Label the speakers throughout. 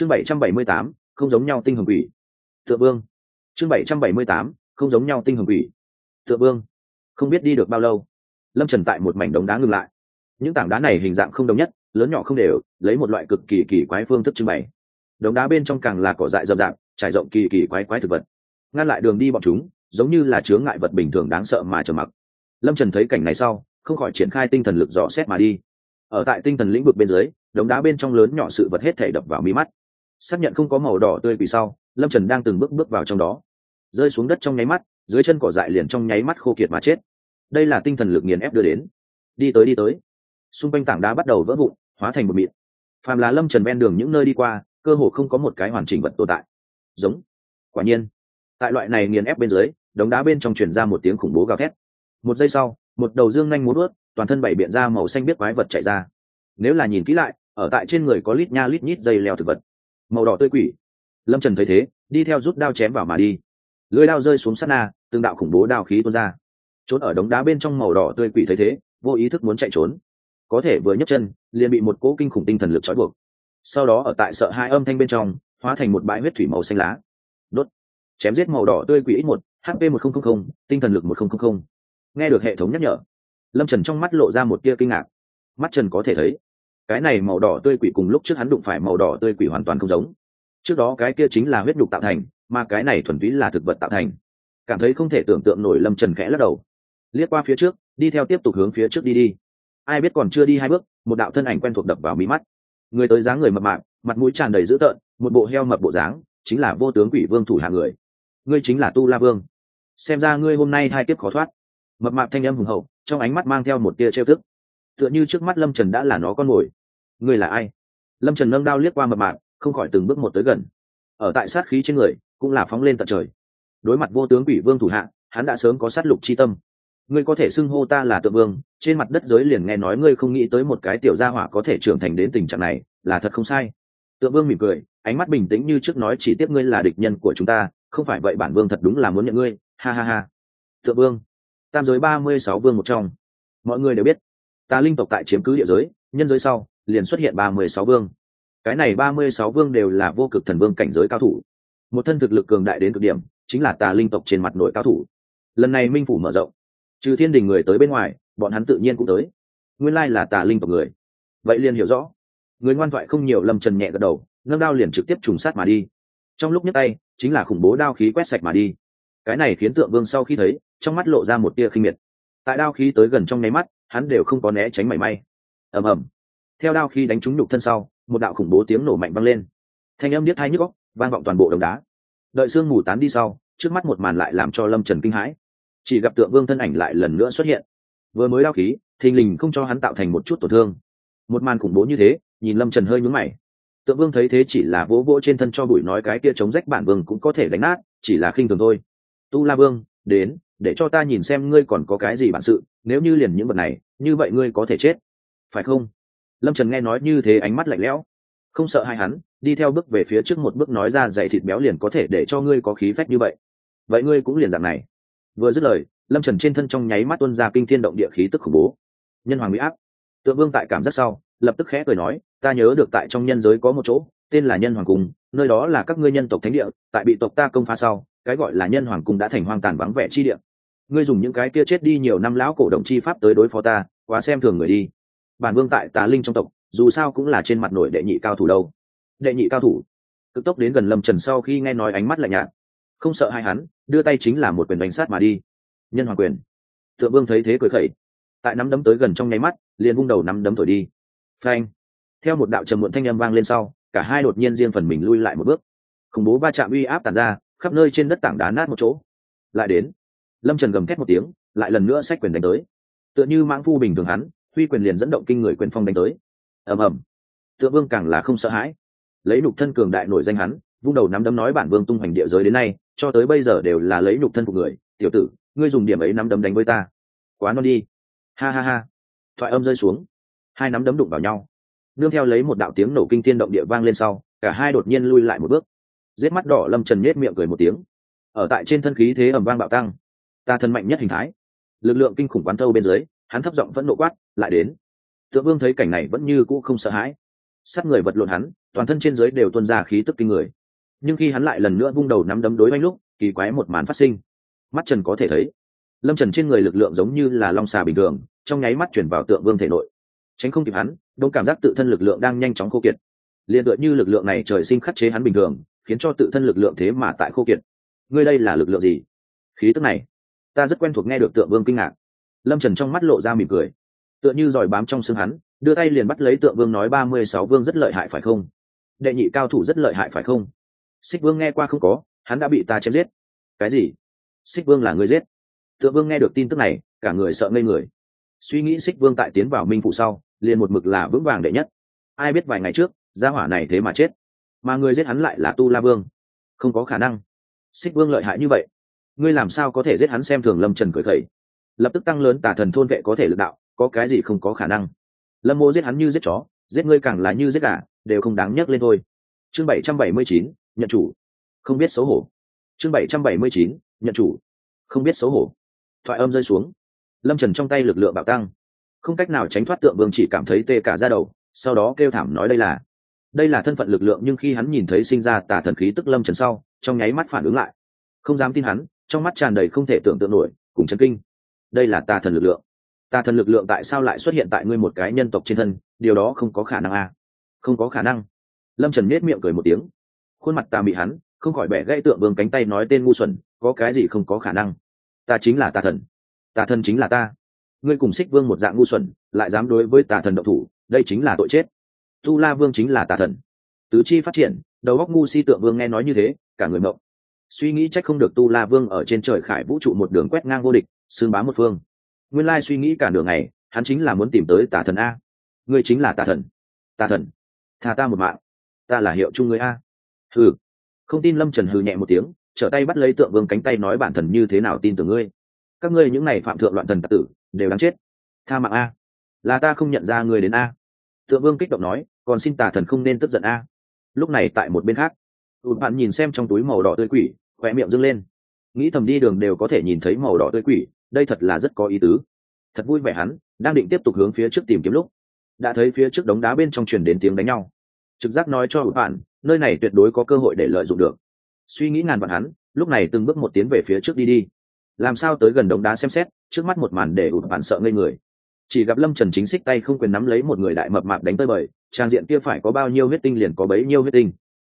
Speaker 1: chương bảy trăm bảy mươi tám, không giống nhau tinh hồng quỷ. Tựa vương. Chương bảy trăm bảy mươi tám, không giống nhau tinh hồng quỷ. Tựa vương. Không biết đi được bao lâu, lâm trần tại một mảnh đống đá ngừng lại. Những tảng đá này hình dạng không đồng nhất, lớn nhỏ không đều, lấy một loại cực kỳ kỳ quái phương thức trưng bày. Đống đá bên trong càng là cỏ dại rậm rạp, trải rộng kỳ kỳ quái quái thực vật. Ngăn lại đường đi bọn chúng, giống như là chướng ngại vật bình thường đáng sợ mà trầm mặc. Lâm trần thấy cảnh này sau, không khỏi triển khai tinh thần lực dò xét mà đi. Ở tại tinh thần lĩnh vực bên dưới, đống đá bên trong lớn nhỏ sự vật hết thể đập vào mí mắt xác nhận không có màu đỏ tươi vì sau, lâm trần đang từng bước bước vào trong đó. Rơi xuống đất trong nháy mắt, dưới chân cỏ dại liền trong nháy mắt khô kiệt mà chết. Đây là tinh thần lực nghiền ép đưa đến. Đi tới đi tới. Xung quanh tảng đá bắt đầu vỡ vụn, hóa thành một mịn. Phàm là lâm trần ven đường những nơi đi qua, cơ hồ không có một cái hoàn chỉnh vật tồn tại. Giống. Quả nhiên. Tại loại này nghiền ép bên dưới, đống đá bên trong truyền ra một tiếng khủng bố gào thét. Một giây sau, một đầu dương nhanh muốn ướt, toàn thân bảy biện ra màu xanh biết quái vật chạy ra. Nếu là nhìn kỹ lại, ở tại trên người có lít nha lít nhít dây leo thực vật màu đỏ tươi quỷ. Lâm trần thấy thế, đi theo rút đao chém vào mà đi. Lưới đao rơi xuống sát na, từng đạo khủng bố đao khí tuôn ra. Trốn ở đống đá bên trong màu đỏ tươi quỷ thấy thế, vô ý thức muốn chạy trốn. Có thể vừa nhấc chân, liền bị một cỗ kinh khủng tinh thần lực trói buộc. Sau đó ở tại sợ hai âm thanh bên trong, hóa thành một bãi huyết thủy màu xanh lá. Đốt. Chém giết màu đỏ tươi quỷ ít một hp một nghìn tinh thần lực một nghìn nghe được hệ thống nhắc nhở, lâm trần trong mắt lộ ra một tia kinh ngạc. Mắt trần có thể thấy cái này màu đỏ tươi quỷ cùng lúc trước hắn đụng phải màu đỏ tươi quỷ hoàn toàn không giống. Trước đó cái kia chính là huyết đục tạo thành, mà cái này thuần túy là thực vật tạo thành. Cảm thấy không thể tưởng tượng nổi lâm trần khẽ lắc đầu. Liếc qua phía trước, đi theo tiếp tục hướng phía trước đi đi. Ai biết còn chưa đi hai bước, một đạo thân ảnh quen thuộc đập vào mí mắt. Người tới dáng người mập mạp, mặt mũi tràn đầy dữ tợn, một bộ heo mập bộ dáng, chính là vô tướng quỷ vương thủ hạ người. Ngươi chính là tu la vương. Xem ra ngươi hôm nay hai kiếp khó thoát. Mập mạp thanh âm hùng hậu, trong ánh mắt mang theo một tia trêu thức tựa như trước mắt lâm trần đã là nó con mồi. Ngươi là ai? Lâm trần nâng đao liếc qua mập mạp, không khỏi từng bước một tới gần. Ở tại sát khí trên người, cũng là phóng lên tận trời. Đối mặt vô tướng quỷ vương thủ hạ, hắn đã sớm có sát lục c h i tâm. Ngươi có thể xưng hô ta là tự vương, trên mặt đất giới liền nghe nói ngươi không nghĩ tới một cái tiểu gia hỏa có thể trưởng thành đến tình trạng này, là thật không sai. Tượng vương mỉm cười, ánh mắt bình tĩnh như trước nói chỉ tiếp ngươi là địch nhân của chúng ta, không phải vậy bản vương thật đúng là muốn nhận ngươi. Ha ha ha. Tượng vương, tam giới ba mươi sáu vương một trong. Mọi người đều biết ta linh tộc tại chiếm cứ địa giới, nhân giới sau, liền xuất hiện ba mươi sáu vương. Cái này ba mươi sáu vương đều là vô cực thần vương cảnh giới cao thủ. Một thân thực lực cường đại đến cực điểm, chính là tà linh tộc trên mặt nội cao thủ. Lần này minh phủ mở rộng. Trừ thiên đình người tới bên ngoài, bọn hắn tự nhiên cũng tới. Nguyên lai là tà linh tộc người. Vậy liền hiểu rõ. Người ngoan thoại không nhiều lâm trần nhẹ gật đầu, nâng đao liền trực tiếp trùng sát mà đi. Trong lúc nhấc tay, chính là khủng bố đao khí quét sạch mà đi. Cái này khiến tượng vương sau khi thấy, trong mắt lộ ra một tia khinh miệt. Tại đao khí tới gần trong nháy mắt hắn đều không có né tránh mảy may. Ầm ầm. Theo đao khi đánh trúng nhục thân sau, một đạo khủng bố tiếng nổ mạnh vang lên. Thanh âm niết hai nhức góc vang vọng toàn bộ đồng đá. Đợi sương mù tán đi sau, trước mắt một màn lại làm cho lâm trần kinh hãi. Chỉ gặp tượng vương thân ảnh lại lần nữa xuất hiện. Vừa mới đao khí, thình lình không cho hắn tạo thành một chút tổn thương. Một màn khủng bố như thế, nhìn lâm trần hơi nhúng mày. Tượng vương thấy thế chỉ là vỗ vỗ trên thân cho bụi nói cái kia chống rách bản vương cũng có thể đánh nát, chỉ là khinh thường thôi. Tu la vương, đến, để cho ta nhìn xem ngươi còn có cái gì bản sự nếu như liền những vật này, như vậy ngươi có thể chết. Phải không? Lâm trần nghe nói như thế ánh mắt lạnh lẽo. Không sợ hai hắn, đi theo bước về phía trước một bước nói ra dày thịt béo liền có thể để cho ngươi có khí phách như vậy. Vậy ngươi cũng liền dạng này. Vừa dứt lời, lâm trần trên thân trong nháy mắt tuân ra kinh thiên động địa khí tức khủng bố. Nhân hoàng bị áp. Tượng vương tại cảm giác sau, lập tức khẽ cười nói, ta nhớ được tại trong nhân giới có một chỗ, tên là nhân hoàng cung, nơi đó là các ngươi nhân tộc thánh địa, tại bị tộc ta công phá sau, cái gọi là nhân hoàng cung đã thành hoang tàn vắng vẻ chi địa ngươi dùng những cái kia chết đi nhiều năm lão cổ động chi pháp tới đối phó ta, quá xem thường người đi. Bản vương tại tà linh trong tộc, dù sao cũng là trên mặt nổi đệ nhị cao thủ đâu. Đệ nhị cao thủ? Cực tốc đến gần lâm trần sau khi nghe nói ánh mắt lạnh nhạt. Không sợ hai hắn, đưa tay chính là một quyền đánh sát mà đi. Nhân hoàng quyền. Thượng vương thấy thế cười khẩy. Tại nắm đấm tới gần trong nháy mắt, liền vung đầu nắm đấm thổi đi. Phanh. Theo một đạo trầm muộn thanh âm vang lên sau, cả hai đột nhiên riêng phần mình lui lại một bước. Khủng bố va chạm uy áp tàn ra, khắp nơi trên đất tảng đá nát một chỗ. Lại đến lâm trần gầm thét một tiếng, lại lần nữa sách quyền đánh tới. Tựa như mãng phu bình thường hắn, huy quyền liền dẫn động kinh người quyền phong đánh tới. Ầm ầm. Tựa vương càng là không sợ hãi. Lấy nục thân cường đại nổi danh hắn, vung đầu nắm đấm nói bản vương tung hoành địa giới đến nay, cho tới bây giờ đều là lấy nục thân của người. Tiểu tử, ngươi dùng điểm ấy nắm đấm đánh với ta. Quá non đi. Ha ha ha. Thoại âm rơi xuống. Hai nắm đấm đụng vào nhau. Nương theo lấy một đạo tiếng nổ kinh thiên động địa vang lên sau, cả hai đột nhiên lui lại một bước. Giết mắt đỏ lâm trần nhết miệng cười một tiếng. Ở tại trên thân khí thế ẩm vang bạo tăng ta thân mạnh nhất hình thái. Lực lượng kinh khủng quán thâu bên dưới, hắn thấp giọng vẫn nộ quát, lại đến. Tượng vương thấy cảnh này vẫn như cũ không sợ hãi. Sát người vật lộn hắn, toàn thân trên dưới đều tuôn ra khí tức kinh người. Nhưng khi hắn lại lần nữa vung đầu nắm đấm đối oanh lúc, kỳ quái một màn phát sinh. Mắt trần có thể thấy, lâm trần trên người lực lượng giống như là long xà bình thường, trong nháy mắt chuyển vào tượng vương thể nội. Tránh không kịp hắn, đông cảm giác tự thân lực lượng đang nhanh chóng khô kiệt. Liền tựa như lực lượng này trời sinh khắc chế hắn bình thường, khiến cho tự thân lực lượng thế mà tại khô kiệt. Ngươi đây là lực lượng gì? Khí tức này ta rất quen thuộc nghe được tượng vương kinh ngạc. Lâm trần trong mắt lộ ra mỉm cười. Tựa như giỏi bám trong xương hắn, đưa tay liền bắt lấy tượng vương nói ba mươi sáu vương rất lợi hại phải không? Đệ nhị cao thủ rất lợi hại phải không? Xích vương nghe qua không có, hắn đã bị ta chém giết. Cái gì? Xích vương là người giết. Tượng vương nghe được tin tức này, cả người sợ ngây người. Suy nghĩ xích vương tại tiến vào minh phụ sau, liền một mực là vững vàng đệ nhất. Ai biết vài ngày trước, gia hỏa này thế mà chết. Mà người giết hắn lại là tu la vương. Không có khả năng. Xích vương lợi hại như vậy ngươi làm sao có thể giết hắn xem thường lâm trần cười khẩy? Lập tức tăng lớn tà thần thôn vệ có thể lực đạo, có cái gì không có khả năng? Lâm mô giết hắn như giết chó, giết ngươi càng là như giết gà, đều không đáng nhắc lên thôi. Chương bảy trăm bảy mươi chín, nhận chủ. Không biết xấu hổ. Chương bảy trăm bảy mươi chín, nhận chủ. Không biết xấu hổ. Thoại âm rơi xuống. Lâm trần trong tay lực lượng bạo tăng. Không cách nào tránh thoát tượng vương chỉ cảm thấy tê cả ra đầu, sau đó kêu thảm nói đây là đây là thân phận lực lượng nhưng khi hắn nhìn thấy sinh ra tà thần khí tức lâm trần sau, trong nháy mắt phản ứng lại. Không dám tin hắn trong mắt tràn đầy không thể tưởng tượng nổi, cùng chấn kinh. Đây là tà thần lực lượng. Tà thần lực lượng tại sao lại xuất hiện tại ngươi một cái nhân tộc trên thân? Điều đó không có khả năng à? không có khả năng. Lâm trần nết miệng cười một tiếng. Khuôn mặt ta bị hắn, không khỏi bẻ gãy tượng vương cánh tay nói tên ngu xuẩn, có cái gì không có khả năng? Ta chính là tà thần. Tà thần chính là ta. Ngươi cùng xích vương một dạng ngu xuẩn, lại dám đối với tà thần độc thủ, đây chính là tội chết. Tu la vương chính là tà thần. Tứ chi phát triển, đầu góc ngu si tượng vương nghe nói như thế, cả người mộng suy nghĩ trách không được tu la vương ở trên trời khải vũ trụ một đường quét ngang vô địch xương bá một phương. Nguyên lai suy nghĩ cả đường này hắn chính là muốn tìm tới tà thần a. Ngươi chính là tà thần. Tà thần thà ta một mạng. Ta là hiệu chung người a. Hừ. Không tin lâm trần hừ nhẹ một tiếng, trở tay bắt lấy tượng vương cánh tay nói bản thần như thế nào tin tưởng ngươi. Các ngươi những này phạm thượng loạn thần tạc tử, đều đáng chết. Tha mạng a. Là ta không nhận ra người đến a. Tượng vương kích động nói, còn xin tà thần không nên tức giận a. Lúc này tại một bên khác tụt bạn nhìn xem trong túi màu đỏ tươi quỷ khoe miệng dâng lên. Nghĩ thầm đi đường đều có thể nhìn thấy màu đỏ tươi quỷ, đây thật là rất có ý tứ. Thật vui vẻ hắn, đang định tiếp tục hướng phía trước tìm kiếm lúc, đã thấy phía trước đống đá bên trong truyền đến tiếng đánh nhau. Trực giác nói cho bạn, nơi này tuyệt đối có cơ hội để lợi dụng được. Suy nghĩ ngàn vạn hắn, lúc này từng bước một tiến về phía trước đi đi. Làm sao tới gần đống đá xem xét, trước mắt một màn để ụt bạn sợ ngây người. Chỉ gặp lâm trần chính xích tay không quyền nắm lấy một người đại mập mạp đánh tơi bời, trang diện kia phải có bao nhiêu huyết tinh liền có bấy nhiêu huyết tinh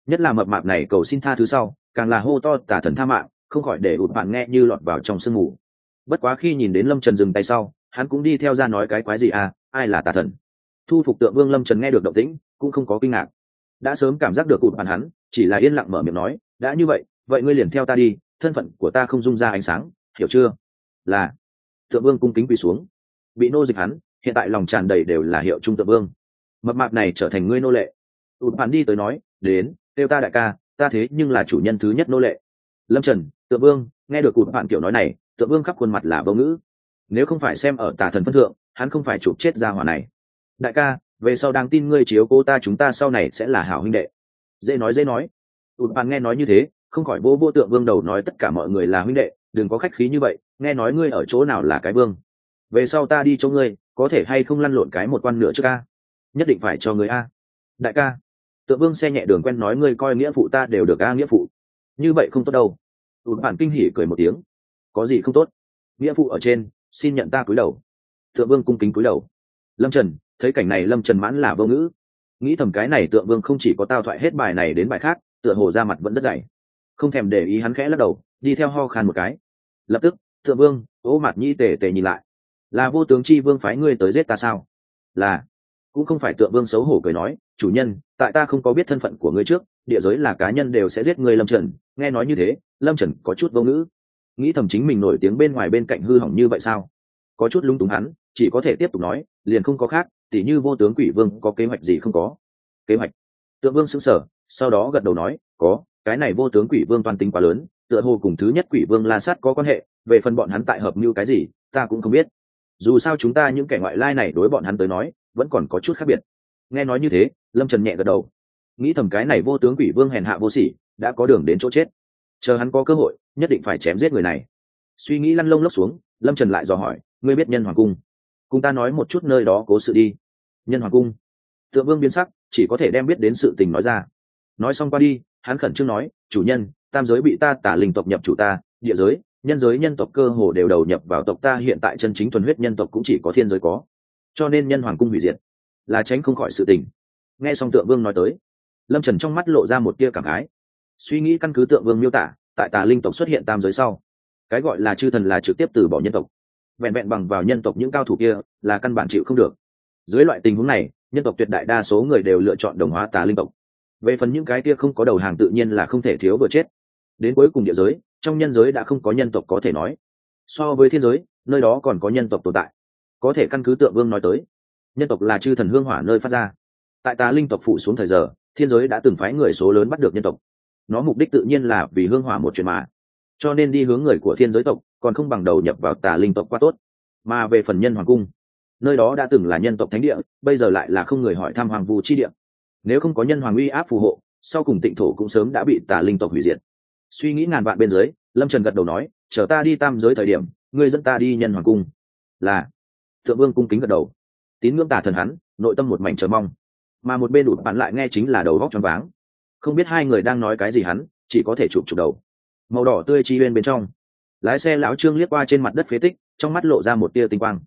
Speaker 1: nhất là mập mạp này cầu xin tha thứ sau, càng là hô to tả thần tha mạng, không khỏi để ụt bạn nghe như lọt vào trong sương mù. Bất quá khi nhìn đến lâm trần dừng tay sau, hắn cũng đi theo ra nói cái quái gì à ai là tà thần? Thu phục tượng vương lâm trần nghe được động tĩnh, cũng không có kinh ngạc. Đã sớm cảm giác được ụt bạn hắn, chỉ là yên lặng mở miệng nói, đã như vậy vậy ngươi liền theo ta đi, thân phận của ta không dung ra ánh sáng, hiểu chưa? Là, tượng vương cung kính quỳ xuống. Bị nô dịch hắn, hiện tại lòng tràn đầy đều là hiệu trung tượng vương. Mập mạp này trở thành ngươi nô lệ. Ụt bạn đi tới nói, đến kêu ta đại ca, ta thế nhưng là chủ nhân thứ nhất nô lệ. Lâm trần, tượng vương, nghe được cụt bạn kiểu nói này, tượng vương khắp khuôn mặt là vô ngữ. Nếu không phải xem ở tà thần phân thượng, hắn không phải chụp chết ra hỏa này. Đại ca, về sau đang tin ngươi chiếu cô ta chúng ta sau này sẽ là hảo huynh đệ. Dễ nói dễ nói. Ụt bạn nghe nói như thế, không khỏi vô vô tượng vương đầu nói tất cả mọi người là huynh đệ, đừng có khách khí như vậy, nghe nói ngươi ở chỗ nào là cái vương. Về sau ta đi chỗ ngươi, có thể hay không lăn lộn cái một quan nữa trước ca nhất định phải cho người a. Đại ca tượng vương xe nhẹ đường quen nói, ngươi coi nghĩa phụ ta đều được a nghĩa phụ. Như vậy không tốt đâu. Tụt bản kinh hỉ cười một tiếng. Có gì không tốt? Nghĩa phụ ở trên, xin nhận ta cúi đầu. Tượng vương cung kính cúi đầu. Lâm trần, thấy cảnh này lâm trần mãn là vô ngữ. Nghĩ thầm cái này tượng vương không chỉ có tao thoại hết bài này đến bài khác, tựa hồ ra mặt vẫn rất dày. Không thèm để ý hắn khẽ lắc đầu, đi theo ho khan một cái. Lập tức thượng vương ố mặt nhĩ tề tề nhìn lại. Là vô tướng chi vương phái ngươi tới giết ta sao? Là. Cũng không phải tượng vương xấu hổ cười nói chủ nhân, tại ta không có biết thân phận của ngươi trước, địa giới là cá nhân đều sẽ giết ngươi lâm trần. Nghe nói như thế, lâm trần có chút vô ngữ. Nghĩ thầm chính mình nổi tiếng bên ngoài bên cạnh hư hỏng như vậy sao? Có chút lung túng hắn, chỉ có thể tiếp tục nói, liền không có khác, tỉ như vô tướng quỷ vương có kế hoạch gì không có? Kế hoạch. Tượng vương xứng sở sau đó gật đầu nói, có, cái này vô tướng quỷ vương toàn tính quá lớn, tựa hồ cùng thứ nhất quỷ vương la sát có quan hệ, về phần bọn hắn tại hợp như cái gì, ta cũng không biết. Dù sao chúng ta những kẻ ngoại lai này đối bọn hắn tới nói, vẫn còn có chút khác biệt. Nghe nói như thế lâm trần nhẹ gật đầu nghĩ thầm cái này vô tướng quỷ vương hèn hạ vô sỉ, đã có đường đến chỗ chết. Chờ hắn có cơ hội, nhất định phải chém giết người này. Suy nghĩ lăn lông lốc xuống, lâm trần lại dò hỏi, ngươi biết nhân hoàng cung? Cùng ta nói một chút nơi đó cố sự đi. Nhân hoàng cung? Tượng vương biến sắc, chỉ có thể đem biết đến sự tình nói ra. Nói xong qua đi, hắn khẩn trương nói, chủ nhân, tam giới bị ta tả linh tộc nhập chủ ta, địa giới, nhân giới nhân tộc cơ hồ đều đầu nhập vào tộc ta, hiện tại chân chính thuần huyết nhân tộc cũng chỉ có thiên giới có. Cho nên nhân hoàng cung hủy diệt, là tránh không khỏi sự tình nghe xong tượng vương nói tới, lâm trần trong mắt lộ ra một tia cảm ái. suy nghĩ căn cứ tượng vương miêu tả, tại tà linh tộc xuất hiện tam giới sau, cái gọi là chư thần là trực tiếp từ bỏ nhân tộc. Vẹn vẹn bằng vào nhân tộc những cao thủ kia là căn bản chịu không được. Dưới loại tình huống này, nhân tộc tuyệt đại đa số người đều lựa chọn đồng hóa tà linh tộc. Về phần những cái kia không có đầu hàng tự nhiên là không thể thiếu vừa chết. Đến cuối cùng địa giới, trong nhân giới đã không có nhân tộc có thể nói. So với thiên giới, nơi đó còn có nhân tộc tồn tại. Có thể căn cứ tượng vương nói tới, nhân tộc là chư thần hương hỏa nơi phát ra tại tà linh tộc phụ xuống thời giờ, thiên giới đã từng phái người số lớn bắt được nhân tộc. Nó mục đích tự nhiên là vì hương hỏa một chuyện mà. Cho nên đi hướng người của thiên giới tộc, còn không bằng đầu nhập vào tà linh tộc quá tốt. Mà về phần nhân hoàng cung, nơi đó đã từng là nhân tộc thánh địa, bây giờ lại là không người hỏi thăm hoàng vu chi địa. Nếu không có nhân hoàng uy áp phù hộ, sau cùng tịnh thổ cũng sớm đã bị tà linh tộc hủy diệt. Suy nghĩ ngàn vạn bên dưới, lâm trần gật đầu nói, chờ ta đi tam giới thời điểm, ngươi dẫn ta đi nhân hoàng cung. Là, thượng vương cung kính gật đầu. Tín ngưỡng tà thần hắn, nội tâm một mảnh chờ mong mà một bên ụt bạn lại nghe chính là đầu góc tròn váng. Không biết hai người đang nói cái gì hắn, chỉ có thể chụp chụp đầu. Màu đỏ tươi chi bên bên trong. Lái xe lão trương liếc qua trên mặt đất phế tích, trong mắt lộ ra một tia tinh quang.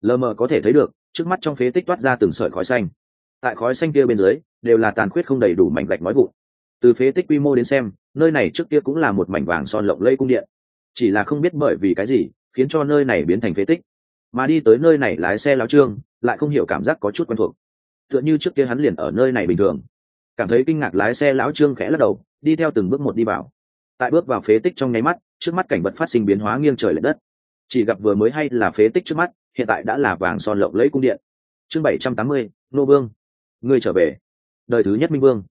Speaker 1: Lờ mờ có thể thấy được, trước mắt trong phế tích toát ra từng sợi khói xanh. Tại khói xanh kia bên dưới, đều là tàn khuyết không đầy đủ mảnh gạch nói vụn. Từ phế tích quy mô đến xem, nơi này trước kia cũng là một mảnh vàng son lộng lây cung điện. Chỉ là không biết bởi vì cái gì, khiến cho nơi này biến thành phế tích. Mà đi tới nơi này lái xe lão trương, lại không hiểu cảm giác có chút quen thuộc tựa như trước kia hắn liền ở nơi này bình thường. Cảm thấy kinh ngạc lái xe lão trương khẽ lắc đầu, đi theo từng bước một đi vào. Tại bước vào phế tích trong nháy mắt, trước mắt cảnh vật phát sinh biến hóa nghiêng trời l ệ đất. Chỉ gặp vừa mới hay là phế tích trước mắt, hiện tại đã là vàng son lộng lẫy cung điện. Chương bảy trăm tám mươi, nô vương. Người trở về. Đời thứ nhất minh vương.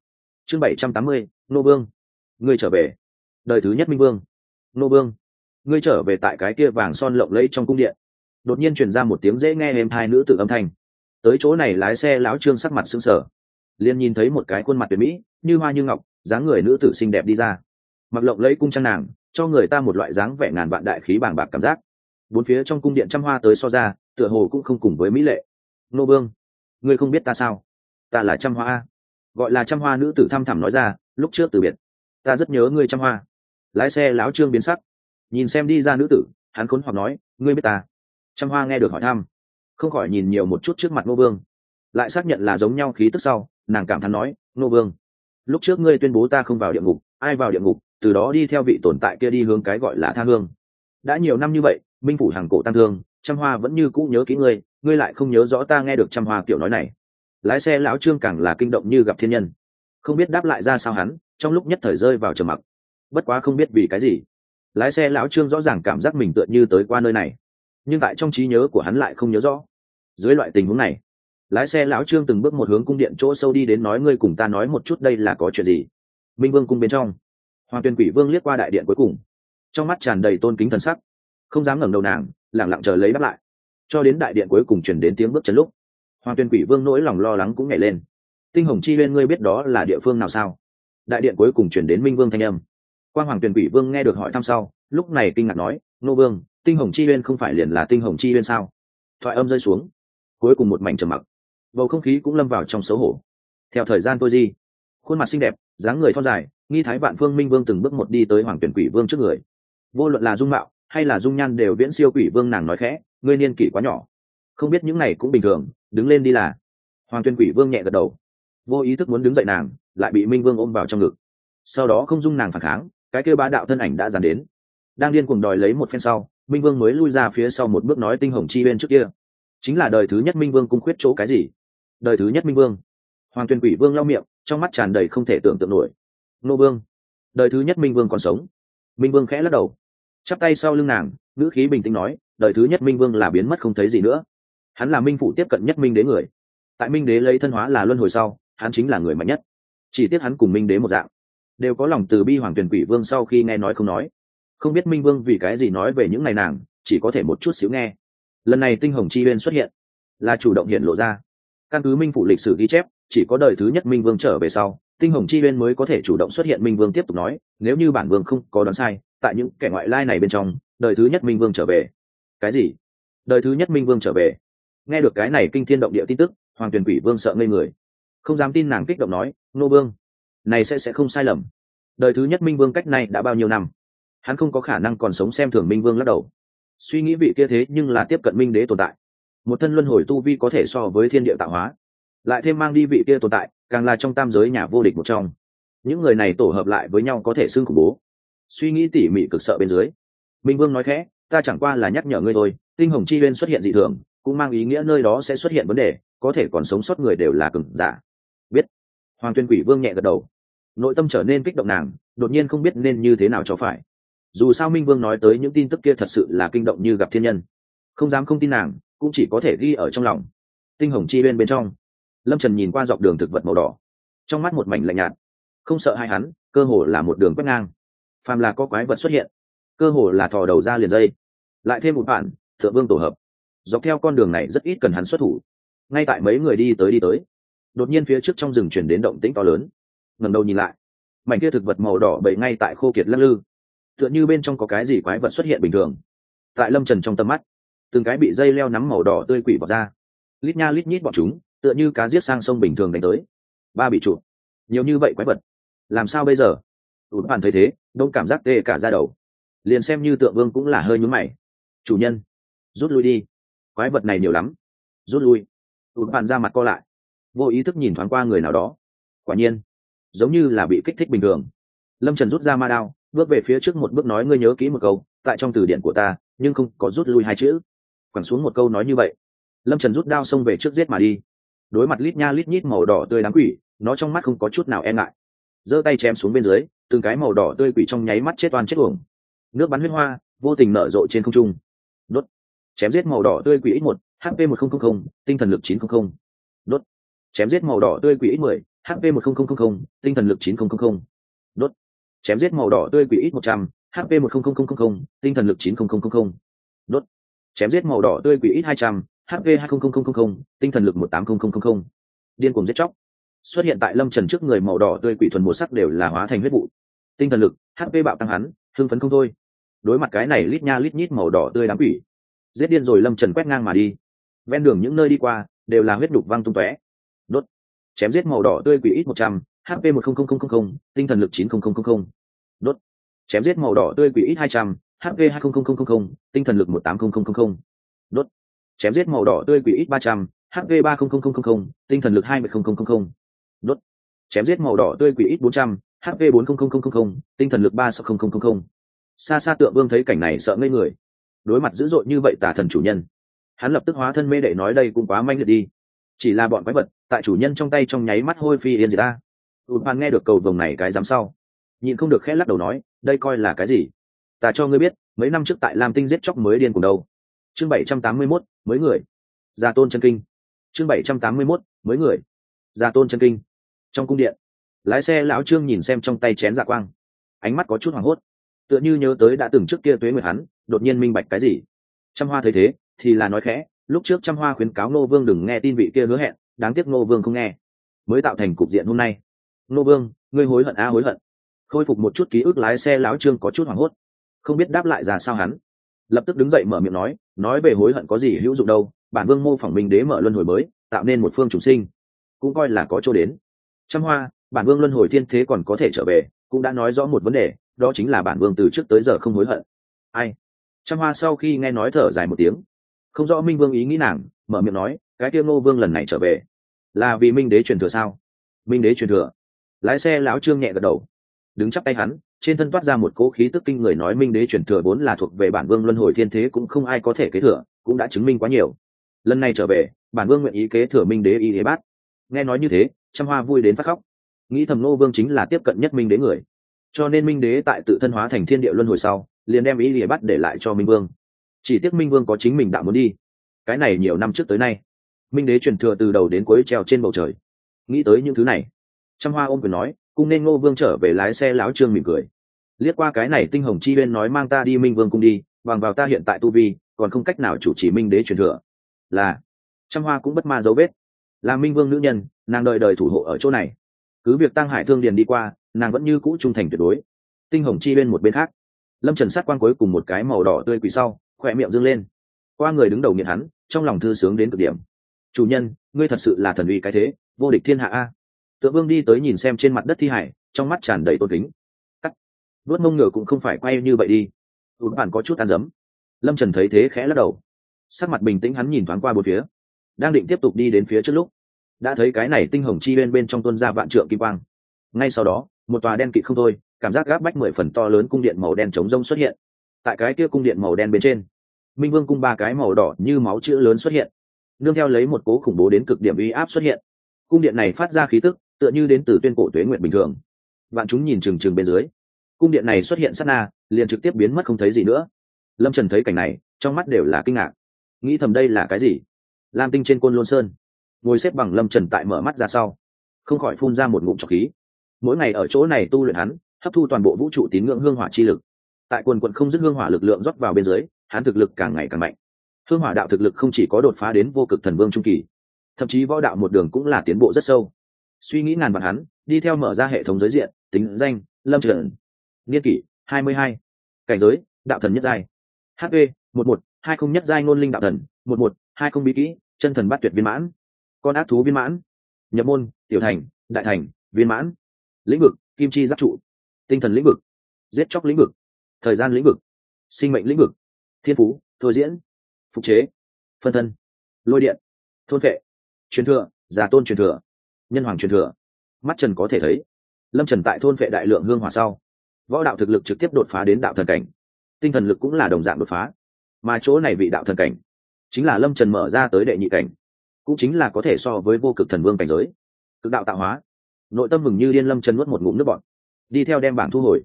Speaker 1: Chương bảy trăm tám mươi, nô vương. Người trở về. Đời thứ nhất minh vương. Nô vương. Ngươi trở về tại cái kia vàng son lộng lẫy trong cung điện. Đột nhiên truyền ra một tiếng dễ nghe êm hai nữ tự âm thanh tới chỗ này lái xe lão trương sắc mặt sững sờ. Liền nhìn thấy một cái khuôn mặt tuyệt mỹ, như hoa như ngọc, dáng người nữ tử xinh đẹp đi ra. Mặc lộng lấy cung trang nàng, cho người ta một loại dáng vẻ ngàn vạn đại khí bàng bạc cảm giác. Bốn phía trong cung điện trăm hoa tới so ra, tựa hồ cũng không cùng với mỹ lệ. Nô vương, ngươi không biết ta sao? Ta là trăm hoa gọi là trăm hoa nữ tử thăm thẳm nói ra, lúc trước từ biệt. Ta rất nhớ ngươi trăm hoa. Lái xe láo trương biến sắc. Nhìn xem đi ra nữ tử, hắn khốn hoặc nói, ngươi biết ta. Trăm hoa nghe được hỏi thăm không khỏi nhìn nhiều một chút trước mặt nô vương. Lại xác nhận là giống nhau khí tức sau, nàng cảm thán nói nô vương, lúc trước ngươi tuyên bố ta không vào địa ngục, ai vào địa ngục, từ đó đi theo vị tồn tại kia đi hướng cái gọi là tha hương. Đã nhiều năm như vậy, minh phủ hàng cổ tăng thương, trăm hoa vẫn như cũ nhớ kỹ ngươi ngươi lại không nhớ rõ ta nghe được trăm hoa kiểu nói này. Lái xe lão trương càng là kinh động như gặp thiên nhân. Không biết đáp lại ra sao hắn, trong lúc nhất thời rơi vào trầm mặc. Bất quá không biết vì cái gì. Lái xe lão trương rõ ràng cảm giác mình tựa như tới qua nơi này nhưng tại trong trí nhớ của hắn lại không nhớ rõ. Dưới loại tình huống này, lái xe lão trương từng bước một hướng cung điện chỗ sâu đi đến nói ngươi cùng ta nói một chút đây là có chuyện gì. Minh vương cung bên trong, hoàng tuyên quỷ vương liếc qua đại điện cuối cùng, trong mắt tràn đầy tôn kính thần sắc, không dám ngẩng đầu nàng lẳng lặng chờ lấy đáp lại. Cho đến đại điện cuối cùng chuyển đến tiếng bước chân lúc, hoàng tuyên quỷ vương nỗi lòng lo lắng cũng nhảy lên. Tinh hồng chi bên ngươi biết đó là địa phương nào sao? Đại điện cuối cùng chuyển đến minh vương thanh âm. Quan hoàng tuyên quỷ vương nghe được hỏi thăm sau, lúc này kinh ngạc nói, nô vương tinh hồng chi uyên không phải liền là tinh hồng chi uyên sao? Thoại âm rơi xuống, cuối cùng một mảnh trầm mặc. Bầu không khí cũng lâm vào trong xấu hổ. Theo thời gian tôi di khuôn mặt xinh đẹp, dáng người thon dài, nghi thái vạn phương minh vương từng bước một đi tới hoàng tuyển quỷ vương trước người. Vô luận là dung mạo hay là dung nhan đều viễn siêu quỷ vương nàng nói khẽ, ngươi niên kỷ quá nhỏ. Không biết những này cũng bình thường, đứng lên đi là. Hoàng tuyên quỷ vương nhẹ gật đầu. Vô ý thức muốn đứng dậy nàng, lại bị minh vương ôm vào trong ngực. Sau đó không dung nàng phản kháng, cái kêu bá đạo thân ảnh đã dàn đến. Đang điên cuồng đòi lấy một phen sau minh vương mới lui ra phía sau một bước nói tinh hồng chi bên trước kia. Chính là đời thứ nhất minh vương cung khuyết chỗ cái gì? Đời thứ nhất minh vương. Hoàng tuyên quỷ vương lau miệng, trong mắt tràn đầy không thể tưởng tượng nổi. Nô vương. Đời thứ nhất minh vương còn sống. Minh vương khẽ lắc đầu. Chắp tay sau lưng nàng, ngữ khí bình tĩnh nói, đời thứ nhất minh vương là biến mất không thấy gì nữa. Hắn là minh phụ tiếp cận nhất minh đế người. Tại minh đế lấy thân hóa là luân hồi sau, hắn chính là người mạnh nhất. Chỉ tiếc hắn cùng minh đế một dạng. Đều có lòng từ bi hoàng tuyển quỷ vương sau khi nghe nói không nói không biết minh vương vì cái gì nói về những ngày nàng, chỉ có thể một chút xíu nghe. Lần này tinh hồng chi uyên xuất hiện, là chủ động hiện lộ ra. Căn cứ minh phụ lịch sử ghi chép, chỉ có đời thứ nhất minh vương trở về sau, tinh hồng chi uyên mới có thể chủ động xuất hiện minh vương tiếp tục nói, nếu như bản vương không có đoán sai, tại những kẻ ngoại lai này bên trong, đời thứ nhất minh vương trở về. Cái gì? Đời thứ nhất minh vương trở về. Nghe được cái này kinh thiên động địa tin tức, hoàng tuyền quỷ vương sợ ngây người. Không dám tin nàng kích động nói, nô vương, này sẽ sẽ không sai lầm. Đời thứ nhất minh vương cách này đã bao nhiêu năm? Hắn không có khả năng còn sống xem thường minh vương lắc đầu. Suy nghĩ vị kia thế nhưng là tiếp cận minh đế tồn tại. Một thân luân hồi tu vi có thể so với thiên địa tạo hóa. Lại thêm mang đi vị kia tồn tại, càng là trong tam giới nhà vô địch một trong. Những người này tổ hợp lại với nhau có thể xưng khủng bố. Suy nghĩ tỉ mỉ cực sợ bên dưới. Minh vương nói khẽ, ta chẳng qua là nhắc nhở ngươi thôi, tinh hồng chi uyên xuất hiện dị thường, cũng mang ý nghĩa nơi đó sẽ xuất hiện vấn đề, có thể còn sống sót người đều là cừng giả. Biết. Hoàng tuyên quỷ vương nhẹ gật đầu. Nội tâm trở nên kích động nàng, đột nhiên không biết nên như thế nào cho phải dù sao minh vương nói tới những tin tức kia thật sự là kinh động như gặp thiên nhân. Không dám không tin nàng, cũng chỉ có thể ghi ở trong lòng. Tinh hồng chi bên bên trong. Lâm trần nhìn qua dọc đường thực vật màu đỏ. Trong mắt một mảnh lạnh nhạt. Không sợ hai hắn, cơ hồ là một đường quét ngang. Phàm là có quái vật xuất hiện, cơ hồ là thò đầu ra liền dây. Lại thêm một bản, thượng vương tổ hợp. Dọc theo con đường này rất ít cần hắn xuất thủ. Ngay tại mấy người đi tới đi tới, đột nhiên phía trước trong rừng chuyển đến động tĩnh to lớn. Ngẩng đầu nhìn lại, mảnh kia thực vật màu đỏ bậy ngay tại khô kiệt lắc lư tựa như bên trong có cái gì quái vật xuất hiện bình thường. Tại lâm trần trong tầm mắt, từng cái bị dây leo nắm màu đỏ tươi quỷ bọt ra. Lít nha lít nhít bọn chúng, tựa như cá giết sang sông bình thường đánh tới. Ba bị chụp nhiều như vậy quái vật. Làm sao bây giờ? Ụt hoàn thấy thế, đông cảm giác tê cả ra đầu. Liền xem như tượng vương cũng là hơi nhúm mày. Chủ nhân, rút lui đi. Quái vật này nhiều lắm. Rút lui. Ụt hoàn ra mặt co lại. Vô ý thức nhìn thoáng qua người nào đó. Quả nhiên, giống như là bị kích thích bình thường. Lâm trần rút ra ma đao bước về phía trước một bước nói ngươi nhớ kỹ một câu, tại trong từ điển của ta, nhưng không có rút lui hai chữ. Quẳng xuống một câu nói như vậy. Lâm trần rút đao xông về trước giết mà đi. Đối mặt lít nha lít nhít màu đỏ tươi đáng quỷ, nó trong mắt không có chút nào e ngại. Giơ tay chém xuống bên dưới, từng cái màu đỏ tươi quỷ trong nháy mắt chết oan chết uổng. Nước bắn huyết hoa, vô tình nở rộ trên không trung. Đốt. Chém giết màu đỏ tươi quỷ ít một hp một nghìn tinh thần lực chín nghìn đốt. Chém giết màu đỏ tươi quỷ ít mười hp một nghìn tinh thần lực chín nghìn đốt chém giết màu đỏ tươi quỷ ít một trăm hp một nghìn tinh thần lực chín đốt chém giết màu đỏ tươi quỷ ít hai trăm hp hai nghìn tinh thần lực một tám nghìn điên cuồng giết chóc xuất hiện tại lâm trần trước người màu đỏ tươi quỷ thuần một sắc đều là hóa thành huyết vụ tinh thần lực hp bạo tăng hắn hưng phấn không thôi đối mặt cái này lít nha lít nhít màu đỏ tươi đám quỷ giết điên rồi lâm trần quét ngang mà đi ven đường những nơi đi qua đều là huyết đục văng tung tóe đốt chém giết màu đỏ tươi quỷ ít một trăm hp một tinh thần lực chín đốt chém giết màu đỏ tươi quỷ ít hai trăm hp hai tinh thần lực một tám nghìn đốt chém giết màu đỏ tươi quỷ ít ba trăm hp ba tinh thần lực hai mươi nghìn đốt chém giết màu đỏ tươi quỷ ít bốn trăm hp bốn tinh thần lực ba sáu nghìn xa xa tượng vương thấy cảnh này sợ ngây người đối mặt dữ dội như vậy tả thần chủ nhân hắn lập tức hóa thân mê đệ nói đây cũng quá manh liệt đi chỉ là bọn quái vật tại chủ nhân trong tay trong nháy mắt hôi phi yên gì ta ụt bàn nghe được cầu vồng này cái dám sau, nhịn không được khẽ lắc đầu nói, đây coi là cái gì? Ta cho ngươi biết, mấy năm trước tại lam tinh giết chóc mới điên cùng đâu. Chương bảy trăm tám mươi mốt, mới người. Gia tôn chân kinh. Chương bảy trăm tám mươi mốt, mới người. Gia tôn chân kinh. Trong cung điện, lái xe lão trương nhìn xem trong tay chén dạ quang, ánh mắt có chút hoảng hốt, tựa như nhớ tới đã từng trước kia tuế nguyệt hắn, đột nhiên minh bạch cái gì. Trăm hoa thấy thế, thì là nói khẽ, lúc trước trăm hoa khuyến cáo nô vương đừng nghe tin vị kia hứa hẹn, đáng tiếc nô vương không nghe, mới tạo thành cục diện hôm nay nô vương, ngươi hối hận a, hối hận. Khôi phục một chút ký ức lái xe láo trương có chút hoảng hốt. Không biết đáp lại ra sao hắn. Lập tức đứng dậy mở miệng nói nói về hối hận có gì hữu dụng đâu, bản vương mô phỏng minh đế mở luân hồi mới, tạo nên một phương chủ sinh, cũng coi là có chỗ đến. Trăm hoa, bản vương luân hồi thiên thế còn có thể trở về, cũng đã nói rõ một vấn đề, đó chính là bản vương từ trước tới giờ không hối hận. Ai? Trăm hoa sau khi nghe nói thở dài một tiếng. Không rõ minh vương ý nghĩ nàng, mở miệng nói, cái tiêu ngô vương lần này trở về, là vì minh đế truyền thừa sao? Minh đế truyền thừa lái xe lão trương nhẹ gật đầu. Đứng chắp tay hắn, trên thân toát ra một cỗ khí tức kinh người nói minh đế truyền thừa vốn là thuộc về bản vương luân hồi thiên thế cũng không ai có thể kế thừa, cũng đã chứng minh quá nhiều. Lần này trở về, bản vương nguyện ý kế thừa minh đế y đế bát. Nghe nói như thế, trăm hoa vui đến phát khóc. Nghĩ thầm nô vương chính là tiếp cận nhất minh đế người. Cho nên minh đế tại tự thân hóa thành thiên địa luân hồi sau, liền đem ý đế bát để lại cho minh vương. Chỉ tiếc minh vương có chính mình đạo muốn đi. Cái này nhiều năm trước tới nay, minh đế truyền thừa từ đầu đến cuối treo trên bầu trời. Nghĩ tới những thứ này trăm hoa ôm quyền nói, cung nên ngô vương trở về lái xe láo trương mỉm cười. Liếc qua cái này tinh hồng chi bên nói mang ta đi minh vương cung đi, bằng vào ta hiện tại tu vi, còn không cách nào chủ trì minh đế truyền thừa. Là, trăm hoa cũng bất ma dấu vết. Là minh vương nữ nhân, nàng đợi đời thủ hộ ở chỗ này. Cứ việc tăng hải thương điền đi qua, nàng vẫn như cũ trung thành tuyệt đối. Tinh hồng chi bên một bên khác, lâm trần sát quan cuối cùng một cái màu đỏ tươi quỳ sau, khỏe miệng dâng lên. Qua người đứng đầu nghiện hắn, trong lòng thư sướng đến cực điểm. Chủ nhân, ngươi thật sự là thần uy cái thế, vô địch thiên hạ a tượng vương đi tới nhìn xem trên mặt đất thi hải trong mắt tràn đầy tôn kính. Cắt. Vuốt mông ngựa cũng không phải quay như vậy đi. Ụt bản có chút ăn dấm. Lâm trần thấy thế khẽ lắc đầu. Sắc mặt bình tĩnh hắn nhìn thoáng qua bốn phía. Đang định tiếp tục đi đến phía trước lúc, đã thấy cái này tinh hồng chi bên bên trong tuân ra vạn trượng kim quang. Ngay sau đó, một tòa đen kịt không thôi, cảm giác gáp bách mười phần to lớn cung điện màu đen trống rông xuất hiện. Tại cái kia cung điện màu đen bên trên, minh vương cung ba cái màu đỏ như máu chữ lớn xuất hiện. Nương theo lấy một cố khủng bố đến cực điểm uy áp xuất hiện. Cung điện này phát ra khí tức tựa như đến từ tuyên cổ tuế nguyện bình thường. Vạn chúng nhìn trừng trừng bên dưới. Cung điện này xuất hiện sát na, liền trực tiếp biến mất không thấy gì nữa. Lâm trần thấy cảnh này, trong mắt đều là kinh ngạc. Nghĩ thầm đây là cái gì? Lam tinh trên côn lôn sơn. Ngồi xếp bằng lâm trần tại mở mắt ra sau. Không khỏi phun ra một ngụm trọc khí. Mỗi ngày ở chỗ này tu luyện hắn, hấp thu toàn bộ vũ trụ tín ngưỡng hương hỏa chi lực. Tại quần quận không dứt hương hỏa lực lượng rót vào bên dưới, hắn thực lực càng ngày càng mạnh. Hương hỏa đạo thực lực không chỉ có đột phá đến vô cực thần vương trung kỳ, thậm chí võ đạo một đường cũng là tiến bộ rất sâu suy nghĩ ngàn vạn hắn, đi theo mở ra hệ thống giới diện, tính danh, lâm trần niên kỷ hai mươi hai. Cảnh giới, đạo thần nhất giai. Hp một một, hai không nhất giai ngôn linh đạo thần, một một, hai không bí kỹ, chân thần bắt tuyệt viên mãn. Con ác thú viên mãn. Nhập môn, tiểu thành, đại thành, viên mãn. Lĩnh vực, kim chi giáp trụ. Tinh thần lĩnh vực, giết chóc lĩnh vực. Thời gian lĩnh vực, sinh mệnh lĩnh vực. Thiên phú, thôi diễn. Phục chế, phân thân, lôi điện, thôn vệ. Truyền thừa giả tôn truyền thừa nhân hoàng truyền thừa. Mắt trần có thể thấy, lâm trần tại thôn vệ đại lượng hương hỏa sau, võ đạo thực lực trực tiếp đột phá đến đạo thần cảnh. Tinh thần lực cũng là đồng dạng đột phá. Mà chỗ này vị đạo thần cảnh, chính là lâm trần mở ra tới đệ nhị cảnh, cũng chính là có thể so với vô cực thần vương cảnh giới. Cực đạo tạo hóa, nội tâm mừng như điên lâm trần nuốt một ngụm nước bọn đi theo đem bảng thu hồi.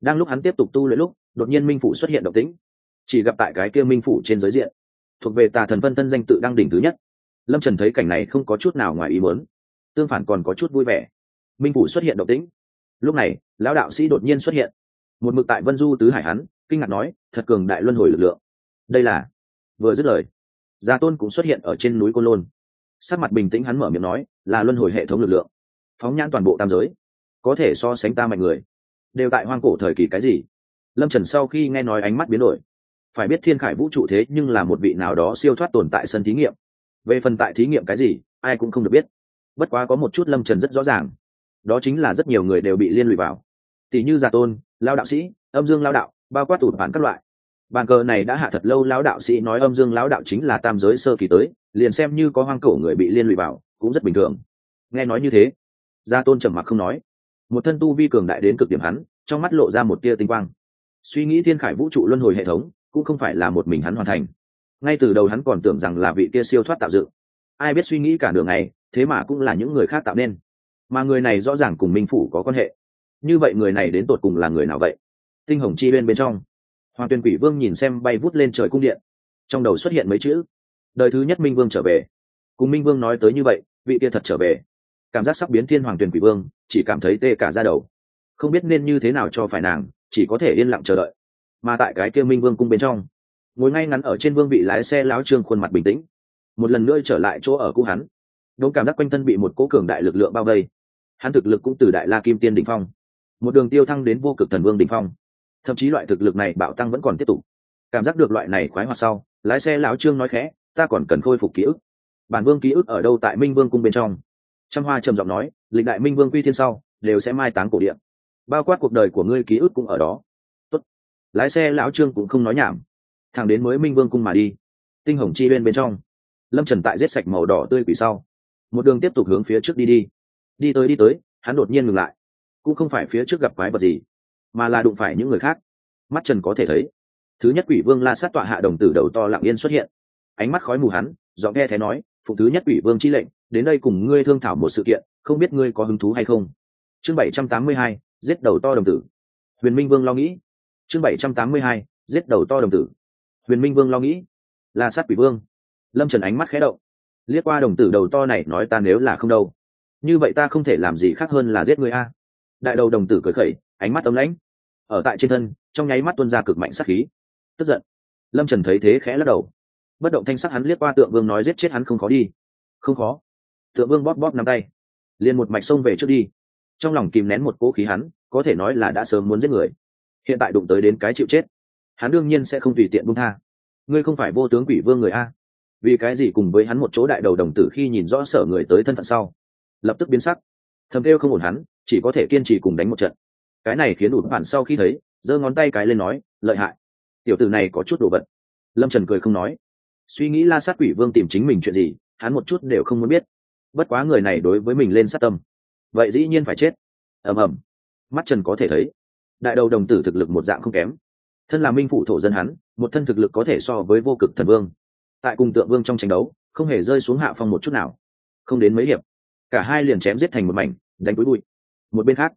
Speaker 1: Đang lúc hắn tiếp tục tu luyện lúc, đột nhiên minh phủ xuất hiện động tĩnh, chỉ gặp tại cái kia minh phủ trên giới diện, thuộc về tà thần vân thân danh tự đăng đỉnh thứ nhất. Lâm trần thấy cảnh này không có chút nào ngoài ý muốn tương phản còn có chút vui vẻ. Minh phủ xuất hiện động tĩnh. Lúc này, lão đạo sĩ đột nhiên xuất hiện. Một mực tại vân du tứ hải hắn, kinh ngạc nói, thật cường đại luân hồi lực lượng. Đây là, vừa dứt lời, gia tôn cũng xuất hiện ở trên núi côn lôn. Sắc mặt bình tĩnh hắn mở miệng nói, là luân hồi hệ thống lực lượng. Phóng nhãn toàn bộ tam giới, có thể so sánh ta mạnh người. Đều tại hoang cổ thời kỳ cái gì? Lâm trần sau khi nghe nói ánh mắt biến đổi, phải biết thiên khải vũ trụ thế nhưng là một vị nào đó siêu thoát tồn tại sân thí nghiệm. Về phần tại thí nghiệm cái gì, ai cũng không được biết bất quá có một chút lâm trần rất rõ ràng. Đó chính là rất nhiều người đều bị liên lụy vào. Tỷ như giả tôn lao đạo sĩ, âm dương lao đạo, bao quát tụt bản các loại. Bàn cờ này đã hạ thật lâu, lão đạo sĩ nói âm dương lão đạo chính là tam giới sơ kỳ tới, liền xem như có hoang cổ người bị liên lụy vào, cũng rất bình thường. Nghe nói như thế, gia tôn trầm mặc không nói. Một thân tu vi cường đại đến cực điểm hắn, trong mắt lộ ra một tia tinh quang. Suy nghĩ thiên khải vũ trụ luân hồi hệ thống, cũng không phải là một mình hắn hoàn thành. Ngay từ đầu hắn còn tưởng rằng là vị kia siêu thoát tạo dựng. Ai biết suy nghĩ cả đường này thế mà cũng là những người khác tạo nên. Mà người này rõ ràng cùng minh phủ có quan hệ. Như vậy người này đến tột cùng là người nào vậy? Tinh hồng chi bên bên trong. Hoàng tuyên quỷ vương nhìn xem bay vút lên trời cung điện. Trong đầu xuất hiện mấy chữ. Đời thứ nhất minh vương trở về. Cùng minh vương nói tới như vậy, vị kia thật trở về. Cảm giác sắp biến thiên hoàng tuyển quỷ vương, chỉ cảm thấy tê cả ra đầu. Không biết nên như thế nào cho phải nàng, chỉ có thể yên lặng chờ đợi. Mà tại cái kia minh vương cung bên trong, ngồi ngay ngắn ở trên vương vị lái xe láo trương khuôn mặt bình tĩnh. Một lần nữa trở lại chỗ ở cũ hắn đống cảm giác quanh thân bị một cỗ cường đại lực lượng bao vây. Hắn thực lực cũng từ đại la kim tiên đỉnh phong, một đường tiêu thăng đến vô cực thần vương đỉnh phong. Thậm chí loại thực lực này bạo tăng vẫn còn tiếp tục. Cảm giác được loại này khoái hoạt sau, lái xe lão trương nói khẽ, ta còn cần khôi phục ký ức. Bản vương ký ức ở đâu tại minh vương cung bên trong? Trăm hoa trầm giọng nói, lịch đại minh vương quy thiên sau, đều sẽ mai táng cổ điện bao quát cuộc đời của ngươi ký ức cũng ở đó. Tốt. lái xe lão trương cũng không nói nhảm. Thẳng đến mới minh vương cung mà đi, tinh hồng chi bên bên trong. Lâm trần tại giết sạch màu đỏ tươi quỷ sau một đường tiếp tục hướng phía trước đi đi. Đi tới đi tới, hắn đột nhiên ngừng lại. Cũng không phải phía trước gặp quái vật gì, mà là đụng phải những người khác. Mắt trần có thể thấy, thứ nhất quỷ vương la sát tọa hạ đồng tử đầu to lặng yên xuất hiện. Ánh mắt khói mù hắn, giọng nghe thấy nói, phụ thứ nhất quỷ vương chi lệnh, đến đây cùng ngươi thương thảo một sự kiện, không biết ngươi có hứng thú hay không? Chương bảy trăm tám mươi hai, giết đầu to đồng tử. Huyền minh vương lo nghĩ. Chương bảy trăm tám mươi hai, giết đầu to đồng tử. Huyền minh vương lo nghĩ. La sát quỷ vương. Lâm trần ánh mắt khé động liếc qua đồng tử đầu to này nói ta nếu là không đâu. Như vậy ta không thể làm gì khác hơn là giết người a. Đại đầu đồng tử cười khẩy, ánh mắt ấm lãnh. Ở tại trên thân, trong nháy mắt tuân ra cực mạnh sắc khí. Tức giận. Lâm trần thấy thế khẽ lắc đầu. Bất động thanh sắc hắn liếc qua tượng vương nói giết chết hắn không khó đi. Không khó. Tượng vương bóp bóp nắm tay. Liền một mạch xông về trước đi. Trong lòng kìm nén một cỗ khí hắn, có thể nói là đã sớm muốn giết người. Hiện tại đụng tới đến cái chịu chết. Hắn đương nhiên sẽ không tùy tiện buông tha. Ngươi không phải vô tướng quỷ vương người a vì cái gì cùng với hắn một chỗ đại đầu đồng tử khi nhìn rõ sở người tới thân phận sau? Lập tức biến sắc. Thầm kêu không ổn hắn, chỉ có thể kiên trì cùng đánh một trận. Cái này khiến ụt bản sau khi thấy, giơ ngón tay cái lên nói, lợi hại. Tiểu tử này có chút đồ vật. Lâm trần cười không nói. Suy nghĩ la sát quỷ vương tìm chính mình chuyện gì, hắn một chút đều không muốn biết. Bất quá người này đối với mình lên sát tâm. Vậy dĩ nhiên phải chết. Ầm ầm. Mắt trần có thể thấy, đại đầu đồng tử thực lực một dạng không kém. Thân là minh phụ thổ dân hắn, một thân thực lực có thể so với vô cực thần vương tại cùng tượng vương trong tranh đấu, không hề rơi xuống hạ phong một chút nào. Không đến mấy hiệp, cả hai liền chém giết thành một mảnh, đánh túi bụi. Một bên khác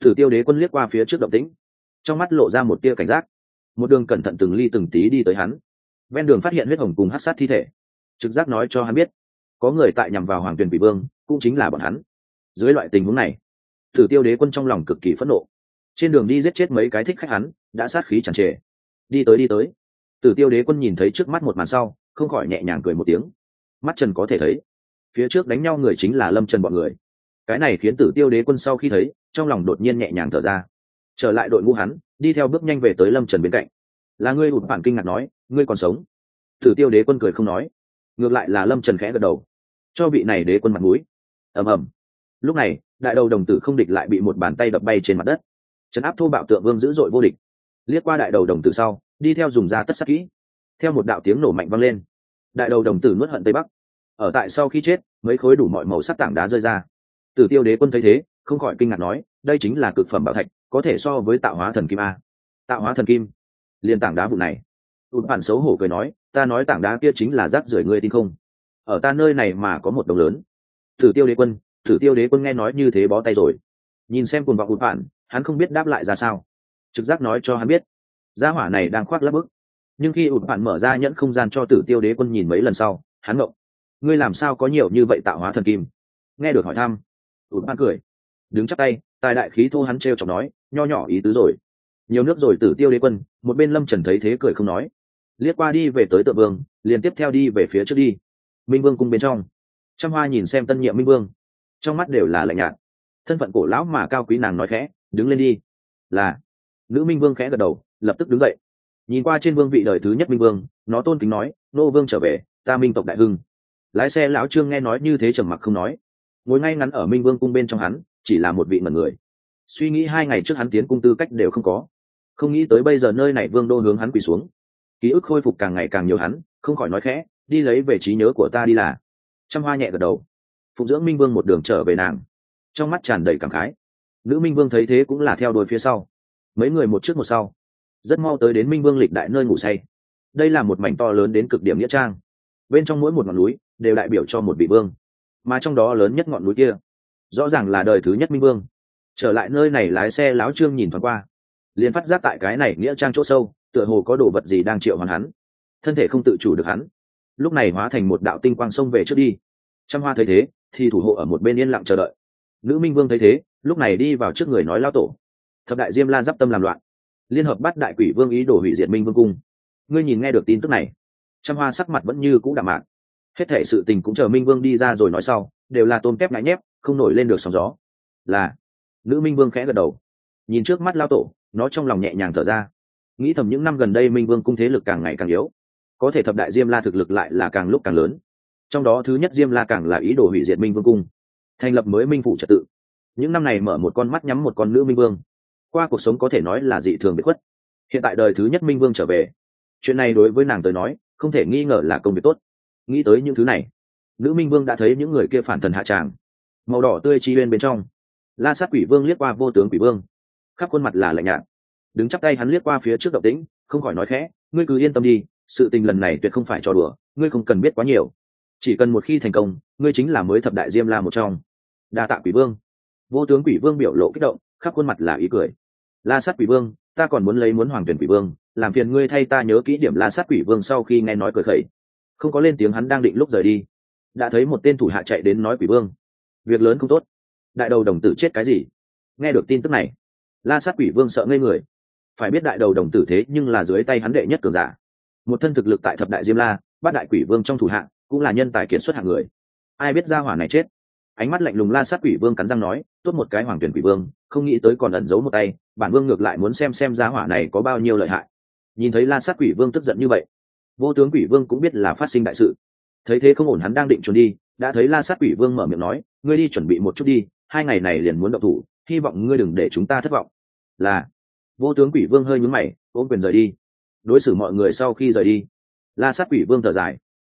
Speaker 1: thử tiêu đế quân liếc qua phía trước động tĩnh, trong mắt lộ ra một tia cảnh giác. Một đường cẩn thận từng ly từng tí đi tới hắn. Ven đường phát hiện huyết hồng cùng hát sát thi thể. Trực giác nói cho hắn biết, có người tại nhằm vào hoàng tuyền vị vương, cũng chính là bọn hắn. Dưới loại tình huống này thử tiêu đế quân trong lòng cực kỳ phẫn nộ. Trên đường đi giết chết mấy cái thích khách hắn, đã sát khí chẳng trề. Đi tới đi tới. Tử tiêu đế quân nhìn thấy trước mắt một màn sau không khỏi nhẹ nhàng cười một tiếng. Mắt trần có thể thấy, phía trước đánh nhau người chính là lâm trần bọn người. Cái này khiến tử tiêu đế quân sau khi thấy, trong lòng đột nhiên nhẹ nhàng thở ra. Trở lại đội ngũ hắn, đi theo bước nhanh về tới lâm trần bên cạnh. Là ngươi hụt phản kinh ngạc nói, ngươi còn sống? Tử tiêu đế quân cười không nói. Ngược lại là lâm trần khẽ gật đầu. Cho vị này đế quân mặt mũi. Ầm ầm. Lúc này, đại đầu đồng tử không địch lại bị một bàn tay đập bay trên mặt đất. Trấn áp thô bạo tượng vương dữ dội vô địch. Liếc qua đại đầu đồng tử sau, đi theo dùng ra tất sắc kỹ theo một đạo tiếng nổ mạnh vang lên. Đại đầu đồng tử nuốt hận tây bắc. Ở tại sau khi chết, mấy khối đủ mọi màu sắc tảng đá rơi ra. Tử tiêu đế quân thấy thế, không khỏi kinh ngạc nói, đây chính là cực phẩm bảo thạch, có thể so với tạo hóa thần kim a. Tạo hóa thần kim? Liền tảng đá vụ này. Tụt bản xấu hổ cười nói, ta nói tảng đá kia chính là rác rưởi ngươi tin không? Ở ta nơi này mà có một đồng lớn. Tử tiêu đế quân, tử tiêu đế quân nghe nói như thế bó tay rồi. Nhìn xem cùng vọng ụt bản hắn không biết đáp lại ra sao. Trực giác nói cho hắn biết. Gia hỏa này đang khoác lắp bức nhưng khi ụt bạn mở ra nhẫn không gian cho tử tiêu đế quân nhìn mấy lần sau, hắn ngộng, ngươi làm sao có nhiều như vậy tạo hóa thần kim? Nghe được hỏi thăm ụt bạn cười, đứng chắc tay, tài đại khí thô hắn t r e o chọc nói, nho nhỏ ý tứ rồi. Nhiều nước rồi tử tiêu đế quân. Một bên lâm trần thấy thế cười không nói, liếc qua đi về tới tự vương, liền tiếp theo đi về phía trước đi. Minh vương cung bên trong, trăm hoa nhìn xem tân nhiệm minh vương, trong mắt đều là lạnh nhạt. Thân phận cổ lão mà cao quý nàng nói khẽ, đứng lên đi. Là, nữ minh vương khẽ gật đầu, lập tức đứng dậy nhìn qua trên vương vị đời thứ nhất minh vương, nó tôn kính nói, nô vương trở về, ta minh tộc đại hưng. Lái xe lão trương nghe nói như thế trầm mặc không nói. Ngồi ngay ngắn ở minh vương cung bên trong hắn, chỉ là một vị mật người. Suy nghĩ hai ngày trước hắn tiến cung tư cách đều không có. Không nghĩ tới bây giờ nơi này vương đô hướng hắn quỳ xuống. Ký ức khôi phục càng ngày càng nhiều hắn, không khỏi nói khẽ, đi lấy về trí nhớ của ta đi là. Trăm hoa nhẹ gật đầu. Phụng dưỡng minh vương một đường trở về nàng. Trong mắt tràn đầy cảm khái. Nữ minh vương thấy thế cũng là theo đuôi phía sau. Mấy người một trước một sau rất mau tới đến minh vương lịch đại nơi ngủ say. Đây là một mảnh to lớn đến cực điểm nghĩa trang. Bên trong mỗi một ngọn núi đều đại biểu cho một vị vương, mà trong đó lớn nhất ngọn núi kia, rõ ràng là đời thứ nhất minh vương. Trở lại nơi này, lái xe láo trương nhìn thoáng qua, liền phát giác tại cái này nghĩa trang chỗ sâu, tựa hồ có đồ vật gì đang triệu hoàn hắn. Thân thể không tự chủ được hắn, lúc này hóa thành một đạo tinh quang sông về trước đi. Trăm hoa thấy thế, thì thủ hộ ở một bên yên lặng chờ đợi. Nữ minh vương thấy thế, lúc này đi vào trước người nói lao tổ. Thập đại diêm la d i p tâm làm loạn liên hợp bắt đại quỷ vương ý đồ hủy diệt minh vương cung. Ngươi nhìn nghe được tin tức này. Trăm hoa sắc mặt vẫn như c ũ đạm mạc. Hết thể sự tình cũng chờ minh vương đi ra rồi nói sau, đều là tôm tép ngại nhép, không nổi lên được sóng gió. Là, nữ minh vương khẽ gật đầu. Nhìn trước mắt lao tổ, nó trong lòng nhẹ nhàng thở ra. Nghĩ thầm những năm gần đây minh vương cung thế lực càng ngày càng yếu. Có thể thập đại diêm la thực lực lại là càng lúc càng lớn. Trong đó thứ nhất diêm la càng là ý đồ hủy diệt minh vương cung. Thành lập mới minh phủ trật tự. Những năm này mở một con mắt nhắm một con nữ minh vương qua cuộc sống có thể nói là dị thường bị khuất. Hiện tại đời thứ nhất minh vương trở về, chuyện này đối với nàng tới nói, không thể nghi ngờ là công việc tốt. Nghĩ tới những thứ này, nữ minh vương đã thấy những người kia phản thần hạ tràng, màu đỏ tươi chi bên bên trong. La sát quỷ vương liếc qua vô tướng quỷ vương, khắp khuôn mặt là lạnh nhạt. Đứng chắp tay hắn liếc qua phía trước động tĩnh, không khỏi nói khẽ, ngươi cứ yên tâm đi, sự tình lần này tuyệt không phải trò đùa, ngươi không cần biết quá nhiều. Chỉ cần một khi thành công, ngươi chính là mới thập đại diêm la một trong. Đa tạ quỷ vương. Vô tướng quỷ vương biểu lộ kích động khắp khuôn mặt là ý cười. La sát quỷ vương, ta còn muốn lấy muốn hoàng tuyển quỷ vương, làm phiền ngươi thay ta nhớ kỹ điểm la sát quỷ vương sau khi nghe nói cười khẩy. Không có lên tiếng hắn đang định lúc rời đi. Đã thấy một tên thủ hạ chạy đến nói quỷ vương. Việc lớn không tốt. Đại đầu đồng tử chết cái gì? Nghe được tin tức này, la sát quỷ vương sợ ngây người. Phải biết đại đầu đồng tử thế nhưng là dưới tay hắn đệ nhất cường giả. Một thân thực lực tại thập đại diêm la, bát đại quỷ vương trong thủ hạng cũng là nhân tài kiệt xuất hạng người. Ai biết ra hỏa này chết? Ánh mắt lạnh lùng la sát quỷ vương cắn răng nói, tốt một cái hoàng tuyển quỷ vương không nghĩ tới còn ẩn giấu một tay, bản vương ngược lại muốn xem xem giá hỏa này có bao nhiêu lợi hại. Nhìn thấy la sát quỷ vương tức giận như vậy, vô tướng quỷ vương cũng biết là phát sinh đại sự. Thấy thế không ổn hắn đang định trốn đi, đã thấy la sát quỷ vương mở miệng nói, ngươi đi chuẩn bị một chút đi, hai ngày này liền muốn động thủ, hy vọng ngươi đừng để chúng ta thất vọng. Là. Vô tướng quỷ vương hơi nhúng mày, ôm quyền rời đi. Đối xử mọi người sau khi rời đi, la sát quỷ vương thở dài.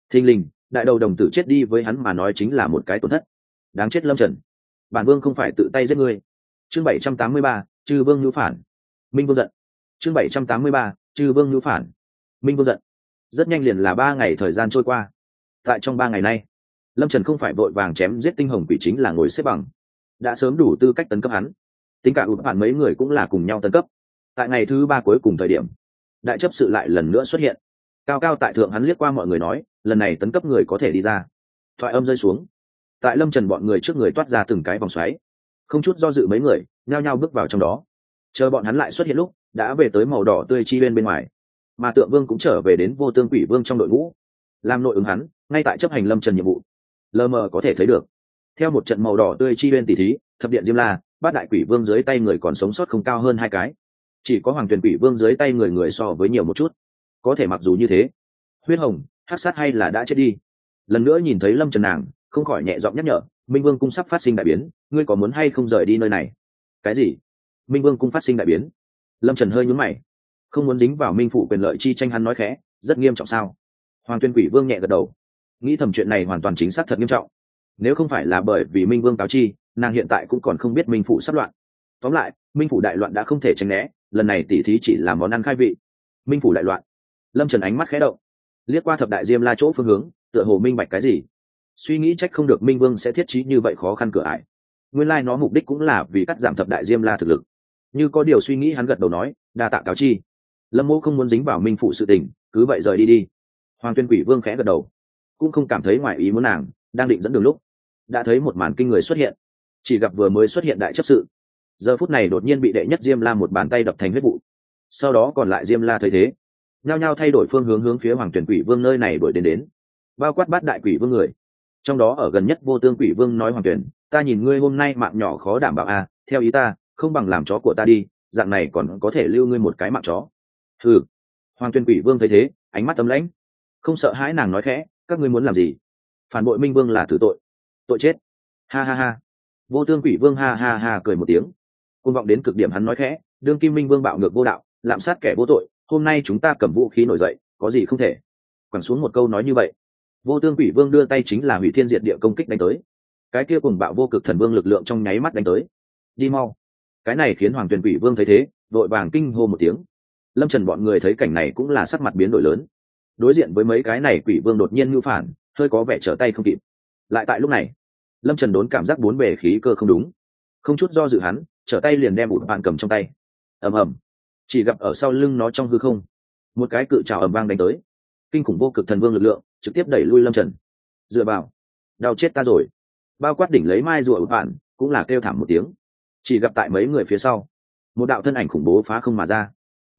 Speaker 1: Thình lình, đại đầu đồng tử chết đi với hắn mà nói chính là một cái tổn thất. Đáng chết lâm trần. Bản vương không phải tự tay giết ngươi chương bảy trăm tám mươi ba, chư vương nhu phản. Minh vương giận. Chương bảy trăm tám mươi ba, chư vương nhu phản. Minh vương giận. Rất nhanh liền là ba ngày thời gian trôi qua. Tại trong ba ngày nay, lâm trần không phải vội vàng chém giết tinh hồng quỷ chính là ngồi xếp bằng. Đã sớm đủ tư cách tấn cấp hắn. Tính cả ụt bạn mấy người cũng là cùng nhau tấn cấp. Tại ngày thứ ba cuối cùng thời điểm, đại chấp sự lại lần nữa xuất hiện. Cao cao tại thượng hắn liếc qua mọi người nói, lần này tấn cấp người có thể đi ra. Thoại âm rơi xuống. Tại lâm trần bọn người trước người toát ra từng cái vòng xoáy không chút do dự mấy người, nhao nhao bước vào trong đó. Chờ bọn hắn lại xuất hiện lúc, đã về tới màu đỏ tươi chi bên bên ngoài. Mà tượng vương cũng trở về đến vô tương quỷ vương trong đội ngũ. Làm nội ứng hắn, ngay tại chấp hành lâm trần nhiệm vụ. Lờ mờ có thể thấy được. Theo một trận màu đỏ tươi chi bên tỷ thí, thập điện diêm la, bát đại quỷ vương dưới tay người còn sống sót không cao hơn hai cái. Chỉ có hoàng tuyển quỷ vương dưới tay người người so với nhiều một chút. Có thể mặc dù như thế, huyết hồng hát sát hay là đã chết đi. Lần nữa nhìn thấy lâm trần nàng, không khỏi nhẹ giọng nhắc nhở minh vương cung sắp phát sinh đại biến, ngươi có muốn hay không rời đi nơi này? Cái gì? Minh vương cung phát sinh đại biến? Lâm trần hơi nhún mày. Không muốn dính vào minh phụ quyền lợi chi tranh hắn nói khẽ, rất nghiêm trọng sao? Hoàng tuyên quỷ vương nhẹ gật đầu. Nghĩ thầm chuyện này hoàn toàn chính xác thật nghiêm trọng. Nếu không phải là bởi vì minh vương cáo chi, nàng hiện tại cũng còn không biết minh phụ sắp loạn. Tóm lại, minh phủ đại loạn đã không thể tránh né, lần này tỉ thí chỉ là món ăn khai vị. Minh phủ đại loạn. Lâm trần ánh mắt khẽ động. Liếc qua thập đại diêm la chỗ phương hướng, tựa hồ minh bạch cái gì? Suy nghĩ trách không được minh vương sẽ thiết trí như vậy khó khăn cửa ải. Nguyên lai、like、nó mục đích cũng là vì cắt giảm thập đại diêm la thực lực. Như có điều suy nghĩ hắn gật đầu nói, đa tạ cáo chi. Lâm mô không muốn dính vào minh phụ sự tình, cứ vậy rời đi đi. Hoàng tuyên quỷ vương khẽ gật đầu. Cũng không cảm thấy ngoài ý muốn nàng, đang định dẫn đường lúc, đã thấy một màn kinh người xuất hiện. Chỉ gặp vừa mới xuất hiện đại chấp sự. Giờ phút này đột nhiên bị đệ nhất diêm la một bàn tay đập thành huyết vụ. Sau đó còn lại diêm la thấy thế. Nhao nhao thay đổi phương hướng hướng phía hoàng tuyển quỷ vương nơi này đuổi đến đến. Bao quát bát đại quỷ vương người trong đó ở gần nhất vô tương quỷ vương nói hoàng tuyển, ta nhìn ngươi hôm nay mạng nhỏ khó đảm bảo à theo ý ta, không bằng làm chó của ta đi, dạng này còn có thể lưu ngươi một cái mạng chó. Ừ hoàng tuyên quỷ vương thấy thế, ánh mắt tấm lãnh. Không sợ hãi nàng nói khẽ, các ngươi muốn làm gì? Phản bội minh vương là tử tội. Tội chết. Ha ha ha. Vô tương quỷ vương ha ha ha cười một tiếng. Côn vọng đến cực điểm hắn nói khẽ, đương kim minh vương bạo ngược vô đạo, lạm sát kẻ vô tội, hôm nay chúng ta cầm vũ khí nổi dậy, có gì không thể? Quẳng xuống một câu nói như vậy vô tương quỷ vương đưa tay chính là hủy thiên diệt địa công kích đánh tới. Cái kia cùng bạo vô cực thần vương lực lượng trong nháy mắt đánh tới. Đi mau. Cái này khiến hoàng tuyền quỷ vương thấy thế vội vàng kinh hô một tiếng. Lâm trần bọn người thấy cảnh này cũng là sắc mặt biến đổi lớn. Đối diện với mấy cái này quỷ vương đột nhiên ngưu phản, hơi có vẻ trở tay không kịp. Lại tại lúc này, lâm trần đốn cảm giác bốn bề khí cơ không đúng. Không chút do dự hắn, trở tay liền đem ụt bạn cầm trong tay. Ầm ầm. Chỉ gặp ở sau lưng nó trong hư không, một cái cự trào ầm vang đánh tới kinh khủng vô cực thần vương lực lượng, trực tiếp đẩy lui lâm trần. Dựa vào, đau chết ta rồi. Bao quát đỉnh lấy mai rùa ụt bạn cũng là kêu thảm một tiếng. Chỉ gặp tại mấy người phía sau, một đạo thân ảnh khủng bố phá không mà ra.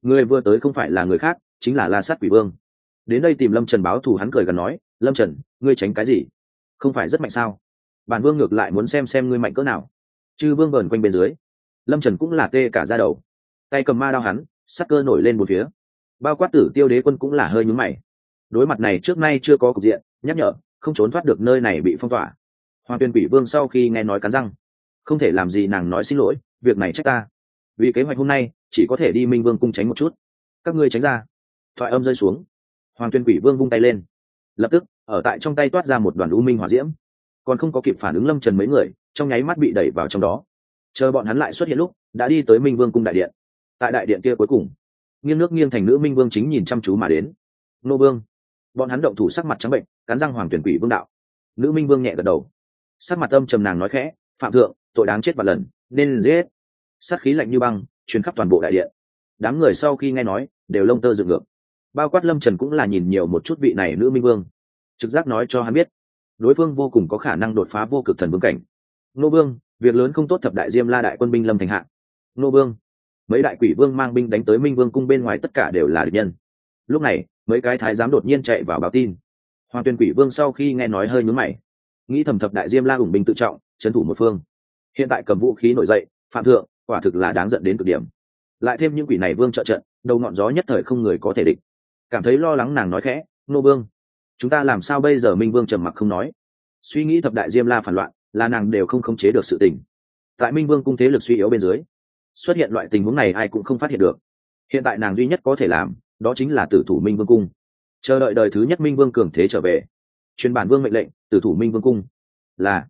Speaker 1: Người vừa tới không phải là người khác, chính là la sát quỷ vương. Đến đây tìm lâm trần báo thù hắn cười gần nói, lâm trần, ngươi tránh cái gì? Không phải rất mạnh sao? Bản vương ngược lại muốn xem xem ngươi mạnh cỡ nào. Chư vương vờn quanh bên dưới, lâm trần cũng là tê cả ra đầu. Tay cầm ma đao hắn, sắc cơ nổi lên một phía. Bao quát tử tiêu đế quân cũng là hơi nhúm mày đối mặt này trước nay chưa có cục diện, nhắc nhở, không trốn thoát được nơi này bị phong tỏa. Hoàng tuyên quỷ vương sau khi nghe nói cắn răng, không thể làm gì nàng nói xin lỗi, việc này trách ta. Vì kế hoạch hôm nay, chỉ có thể đi minh vương cung tránh một chút. Các ngươi tránh ra. Thoại âm rơi xuống. Hoàng tuyên quỷ vương vung tay lên. Lập tức, ở tại trong tay toát ra một đoàn u minh hỏa diễm. Còn không có kịp phản ứng lâm trần mấy người, trong nháy mắt bị đẩy vào trong đó. Chờ bọn hắn lại xuất hiện lúc, đã đi tới minh vương cung đại điện. Tại đại điện kia cuối cùng, nghiêng nước nghiêng thành nữ minh vương chính nhìn chăm chú mà đến. Nô vương bọn hắn động thủ sắc mặt trắng bệnh, cắn răng hoàng tuyển quỷ vương đạo. Nữ minh vương nhẹ gật đầu. Sắc mặt âm trầm nàng nói khẽ, phạm thượng, tội đáng chết và lần, nên giết. Sát khí lạnh như băng chuyến khắp toàn bộ đại điện. Đám người sau khi nghe nói, đều lông tơ dựng ngược. Bao quát lâm trần cũng là nhìn nhiều một chút vị này nữ minh vương. Trực giác nói cho hắn biết, đối phương vô cùng có khả năng đột phá vô cực thần vương cảnh. Nô vương, việc lớn không tốt thập đại diêm la đại quân binh lâm thành hạ. Nô vương, mấy đại quỷ vương mang binh đánh tới minh vương cung bên ngoài tất cả đều là địch nhân. Lúc này mấy cái thái giám đột nhiên chạy vào báo tin. Hoàng tuyên quỷ vương sau khi nghe nói hơi nhướng mày. Nghĩ thầm thập đại diêm la ủng binh tự trọng trấn thủ một phương. Hiện tại cầm vũ khí nổi dậy, phạm thượng, quả thực là đáng giận đến cực điểm. Lại thêm những quỷ này vương trợ trận, đầu ngọn gió nhất thời không người có thể địch. Cảm thấy lo lắng nàng nói khẽ, nô vương, chúng ta làm sao bây giờ? Minh vương trầm mặc không nói. Suy nghĩ thập đại diêm la phản loạn, là nàng đều không khống chế được sự tình. Tại minh vương cung thế lực suy yếu bên dưới, xuất hiện loại tình huống này ai cũng không phát hiện được. Hiện tại nàng duy nhất có thể làm đó chính là tử thủ minh vương cung. Chờ đợi đời thứ nhất minh vương cường thế trở về, truyền bản vương mệnh lệnh, tử thủ minh vương cung. Là,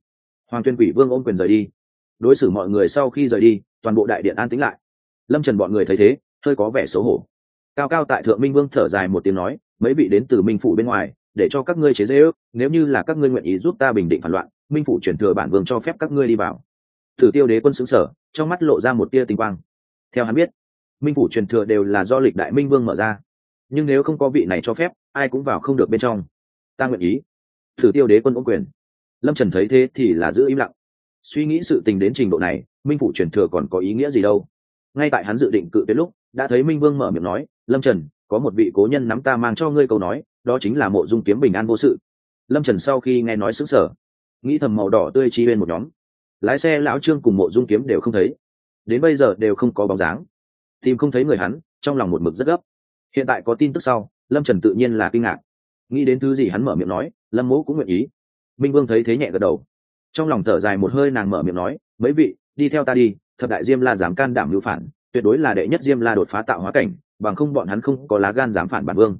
Speaker 1: hoàng tuyên quỷ vương ôm quyền rời đi. Đối xử mọi người sau khi rời đi, toàn bộ đại điện an tĩnh lại. Lâm trần bọn người thấy thế, hơi có vẻ xấu hổ. Cao cao tại thượng minh vương thở dài một tiếng nói, mấy vị đến từ minh phủ bên ngoài, để cho các ngươi chế dễ ước nếu như là các ngươi nguyện ý giúp ta bình định phản loạn, minh phủ chuyển thừa bản vương cho phép các ngươi đi vào. Thử tiêu đế quân xứng sở trong mắt lộ ra một tia tinh quang. Theo hắn biết minh phủ truyền thừa đều là do lịch đại minh vương mở ra nhưng nếu không có vị này cho phép ai cũng vào không được bên trong ta nguyện ý thử tiêu đế quân ôm quyền lâm trần thấy thế thì là giữ im lặng suy nghĩ sự tình đến trình độ này minh phủ truyền thừa còn có ý nghĩa gì đâu ngay tại hắn dự định cự tuyệt lúc đã thấy minh vương mở miệng nói lâm trần có một vị cố nhân nắm ta mang cho ngươi câu nói đó chính là mộ dung kiếm bình an vô sự lâm trần sau khi nghe nói xứng sở nghĩ thầm màu đỏ tươi chi bên một nhóm lái xe lão trương cùng mộ dung kiếm đều không thấy đến bây giờ đều không có bóng dáng tìm không thấy người hắn, trong lòng một mực rất gấp. Hiện tại có tin tức sau, lâm trần tự nhiên là kinh ngạc. Nghĩ đến thứ gì hắn mở miệng nói, lâm mỗ cũng nguyện ý. Minh vương thấy thế nhẹ gật đầu. Trong lòng thở dài một hơi nàng mở miệng nói, mấy vị, đi theo ta đi, thập đại diêm la dám can đảm lưu phản, tuyệt đối là đệ nhất diêm la đột phá tạo hóa cảnh, bằng không bọn hắn không có lá gan dám phản bản vương.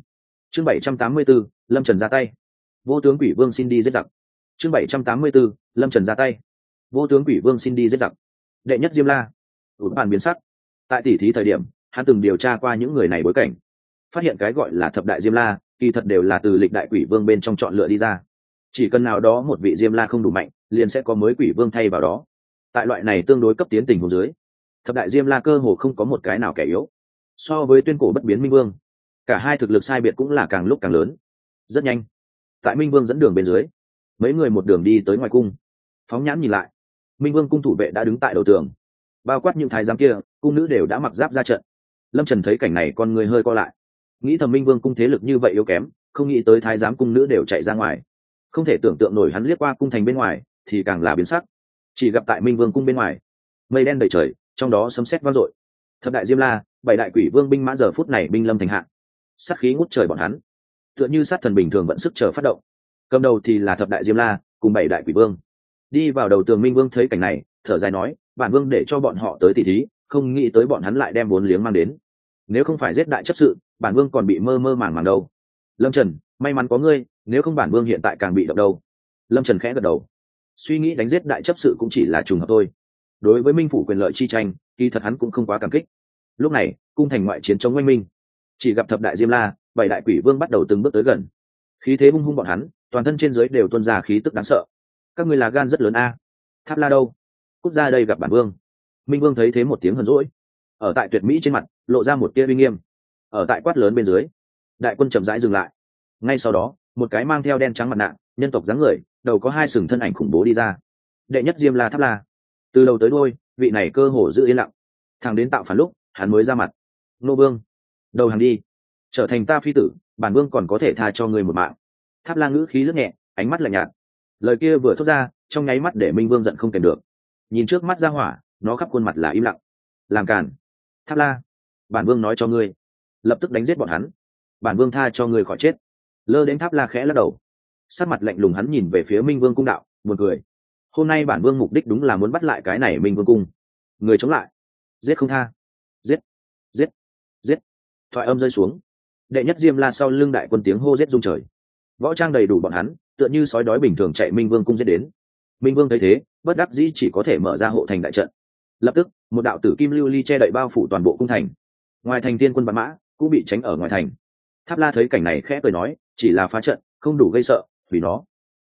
Speaker 1: Chương bảy trăm tám mươi b ố lâm trần ra tay. Vô tướng quỷ vương xin đi giết giặc. Chương bảy trăm tám mươi b ố lâm trần ra tay. Vô tướng quỷ vương xin đi giết giặc. Đệ nhất diêm la. Ủ bản biến sắc tại tỷ thí thời điểm, hắn từng điều tra qua những người này bối cảnh. Phát hiện cái gọi là thập đại diêm la, kỳ thật đều là từ lịch đại quỷ vương bên trong chọn lựa đi ra. Chỉ cần nào đó một vị diêm la không đủ mạnh, liền sẽ có mới quỷ vương thay vào đó. Tại loại này tương đối cấp tiến tình hồ dưới, thập đại diêm la cơ hồ không có một cái nào kẻ yếu. So với tuyên cổ bất biến minh vương, cả hai thực lực sai biệt cũng là càng lúc càng lớn. Rất nhanh, tại minh vương dẫn đường bên dưới, mấy người một đường đi tới ngoài cung. Phóng nhãn nhìn lại, minh vương cung thủ vệ đã đứng tại đầu tường bao quát những thái giám kia, cung nữ đều đã mặc giáp ra trận. Lâm trần thấy cảnh này con người hơi co lại. Nghĩ thầm minh vương cung thế lực như vậy yếu kém, không nghĩ tới thái giám cung nữ đều chạy ra ngoài. Không thể tưởng tượng nổi hắn liếc qua cung thành bên ngoài, thì càng là biến sắc. Chỉ gặp tại minh vương cung bên ngoài, mây đen đầy trời, trong đó sấm sét vang dội. Thập đại diêm la, bảy đại quỷ vương binh mã giờ phút này binh lâm thành hạ sát khí ngút trời bọn hắn. Tựa như sát thần bình thường vẫn sức chờ phát động. Cầm đầu thì là thập đại diêm la, cùng bảy đại quỷ vương. Đi vào đầu tường minh vương thấy cảnh này, thở dài nói bản vương để cho bọn họ tới tỷ thí, không nghĩ tới bọn hắn lại đem bốn liếng mang đến. Nếu không phải giết đại chấp sự, bản vương còn bị mơ mơ màng màng đâu. Lâm trần, may mắn có ngươi, nếu không bản vương hiện tại càng bị động đâu. Lâm trần khẽ gật đầu. Suy nghĩ đánh giết đại chấp sự cũng chỉ là trùng hợp thôi. Đối với minh phủ quyền lợi chi tranh, kỳ thật hắn cũng không quá cảm kích. Lúc này, cung thành ngoại chiến chống oanh minh. Chỉ gặp thập đại diêm la, bảy đại quỷ vương bắt đầu từng bước tới gần. Khí thế hung hung bọn hắn, toàn thân trên dưới đều tuân ra khí tức đáng sợ. Các người là gan rất lớn a. Tháp la đâu? Cút ra đây gặp bản vương. Minh vương thấy thế một tiếng hờn rỗi ở tại tuyệt mỹ trên mặt, lộ ra một tia uy nghiêm. Ở tại quát lớn bên dưới, đại quân chậm rãi dừng lại. Ngay sau đó, một cái mang theo đen trắng mặt nạ, nhân tộc dáng người, đầu có hai sừng thân ảnh khủng bố đi ra. Đệ nhất diêm la tháp la. Từ đầu tới đôi vị này cơ hồ giữ yên lặng. Thằng đến tạo phản lúc, hắn mới ra mặt. Nô vương, đầu hàng đi. Trở thành ta phi tử, bản vương còn có thể tha cho người một mạng. Tháp la ngữ khí lướt nhẹ, ánh mắt lạnh nhạt. Lời kia vừa thốt ra, trong nháy mắt để minh vương giận không kèm được nhìn trước mắt ra hỏa, nó khắp khuôn mặt là im lặng. Làm càn. Tháp la, bản vương nói cho ngươi. Lập tức đánh giết bọn hắn. Bản vương tha cho ngươi khỏi chết. Lơ đến tháp la khẽ lắc đầu. Sát mặt lạnh lùng hắn nhìn về phía minh vương cung đạo, buồn cười. Hôm nay bản vương mục đích đúng là muốn bắt lại cái này minh vương cung. Người chống lại. Giết không tha. Giết. Giết. Giết. Thoại âm rơi xuống. Đệ nhất diêm la sau lưng đại quân tiếng hô giết rung trời. Võ trang đầy đủ bọn hắn, tựa như sói đói bình thường chạy minh vương cung giết đến minh vương thấy thế, bất đắc dĩ chỉ có thể mở ra hộ thành đại trận. Lập tức, một đạo tử kim lưu ly che đậy bao phủ toàn bộ cung thành. Ngoài thành tiên quân bắn mã cũng bị tránh ở ngoài thành. Tháp la thấy cảnh này khẽ cười nói, chỉ là phá trận, không đủ gây sợ, vì nó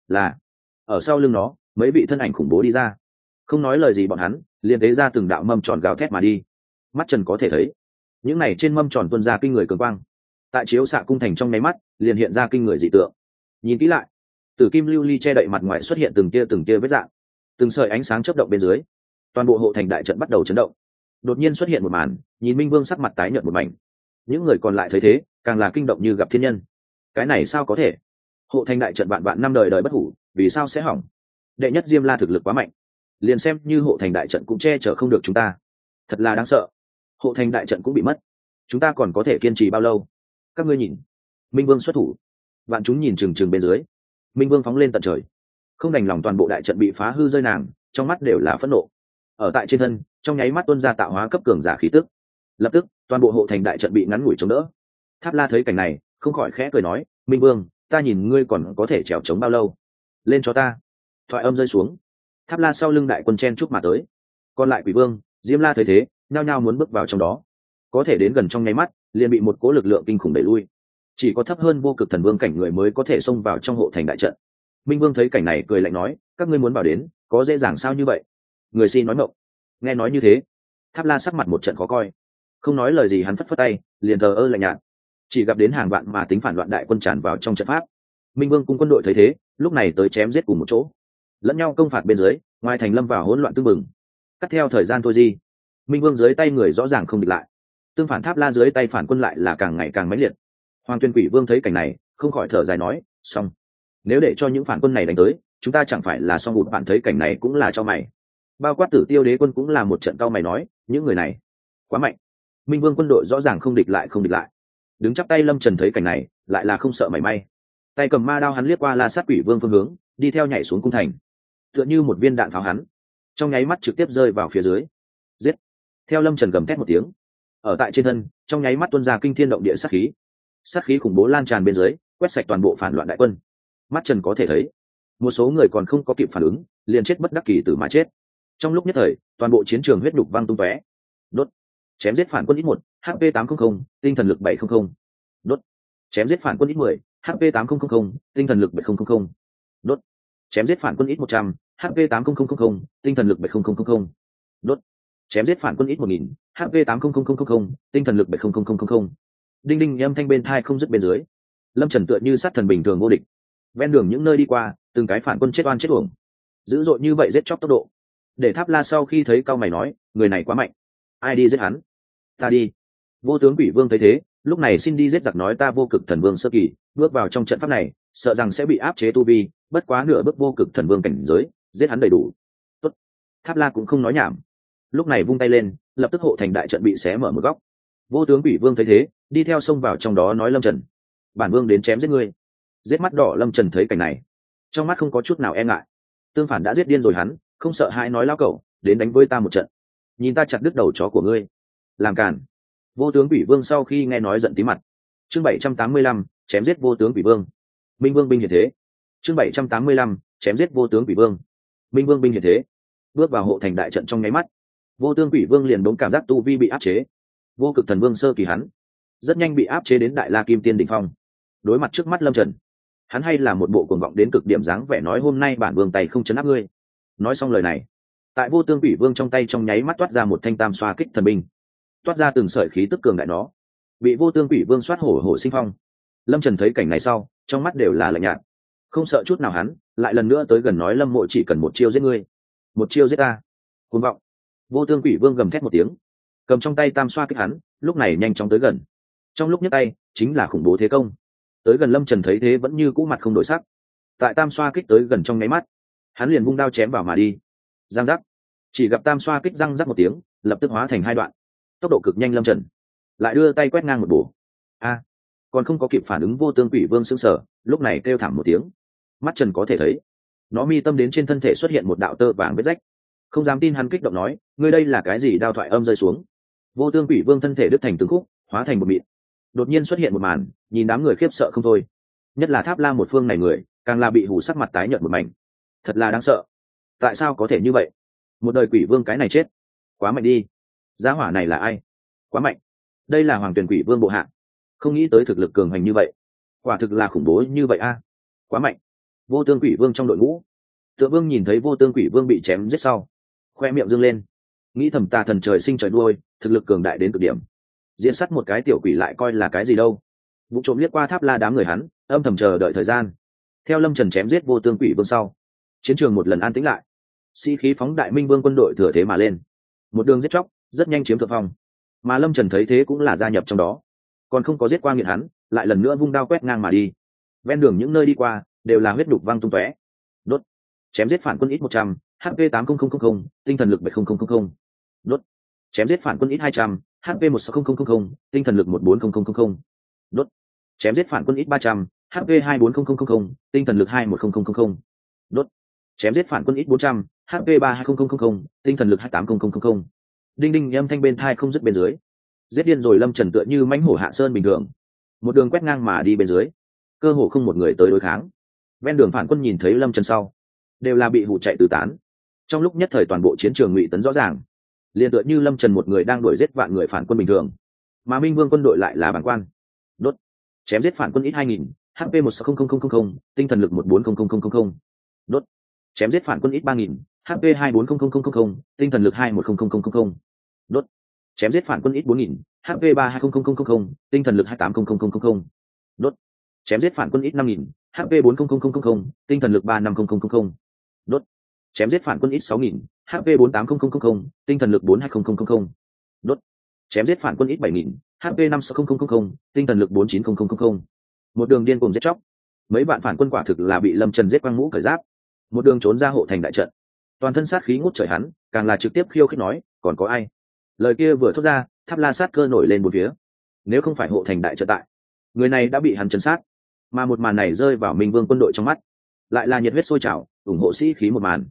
Speaker 1: là ở sau lưng nó, mấy vị thân ảnh khủng bố đi ra. Không nói lời gì bọn hắn, liền tế ra từng đạo mâm tròn gào thét mà đi. Mắt trần có thể thấy, những này trên mâm tròn tuân ra kinh người cường quang. Tại chiếu xạ cung thành trong nháy mắt, liền hiện ra kinh người dị tượng. Nhìn kỹ lại tử kim lưu ly che đậy mặt ngoài xuất hiện từng tia từng tia vết dạng. Từng sợi ánh sáng chấp động bên dưới, toàn bộ hộ thành đại trận bắt đầu chấn động. Đột nhiên xuất hiện một màn, nhìn minh vương sắc mặt tái nhợt một mảnh. Những người còn lại thấy thế, càng là kinh động như gặp thiên nhân. Cái này sao có thể? Hộ thành đại trận vạn vạn năm đời đời bất hủ, vì sao sẽ hỏng? Đệ nhất diêm la thực lực quá mạnh. Liền xem như hộ thành đại trận cũng che chở không được chúng ta. Thật là đáng sợ. Hộ thành đại trận cũng bị mất. Chúng ta còn có thể kiên trì bao lâu? Các ngươi nhìn. Minh vương xuất thủ. Vạn chúng nhìn trừng trừng bên dưới minh vương phóng lên tận trời không đành lòng toàn bộ đại trận bị phá hư rơi nàng trong mắt đều là phẫn nộ ở tại trên thân trong nháy mắt tuân ra tạo hóa cấp cường giả khí tức lập tức toàn bộ hộ thành đại trận bị ngắn ngủi chống đỡ tháp la thấy cảnh này không khỏi khẽ cười nói minh vương ta nhìn ngươi còn có thể trèo trống bao lâu lên cho ta thoại âm rơi xuống tháp la sau lưng đại quân chen chúc mà tới còn lại quỷ vương diêm la thấy thế nhao nhao muốn bước vào trong đó có thể đến gần trong nháy mắt liền bị một cố lực lượng kinh khủng đẩy lui chỉ có thấp hơn vô cực thần vương cảnh người mới có thể xông vào trong hộ thành đại trận. Minh vương thấy cảnh này cười lạnh nói, các ngươi muốn vào đến, có dễ dàng sao như vậy? Người xin nói mộng. Nghe nói như thế, tháp la sắc mặt một trận khó coi. Không nói lời gì hắn phất phất tay, liền thờ ơ lạnh nhạt. Chỉ gặp đến hàng vạn mà tính phản loạn đại quân tràn vào trong trận pháp. Minh vương cùng quân đội thấy thế, lúc này tới chém giết cùng một chỗ. Lẫn nhau công phạt bên dưới, ngoài thành lâm vào hỗn loạn tương mừng cắt theo thời gian thôi di, minh vương dưới tay người rõ ràng không địch lại. Tương phản tháp la dưới tay phản quân lại là càng ngày càng mãnh liệt hoàng tuyên quỷ vương thấy cảnh này, không khỏi thở dài nói, xong. Nếu để cho những phản quân này đánh tới, chúng ta chẳng phải là xong một bạn thấy cảnh này cũng là cho mày. Bao quát tử tiêu đế quân cũng là một trận cao mày nói, những người này, quá mạnh. Minh vương quân đội rõ ràng không địch lại, không địch lại. Đứng chắp tay lâm trần thấy cảnh này, lại là không sợ mảy may. Tay cầm ma đao hắn liếc qua la sát quỷ vương phương hướng, đi theo nhảy xuống cung thành. Tựa như một viên đạn pháo hắn, trong nháy mắt trực tiếp rơi vào phía dưới. Giết. Theo lâm trần gầm thét một tiếng, ở tại trên thân, trong nháy mắt tuân ra kinh thiên động địa sát khí sát khí khủng bố lan tràn bên dưới, quét sạch toàn bộ phản loạn đại quân. Mắt trần có thể thấy, một số người còn không có kịp phản ứng, liền chết bất đắc kỳ từ mà chết. Trong lúc nhất thời, toàn bộ chiến trường huyết đục văng tung tóe. Đốt. Chém giết phản quân ít một hp tám trăm linh tinh thần lực bảy trăm linh đốt. Chém giết phản quân ít mười hp tám nghìn tinh thần lực bảy nghìn đốt. Chém giết phản quân ít một trăm hp tám nghìn tinh thần lực bảy nghìn đốt. Chém giết phản quân ít một nghìn hp tám nghìn tinh thần lực bảy nghìn đinh đinh âm thanh bên thai không dứt bên dưới. Lâm trần tựa như sát thần bình thường vô địch. Ven đường những nơi đi qua, từng cái phản quân chết oan chết uổng. Dữ dội như vậy giết chóc tốc độ. Để tháp la sau khi thấy cao mày nói, người này quá mạnh. Ai đi giết hắn? Ta đi. Vô tướng quỷ vương thấy thế, lúc này xin đi giết giặc nói ta vô cực thần vương sơ kỳ, bước vào trong trận pháp này, sợ rằng sẽ bị áp chế tu vi, bất quá nửa bước vô cực thần vương cảnh giới, giết hắn đầy đủ. Tốt. tháp la cũng không nói nhảm. Lúc này vung tay lên, lập tức hộ thành đại trận bị xé mở một góc. Vô tướng quỷ vương thấy thế đi theo xông vào trong đó nói lâm trần. Bản vương đến chém giết ngươi. Giết mắt đỏ lâm trần thấy cảnh này. Trong mắt không có chút nào e ngại. Tương phản đã giết điên rồi hắn, không sợ hãi nói lao cẩu, đến đánh với ta một trận. Nhìn ta chặt đứt đầu chó của ngươi. Làm cản vô tướng quỷ vương sau khi nghe nói giận tí mặt. Chương bảy trăm tám mươi lăm, chém giết vô tướng quỷ vương. Minh vương binh hiện thế. Chương bảy trăm tám mươi lăm, chém giết vô tướng quỷ vương. Minh vương binh hiện thế. Bước vào hộ thành đại trận trong nháy mắt. Vô tướng quỷ vương liền đống cảm giác tu vi bị áp chế. Vô cực thần vương sơ kỳ hắn rất nhanh bị áp chế đến đại la kim tiên đỉnh phong. Đối mặt trước mắt lâm trần, hắn hay là một bộ cuồng vọng đến cực điểm dáng vẻ nói, hôm nay bản vương tay không chấn áp ngươi. Nói xong lời này, tại vô tương ủy vương trong tay trong nháy mắt toát ra một thanh tam xoa kích thần binh, toát ra từng sợi khí tức cường đại nó bị vô tương ủy vương soát hổ hổ sinh phong. Lâm trần thấy cảnh này sau, trong mắt đều là lạnh nhạt. Không sợ chút nào hắn, lại lần nữa tới gần nói, lâm mộ chỉ cần một chiêu giết ngươi, một chiêu giết ta. Côn vọng. Vô tương quỷ vương gầm thét một tiếng, cầm trong tay tam xoa kích hắn, lúc này nhanh chóng tới gần trong lúc nhấc tay, chính là khủng bố thế công. Tới gần lâm trần thấy thế vẫn như cũ mặt không đổi sắc. Tại tam xoa kích tới gần trong nháy mắt, hắn liền vung đao chém vào mà đi. Giang giác. Chỉ gặp tam xoa kích răng rắc một tiếng, lập tức hóa thành hai đoạn. Tốc độ cực nhanh lâm trần. Lại đưa tay quét ngang một bổ. A. Còn không có kịp phản ứng vô tương quỷ vương xương sở lúc này kêu thảm một tiếng. Mắt trần có thể thấy, nó mi tâm đến trên thân thể xuất hiện một đạo tơ vàng vết rách. Không dám tin hắn kích động nói, ngươi đây là cái gì đao thoại âm rơi xuống? Vô tương quỷ vương thân thể đứt thành từng khúc, hóa thành một mịn đột nhiên xuất hiện một màn, nhìn đám người khiếp sợ không thôi. Nhất là tháp la một phương này người, càng là bị hủ sắc mặt tái nhợt một mảnh. Thật là đáng sợ. Tại sao có thể như vậy? Một đời quỷ vương cái này chết. Quá mạnh đi. Giá hỏa này là ai? Quá mạnh. Đây là hoàng tuyển quỷ vương bộ hạ. Không nghĩ tới thực lực cường hành như vậy. Quả thực là khủng bố như vậy a. Quá mạnh. Vô tương quỷ vương trong đội ngũ. Tựa vương nhìn thấy vô tương quỷ vương bị chém giết sau, khoe miệng dâng lên. Nghĩ thầm tà thần trời sinh trời đuôi, thực lực cường đại đến cực điểm diễn sắt một cái tiểu quỷ lại coi là cái gì đâu. Vụ trộm liếc qua tháp la đám người hắn, âm thầm chờ đợi thời gian. Theo lâm trần chém giết vô tương quỷ vương sau, chiến trường một lần an tĩnh lại. Sĩ、si、khí phóng đại minh vương quân đội thừa thế mà lên. Một đường giết chóc, rất nhanh chiếm thượng phong. Mà lâm trần thấy thế cũng là gia nhập trong đó. Còn không có giết qua nghiện hắn, lại lần nữa vung đao quét ngang mà đi. Ven đường những nơi đi qua, đều là huyết đục văng tung tóe. Đốt. Chém giết phản quân ít một trăm hp tám nghìn tinh thần lực bảy nghìn đốt. Chém giết phản quân ít hai trăm hp một sáu nghìn tinh thần lực một bốn nghìn đốt chém giết phản quân ít ba trăm hp hai bốn nghìn tinh thần lực hai một nghìn đốt chém giết phản quân ít bốn trăm hp ba hai nghìn tinh thần lực hai tám nghìn đinh đinh âm thanh bên thai không dứt bên dưới giết điên rồi lâm trần tựa như mãnh hổ hạ sơn bình thường một đường quét ngang mà đi bên dưới cơ hồ không một người tới đối kháng ven đường phản quân nhìn thấy lâm trần sau đều là bị hụ chạy tứ tán trong lúc nhất thời toàn bộ chiến trường ngụy tấn rõ ràng liền tựa như lâm trần một người đang đuổi giết vạn người phản quân bình thường mà minh vương quân đội lại là bản quan đốt chém giết phản quân ít hai nghìn hp một sáu không tinh thần lực một bốn không đốt chém giết phản quân ít ba nghìn hp hai bốn không tinh thần lực hai một không đốt chém giết phản quân ít bốn nghìn hp ba hai không tinh thần lực hai tám không đốt chém giết phản quân ít năm nghìn hp bốn không tinh thần lực ba năm không đốt chém giết phản quân ít sáu nghìn hp bốn tám tinh thần lực bốn hai đốt. Chém giết phản quân ít bảy nghìn hp năm sáu tinh thần lực bốn chín không một đường điên cùng giết chóc. Mấy bạn phản quân quả thực là bị lâm trần giết quăng mũ cởi giáp. Một đường trốn ra hộ thành đại trận. Toàn thân sát khí ngút trời hắn, càng là trực tiếp khiêu khích nói, còn có ai? Lời kia vừa thốt ra, tháp la sát cơ nổi lên một phía. Nếu không phải hộ thành đại trận tại, người này đã bị hắn chấn sát. Mà một màn này rơi vào minh vương quân đội trong mắt. Lại là nhiệt huyết sôi trào, ủng hộ sĩ khí một màn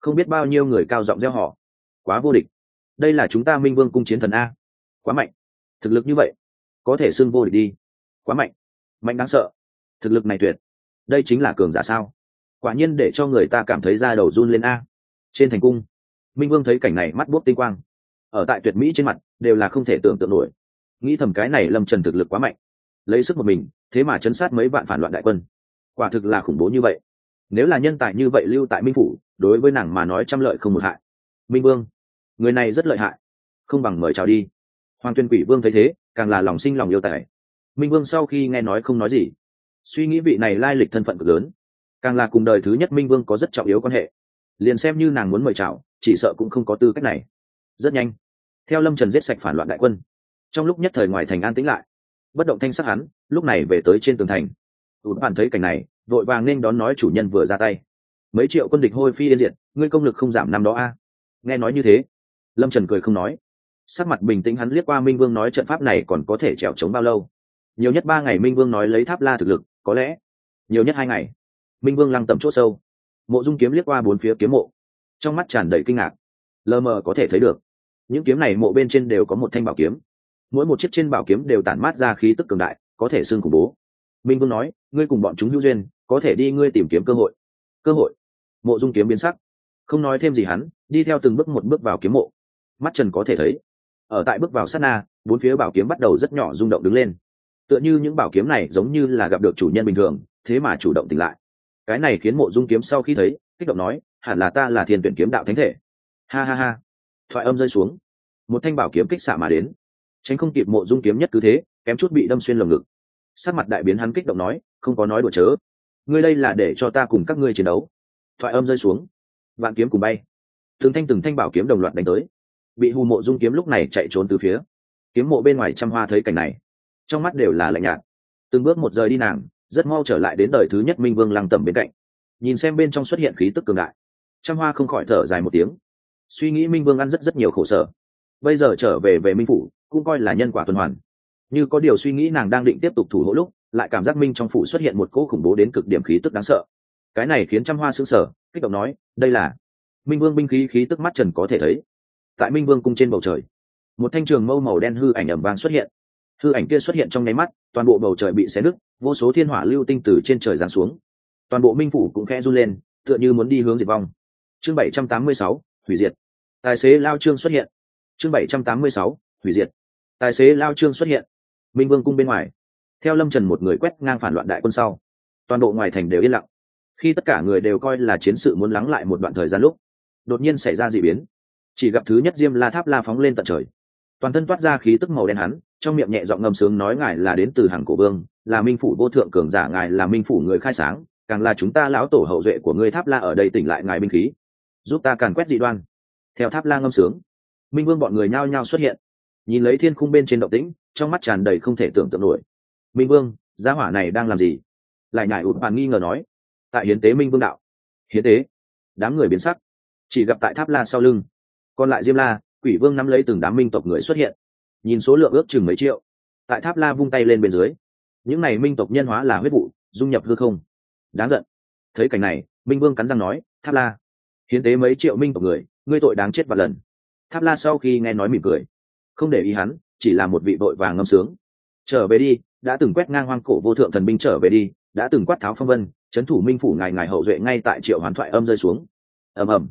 Speaker 1: không biết bao nhiêu người cao giọng gieo họ. Quá vô địch. Đây là chúng ta minh vương cung chiến thần a. Quá mạnh. Thực lực như vậy, có thể xưng vô địch đi. Quá mạnh. Mạnh đáng sợ. Thực lực này tuyệt. Đây chính là cường giả sao? Quả nhiên để cho người ta cảm thấy da đầu run lên a. Trên thành cung, minh vương thấy cảnh này mắt buốt tinh quang. Ở tại tuyệt mỹ trên mặt, đều là không thể tưởng tượng nổi. Nghĩ thầm cái này lâm trần thực lực quá mạnh. Lấy sức một mình, thế mà chấn sát mấy vạn phản loạn đại quân. Quả thực là khủng bố như vậy. Nếu là nhân tài như vậy lưu tại minh phủ đối với nàng mà nói trăm lợi không một hại. Minh vương, người này rất lợi hại. Không bằng mời chào đi. Hoàng tuyên quỷ vương thấy thế, càng là lòng sinh lòng yêu tài. Minh vương sau khi nghe nói không nói gì, suy nghĩ vị này lai lịch thân phận cực lớn. Càng là cùng đời thứ nhất minh vương có rất trọng yếu quan hệ. Liền xem như nàng muốn mời chào, chỉ sợ cũng không có tư cách này. Rất nhanh, theo lâm trần giết sạch phản loạn đại quân, trong lúc nhất thời ngoài thành an tĩnh lại, bất động thanh sắc hắn, lúc này về tới trên tường thành. Tụt bạn thấy cảnh này, vội vàng nên đón nói chủ nhân vừa ra tay mấy triệu quân địch hôi phi yên diệt, ngươi công lực không giảm năm đó a. Nghe nói như thế, lâm trần cười không nói. Sắc mặt bình tĩnh hắn liếc qua minh vương nói trận pháp này còn có thể trèo trống bao lâu? Nhiều nhất ba ngày minh vương nói lấy tháp la thực lực, có lẽ nhiều nhất hai ngày. Minh vương lăng tầm c h ỗ sâu. Mộ dung kiếm liếc qua bốn phía kiếm mộ. Trong mắt tràn đầy kinh ngạc. Lờ mờ có thể thấy được. Những kiếm này mộ bên trên đều có một thanh bảo kiếm. Mỗi một chiếc trên bảo kiếm đều tản mát ra khí tức cường đại, có thể xương khủng bố. Minh vương nói, ngươi cùng bọn chúng hữu duyên, có thể đi ngươi tìm kiếm cơ hội. Cơ hội? Mộ dung kiếm biến sắc. Không nói thêm gì hắn, đi theo từng bước một bước vào kiếm mộ. Mắt trần có thể thấy, ở tại bước vào sát na, bốn phía bảo kiếm bắt đầu rất nhỏ rung động đứng lên. Tựa như những bảo kiếm này giống như là gặp được chủ nhân bình thường, thế mà chủ động tỉnh lại. Cái này khiến mộ dung kiếm sau khi thấy, kích động nói, hẳn là ta là thiên tuyển kiếm đạo thánh thể. Ha ha ha. Thoại âm rơi xuống. Một thanh bảo kiếm kích xạ mà đến. Tránh không kịp mộ dung kiếm nhất cứ thế, kém chút bị đâm xuyên lồng ngực. Sát mặt đại biến hắn kích động nói, không có nói đùa chớ. Ngươi đây là để cho ta cùng các ngươi chiến đấu thoại âm rơi xuống. Vạn kiếm cùng bay. Từng thanh từng thanh bảo kiếm đồng loạt đánh tới. Bị hù mộ dung kiếm lúc này chạy trốn từ phía. Kiếm mộ bên ngoài trăm hoa thấy cảnh này, trong mắt đều là lạnh nhạt. Từng bước một rời đi nàng, rất mau trở lại đến đời thứ nhất minh vương lăng tầm bên cạnh. Nhìn xem bên trong xuất hiện khí tức cường đại. Trăm hoa không khỏi thở dài một tiếng. Suy nghĩ minh vương ăn rất rất nhiều khổ sở. Bây giờ trở về về minh phủ, cũng coi là nhân quả tuần hoàn. Như có điều suy nghĩ nàng đang định tiếp tục thủ hộ lúc, lại cảm giác minh trong phủ xuất hiện một cỗ khủng bố đến cực điểm khí tức đáng sợ cái này khiến trăm hoa sững sờ sở kích động nói, đây là minh vương binh khí khí tức mắt trần có thể thấy. Tại minh vương cung trên bầu trời, một thanh trường mâu màu đen hư ảnh ẩm vàng xuất hiện. Hư ảnh kia xuất hiện trong nháy mắt, toàn bộ bầu trời bị xé nứt, vô số thiên hỏa lưu tinh từ trên trời giáng xuống. Toàn bộ minh phủ cũng khẽ run lên, tựa như muốn đi hướng diệt vong. Chương bảy trăm tám mươi sáu, hủy diệt. Tài xế lao trương xuất hiện. Chương bảy trăm tám mươi sáu, hủy diệt. Tài xế lao trương xuất hiện. Minh vương cung bên ngoài. Theo lâm trần một người quét ngang phản loạn đại quân sau, toàn bộ ngoài thành đều yên lặng khi tất cả người đều coi là chiến sự muốn lắng lại một đoạn thời gian lúc, đột nhiên xảy ra d ị biến. Chỉ gặp thứ nhất diêm la tháp la phóng lên tận trời. Toàn thân toát ra khí tức màu đen hắn, trong miệng nhẹ giọng ngầm sướng nói ngài là đến từ hàng cổ vương, là minh phủ vô thượng cường giả, ngài là minh phủ người khai sáng, càng là chúng ta lão tổ hậu duệ của ngươi tháp la ở đây tỉnh lại ngài binh khí, giúp ta càn quét dị đoan. Theo tháp la ngâm sướng, minh vương bọn người nhao nhao xuất hiện. Nhìn lấy thiên khung bên trên động tĩnh, trong mắt tràn đầy không thể tưởng tượng nổi. Minh vương, gia hỏa này đang làm gì? Lại nhải ụt bạn nghi ngờ nói tại hiến tế minh vương đạo. Hiến tế? Đám người biến sắc. Chỉ gặp tại tháp la sau lưng. Còn lại diêm la, quỷ vương nắm lấy từng đám minh tộc người xuất hiện. Nhìn số lượng ước chừng mấy triệu. Tại tháp la vung tay lên bên dưới. Những này minh tộc nhân hóa là huyết vụ, dung nhập hư không. Đáng giận. Thấy cảnh này, minh vương cắn răng nói, tháp la, hiến tế mấy triệu minh tộc người, ngươi tội đáng chết và lần. Tháp la sau khi nghe nói mỉm cười, không để ý hắn, chỉ là một vị vội vàng ngâm sướng. Trở về đi, đã từng quét ngang hoang cổ vô thượng thần binh trở về đi, đã từng quát tháo phong vân trấn thủ minh phủ ngài ngài hậu duệ ngay tại triệu hoán thoại âm rơi xuống. Ầm ầm.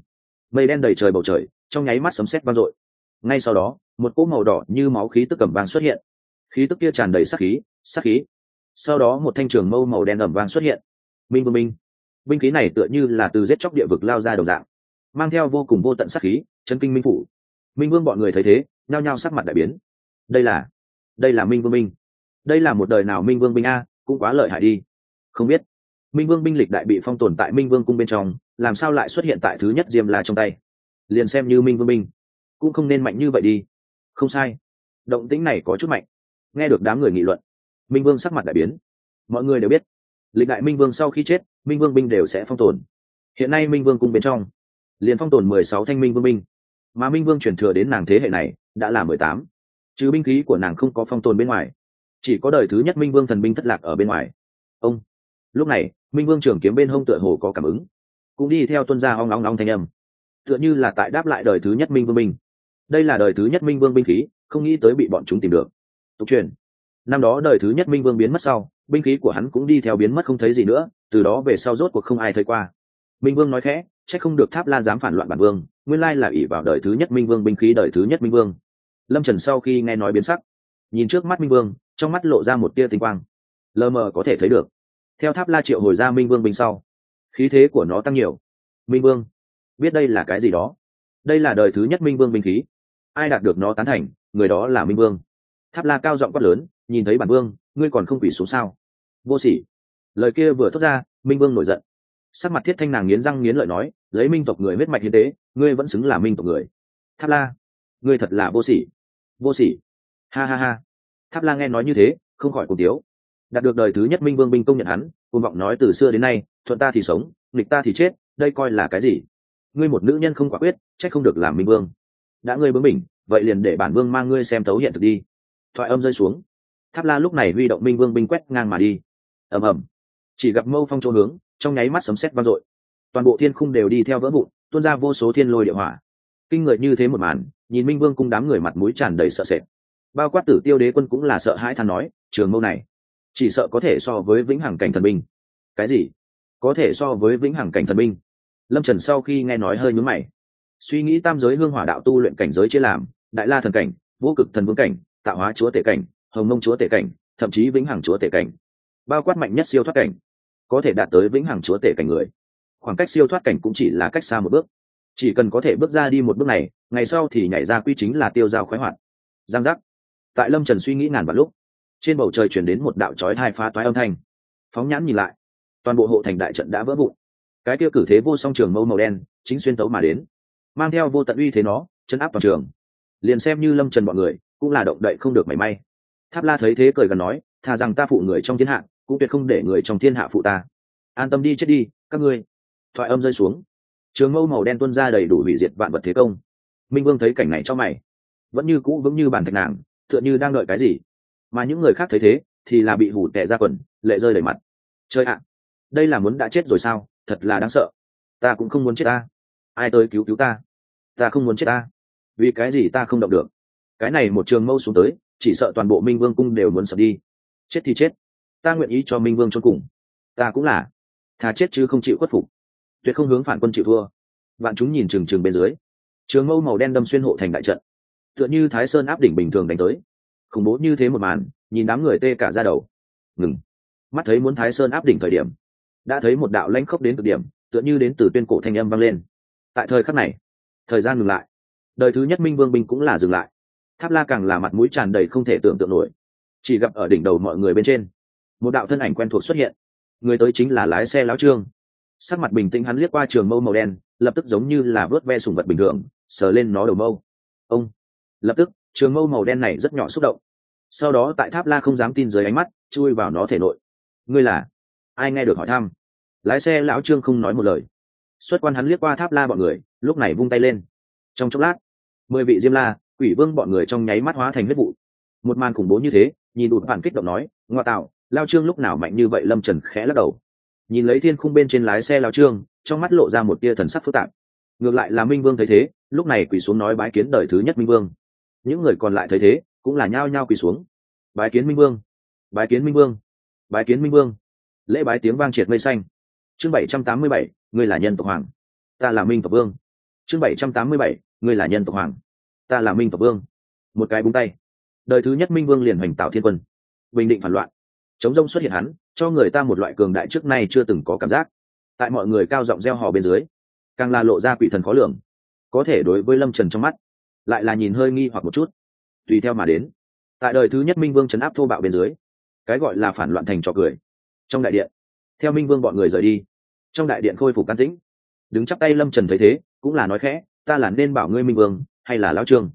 Speaker 1: Mây đen đầy trời bầu trời, trong nháy mắt sấm sét vang dội. Ngay sau đó, một cỗ màu đỏ như máu khí tức cầm vang xuất hiện. Khí tức kia tràn đầy sắc khí sắc khí. Sau đó một thanh trường mâu màu đen ẩm vang xuất hiện. Minh vương minh. Binh khí này tựa như là từ giết chóc địa vực lao ra đầu dạng, mang theo vô cùng vô tận sắc khí chân kinh minh phủ. Minh vương bọn người thấy thế, nhao nhao sắc mặt đại biến. Đây là đây là minh vương minh. Đây là một đời nào minh vương minh a, cũng quá lợi hại đi. Không biết minh vương binh lịch đại bị phong tồn tại minh vương cung bên trong làm sao lại xuất hiện tại thứ nhất diêm la trong tay liền xem như minh vương binh cũng không nên mạnh như vậy đi không sai động tĩnh này có chút mạnh nghe được đám người nghị luận minh vương sắc mặt đại biến mọi người đều biết lịch đại minh vương sau khi chết minh vương binh đều sẽ phong tồn hiện nay minh vương cung bên trong liền phong tồn mười sáu thanh minh vương binh mà minh vương chuyển thừa đến nàng thế hệ này đã là mười tám chứ binh khí của nàng không có phong tồn bên ngoài chỉ có đời thứ nhất minh vương thần binh thất lạc ở bên ngoài ông lúc này, minh vương trường kiếm bên hông tựa hồ có cảm ứng. Cũng đi theo tuân gia hoang long long thanh âm. Tựa như là tại đáp lại đời thứ nhất minh vương binh. Đây là đời thứ nhất minh vương binh khí, không nghĩ tới bị bọn chúng tìm được. Tục truyền. Năm đó đời thứ nhất minh vương biến mất sau, binh khí của hắn cũng đi theo biến mất không thấy gì nữa, từ đó về sau rốt cuộc không ai thấy qua. Minh vương nói khẽ c h ắ c không được tháp la dám phản loạn bản vương, nguyên lai là ỷ vào đời thứ nhất minh vương binh khí đời thứ nhất minh vương. Lâm trần sau khi nghe nói biến sắc, nhìn trước mắt minh vương, trong mắt lộ ra một tia tinh quang. Lờ mờ có thể thấy được theo tháp la triệu hồi ra minh vương binh sau, khí thế của nó tăng nhiều. Minh vương, biết đây là cái gì đó? Đây là đời thứ nhất minh vương binh khí. Ai đạt được nó tán thành, người đó là minh vương. Tháp la cao giọng quát lớn, nhìn thấy bản vương, ngươi còn không quỷ xuống sao? Vô sỉ. Lời kia vừa thốt ra, minh vương nổi giận. Sắc mặt thiết thanh nàng nghiến răng nghiến lợi nói, lấy minh tộc người huyết mạch hiến tế, ngươi vẫn xứng là minh tộc người. Tháp la, ngươi thật là vô sỉ. Vô sỉ. Ha ha ha. Tháp la nghe nói như thế, không khỏi cùng tiếu đạt được đời thứ nhất minh vương binh công nhận hắn côn vọng nói từ xưa đến nay, thuận ta thì sống, nghịch ta thì chết, đây coi là cái gì? Ngươi một nữ nhân không quả quyết trách không được làm minh vương. Đã ngươi bướng mình vậy liền để bản vương mang ngươi xem thấu hiện thực đi. Thoại âm rơi xuống. Tháp la lúc này huy động minh vương binh quét ngang mà đi. Ầm ầm. Chỉ gặp mâu phong chỗ hướng, trong nháy mắt sấm sét vang dội. Toàn bộ thiên khung đều đi theo vỡ vụn, tuôn ra vô số thiên lôi địa hỏa. Kinh người như thế một màn, nhìn minh vương cung đám người mặt mũi tràn đầy sợ sệt. Bao quát tử tiêu đế quân cũng là sợ hãi than nói, trường mâu này chỉ sợ có thể so với vĩnh hằng cảnh thần binh. Cái gì? Có thể so với vĩnh hằng cảnh thần binh? Lâm trần sau khi nghe nói hơi nhúm mày. Suy nghĩ tam giới hương hỏa đạo tu luyện cảnh giới chia làm, đại la thần cảnh, vô cực thần vương cảnh, tạo hóa chúa tể cảnh, hồng mông chúa tể cảnh, thậm chí vĩnh hằng chúa tể cảnh. Bao quát mạnh nhất siêu thoát cảnh, có thể đạt tới vĩnh hằng chúa tể cảnh người. Khoảng cách siêu thoát cảnh cũng chỉ là cách xa một bước. Chỉ cần có thể bước ra đi một bước này, ngày sau thì nhảy ra quy chính là tiêu dao khoái hoạt. Giang giác. Tại lâm trần suy nghĩ ngàn vạn lúc trên bầu trời chuyển đến một đạo trói hai phá toái âm thanh. Phóng nhãn nhìn lại, toàn bộ hộ thành đại trận đã vỡ vụn. Cái kia cử thế vô song trường mâu màu đen chính xuyên tấu mà đến, mang theo vô tận uy thế nó chân áp toàn trường. Liền xem như lâm trần bọn người cũng là động đậy không được mảy may. Tháp la thấy thế cười gần nói thà rằng ta phụ người trong thiên hạ, cũng tuyệt không để người trong thiên hạ phụ ta. An tâm đi, chết đi, các ngươi. Thoại âm rơi xuống. Trường mâu màu đen tuân ra đầy đủ hủy diệt vạn vật thế công. Minh vương thấy cảnh này cho mày. Vẫn như cũ vững như bàn thạch nàng, tựa như đang đợi cái gì? Mà những người khác thấy thế thì là bị hủ tệ ra quần, lệ rơi đầy mặt. Chơi ạ, đây là muốn đã chết rồi sao? Thật là đáng sợ. Ta cũng không muốn chết ta. Ai tới cứu cứu ta? Ta không muốn chết ta. Vì cái gì ta không động được? Cái này một trường mâu xuống tới, chỉ sợ toàn bộ minh vương cung đều muốn sập đi. Chết thì chết. Ta nguyện ý cho minh vương cho cùng. Ta cũng là. Thà chết chứ không chịu khuất phục. Tuyệt không hướng phản quân chịu thua. Vạn chúng nhìn trừng trừng bên dưới. Trường mâu màu đen đâm xuyên hộ thành đại trận. Tựa như thái sơn áp đỉnh bình thường đánh tới khủng bố như thế một màn, nhìn đám người tê cả ra đầu. Ngừng. Mắt thấy muốn thái sơn áp đỉnh thời điểm, đã thấy một đạo lãnh khốc đến cực điểm, tựa như đến từ tuyên cổ thanh âm vang lên. Tại thời khắc này, thời gian ngừng lại. Đời thứ nhất minh vương binh cũng là dừng lại. Tháp la càng là mặt mũi tràn đầy không thể tưởng tượng nổi. Chỉ gặp ở đỉnh đầu mọi người bên trên, một đạo thân ảnh quen thuộc xuất hiện. Người tới chính là lái xe láo trương. Sắc mặt bình tĩnh hắn liếc qua trường mâu màu đen, lập tức giống như là vớt ve sùng vật bình thường, sờ lên nó đầu mâu. Ông, lập tức trường mâu màu đen này rất nhỏ xúc động. Sau đó tại tháp la không dám tin dưới ánh mắt, chui vào nó thể nội. Ngươi là? Ai nghe được hỏi thăm? Lái xe lão trương không nói một lời. Xuất quan hắn liếc qua tháp la bọn người, lúc này vung tay lên. Trong chốc lát, mười vị diêm la, quỷ vương bọn người trong nháy mắt hóa thành huyết vụ. Một màn khủng bố như thế, nhìn đụt phản kích động nói, ngoa tạo lao trương lúc nào mạnh như vậy? Lâm trần khẽ lắc đầu. Nhìn lấy thiên khung bên trên lái xe lao trương, trong mắt lộ ra một tia thần sắc phức tạp. Ngược lại là minh vương thấy thế, lúc này quỳ xuống nói bái kiến đời thứ nhất minh vương những người còn lại thấy thế, cũng là nhao nhao quỳ xuống. Bái kiến minh vương. Bái kiến minh vương. Bái kiến minh vương. Lễ bái tiếng vang triệt mây xanh. Chương bảy trăm tám mươi bảy, ngươi là nhân tộc hoàng. Ta là minh tộc vương. Chương bảy trăm tám mươi bảy, ngươi là nhân tộc hoàng. Ta là minh tộc vương. Một cái búng tay. Đời thứ nhất minh vương liền hoành tạo thiên quân. Bình định phản loạn. Chống rông xuất hiện hắn, cho người ta một loại cường đại trước nay chưa từng có cảm giác. Tại mọi người cao giọng gieo hò bên dưới, càng là lộ ra quỷ thần khó lường. Có thể đối với lâm trần trong mắt lại là nhìn hơi nghi hoặc một chút. Tùy theo mà đến. Tại đời thứ nhất minh vương chấn áp thô bạo bên dưới, cái gọi là phản loạn thành trò cười. Trong đại điện, theo minh vương bọn người rời đi, trong đại điện khôi phục can tĩnh. Đứng chắc tay lâm trần thấy thế, cũng là nói khẽ, ta là nên bảo ngươi minh vương, hay là lão trương?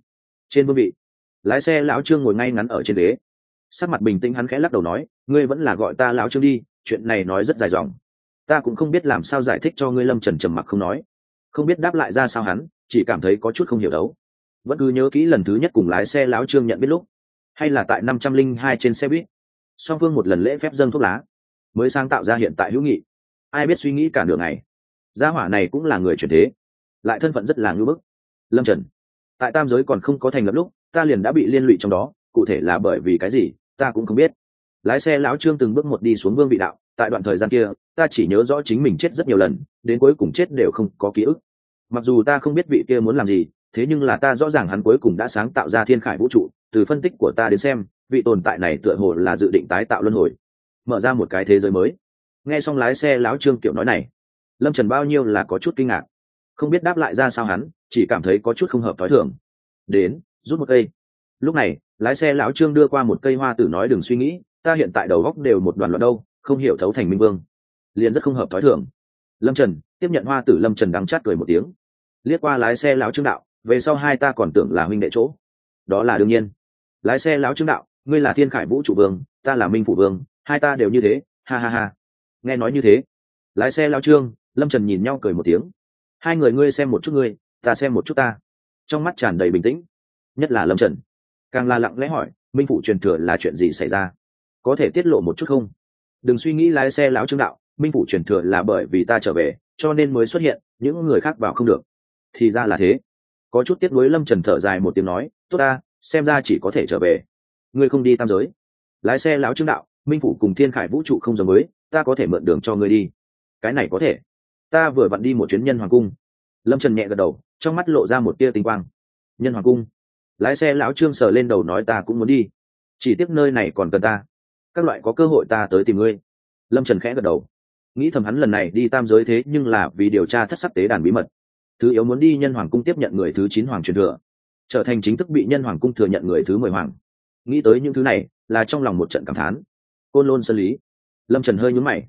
Speaker 1: Trên vương vị, lái xe lão trương ngồi ngay ngắn ở trên ghế. Sắc mặt bình tĩnh hắn khẽ lắc đầu nói, ngươi vẫn là gọi ta lão trương đi, chuyện này nói rất dài dòng. Ta cũng không biết làm sao giải thích cho ngươi lâm trần trầm mặc không nói. Không biết đáp lại ra sao hắn, chỉ cảm thấy có chút không hiểu đấu vẫn cứ nhớ kỹ lần thứ nhất cùng lái xe lão trương nhận biết lúc, hay là tại năm trăm linh hai trên xe buýt. Song phương một lần lễ phép dâng thuốc lá, mới sáng tạo ra hiện tại hữu nghị. Ai biết suy nghĩ cả đường này gia hỏa này cũng là người chuyển thế, lại thân phận rất là ngưỡng bức. Lâm trần, tại tam giới còn không có thành lập lúc, ta liền đã bị liên lụy trong đó, cụ thể là bởi vì cái gì, ta cũng không biết. Lái xe lão trương từng bước một đi xuống vương vị đạo, tại đoạn thời gian kia, ta chỉ nhớ rõ chính mình chết rất nhiều lần, đến cuối cùng chết đều không có ký ức. Mặc dù ta không biết vị kia muốn làm gì thế nhưng là ta rõ ràng hắn cuối cùng đã sáng tạo ra thiên khải vũ trụ, từ phân tích của ta đến xem, vị tồn tại này tựa hồ là dự định tái tạo luân hồi. Mở ra một cái thế giới mới. Nghe xong lái xe lão trương kiểu nói này, lâm trần bao nhiêu là có chút kinh ngạc. Không biết đáp lại ra sao hắn, chỉ cảm thấy có chút không hợp t h ó i thường. Đến, rút một cây. Lúc này, lái xe lão trương đưa qua một cây hoa tử nói đừng suy nghĩ, ta hiện tại đầu góc đều một đoàn loạn đâu, không hiểu thấu thành minh vương. Liền rất không hợp t h ó i thường. Lâm trần, tiếp nhận hoa tử lâm trần đắng chát cười một tiếng. Liếc qua lái xe lão trương đạo về sau hai ta còn tưởng là huynh đệ chỗ. Đó là đương nhiên. Lái xe lão trương đạo, ngươi là thiên khải vũ trụ vương, ta là minh phủ vương, hai ta đều như thế, ha ha ha. Nghe nói như thế, lái xe lao trương, lâm trần nhìn nhau cười một tiếng. Hai người ngươi xem một chút ngươi, ta xem một chút ta. Trong mắt tràn đầy bình tĩnh. Nhất là lâm trần. Càng là lặng lẽ hỏi, minh phụ truyền thừa là chuyện gì xảy ra? Có thể tiết lộ một chút không? Đừng suy nghĩ lái xe lão trương đạo, minh phụ truyền thừa là bởi vì ta trở về, cho nên mới xuất hiện, những người khác vào không được. Thì ra là thế có chút tiếc nuối lâm trần thở dài một tiếng nói, tốt ta, xem ra chỉ có thể trở về. Ngươi không đi tam giới. Lái xe lão trương đạo, minh phụ cùng thiên khải vũ trụ không giống mới, ta có thể mượn đường cho ngươi đi. Cái này có thể. Ta vừa vặn đi một chuyến nhân hoàng cung. Lâm trần nhẹ gật đầu, trong mắt lộ ra một tia tinh quang. Nhân hoàng cung? Lái xe lão trương sờ lên đầu nói, ta cũng muốn đi. Chỉ tiếc nơi này còn cần ta. Các loại có cơ hội ta tới tìm ngươi. Lâm trần khẽ gật đầu. Nghĩ thầm hắn lần này đi tam giới thế nhưng là vì điều tra thất sắc tế đàn bí mật thứ yếu muốn đi nhân hoàng cung tiếp nhận người thứ chín hoàng truyền thừa, trở thành chính thức bị nhân hoàng cung thừa nhận người thứ mười hoàng. Nghĩ tới những thứ này, là trong lòng một trận cảm thán. Côn lôn sân lý, lâm trần hơi nhúm mày.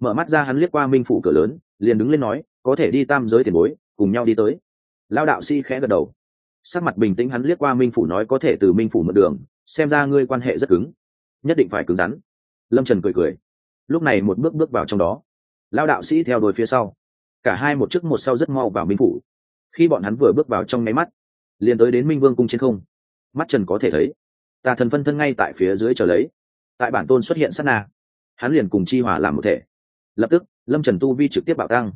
Speaker 1: Mở mắt ra hắn liếc qua minh phủ cửa lớn, liền đứng lên nói, có thể đi tam giới tiền bối, cùng nhau đi tới. Lao đạo sĩ khẽ gật đầu. Sắc mặt bình tĩnh hắn liếc qua minh phủ nói, có thể từ minh phủ mượn đường, xem ra ngươi quan hệ rất cứng. Nhất định phải cứng rắn. Lâm trần cười cười. Lúc này một bước bước vào trong đó. Lao đạo sĩ theo đôi phía sau cả hai một trước một sau rất mau vào minh phủ. Khi bọn hắn vừa bước vào trong nháy mắt, liền tới đến minh vương cung trên không. Mắt trần có thể thấy, tà thần phân thân ngay tại phía dưới chờ lấy. Tại bản tôn xuất hiện sát na, hắn liền cùng chi hòa làm một thể. Lập tức, lâm trần tu vi trực tiếp bạo tăng.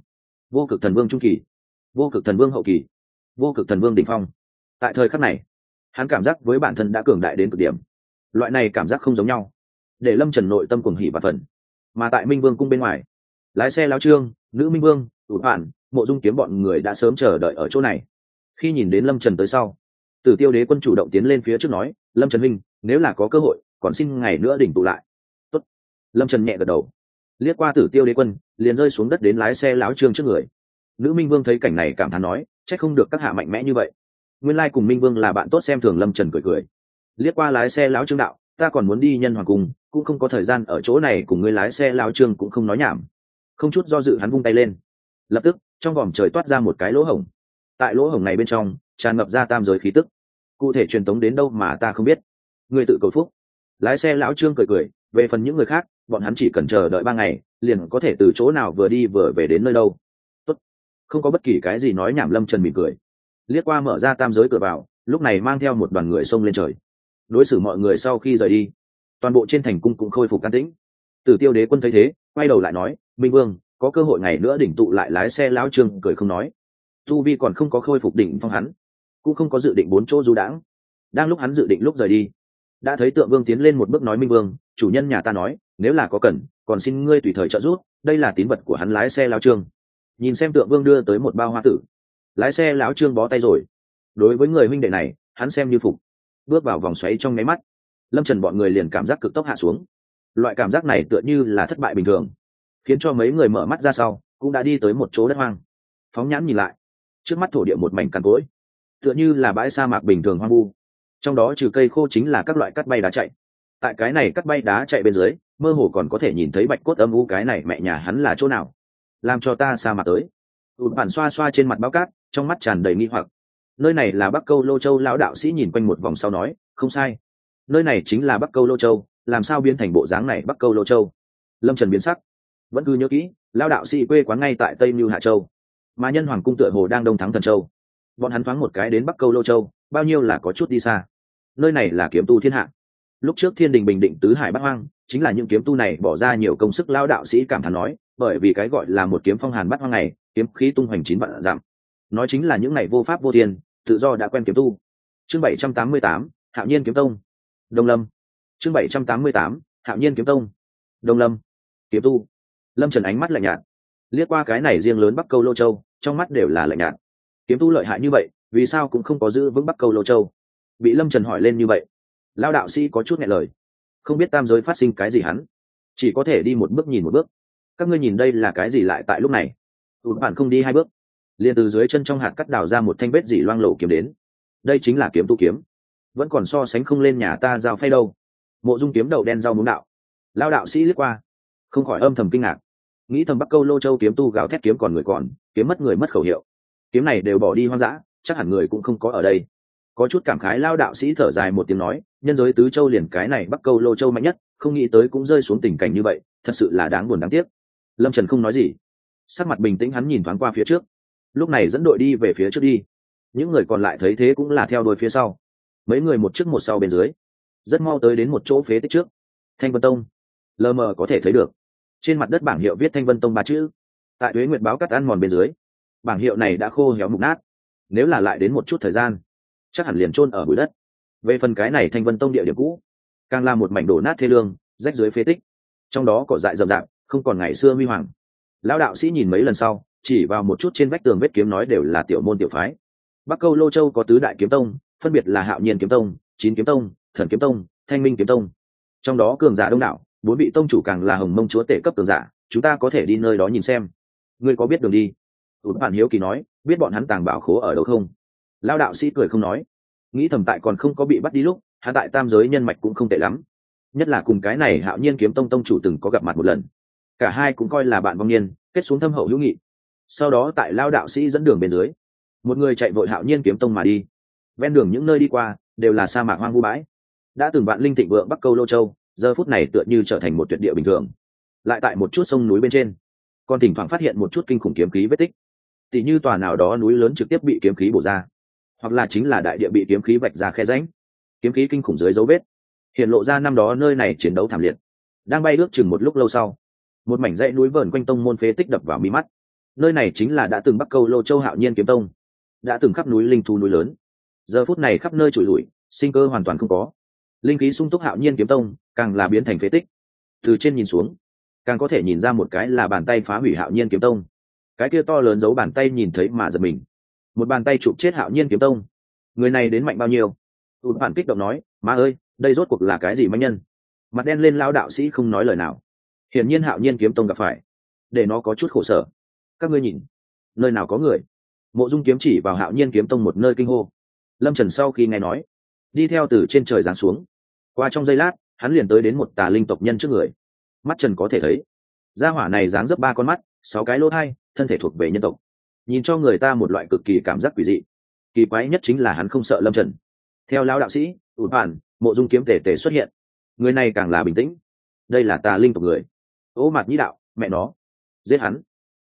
Speaker 1: Vô cực thần vương trung kỳ, vô cực thần vương hậu kỳ, vô cực thần vương đ ỉ n h phong. Tại thời khắc này, hắn cảm giác với bản thân đã cường đại đến cực điểm. Loại này cảm giác không giống nhau, để lâm trần nội tâm cuồng hỉ và phần mà tại minh vương cung bên ngoài, lái xe lao trương, nữ minh vương tụt bản mộ dung kiếm bọn người đã sớm chờ đợi ở chỗ này. Khi nhìn đến lâm trần tới sau, tử tiêu đế quân chủ động tiến lên phía trước nói, lâm trần minh nếu là có cơ hội, còn xin ngày nữa đỉnh tụ lại. Tốt. lâm trần nhẹ gật đầu. Liếc qua tử tiêu đế quân, liền rơi xuống đất đến lái xe láo trương trước người. Nữ minh vương thấy cảnh này cảm thán nói c h ắ c không được các hạ mạnh mẽ như vậy. Nguyên lai cùng minh vương là bạn tốt xem thường lâm trần cười cười. Liếc qua lái xe láo trương đạo, ta còn muốn đi nhân hoàng cung cũng không có thời gian ở chỗ này cùng người lái xe láo trương cũng không nói nhảm. Không chút do dự hắn vung tay lên lập tức, trong vòm trời toát ra một cái lỗ hổng. Tại lỗ hổng này bên trong, tràn ngập ra tam giới khí tức. Cụ thể truyền tống đến đâu mà ta không biết. Người tự cầu phúc. Lái xe lão trương cười cười, về phần những người khác, bọn hắn chỉ cần chờ đợi ba ngày, liền có thể từ chỗ nào vừa đi vừa về đến nơi đâu. Tốt. không có bất kỳ cái gì nói nhảm lâm trần mỉm cười. Liếc qua mở ra tam giới cửa vào, lúc này mang theo một đoàn người xông lên trời. Đối xử mọi người sau khi rời đi, toàn bộ trên thành cung cũng khôi phục can tĩnh. Tử tiêu đế quân thấy thế, quay đầu lại nói, minh vương có cơ hội ngày nữa đỉnh tụ lại lái xe lão trương cười không nói. Tu vi còn không có khôi phục đỉnh phong hắn, cũng không có dự định bốn chỗ du đãng. Đang lúc hắn dự định lúc rời đi, đã thấy tượng vương tiến lên một bước nói minh vương, chủ nhân nhà ta nói, nếu là có cần, còn xin ngươi tùy thời trợ giúp, đây là tín vật của hắn lái xe lão trương. Nhìn xem tượng vương đưa tới một bao hoa tử, lái xe lão trương bó tay rồi. Đối với người huynh đệ này, hắn xem như phục. Bước vào vòng xoáy trong máy mắt, lâm trần bọn người liền cảm giác cực tốc hạ xuống. Loại cảm giác này tựa như là thất bại bình thường khiến cho mấy người mở mắt ra sau, cũng đã đi tới một chỗ đất hoang. Phóng nhãn nhìn lại, trước mắt thổ địa một mảnh cằn cỗi, tựa như là bãi sa mạc bình thường hoang vu. Trong đó trừ cây khô chính là các loại cắt bay đá chạy. Tại cái này cắt bay đá chạy bên dưới, mơ hồ còn có thể nhìn thấy bạch cốt âm u cái này mẹ nhà hắn là chỗ nào. Làm cho ta sa mạc tới. Ụt bản xoa xoa trên mặt bao cát, trong mắt tràn đầy nghi hoặc. Nơi này là bắc câu lô châu lão đạo sĩ nhìn quanh một vòng sau nói, không sai. Nơi này chính là bắc câu lô châu, làm sao biến thành bộ dáng này bắc câu lô châu? Lâm trần biến sắc vẫn cứ nhớ kỹ, lao đạo sĩ quê quán ngay tại tây mưu hạ châu. Mà nhân hoàng cung tựa hồ đang đông thắng thần châu. Bọn hắn thoáng một cái đến bắc câu lô châu, bao nhiêu là có chút đi xa. Nơi này là kiếm tu thiên hạ. Lúc trước thiên đình bình định tứ hải bắc hoang, chính là những kiếm tu này bỏ ra nhiều công sức, lao đạo sĩ cảm thán nói, bởi vì cái gọi là một kiếm phong hàn bắt hoang này, kiếm khí tung hoành chín vạn dặm. Nói chính là những ngày vô pháp vô thiên, tự do đã quen kiếm tu. Chương bảy trăm tám mươi tám, hạo nhiên kiếm tông. Đông lâm. Chương bảy trăm tám mươi tám, hạo nhiên kiếm tông. Đông lâm. Kiếm tu lâm trần ánh mắt lạnh nhạt. Liếc qua cái này riêng lớn bắc câu lô châu, trong mắt đều là lạnh nhạt. Kiếm tu lợi hại như vậy, vì sao cũng không có giữ vững bắc câu lô châu? Bị lâm trần hỏi lên như vậy lao đạo sĩ có chút nghe lời. Không biết tam giới phát sinh cái gì hắn, chỉ có thể đi một bước nhìn một bước. Các ngươi nhìn đây là cái gì lại tại lúc này? Tụt bản không đi hai bước. Liền từ dưới chân trong hạt cắt đào ra một thanh vết dỉ loang lộ kiếm đến. Đây chính là kiếm tu kiếm. Vẫn còn so sánh không lên nhà ta giao phay đâu. Mộ dung kiếm đầu đen rau muống đạo. Lao đạo sĩ lướt qua, không khỏi âm thầm kinh ngạc nghĩ thầm bắc câu lô châu kiếm tu gào thét kiếm còn người còn, kiếm mất người mất khẩu hiệu. Kiếm này đều bỏ đi hoang dã, chắc hẳn người cũng không có ở đây. Có chút cảm khái lao đạo sĩ thở dài một tiếng nói, nhân giới tứ châu liền cái này bắc câu lô châu mạnh nhất, không nghĩ tới cũng rơi xuống tình cảnh như vậy, thật sự là đáng buồn đáng tiếc. Lâm trần không nói gì. Sắc mặt bình tĩnh hắn nhìn thoáng qua phía trước. Lúc này dẫn đội đi về phía trước đi. Những người còn lại thấy thế cũng là theo đôi phía sau. Mấy người một trước một sau bên dưới. Rất mau tới đến một chỗ phế tích trước. Thanh vân tông. Lờ mờ có thể thấy được trên mặt đất bảng hiệu viết thanh vân tông ba chữ. Tại thuế nguyệt báo cắt ăn mòn bên dưới, bảng hiệu này đã khô héo mục nát. Nếu là lại đến một chút thời gian, chắc hẳn liền chôn ở bụi đất. Về phần cái này thanh vân tông địa điểm cũ, càng là một mảnh đổ nát thê lương, rách dưới phế tích. Trong đó cỏ dại rậm rạp, không còn ngày xưa huy hoàng. Lão đạo sĩ nhìn mấy lần sau, chỉ vào một chút trên vách tường vết kiếm nói đều là tiểu môn tiểu phái. Bắc câu lô châu có tứ đại kiếm tông, phân biệt là hạo nhiên kiếm tông, chín kiếm tông, thần kiếm tông, thanh minh kiếm tông. Trong đó cường giả đông đảo bốn vị tông chủ càng là hồng mông chúa tể cấp tường giả, chúng ta có thể đi nơi đó nhìn xem. Ngươi có biết đường đi? Tụt bạn hiếu kỳ nói, biết bọn hắn tàng bảo khố ở đâu không? Lao đạo sĩ cười không nói. Nghĩ thầm tại còn không có bị bắt đi lúc hạ tại tam giới nhân mạch cũng không tệ lắm. Nhất là cùng cái này hạo nhiên kiếm tông tông chủ từng có gặp mặt một lần. Cả hai cũng coi là bạn vong niên, kết xuống thâm hậu hữu nghị. Sau đó tại lao đạo sĩ dẫn đường bên dưới, một người chạy vội hạo nhiên kiếm tông mà đi. Ven đường những nơi đi qua, đều là sa mạc hoang vu bãi. Đã từng bạn linh thịnh vượng bắc câu lô châu giờ phút này tựa như trở thành một tuyệt địa bình thường. Lại tại một chút sông núi bên trên còn thỉnh thoảng phát hiện một chút kinh khủng kiếm khí vết tích. Tỉ như tòa nào đó núi lớn trực tiếp bị kiếm khí bổ ra, hoặc là chính là đại địa bị kiếm khí vạch ra khe ránh kiếm khí kinh khủng dưới dấu vết, hiện lộ ra năm đó nơi này chiến đấu thảm liệt. Đang bay ước chừng một lúc lâu sau, một mảnh dãy núi vờn quanh tông môn phế tích đập vào mi mắt. Nơi này chính là đã từng bắc câu lô châu hạo nhiên kiếm tông, đã từng khắp núi linh thu núi lớn. Giờ phút này khắp nơi trụi lụi sinh cơ hoàn toàn không có linh khí sung túc hạo nhiên kiếm tông, càng là biến thành phế tích. Từ trên nhìn xuống, càng có thể nhìn ra một cái là bàn tay phá hủy hạo nhiên kiếm tông. Cái kia to lớn giấu bàn tay nhìn thấy mà giật mình. Một bàn tay chụp chết hạo nhiên kiếm tông. Người này đến mạnh bao nhiêu? Tụt bản kích động nói, má ơi, đây rốt cuộc là cái gì manh nhân? Mặt đen lên lao đạo sĩ không nói lời nào. Hiển nhiên hạo nhiên kiếm tông gặp phải, để nó có chút khổ sở. Các ngươi nhìn, nơi nào có người? Mộ dung kiếm chỉ vào hạo nhiên kiếm tông một nơi kinh hô. Lâm trần sau khi nghe nói đi theo từ trên trời giáng xuống. Qua trong giây lát, hắn liền tới đến một tà linh tộc nhân trước người. Mắt trần có thể thấy, gia hỏa này dáng dấp ba con mắt, sáu cái lỗ thai, thân thể thuộc về nhân tộc. Nhìn cho người ta một loại cực kỳ cảm giác quỷ dị. Kỳ quái nhất chính là hắn không sợ lâm trần. Theo lão đạo sĩ, ủ bản mộ dung kiếm tể tể xuất hiện. Người này càng là bình tĩnh. Đây là tà linh tộc người. Ô mặt nhĩ đạo, mẹ nó. Giết hắn.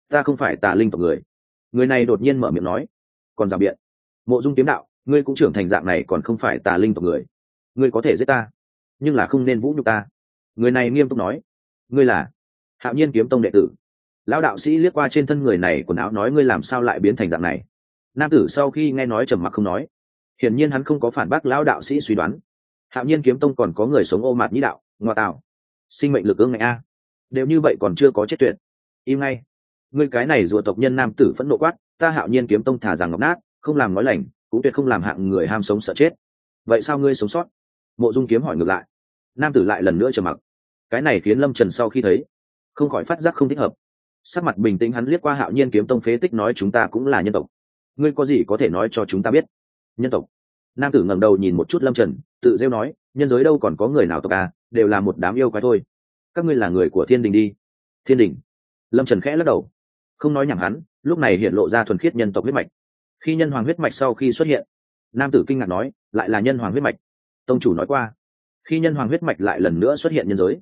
Speaker 1: Ta không phải tà linh tộc người. Người này đột nhiên mở miệng nói. Còn rào biện. Mộ dung kiếm đạo ngươi cũng trưởng thành dạng này còn không phải tà linh tộc người. Ngươi có thể giết ta, nhưng là không nên vũ nhục ta. Người này nghiêm túc nói, ngươi là hạo nhiên kiếm tông đệ tử. Lão đạo sĩ liếc qua trên thân người này quần áo nói, ngươi làm sao lại biến thành dạng này? Nam tử sau khi nghe nói trầm mặc không nói. Hiển nhiên hắn không có phản bác lão đạo sĩ suy đoán. Hạo nhiên kiếm tông còn có người sống ô mạt nhĩ đạo, ngoa tạo. Sinh mệnh lực ương ngạnh a. Đều như vậy còn chưa có chết tuyệt. Im ngay. Ngươi cái này rùa tộc nhân nam tử phẫn nộ quát, ta hạo nhiên kiếm tông thả rằng ngọc nát, không làm nói lành cũng tuyệt không làm hạng người ham sống sợ chết. Vậy sao ngươi sống sót? Mộ dung kiếm hỏi ngược lại. Nam tử lại lần nữa trầm mặc. Cái này khiến lâm trần sau khi thấy, không khỏi phát giác không thích hợp. Sắc mặt bình tĩnh hắn liếc qua hạo nhiên kiếm tông phế tích nói chúng ta cũng là nhân tộc. Ngươi có gì có thể nói cho chúng ta biết? Nhân tộc. Nam tử ngẩng đầu nhìn một chút lâm trần, tự rêu nói, nhân giới đâu còn có người nào tộc à đều là một đám yêu quái thôi. Các ngươi là người của thiên đình đi. Thiên đình. Lâm trần khẽ lắc đầu. Không nói nhẳng hắn, lúc này hiện lộ ra thuần khiết nhân tộc huyết mạch khi nhân hoàng huyết mạch sau khi xuất hiện, nam tử kinh ngạc nói, lại là nhân hoàng huyết mạch? Tông chủ nói qua, khi nhân hoàng huyết mạch lại lần nữa xuất hiện nhân giới,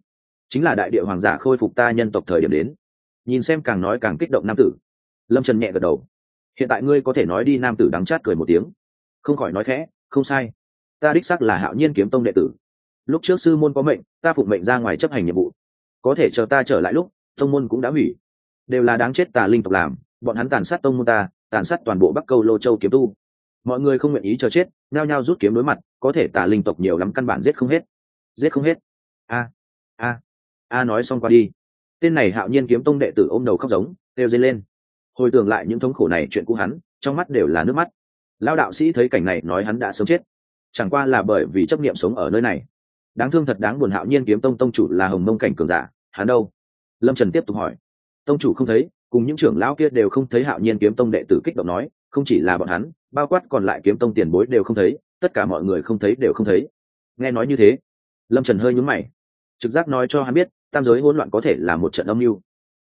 Speaker 1: chính là đại địa hoàng giả khôi phục ta nhân tộc thời điểm đến. Nhìn xem càng nói càng kích động nam tử. Lâm trần nhẹ gật đầu. Hiện tại ngươi có thể nói đi. Nam tử đắng chát cười một tiếng. Không khỏi nói khẽ, không sai. Ta đích sắc là hạo nhiên kiếm tông đệ tử. Lúc trước sư môn có mệnh, ta phụng mệnh ra ngoài chấp hành nhiệm vụ. Có thể chờ ta trở lại lúc, tông môn cũng đã hủy. Đều là đáng chết tà linh tộc làm, bọn hắn tàn sát tông môn ta tàn sát toàn bộ bắc câu lô châu kiếm tu. Mọi người không nguyện ý chờ chết nao nhao rút kiếm đối mặt, có thể tà linh tộc nhiều lắm căn bản giết không hết. Giết không hết. A a a nói xong qua đi. Tên này hạo nhiên kiếm tông đệ tử ôm đầu khóc giống đều dây lên. Hồi tưởng lại những thống khổ này chuyện cũ hắn, trong mắt đều là nước mắt. Lao đạo sĩ thấy cảnh này nói hắn đã sớm chết. Chẳng qua là bởi vì chấp niệm sống ở nơi này. Đáng thương thật đáng buồn hạo nhiên kiếm tông tông chủ là hồng mông cảnh cường giả, hắn đâu? Lâm trần tiếp tục hỏi. Tông chủ không thấy cùng những trưởng lão kia đều không thấy hạo nhiên kiếm tông đệ tử kích động nói, không chỉ là bọn hắn, bao quát còn lại kiếm tông tiền bối đều không thấy, tất cả mọi người không thấy đều không thấy. Nghe nói như thế, lâm trần hơi nhúng mày. Trực giác nói cho hắn biết, tam giới hỗn loạn có thể là một trận âm mưu.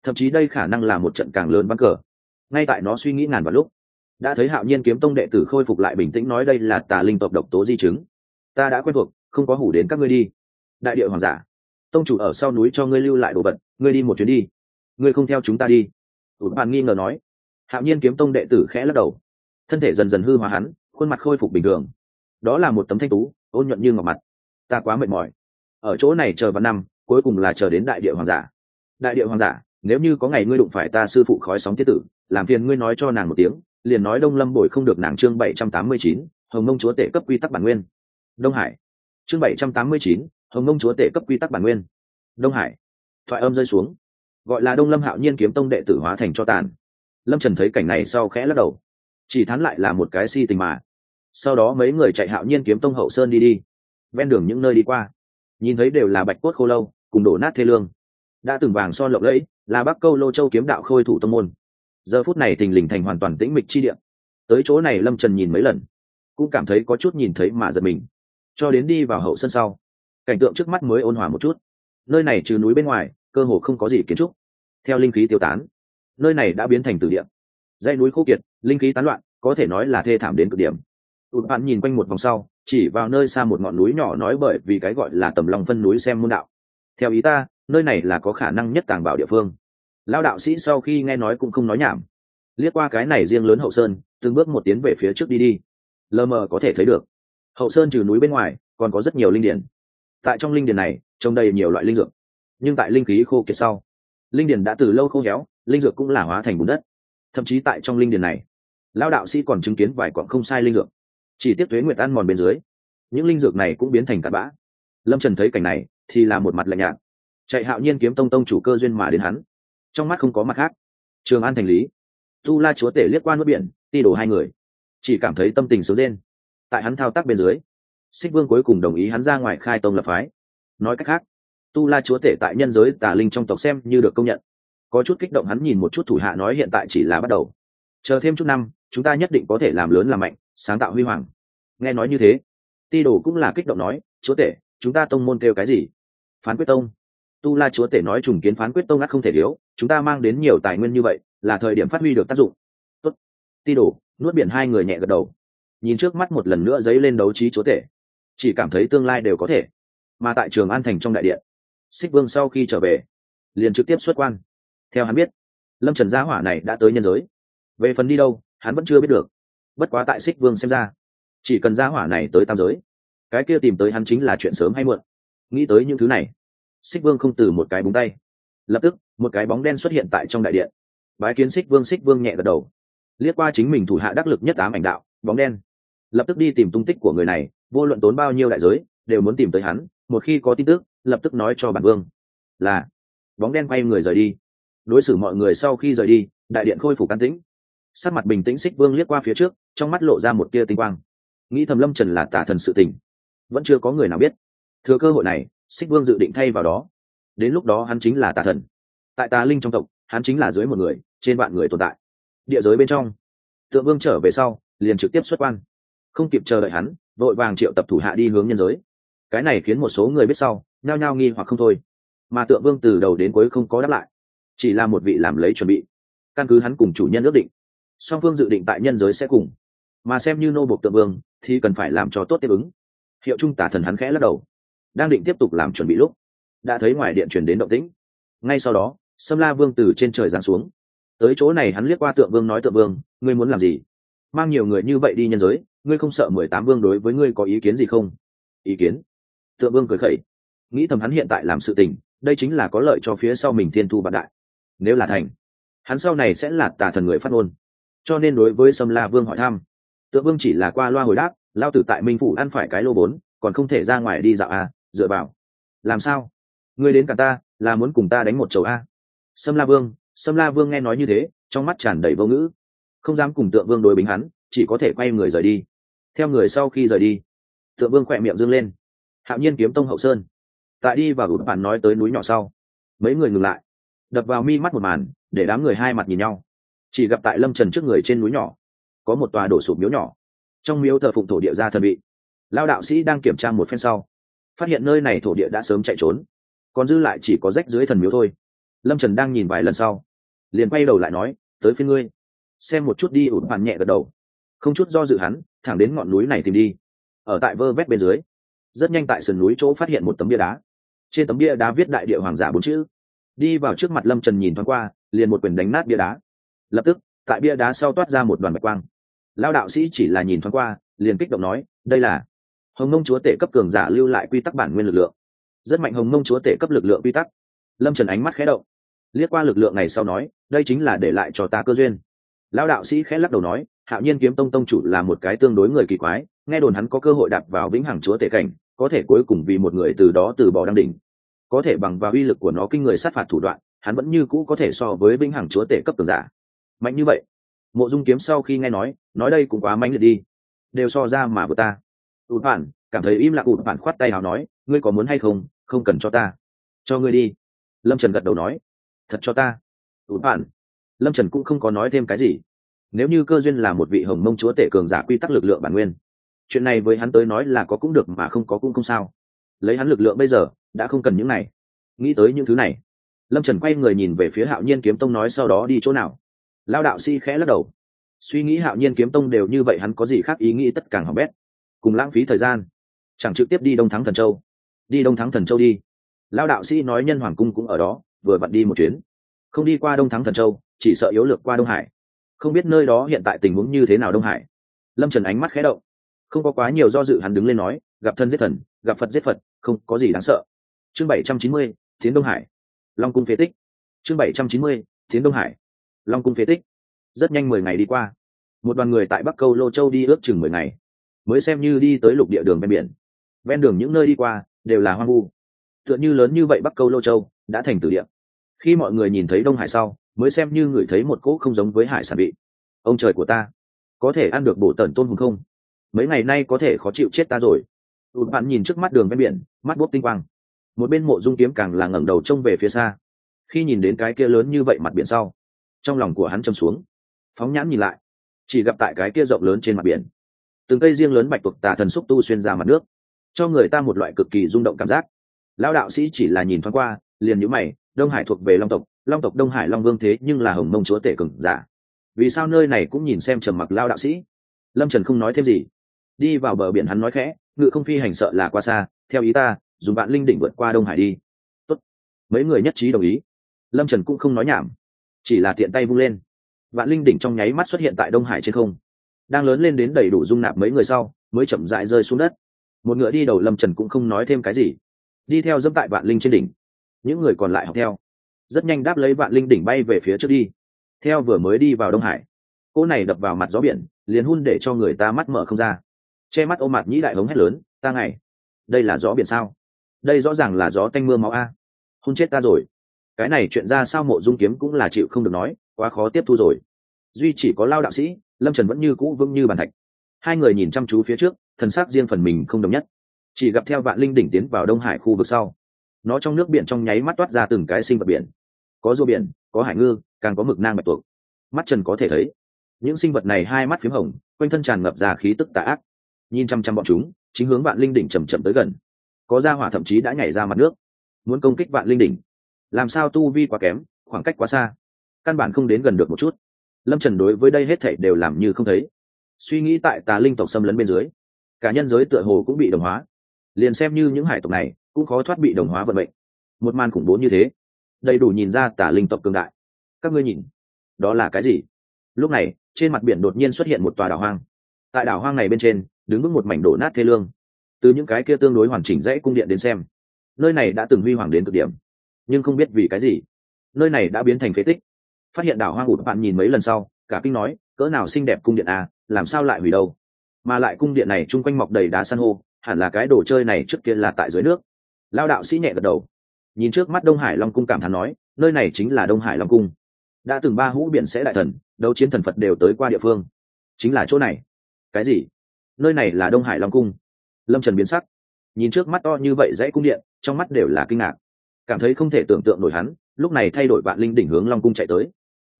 Speaker 1: Thậm chí đây khả năng là một trận càng lớn bắn cờ. Ngay tại nó suy nghĩ ngàn vào lúc, đã thấy hạo nhiên kiếm tông đệ tử khôi phục lại bình tĩnh nói đây là tà linh tộc độc tố di chứng. Ta đã quen thuộc, không có hủ đến các ngươi đi. Đại địa hoàng giả, tông chủ ở sau núi cho ngươi lưu lại đồ vật, ngươi đi một chuyến đi. Ngươi không theo chúng ta đi ủn bàn nghi ngờ nói. Hạo nhiên kiếm tông đệ tử khẽ lắc đầu. Thân thể dần dần hư hóa hắn, khuôn mặt khôi phục bình thường. Đó là một tấm thanh tú, ôn nhuận như ngọc mặt. Ta quá mệt mỏi. Ở chỗ này chờ vào năm, cuối cùng là chờ đến đại địa hoàng giả. Đại địa hoàng giả, nếu như có ngày ngươi đụng phải ta sư phụ khói sóng tiết tử, làm phiền ngươi nói cho nàng một tiếng, liền nói đông lâm bồi không được nàng chương bảy trăm tám mươi chín, hồng mông chúa tể cấp quy tắc bản nguyên. Đông hải. Chương bảy trăm tám mươi chín, hồng mông chúa tể cấp quy tắc bản nguyên. Đông hải. Thoại âm rơi xuống gọi là đông lâm hạo nhiên kiếm tông đệ tử hóa thành cho tàn. Lâm trần thấy cảnh này sau khẽ lắc đầu. Chỉ thán lại là một cái si tình mà. Sau đó mấy người chạy hạo nhiên kiếm tông hậu sơn đi đi. Ven đường những nơi đi qua. Nhìn thấy đều là bạch cốt khô lâu, cùng đổ nát thê lương. Đã từng vàng son lộng lẫy, là bắc câu lô châu kiếm đạo khôi thủ tông môn. Giờ phút này thình lình thành hoàn toàn tĩnh mịch chi điện tới chỗ này lâm trần nhìn mấy lần, cũng cảm thấy có chút nhìn thấy mà giật mình. Cho đến đi vào hậu sân sau, cảnh tượng trước mắt mới ôn hòa một chút. Nơi này trừ núi bên ngoài, cơ hồ không có gì kiến trúc theo linh khí tiêu tán. Nơi này đã biến thành tử địa. Dãy núi khô kiệt, linh khí tán loạn, có thể nói là thê thảm đến cực điểm. Tụt bạn nhìn quanh một vòng sau, chỉ vào nơi xa một ngọn núi nhỏ nói bởi vì cái gọi là tầm lòng phân núi xem môn đạo. Theo ý ta, nơi này là có khả năng nhất tàng bảo địa phương. Lao đạo sĩ sau khi nghe nói cũng không nói nhảm. Liếc qua cái này riêng lớn hậu sơn, từng bước một tiến về phía trước đi đi. Lờ mờ có thể thấy được. Hậu sơn trừ núi bên ngoài, còn có rất nhiều linh điển. Tại trong linh điển này, trông đầy nhiều loại linh dược. Nhưng tại linh khí khô kiệt sau linh điền đã từ lâu khô héo, linh dược cũng là hóa thành bùn đất. Thậm chí tại trong linh điền này lao đạo sĩ còn chứng kiến vài quặng không sai linh dược. Chỉ tiếp thuế nguyệt ăn mòn bên dưới, những linh dược này cũng biến thành cặn bã. Lâm trần thấy cảnh này, thì là một mặt lạnh nhạt. Chạy hạo nhiên kiếm tông tông chủ cơ duyên mà đến hắn. Trong mắt không có mặt khác. Trường an thành lý. Tu la chúa tể liếc qua nước biển, ti đổ hai người. Chỉ cảm thấy tâm tình xấu rên. Tại hắn thao tác bên dưới, xích vương cuối cùng đồng ý hắn ra ngoài khai tông lập phái. Nói cách khác tu la chúa tể tại nhân giới tà linh trong tộc xem như được công nhận. Có chút kích động hắn nhìn một chút thủ hạ nói hiện tại chỉ là bắt đầu. Chờ thêm chút năm, chúng ta nhất định có thể làm lớn làm mạnh, sáng tạo huy hoàng. Nghe nói như thế, ti đồ cũng là kích động nói, chúa tể, chúng ta tông môn kêu cái gì? Phán quyết tông. Tu la chúa tể nói trùng kiến phán quyết tông ắt không thể thiếu, chúng ta mang đến nhiều tài nguyên như vậy, là thời điểm phát huy được tác dụng. Tốt. ti đồ, nuốt biển hai người nhẹ gật đầu. Nhìn trước mắt một lần nữa dấy lên đấu trí chúa tể. Chỉ cảm thấy tương lai đều có thể. Mà tại trường an thành trong đại điện xích vương sau khi trở về, liền trực tiếp xuất quan. Theo hắn biết, lâm trần gia hỏa này đã tới nhân giới. Về phần đi đâu, hắn vẫn chưa biết được. Bất quá tại xích vương xem ra, chỉ cần gia hỏa này tới tam giới, cái kia tìm tới hắn chính là chuyện sớm hay muộn. Nghĩ tới những thứ này, xích vương không từ một cái búng tay. Lập tức, một cái bóng đen xuất hiện tại trong đại điện. Bái kiến xích vương xích vương nhẹ gật đầu. Liếc qua chính mình thủ hạ đắc lực nhất ám ảnh đạo, bóng đen. Lập tức đi tìm tung tích của người này, vô luận tốn bao nhiêu đại giới, đều muốn tìm tới hắn, một khi có tin tức lập tức nói cho bản vương, là, bóng đen quay người rời đi. Đối xử mọi người sau khi rời đi, đại điện khôi phục an tĩnh. Sát mặt bình tĩnh xích vương liếc qua phía trước, trong mắt lộ ra một tia tinh quang. Nghĩ thầm lâm trần là tả thần sự tình, vẫn chưa có người nào biết. Thừa cơ hội này, xích vương dự định thay vào đó. Đến lúc đó hắn chính là tà thần. Tại tà linh trong tộc, hắn chính là dưới một người, trên vạn người tồn tại. Địa giới bên trong, tượng vương trở về sau, liền trực tiếp xuất quan. Không kịp chờ đợi hắn, vội vàng triệu tập thủ hạ đi hướng nhân giới. Cái này khiến một số người biết sau nhao nhao nghi hoặc không thôi. Mà tượng vương từ đầu đến cuối không có đáp lại. Chỉ là một vị làm lấy chuẩn bị. Căn cứ hắn cùng chủ nhân ước định. Song phương dự định tại nhân giới sẽ cùng. Mà xem như nô bộc tượng vương, thì cần phải làm cho tốt tiếp ứng. Hiệu trung tả thần hắn khẽ lắc đầu. Đang định tiếp tục làm chuẩn bị lúc, đã thấy ngoài điện truyền đến động tĩnh. Ngay sau đó, sâm la vương từ trên trời giáng xuống. Tới chỗ này hắn liếc qua tượng vương nói tượng vương, ngươi muốn làm gì? Mang nhiều người như vậy đi nhân giới, ngươi không sợ mười tám vương đối với ngươi có ý kiến gì không? Ý kiến? Tượng vương cười khẩy nghĩ thầm hắn hiện tại làm sự tình, đây chính là có lợi cho phía sau mình thiên thu vạn đại. Nếu là thành, hắn sau này sẽ là tà thần người phát ngôn. Cho nên đối với sâm la vương hỏi thăm, tượng vương chỉ là qua loa hồi đáp lao tử tại minh phủ ăn phải cái lô bốn, còn không thể ra ngoài đi dạo à dựa vào. Làm sao? Ngươi đến cả ta, là muốn cùng ta đánh một chầu a sâm la vương, sâm la vương nghe nói như thế, trong mắt tràn đầy vô ngữ. Không dám cùng tượng vương đối bính hắn, chỉ có thể quay người rời đi. Theo người sau khi rời đi, tượng vương khỏe miệng dương lên. Hạo nhiên kiếm tông hậu sơn tại đi vào ụt bàn nói tới núi nhỏ sau. Mấy người ngừng lại, đập vào mi mắt một màn, để đám người hai mặt nhìn nhau. Chỉ gặp tại lâm trần trước người trên núi nhỏ, có một tòa đổ sụp miếu nhỏ. Trong miếu thờ phụng thổ địa gia thần bị lao đạo sĩ đang kiểm tra một phen sau, phát hiện nơi này thổ địa đã sớm chạy trốn, còn dư lại chỉ có rách dưới thần miếu thôi. Lâm trần đang nhìn vài lần sau, liền quay đầu lại nói, tới phía ngươi, xem một chút đi. Ủn hoàn nhẹ gật đầu, không chút do dự hắn, thẳng đến ngọn núi này tìm đi. Ở tại vơ vét bên dưới, rất nhanh tại sườn núi chỗ phát hiện một tấm bia đá trên tấm bia đá viết đại địa hoàng giả bốn chữ. Đi vào trước mặt lâm trần nhìn thoáng qua, liền một quyền đánh nát bia đá. Lập tức, tại bia đá sau toát ra một đoàn bạch quang. Lao đạo sĩ chỉ là nhìn thoáng qua, liền kích động nói, đây là hồng mông chúa tể cấp cường giả lưu lại quy tắc bản nguyên lực lượng. Rất mạnh hồng mông chúa tể cấp lực lượng quy tắc. Lâm trần ánh mắt khé động. Liếc qua lực lượng này sau nói, đây chính là để lại cho ta cơ duyên. Lao đạo sĩ khẽ lắc đầu nói, hạo nhiên kiếm tông tông chủ là một cái tương đối người kỳ quái, nghe đồn hắn có cơ hội đạp vào vĩnh hằng chúa tể cảnh có thể cuối cùng vì một người từ đó từ bỏ đăng đỉnh. Có thể bằng vào uy lực của nó kinh người sát phạt thủ đoạn, hắn vẫn như cũ có thể so với vĩnh hằng chúa tể cấp cường giả. Mạnh như vậy, mộ dung kiếm sau khi nghe nói nói đây cũng quá mạnh liệt đi. Đều so ra mà vừa ta. Ụt phản cảm thấy im lặng ụt phản khoát tay nào nói, ngươi có muốn hay không? Không cần cho ta. Cho ngươi đi. Lâm trần gật đầu nói. Thật cho ta. Ụt phản lâm trần cũng không có nói thêm cái gì. Nếu như cơ duyên là một vị hồng mông chúa tể cường giả quy tắc lực lượng bản nguyên chuyện này với hắn tới nói là có cũng được mà không có cũng không sao. Lấy hắn lực lượng bây giờ, đã không cần những này. Nghĩ tới những thứ này, lâm trần quay người nhìn về phía hạo nhiên kiếm tông nói sau đó đi chỗ nào. Lao đạo si khẽ lắc đầu. Suy nghĩ hạo nhiên kiếm tông đều như vậy hắn có gì khác ý nghĩ tất càng hỏng bét. Cùng lãng phí thời gian, chẳng trực tiếp đi đông thắng thần châu. Đi đông thắng thần châu đi. Lao đạo sĩ nói nhân hoàng cung cũng ở đó, vừa vặn đi một chuyến. Không đi qua đông thắng thần châu, chỉ sợ yếu lược qua đông hải. Không biết nơi đó hiện tại tình huống như thế nào đông hải. Lâm trần ánh mắt khẽ động không có quá nhiều do dự hắn đứng lên nói, gặp thân giết thần, gặp phật giết phật, không có gì đáng sợ. Chương bảy trăm chín mươi, tiến đông hải. Long cung phế tích. Chương bảy trăm chín mươi, tiến đông hải. Long cung phế tích. Rất nhanh mười ngày đi qua. Một đoàn người tại bắc câu lô châu đi ước chừng mười ngày. Mới xem như đi tới lục địa đường ven biển. Ven đường những nơi đi qua đều là hoang vu. Tựa như lớn như vậy bắc câu lô châu đã thành tử địa. Khi mọi người nhìn thấy đông hải sau, mới xem như người thấy một cỗ không giống với hải sản bị ông trời của ta, có thể ăn được bổ tần tôn hùng không? Mấy ngày nay có thể khó chịu chết ta rồi. Tụt bạn nhìn trước mắt đường ven biển, mắt bốc tinh quang. Một bên mộ dung kiếm càng là ngẩng đầu trông về phía xa. Khi nhìn đến cái kia lớn như vậy mặt biển sau, trong lòng của hắn châm xuống. Phóng nhãn nhìn lại, chỉ gặp tại cái kia rộng lớn trên mặt biển, từng cây riêng lớn bạch tuộc tà thần xúc tu xuyên ra mặt nước, cho người ta một loại cực kỳ rung động cảm giác. Lão đạo sĩ chỉ là nhìn thoáng qua, liền nhữ mày, đông hải thuộc về long tộc long tộc đông hải long vương thế nhưng là hồng mông chúa tể cừng giả. Vì sao nơi này cũng nhìn xem trầm mặc lao đạo sĩ? Lâm trần không nói thêm gì đi vào bờ biển hắn nói khẽ, ngự không phi hành sợ là qua xa, theo ý ta, dùng bạn linh đỉnh vượt qua đông hải đi. Tốt. mấy người nhất trí đồng ý. Lâm trần cũng không nói nhảm, chỉ là tiện tay vung lên. Vạn linh đỉnh trong nháy mắt xuất hiện tại đông hải trên không. Đang lớn lên đến đầy đủ dung nạp mấy người sau, mới chậm dại rơi xuống đất. Một ngựa đi đầu lâm trần cũng không nói thêm cái gì. Đi theo dẫm tại vạn linh trên đỉnh. Những người còn lại học theo. Rất nhanh đáp lấy vạn linh đỉnh bay về phía trước đi. Theo vừa mới đi vào đông hải, cỗ này đập vào mặt gió biển, liền hun để cho người ta mắt mở không ra che mắt ôm mặt nhĩ đại hống hét lớn, ta ngày, đây là gió biển sao? Đây rõ ràng là gió tanh mưa máu a. Hôn chết ta rồi. Cái này chuyện ra sao mộ dung kiếm cũng là chịu không được nói, quá khó tiếp thu rồi. Duy chỉ có lao đạo sĩ, lâm trần vẫn như cũ vững như bàn thạch. Hai người nhìn chăm chú phía trước, thần sắc riêng phần mình không đồng nhất. Chỉ gặp theo vạn linh đỉnh tiến vào đông hải khu vực sau. Nó trong nước biển trong nháy mắt toát ra từng cái sinh vật biển. Có rùa biển, có hải ngư, càng có mực nang bạch tuộc. Mắt trần có thể thấy, những sinh vật này hai mắt p h í m hồng, quanh thân tràn ngập ra khí tức tà ác nhìn chăm chăm bọn chúng, chính hướng vạn linh đỉnh chầm chậm tới gần. Có ra hỏa thậm chí đã nhảy ra mặt nước. Muốn công kích vạn linh đỉnh, làm sao tu vi quá kém, khoảng cách quá xa? Căn bản không đến gần được một chút. Lâm trần đối với đây hết thảy đều làm như không thấy. Suy nghĩ tại tà linh tộc xâm lấn bên dưới, cả nhân giới tựa hồ cũng bị đồng hóa. Liền xem như những hải tộc này, cũng khó thoát bị đồng hóa vận mệnh. Một màn khủng bố như thế, đầy đủ nhìn ra tà linh tộc cường đại. Các ngươi nhìn, đó là cái gì? Lúc này, trên mặt biển đột nhiên xuất hiện một tòa đảo hoang tại đảo hoang này bên trên, đứng vững một mảnh đổ nát thê lương. Từ những cái kia tương đối hoàn chỉnh dãy cung điện đến xem, nơi này đã từng huy hoàng đến cực điểm. Nhưng không biết vì cái gì, nơi này đã biến thành phế tích. Phát hiện đảo hoang ụt bạn nhìn mấy lần sau, cả kinh nói, cỡ nào xinh đẹp cung điện à làm sao lại hủy đâu? Mà lại cung điện này chung quanh mọc đầy đá san hô, hẳn là cái đồ chơi này trước kia là tại dưới nước. Lao đạo sĩ nhẹ gật đầu. Nhìn trước mắt đông hải long cung cảm thán nói, nơi này chính là đông hải long cung. Đã từng ba hũ biển sẽ đại thần, đấu chiến thần phật đều tới qua địa phương. Chính là chỗ này cái gì? Nơi này là đông hải long cung. Lâm trần biến sắc. Nhìn trước mắt to như vậy dãy cung điện, trong mắt đều là kinh ngạc. Cảm thấy không thể tưởng tượng nổi hắn, lúc này thay đổi vạn linh đỉnh hướng long cung chạy tới.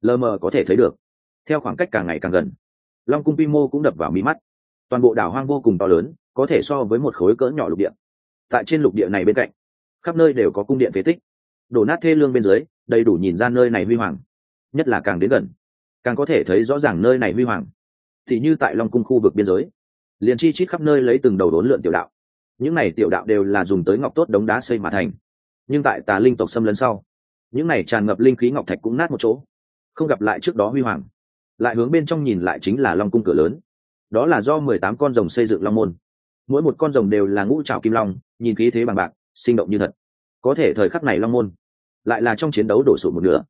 Speaker 1: Lờ mờ có thể thấy được. Theo khoảng cách càng ngày càng gần, long cung quy mô cũng đập vào mí mắt. Toàn bộ đảo hoang vô cùng to lớn, có thể so với một khối cỡ nhỏ lục địa. Tại trên lục địa này bên cạnh, khắp nơi đều có cung điện phế tích. Đổ nát thê lương bên dưới, đầy đủ nhìn ra nơi này huy hoàng. Nhất là càng đến gần, càng có thể thấy rõ ràng nơi này huy hoàng thì như tại long cung khu vực biên giới. Liền chi chít khắp nơi lấy từng đầu đốn lượn tiểu đạo. Những này tiểu đạo đều là dùng tới ngọc tốt đống đá xây mà thành. Nhưng tại tà linh tộc xâm lấn sau, những này tràn ngập linh khí ngọc thạch cũng nát một chỗ, không gặp lại trước đó huy hoàng. Lại hướng bên trong nhìn lại chính là long cung cửa lớn. Đó là do mười tám con rồng xây dựng long môn. Mỗi một con rồng đều là ngũ trào kim long, nhìn khí thế bằng bạc, sinh động như thật. Có thể thời khắc này long môn lại là trong chiến đấu đổ sụt một nửa.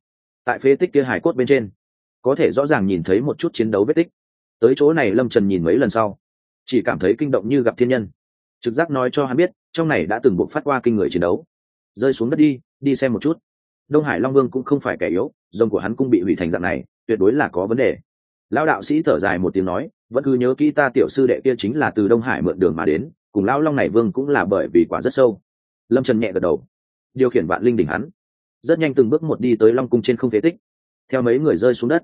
Speaker 1: Tại phế tích kia hải cốt bên trên, có thể rõ ràng nhìn thấy một chút chiến đấu vết tích tới chỗ này lâm trần nhìn mấy lần sau, chỉ cảm thấy kinh động như gặp thiên nhân. Trực giác nói cho hắn biết, trong này đã từng buộc phát qua kinh người chiến đấu. Rơi xuống đất đi đi xem một chút. Đông hải long vương cũng không phải kẻ yếu, rồng của hắn cũng bị hủy thành dạng này, tuyệt đối là có vấn đề. Lão đạo sĩ thở dài một tiếng nói, vẫn cứ nhớ kỹ ta tiểu sư đệ kia chính là từ đông hải mượn đường mà đến, cùng lão long này vương cũng là bởi vì quả rất sâu. Lâm trần nhẹ gật đầu, điều khiển vạn linh đỉnh hắn. Rất nhanh từng bước một đi tới long cung trên không phế tích. Theo mấy người rơi xuống đất,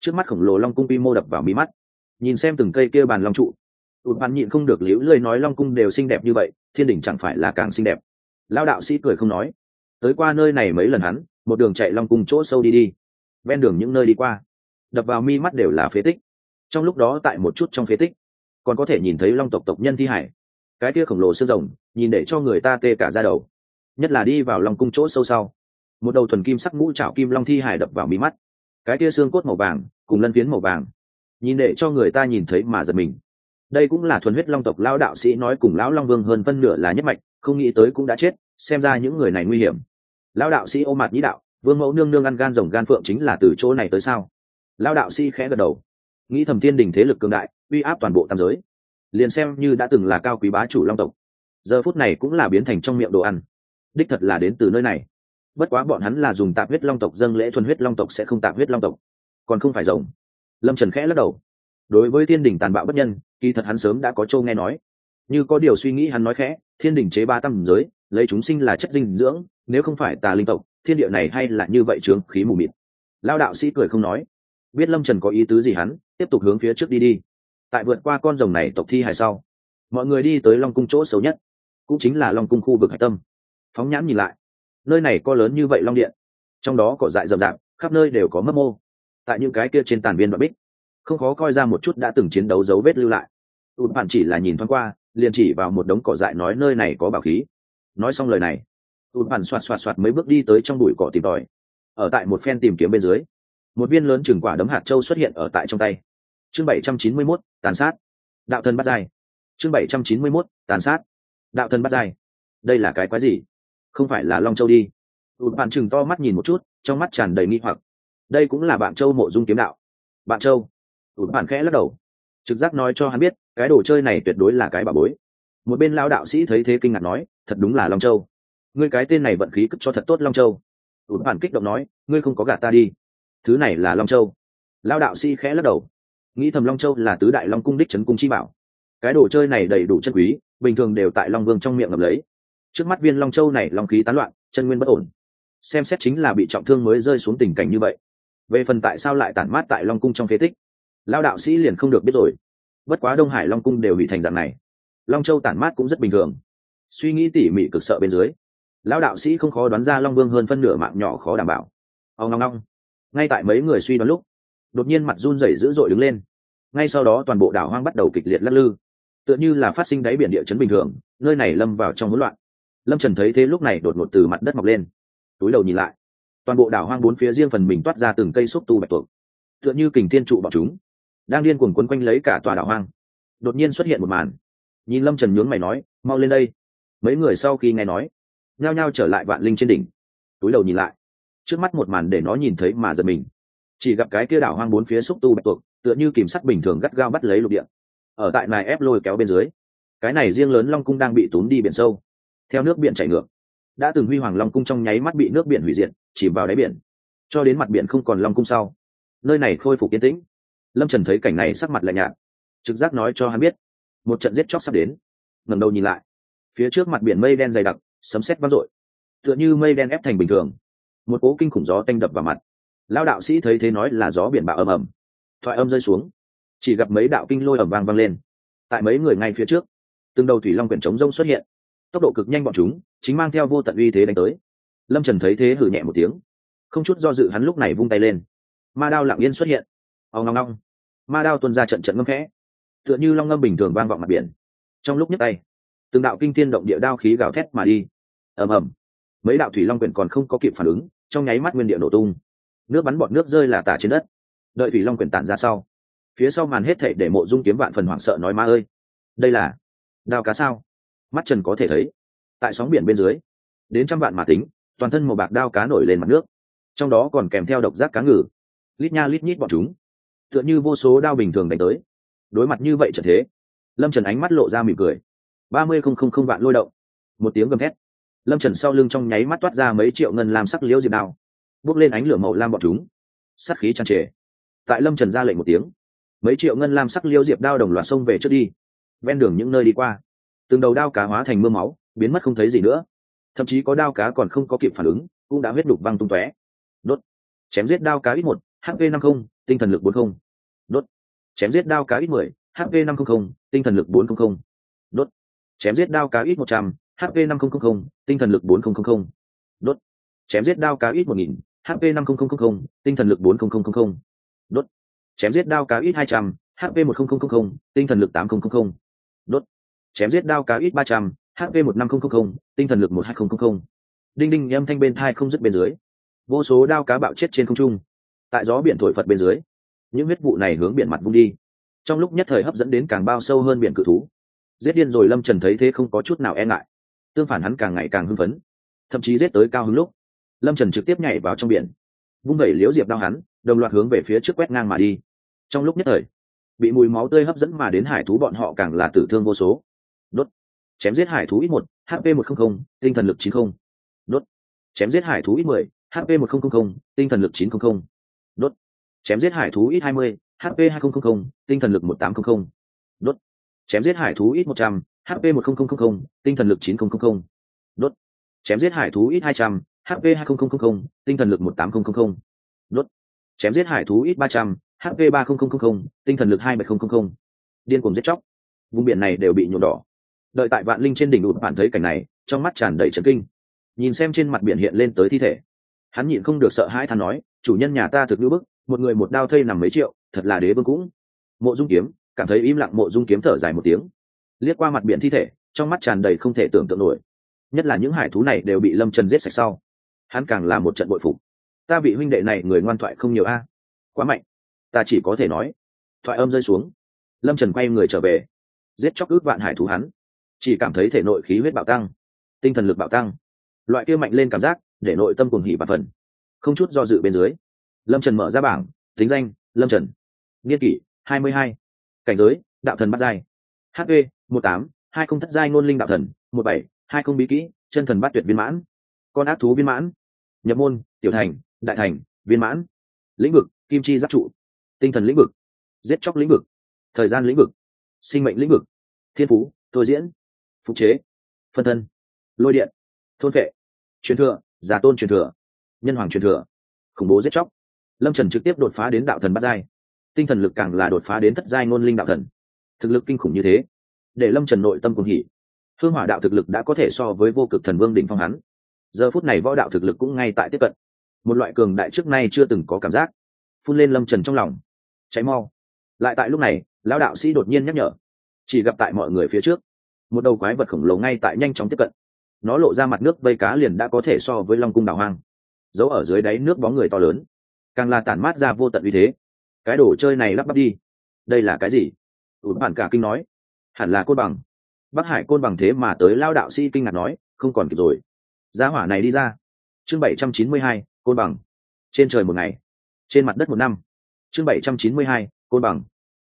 Speaker 1: trước mắt khổng lồ long cung quy mô đập vào mí mắt nhìn xem từng cây kia bàn long trụ tụt bạn nhịn không được liễu lơi nói long cung đều xinh đẹp như vậy, thiên đỉnh chẳng phải là càng xinh đẹp. Lao đạo sĩ cười không nói. Tới qua nơi này mấy lần hắn, một đường chạy long cung chỗ sâu đi đi. Ven đường những nơi đi qua, đập vào mi mắt đều là phế tích. Trong lúc đó tại một chút trong phế tích, còn có thể nhìn thấy long tộc tộc nhân thi hải. Cái kia khổng lồ xương rồng, nhìn để cho người ta tê cả ra đầu. Nhất là đi vào long cung chỗ sâu sau, một đầu thuần kim sắc mũ trạo kim long thi hải đập vào mi mắt. Cái kia xương cốt màu vàng, cùng lân phiến màu vàng nhìn để cho người ta nhìn thấy mà giật mình. Đây cũng là thuần huyết long tộc lão đạo sĩ nói cùng lão long vương hơn phân nửa là nhất mạch, không nghĩ tới cũng đã chết, xem ra những người này nguy hiểm. Lão đạo sĩ ô mặt nhĩ đạo, vương mẫu nương nương ăn gan rồng gan phượng chính là từ chỗ này tới sao? Lão đạo sĩ khẽ gật đầu. Nghĩ thầm thiên đình thế lực cường đại, uy áp toàn bộ tam giới. Liền xem như đã từng là cao quý bá chủ long tộc. Giờ phút này cũng là biến thành trong miệng đồ ăn. Đích thật là đến từ nơi này. Bất quá bọn hắn là dùng tạp huyết long tộc dâng lễ thuần huyết long tộc sẽ không tạp huyết long tộc. Còn không phải rồng lâm trần khẽ lắc đầu. Đối với thiên đình tàn bạo bất nhân, kỳ thật hắn sớm đã có châu nghe nói. Như có điều suy nghĩ hắn nói khẽ, thiên đình chế ba tâm giới, lấy chúng sinh là chất dinh dưỡng, nếu không phải tà linh tộc, thiên địa này hay là như vậy trướng khí mù mịt. Lao đạo sĩ cười không nói. Biết lâm trần có ý tứ gì hắn, tiếp tục hướng phía trước đi đi. Tại vượt qua con rồng này tộc thi hài sau, mọi người đi tới long cung chỗ xấu nhất, cũng chính là long cung khu vực hải tâm. Phóng nhãn nhìn lại, nơi này có lớn như vậy long điện, trong đó cỏ dại rậm rạp, khắp nơi đều có mấp mô tại những cái kia trên tàn viên đoạn bích. Không khó coi ra một chút đã từng chiến đấu dấu vết lưu lại. Ụt bạn chỉ là nhìn thoáng qua liền chỉ vào một đống cỏ dại nói nơi này có bảo khí. Nói xong lời này ụt bạn xoạt xoạt xoạt mấy bước đi tới trong bụi cỏ tìm tòi. Ở tại một phen tìm kiếm bên dưới một viên lớn chừng quả đấm hạt châu xuất hiện ở tại trong tay. Chương bảy trăm chín mươi 791, tàn sát. Đạo thân bắt dài. Chương bảy trăm chín mươi 791, tàn sát. Đạo thân bắt dài. Đây là cái quái gì? Không phải là long châu đi. Ụt bạn chừng to mắt nhìn một chút trong mắt tràn đầy nghi hoặc đây cũng là bạn châu mộ dung kiếm đạo. Bạn châu? Ừ, Ụt bản khẽ lắc đầu. Trực giác nói cho hắn biết, cái đồ chơi này tuyệt đối là cái bà bối. Một bên lao đạo sĩ thấy thế kinh ngạc nói, thật đúng là long châu. Ngươi cái tên này vận khí cất cho thật tốt long châu. Ừ, Ụt bản kích động nói, ngươi không có gạt ta đi. Thứ này là long châu. Lao đạo sĩ khẽ lắc đầu. Nghĩ thầm long châu là tứ đại long cung đích trấn cung chi bảo. Cái đồ chơi này đầy đủ chân quý, bình thường đều tại long vương trong miệng ngầm lấy. Trước mắt viên long châu này long khí tán loạn, chân nguyên bất ổn. Xem xét chính là bị trọng thương mới rơi xuống tình cảnh như vậy về phần tại sao lại tản mát tại long cung trong phế tích lao đạo sĩ liền không được biết rồi. Bất quá đông hải long cung đều bị thành dạng này. Long châu tản mát cũng rất bình thường. Suy nghĩ tỉ mỉ cực sợ bên dưới, lão đạo sĩ không khó đoán ra long vương hơn phân nửa mạng nhỏ khó đảm bảo. Ao ngong ngong ngay tại mấy người suy đoán lúc, đột nhiên mặt run rẩy dữ dội đứng lên. Ngay sau đó toàn bộ đảo hoang bắt đầu kịch liệt lắc lư. Tựa như là phát sinh đáy biển địa chấn bình thường, nơi này lâm vào trong hỗn loạn. Lâm trần thấy thế lúc này đột ngột từ mặt đất mọc lên. Túi đầu nhìn lại toàn bộ đảo hoang bốn phía riêng phần mình toát ra từng cây xúc tu bạch tuộc. Tựa như kình thiên trụ bọn chúng, đang điên cuồng quấn quanh lấy cả tòa đảo hoang. Đột nhiên xuất hiện một màn. Nhìn lâm trần nhướng mày nói, mau lên đây. Mấy người sau khi nghe nói, nhao nhao trở lại vạn linh trên đỉnh. Túi đầu nhìn lại, trước mắt một màn để nó nhìn thấy mà giật mình. Chỉ gặp cái kia đảo hoang bốn phía xúc tu bạch tuộc, tựa như kìm sắt bình thường gắt gao bắt lấy lục địa. Ở tại này ép lôi kéo bên dưới, cái này riêng lớn long cung đang bị tốn đi biển sâu, theo nước biển chảy ngược. Đã từng huy hoàng long cung trong nháy mắt bị nước biển hủy diệt chìm vào đáy biển, cho đến mặt biển không còn long cung sau. Nơi này khôi phục yên tĩnh. Lâm trần thấy cảnh này sắc mặt lạnh nhạt, trực giác nói cho hắn biết. Một trận giết chóc sắp đến. Ngẩng đầu nhìn lại, phía trước mặt biển mây đen dày đặc, sấm sét vang dội, tựa như mây đen ép thành bình thường. Một cố kinh khủng gió tanh đập vào mặt. Lao đạo sĩ thấy thế nói là gió biển bạo ầm ầm, thoại âm rơi xuống, chỉ gặp mấy đạo kinh lôi ầm vang vang lên. Tại mấy người ngay phía trước, từng đầu thủy long quyển trống rông xuất hiện. Tốc độ cực nhanh bọn chúng, chính mang theo vô tận uy thế đánh tới lâm trần thấy thế hử nhẹ một tiếng. Không chút do dự hắn lúc này vung tay lên. Ma đao lặng yên xuất hiện. Ao ngong ngong ma đao tuân ra trận trận ngâm khẽ. Tựa như long ngâm bình thường vang vọng mặt biển. Trong lúc nhấc tay, từng đạo kinh thiên động địa đao khí gào thét mà đi. Ầm ầm. Mấy đạo thủy long quyển còn không có kịp phản ứng, trong nháy mắt nguyên địa nổ tung. Nước bắn bọt nước rơi là tả trên đất. Đợi thủy long quyển tản ra sau, phía sau màn hết thảy để mộ dung kiếm vạn phần hoảng sợ nói ma ơi, đây là đao cá sao? Mắt trần có thể thấy, tại sóng biển bên dưới, đến trăm vạn mà tính toàn thân màu bạc đao cá nổi lên mặt nước, trong đó còn kèm theo độc giác cá ngừ. Lít nha lít nhít bọn chúng, tựa như vô số đao bình thường đánh tới. Đối mặt như vậy trận thế, lâm trần ánh mắt lộ ra mỉm cười. Ba mươi không không không vạn lôi động. Một tiếng gầm thét. Lâm trần sau lưng trong nháy mắt toát ra mấy triệu ngân làm sắc liễu diệp đao bước lên ánh lửa màu lam bọn chúng. Sắc khí tràn trề. Tại lâm trần ra lệnh một tiếng, mấy triệu ngân lam sắc liễu diệp đao đồng loạt xông về trước đi. Ven đường những nơi đi qua, từng đầu đao cá hóa thành mưa máu, biến mất không thấy gì nữa thậm chí có đao cá còn không có kịp phản ứng, cũng đã huyết đục văng tung tóe. Đốt. Chém giết đao cá ít một hp năm không, tinh thần lực bốn không. Đốt. Chém giết đao cá ít mười hp năm không không, tinh thần lực bốn không không. Đốt. Chém giết đao cá ít một trăm hp năm không không không, tinh thần lực bốn không không không. Đốt. Chém giết đao cá ít một nghìn hp năm không không không tinh thần lực bốn không không không. Đốt. Chém giết đao cá ít hai trăm hp một không không không, tinh thần lực tám không không không. Đốt. Chém giết đao cá ít ba trăm hp một năm không không không, tinh thần lực một hai không không không. Đinh đinh, âm thanh bên thai không dứt bên dưới. Vô số đao cá bạo chết trên không trung. Tại gió biển thổi phật bên dưới, những huyết vụ này hướng biển mặt vung đi. Trong lúc nhất thời hấp dẫn đến càng bao sâu hơn biển cự thú. Giết điên rồi lâm trần thấy thế không có chút nào e ngại. Tương phản hắn càng ngày càng hưng phấn. Thậm chí giết tới cao hứng lúc, lâm trần trực tiếp nhảy vào trong biển. Vung vẩy liếu diệp đao hắn, đồng loạt hướng về phía trước quét ngang mà đi. Trong lúc nhất thời, bị mùi máu tươi hấp dẫn mà đến hải thú bọn họ càng là tử thương vô số. Đốt chém giết hải thú ít một hp một trăm linh tinh thần lực chín không đốt chém giết hải thú ít mười hp một nghìn tinh thần lực chín trăm linh đốt chém giết hải thú ít hai mươi hp hai nghìn tinh thần lực một tám trăm linh đốt chém giết hải thú ít một trăm hp một nghìn tinh thần lực chín nghìn đốt chém giết hải thú ít hai trăm hp hai nghìn tinh thần lực một tám nghìn đốt chém giết hải thú ít ba trăm hp ba nghìn tinh thần lực hai nghìn điên cuồng giết chóc vùng biển này đều bị nhuộm đỏ đợi tại vạn linh trên đỉnh đụt bạn thấy cảnh này, trong mắt tràn đầy trấn kinh. Nhìn xem trên mặt biển hiện lên tới thi thể. Hắn nhịn không được sợ hãi than nói, chủ nhân nhà ta thực nữ bức, một người một đao thây nằm mấy triệu, thật là đế vương cũng. Mộ dung kiếm, cảm thấy im lặng, mộ dung kiếm thở dài một tiếng. Liếc qua mặt biển thi thể, trong mắt tràn đầy không thể tưởng tượng nổi. Nhất là những hải thú này đều bị lâm trần giết sạch sau. Hắn càng là một trận bội phục. Ta bị huynh đệ này, người ngoan thoại không nhiều a. Quá mạnh. Ta chỉ có thể nói. Thoại âm rơi xuống. Lâm trần quay người trở về. Giết chóc ước vạn hải thú hắn chỉ cảm thấy thể nội khí huyết bạo tăng, tinh thần lực bạo tăng. Loại kia mạnh lên cảm giác để nội tâm cùng hỉ và phần. Không chút do dự bên dưới, lâm trần mở ra bảng, tính danh, lâm trần. Niên kỷ, hai mươi hai. Cảnh giới, đạo thần bắt giai. Hp một tám, hai không thất giai ngôn linh đạo thần một bảy, hai không bí kỹ, chân thần bắt tuyệt viên mãn. Con ác thú viên mãn. Nhập môn, tiểu thành, đại thành, viên mãn. Lĩnh vực, kim chi giáp trụ. Tinh thần lĩnh vực, giết chóc lĩnh vực, thời gian lĩnh vực, sinh mệnh lĩnh vực. Thiên phú, thôi diễn phục chế, phân thân, lôi điện, thôn vệ, truyền thừa, giả tôn truyền thừa, nhân hoàng truyền thừa, khủng bố giết chóc. Lâm trần trực tiếp đột phá đến đạo thần bắt giai. Tinh thần lực càng là đột phá đến thất giai ngôn linh đạo thần. Thực lực kinh khủng như thế, để lâm trần nội tâm cùng hỉ. Hương hỏa đạo thực lực đã có thể so với vô cực thần vương đỉnh phong hắn. Giờ phút này võ đạo thực lực cũng ngay tại tiếp cận. Một loại cường đại trước nay chưa từng có cảm giác. Phun lên lâm trần trong lòng. Cháy mau. Lại tại lúc này, lão đạo sĩ đột nhiên nhắc nhở. Chỉ gặp tại mọi người phía trước một đầu quái vật khổng lồ ngay tại nhanh chóng tiếp cận. Nó lộ ra mặt nước, vây cá liền đã có thể so với long cung đảo hoang. Giấu ở dưới đáy nước bóng người to lớn. Càng là tản mát ra vô tận uy thế. Cái đồ chơi này lắp bắp đi. Đây là cái gì? Ủn bản cả kinh nói. Hẳn là côn bằng. Bắc hải côn bằng thế mà tới lao đạo sĩ kinh ngạc nói, không còn kịp rồi. Giá hỏa này đi ra. Chương bảy trăm chín mươi hai, côn bằng. Trên trời một ngày. Trên mặt đất một năm. Chương bảy trăm chín mươi hai, côn bằng.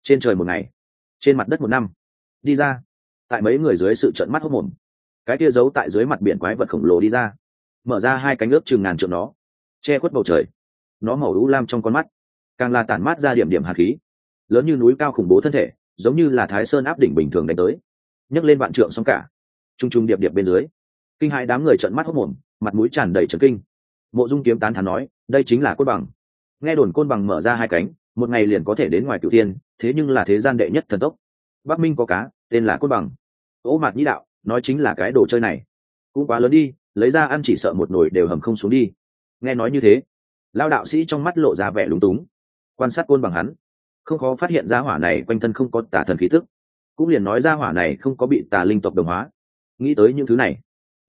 Speaker 1: Trên trời một ngày. Trên mặt đất một năm. Đi ra tại mấy người dưới sự trợn mắt hốc mồm. Cái kia giấu tại dưới mặt biển quái vật khổng lồ đi ra, mở ra hai cánh ướp chừng ngàn trượng nó, che khuất bầu trời. Nó màu lũ lam trong con mắt, càng là tản mát ra điểm điểm hạt khí, lớn như núi cao khủng bố thân thể, giống như là thái sơn áp đỉnh bình thường đánh tới. Nhấc lên vạn trượng xong cả t r u n g t r u n g điệp điệp bên dưới, kinh hai đám người trợn mắt hốc mồm, mặt mũi tràn đầy trấn kinh. Mộ dung kiếm tán thán nói, đây chính là côn bằng. Nghe đồn côn bằng mở ra hai cánh, một ngày liền có thể đến ngoài cửu tiên thế nhưng là thế gian đệ nhất thần tốc. Bắc minh có cá, tên là côn bằng ố mạt nhĩ đạo, nói chính là cái đồ chơi này. Cũng quá lớn đi, lấy ra ăn chỉ sợ một nồi đều hầm không xuống đi. Nghe nói như thế lao đạo sĩ trong mắt lộ ra vẻ lúng túng. Quan sát côn bằng hắn, không khó phát hiện ra hỏa này quanh thân không có tà thần khí tức. Cũng liền nói ra hỏa này không có bị tà linh tộc đồng hóa. Nghĩ tới những thứ này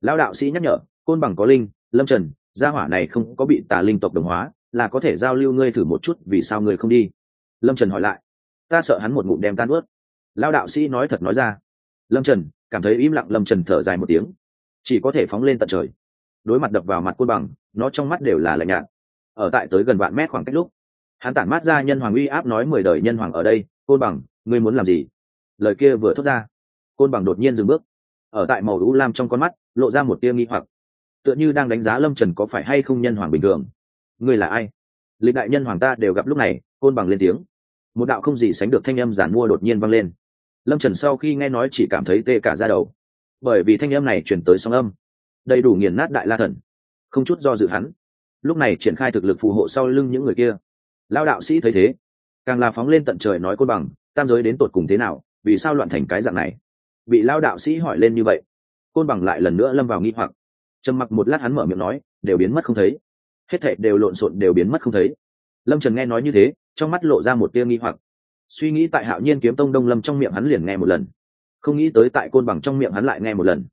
Speaker 1: lao đạo sĩ nhắc nhở, côn bằng có linh, lâm trần gia hỏa này không có bị tà linh tộc đồng hóa, là có thể giao lưu ngươi thử một chút, vì sao ngươi không đi? Lâm trần hỏi lại, ta sợ hắn một ngụm đem tan ướt. Lao đạo sĩ nói thật nói ra lâm trần, cảm thấy im lặng lâm trần thở dài một tiếng. Chỉ có thể phóng lên tận trời. Đối mặt đập vào mặt côn bằng, nó trong mắt đều là lạnh nhạt. Ở tại tới gần vạn mét khoảng cách lúc, hắn tản mát ra nhân hoàng uy áp nói mười đời nhân hoàng ở đây, côn bằng, ngươi muốn làm gì? Lời kia vừa thốt ra, côn bằng đột nhiên dừng bước. Ở tại màu lũ lam trong con mắt, lộ ra một tia nghi hoặc. Tựa như đang đánh giá lâm trần có phải hay không nhân hoàng bình thường. Ngươi là ai? Lịch đại nhân hoàng ta đều gặp lúc này, côn bằng lên tiếng. Một đạo không gì sánh được thanh âm giản mua đột nhiên vang lên lâm trần sau khi nghe nói chỉ cảm thấy tê cả ra đầu. Bởi vì thanh âm này chuyển tới song âm. Đầy đủ nghiền nát đại la thần. Không chút do dự hắn. Lúc này triển khai thực lực phù hộ sau lưng những người kia. Lao đạo sĩ thấy thế. Càng là phóng lên tận trời nói côn bằng, tam giới đến tột cùng thế nào, vì sao loạn thành cái dạng này? Bị lao đạo sĩ hỏi lên như vậy, côn bằng lại lần nữa lâm vào nghi hoặc. Trầm mặc một lát hắn mở miệng nói, đều biến mất không thấy. Hết thệ đều lộn xộn đều biến mất không thấy. Lâm trần nghe nói như thế, trong mắt lộ ra một tia nghi hoặc suy nghĩ tại hạo nhiên kiếm tông đông lâm trong miệng hắn liền nghe một lần. Không nghĩ tới tại côn bằng trong miệng hắn lại nghe một lần.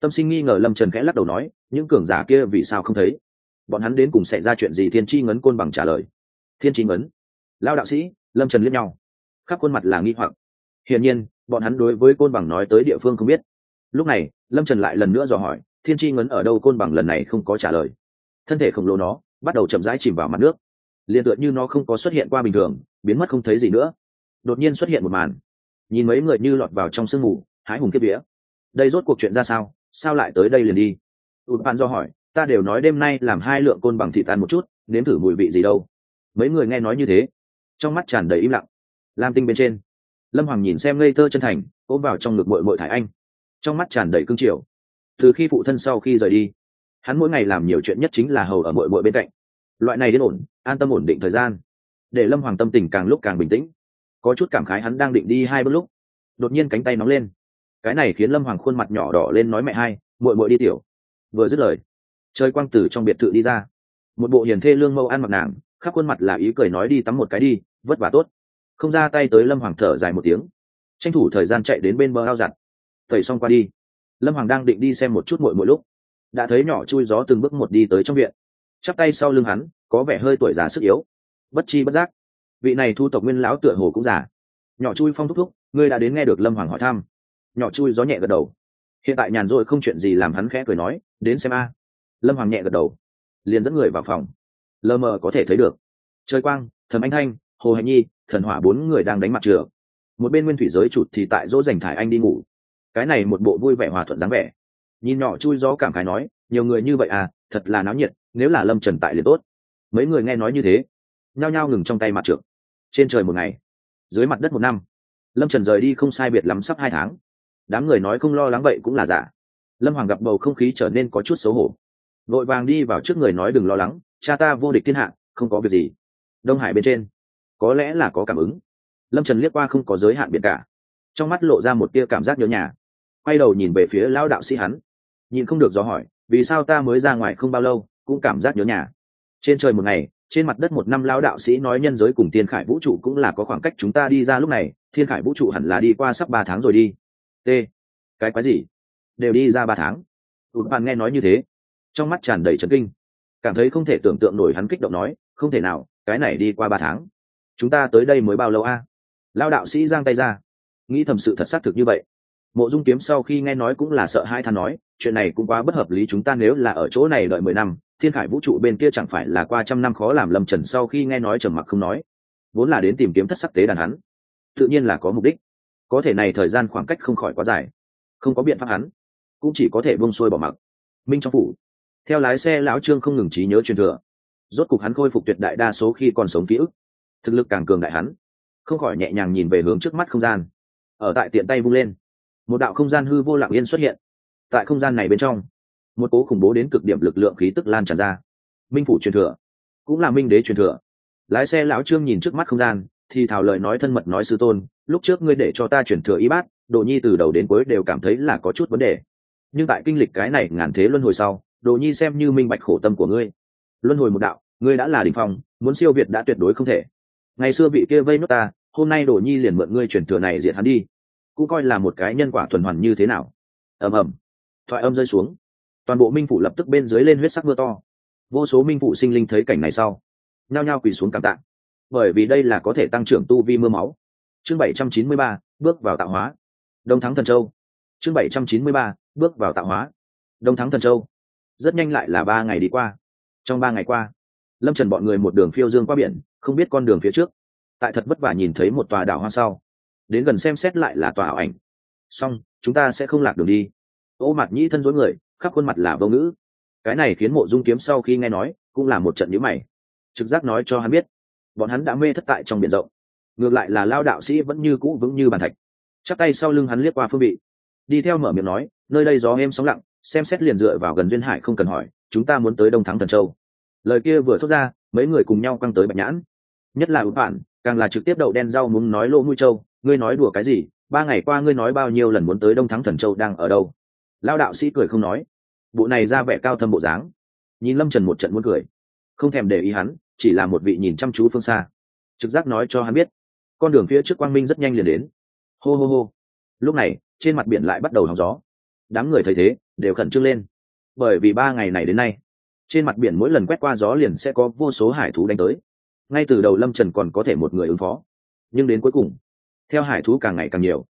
Speaker 1: Tâm sinh nghi ngờ lâm trần khẽ lắc đầu nói, những cường giả kia vì sao không thấy? Bọn hắn đến cùng xảy ra chuyện gì? Thiên tri ngấn côn bằng trả lời. Thiên tri ngấn lao đạo sĩ, lâm trần liếc nhau. Khắp khuôn mặt là nghi hoặc. Hiển nhiên, bọn hắn đối với côn bằng nói tới địa phương không biết. Lúc này, lâm trần lại lần nữa dò hỏi, thiên tri ngấn ở đâu? Côn bằng lần này không có trả lời. Thân thể khổng lồ nó bắt đầu chậm rãi chìm vào mặt nước. Liền tựa như nó không có xuất hiện qua bình thường, biến mất không thấy gì nữa đột nhiên xuất hiện một màn. Nhìn mấy người như lọt vào trong sương mù, hái hùng kiếp vía. Đây rốt cuộc chuyện ra sao? Sao lại tới đây liền đi? Ụt bạn do hỏi, ta đều nói đêm nay làm hai lượng côn bằng thịt ăn một chút, nếm thử mùi vị gì đâu. Mấy người nghe nói như thế, trong mắt tràn đầy im lặng. Lam tinh bên trên, lâm hoàng nhìn xem ngây thơ chân thành, ôm vào trong ngực mội mội thải anh. Trong mắt tràn đầy cương triều. Từ khi phụ thân sau khi rời đi, hắn mỗi ngày làm nhiều chuyện nhất chính là hầu ở mội mội bên cạnh. Loại này đến ổn, an tâm ổn định thời gian, để lâm hoàng tâm tình càng lúc càng bình tĩnh có chút cảm khái hắn đang định đi hai bước lúc, đột nhiên cánh tay nóng lên. Cái này khiến lâm hoàng khuôn mặt nhỏ đỏ lên nói mẹ hai, muội muội đi tiểu. Vừa dứt lời chơi quang tử trong biệt thự đi ra. Một bộ hiền thê lương mâu ăn mặc nàng, khắp khuôn mặt là ý cười nói đi tắm một cái đi, vất vả tốt. Không ra tay tới lâm hoàng thở dài một tiếng. Tranh thủ thời gian chạy đến bên bờ ao giặt. Tẩy xong qua đi, lâm hoàng đang định đi xem một chút mỗi mỗi lúc, đã thấy nhỏ chui gió từng bước một đi tới trong viện. Chắp tay sau lưng hắn, có vẻ hơi tuổi già sức yếu. Bất chi bất giác vị này thu tộc nguyên lão tựa hồ cũng già. Nhỏ chui phong thúc thúc, ngươi đã đến nghe được lâm hoàng hỏi thăm. Nhỏ chui gió nhẹ gật đầu. Hiện tại nhàn rỗi không chuyện gì làm hắn khẽ cười nói, đến xem a. Lâm hoàng nhẹ gật đầu. Liền dẫn người vào phòng. Lờ mờ có thể thấy được. Trời quang thẩm anh thanh, hồ hạnh nhi, thần hỏa bốn người đang đánh mặt trừa một bên nguyên thủy giới chụt thì tại dỗ dành thải anh đi ngủ. Cái này một bộ vui vẻ hòa thuận dáng vẻ. Nhìn nhỏ chui gió cảm khái nói, nhiều người như vậy à thật là náo nhiệt, nếu là lâm trần tại liền tốt. Mấy người nghe nói như thế, nhao nhao ngừng trong tay mặt trượt trên trời một ngày, dưới mặt đất một năm. Lâm trần rời đi không sai biệt lắm sắp hai tháng. Đám người nói không lo lắng vậy cũng là giả. Lâm hoàng gặp bầu không khí trở nên có chút xấu hổ. Vội vàng đi vào trước người nói đừng lo lắng, cha ta vô địch thiên hạ, không có việc gì. Đông hải bên trên, có lẽ là có cảm ứng. Lâm trần liếc qua không có giới hạn biệt cả. Trong mắt lộ ra một tia cảm giác nhớ nhà. Quay đầu nhìn về phía Lão đạo sĩ hắn. Nhìn không được do hỏi, vì sao ta mới ra ngoài không bao lâu, cũng cảm giác nhớ nhà. Trên trời một ngày trên mặt đất một năm lao đạo sĩ nói nhân giới cùng thiên khải vũ trụ cũng là có khoảng cách chúng ta đi ra lúc này, thiên khải vũ trụ hẳn là đi qua sắp ba tháng rồi đi. T. Cái quái gì? Đều đi ra ba tháng. Tụt bạn nghe nói như thế. Trong mắt tràn đầy trấn kinh. Cảm thấy không thể tưởng tượng nổi hắn kích động nói, không thể nào, cái này đi qua ba tháng. Chúng ta tới đây mới bao lâu a? Lao đạo sĩ giang tay ra. Nghĩ thầm sự thật xác thực như vậy. Mộ dung kiếm sau khi nghe nói cũng là sợ hai than nói, chuyện này cũng quá bất hợp lý, chúng ta nếu là ở chỗ này đợi mười năm thiên khải vũ trụ bên kia chẳng phải là qua trăm năm khó làm lâm trần sau khi nghe nói trầm mặc không nói, vốn là đến tìm kiếm thất sắc tế đàn hắn. Tự nhiên là có mục đích. Có thể này thời gian khoảng cách không khỏi quá dài. Không có biện pháp hắn, cũng chỉ có thể bông xuôi bỏ mặc. Minh trong phủ. Theo lái xe lão trương không ngừng trí nhớ truyền thừa. Rốt cục hắn khôi phục tuyệt đại đa số khi còn sống ký ức. Thực lực càng cường đại hắn, không khỏi nhẹ nhàng nhìn về hướng trước mắt không gian. Ở tại tiện tay vung lên, một đạo không gian hư vô lặng yên xuất hiện. Tại không gian này bên trong một cố khủng bố đến cực điểm lực lượng khí tức lan tràn ra. Minh phủ truyền thừa, cũng là minh đế truyền thừa. Lái xe lão trương nhìn trước mắt không gian, thì thảo lời nói thân mật nói sư tôn, lúc trước ngươi để cho ta chuyển thừa y bát, đồ nhi từ đầu đến cuối đều cảm thấy là có chút vấn đề. Nhưng tại kinh lịch cái này ngàn thế luân hồi sau, đồ nhi xem như minh bạch khổ tâm của ngươi. Luân hồi một đạo, ngươi đã là đ ỉ n h phong, muốn siêu việt đã tuyệt đối không thể. Ngày xưa vị kia vây nước ta, hôm nay đồ nhi liền mượn ngươi chuyển thừa này diệt hắn đi. Cũng coi là một cái nhân quả tuần hoàn như thế nào. Ầm ầm. Thoại âm rơi xuống toàn bộ minh phủ lập tức bên dưới lên huyết sắc mưa to. Vô số minh phủ sinh linh thấy cảnh này sau, nhao nhao quỳ xuống cảm tạng bởi vì đây là có thể tăng trưởng tu vi mưa máu. Chương bảy trăm chín mươi ba, bước vào tạo hóa. Đông thắng thần châu. Chương bảy trăm chín mươi ba, bước vào tạo hóa. Đông thắng thần châu. Rất nhanh lại là ba ngày đi qua. Trong ba ngày qua, lâm trần bọn người một đường phiêu dương qua biển, không biết con đường phía trước. Tại thật vất vả nhìn thấy một tòa đảo hoa sau. Đến gần xem xét lại là tòa ảo ảnh. Xong, chúng ta sẽ không lạc đường đi. Ô mặt nhĩ thân dối người khắp khuôn mặt là vô ngữ. Cái này khiến mộ dung kiếm sau khi nghe nói, cũng là một trận nhữ mày. Trực giác nói cho hắn biết, bọn hắn đã mê thất tại trong biển rộng. Ngược lại là lao đạo sĩ vẫn như cũ vững như bàn thạch. Chắc tay sau lưng hắn liếc qua phương vị. Đi theo mở miệng nói, nơi đây gió êm sóng lặng, xem xét liền dựa vào gần duyên hải không cần hỏi, chúng ta muốn tới đông thắng thần châu. Lời kia vừa thốt ra, mấy người cùng nhau quăng tới bạch nhãn. Nhất là ưu bản càng là trực tiếp đậu đen rau muốn nói lỗ mũi châu, ngươi nói đùa cái gì? Ba ngày qua ngươi nói bao nhiêu lần muốn tới đông thắng thần châu đang ở đâu? Lao đạo sĩ cười không nói. Bộ này ra vẻ cao thâm bộ dáng. Nhìn lâm trần một trận muốn cười. Không thèm để ý hắn, chỉ là một vị nhìn chăm chú phương xa. Trực giác nói cho hắn biết. Con đường phía trước quang minh rất nhanh liền đến. Hô hô hô. Lúc này, trên mặt biển lại bắt đầu hóng gió. Đám người thấy thế, đều khẩn trương lên. Bởi vì ba ngày này đến nay, trên mặt biển mỗi lần quét qua gió liền sẽ có vô số hải thú đánh tới. Ngay từ đầu lâm trần còn có thể một người ứng phó. Nhưng đến cuối cùng, theo hải thú càng ngày càng nhiều,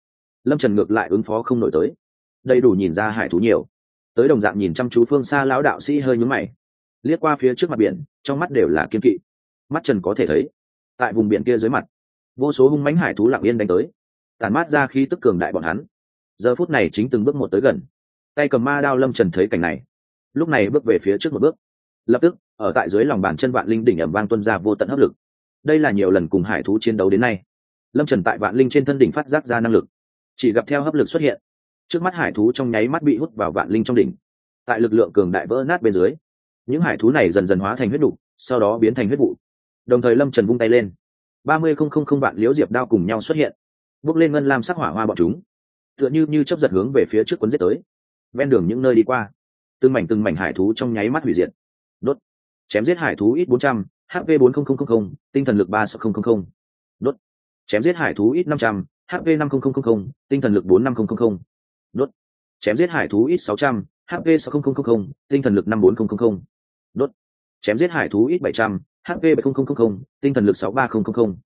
Speaker 1: lâm trần ngược lại ứng phó không nổi tới đầy đủ nhìn ra hải thú nhiều. Tới đồng dạng nhìn chăm chú phương xa lão đạo sĩ hơi nhúm mày. Liếc qua phía trước mặt biển, trong mắt đều là kiên kỵ. Mắt trần có thể thấy, tại vùng biển kia dưới mặt, vô số hung mãnh hải thú lặng yên đánh tới tàn mát ra khi tức cường đại bọn hắn. Giờ phút này chính từng bước một tới gần. Tay cầm ma đao lâm trần thấy cảnh này, lúc này bước về phía trước một bước. Lập tức, ở tại dưới lòng bàn chân vạn linh đỉnh ẩm vang tuân ra vô tận hấp lực. Đây là nhiều lần cùng hải thú chiến đấu đến nay, lâm trần tại vạn linh trên thân đỉnh phát giác ra năng lực, chỉ gặp theo hấp lực xuất hiện trước mắt hải thú trong nháy mắt bị hút vào vạn linh trong đỉnh. Tại lực lượng cường đại vỡ nát bên dưới những hải thú này dần dần hóa thành huyết đủ, sau đó biến thành huyết vụ. Đồng thời lâm trần vung tay lên. Ba mươi không không không vạn liễu diệp đao cùng nhau xuất hiện. Bước lên ngân lam sắc hỏa hoa bọn chúng. Tựa như như chấp giật hướng về phía trước quấn giết tới. Ven đường những nơi đi qua từng mảnh từng mảnh hải thú trong nháy mắt hủy diệt. Đốt. Chém giết hải thú ít bốn trăm hv bốn không không không tinh thần lực ba không không không. Đốt. Chém giết hải thú ít năm trăm hv năm không không không tinh thần lực bốn năm không không không đốt chém giết hải thú ít sáu trăm hp sáu không không không tinh thần lực năm bốn không không đốt chém giết hải thú ít bảy trăm hp bảy không không không tinh thần lực sáu ba không không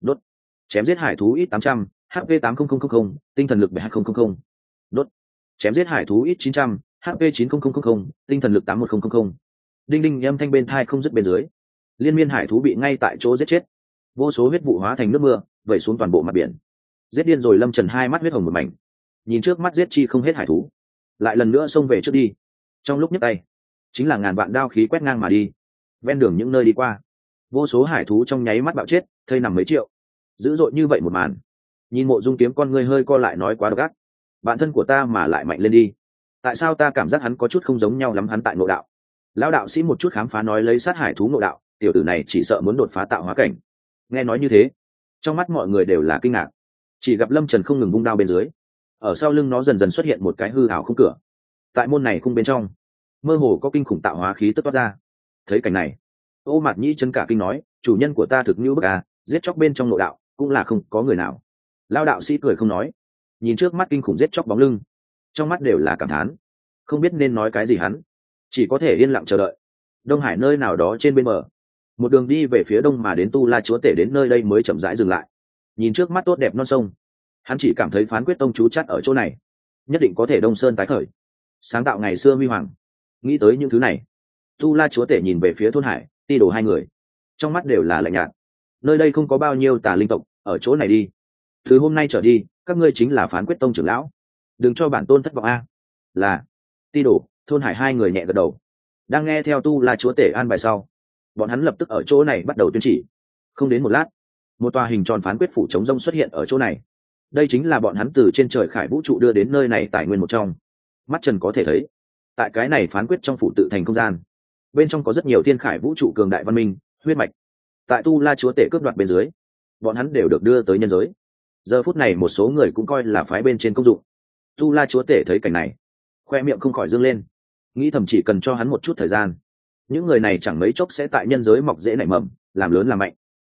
Speaker 1: đốt chém giết hải thú ít tám trăm hp tám không không không tinh thần lực bảy hai không không đốt chém giết hải thú ít chín trăm hp chín không không không tinh thần lực tám một không không đinh đinh âm thanh bên thai không dứt bên dưới liên miên hải thú bị ngay tại chỗ giết chết vô số huyết vụ hóa thành nước mưa vẩy xuống toàn bộ mặt biển giết điên rồi lâm trần hai mắt huyết hồng một mảnh nhìn trước mắt giết chi không hết hải thú, lại lần nữa xông về trước đi. Trong lúc nhấc tay, chính là ngàn vạn đao khí quét ngang mà đi, ven đường những nơi đi qua. Vô số hải thú trong nháy mắt bạo chết, thây nằm mấy triệu. Dữ dội như vậy một màn, nhìn mộ dung kiếm con ngươi hơi co lại nói quá độc ác. Bản thân của ta mà lại mạnh lên đi. Tại sao ta cảm giác hắn có chút không giống nhau lắm hắn tại ngộ đạo? Lão đạo sĩ một chút khám phá nói lấy sát hải thú ngộ đạo, tiểu tử này chỉ sợ muốn đột phá tạo hóa cảnh. Nghe nói như thế, trong mắt mọi người đều là kinh ngạc. Chỉ gặp lâm trần không ngừng vung đao bên dưới ở sau lưng nó dần dần xuất hiện một cái hư ảo không cửa. Tại môn này khung bên trong, mơ hồ có kinh khủng tạo hóa khí tức toát ra. Thấy cảnh này, ô mạt nhĩ chân cả kinh nói, chủ nhân của ta thực như bức à giết chóc bên trong nội đạo cũng là không có người nào. Lao đạo sĩ cười không nói, nhìn trước mắt kinh khủng giết chóc bóng lưng, trong mắt đều là cảm thán. Không biết nên nói cái gì hắn, chỉ có thể yên lặng chờ đợi. Đông hải nơi nào đó trên bên bờ, một đường đi về phía đông mà đến tu la chúa tể đến nơi đây mới chậm rãi dừng lại. Nhìn trước mắt tốt đẹp non sông hắn chỉ cảm thấy phán quyết tông chú chắt ở chỗ này. Nhất định có thể đông sơn tái khởi. Sáng tạo ngày xưa huy hoàng. Nghĩ tới những thứ này, tu la chúa tể nhìn về phía thôn hải, ti đồ hai người. Trong mắt đều là lạnh nhạt. Nơi đây không có bao nhiêu tà linh tộc, ở chỗ này đi. Từ hôm nay trở đi, các ngươi chính là phán quyết tông trưởng lão. Đừng cho bản tôn thất vọng a. Là, ti đồ, thôn hải hai người nhẹ gật đầu. Đang nghe theo tu la chúa tể an bài sau, bọn hắn lập tức ở chỗ này bắt đầu tuyên chỉ. Không đến một lát, một tòa hình tròn phán quyết phủ chống rông xuất hiện ở chỗ này đây chính là bọn hắn từ trên trời khải vũ trụ đưa đến nơi này tài nguyên một trong. Mắt trần có thể thấy, tại cái này phán quyết trong phủ tự thành không gian, bên trong có rất nhiều thiên khải vũ trụ cường đại văn minh, huyết mạch. Tại tu la chúa tể cướp đoạt bên dưới, bọn hắn đều được đưa tới nhân giới. Giờ phút này một số người cũng coi là phái bên trên công dụng. Tu la chúa tể thấy cảnh này, khoe miệng không khỏi dâng lên. Nghĩ thầm chỉ cần cho hắn một chút thời gian, những người này chẳng mấy chốc sẽ tại nhân giới mọc dễ nảy mầm, làm lớn làm mạnh.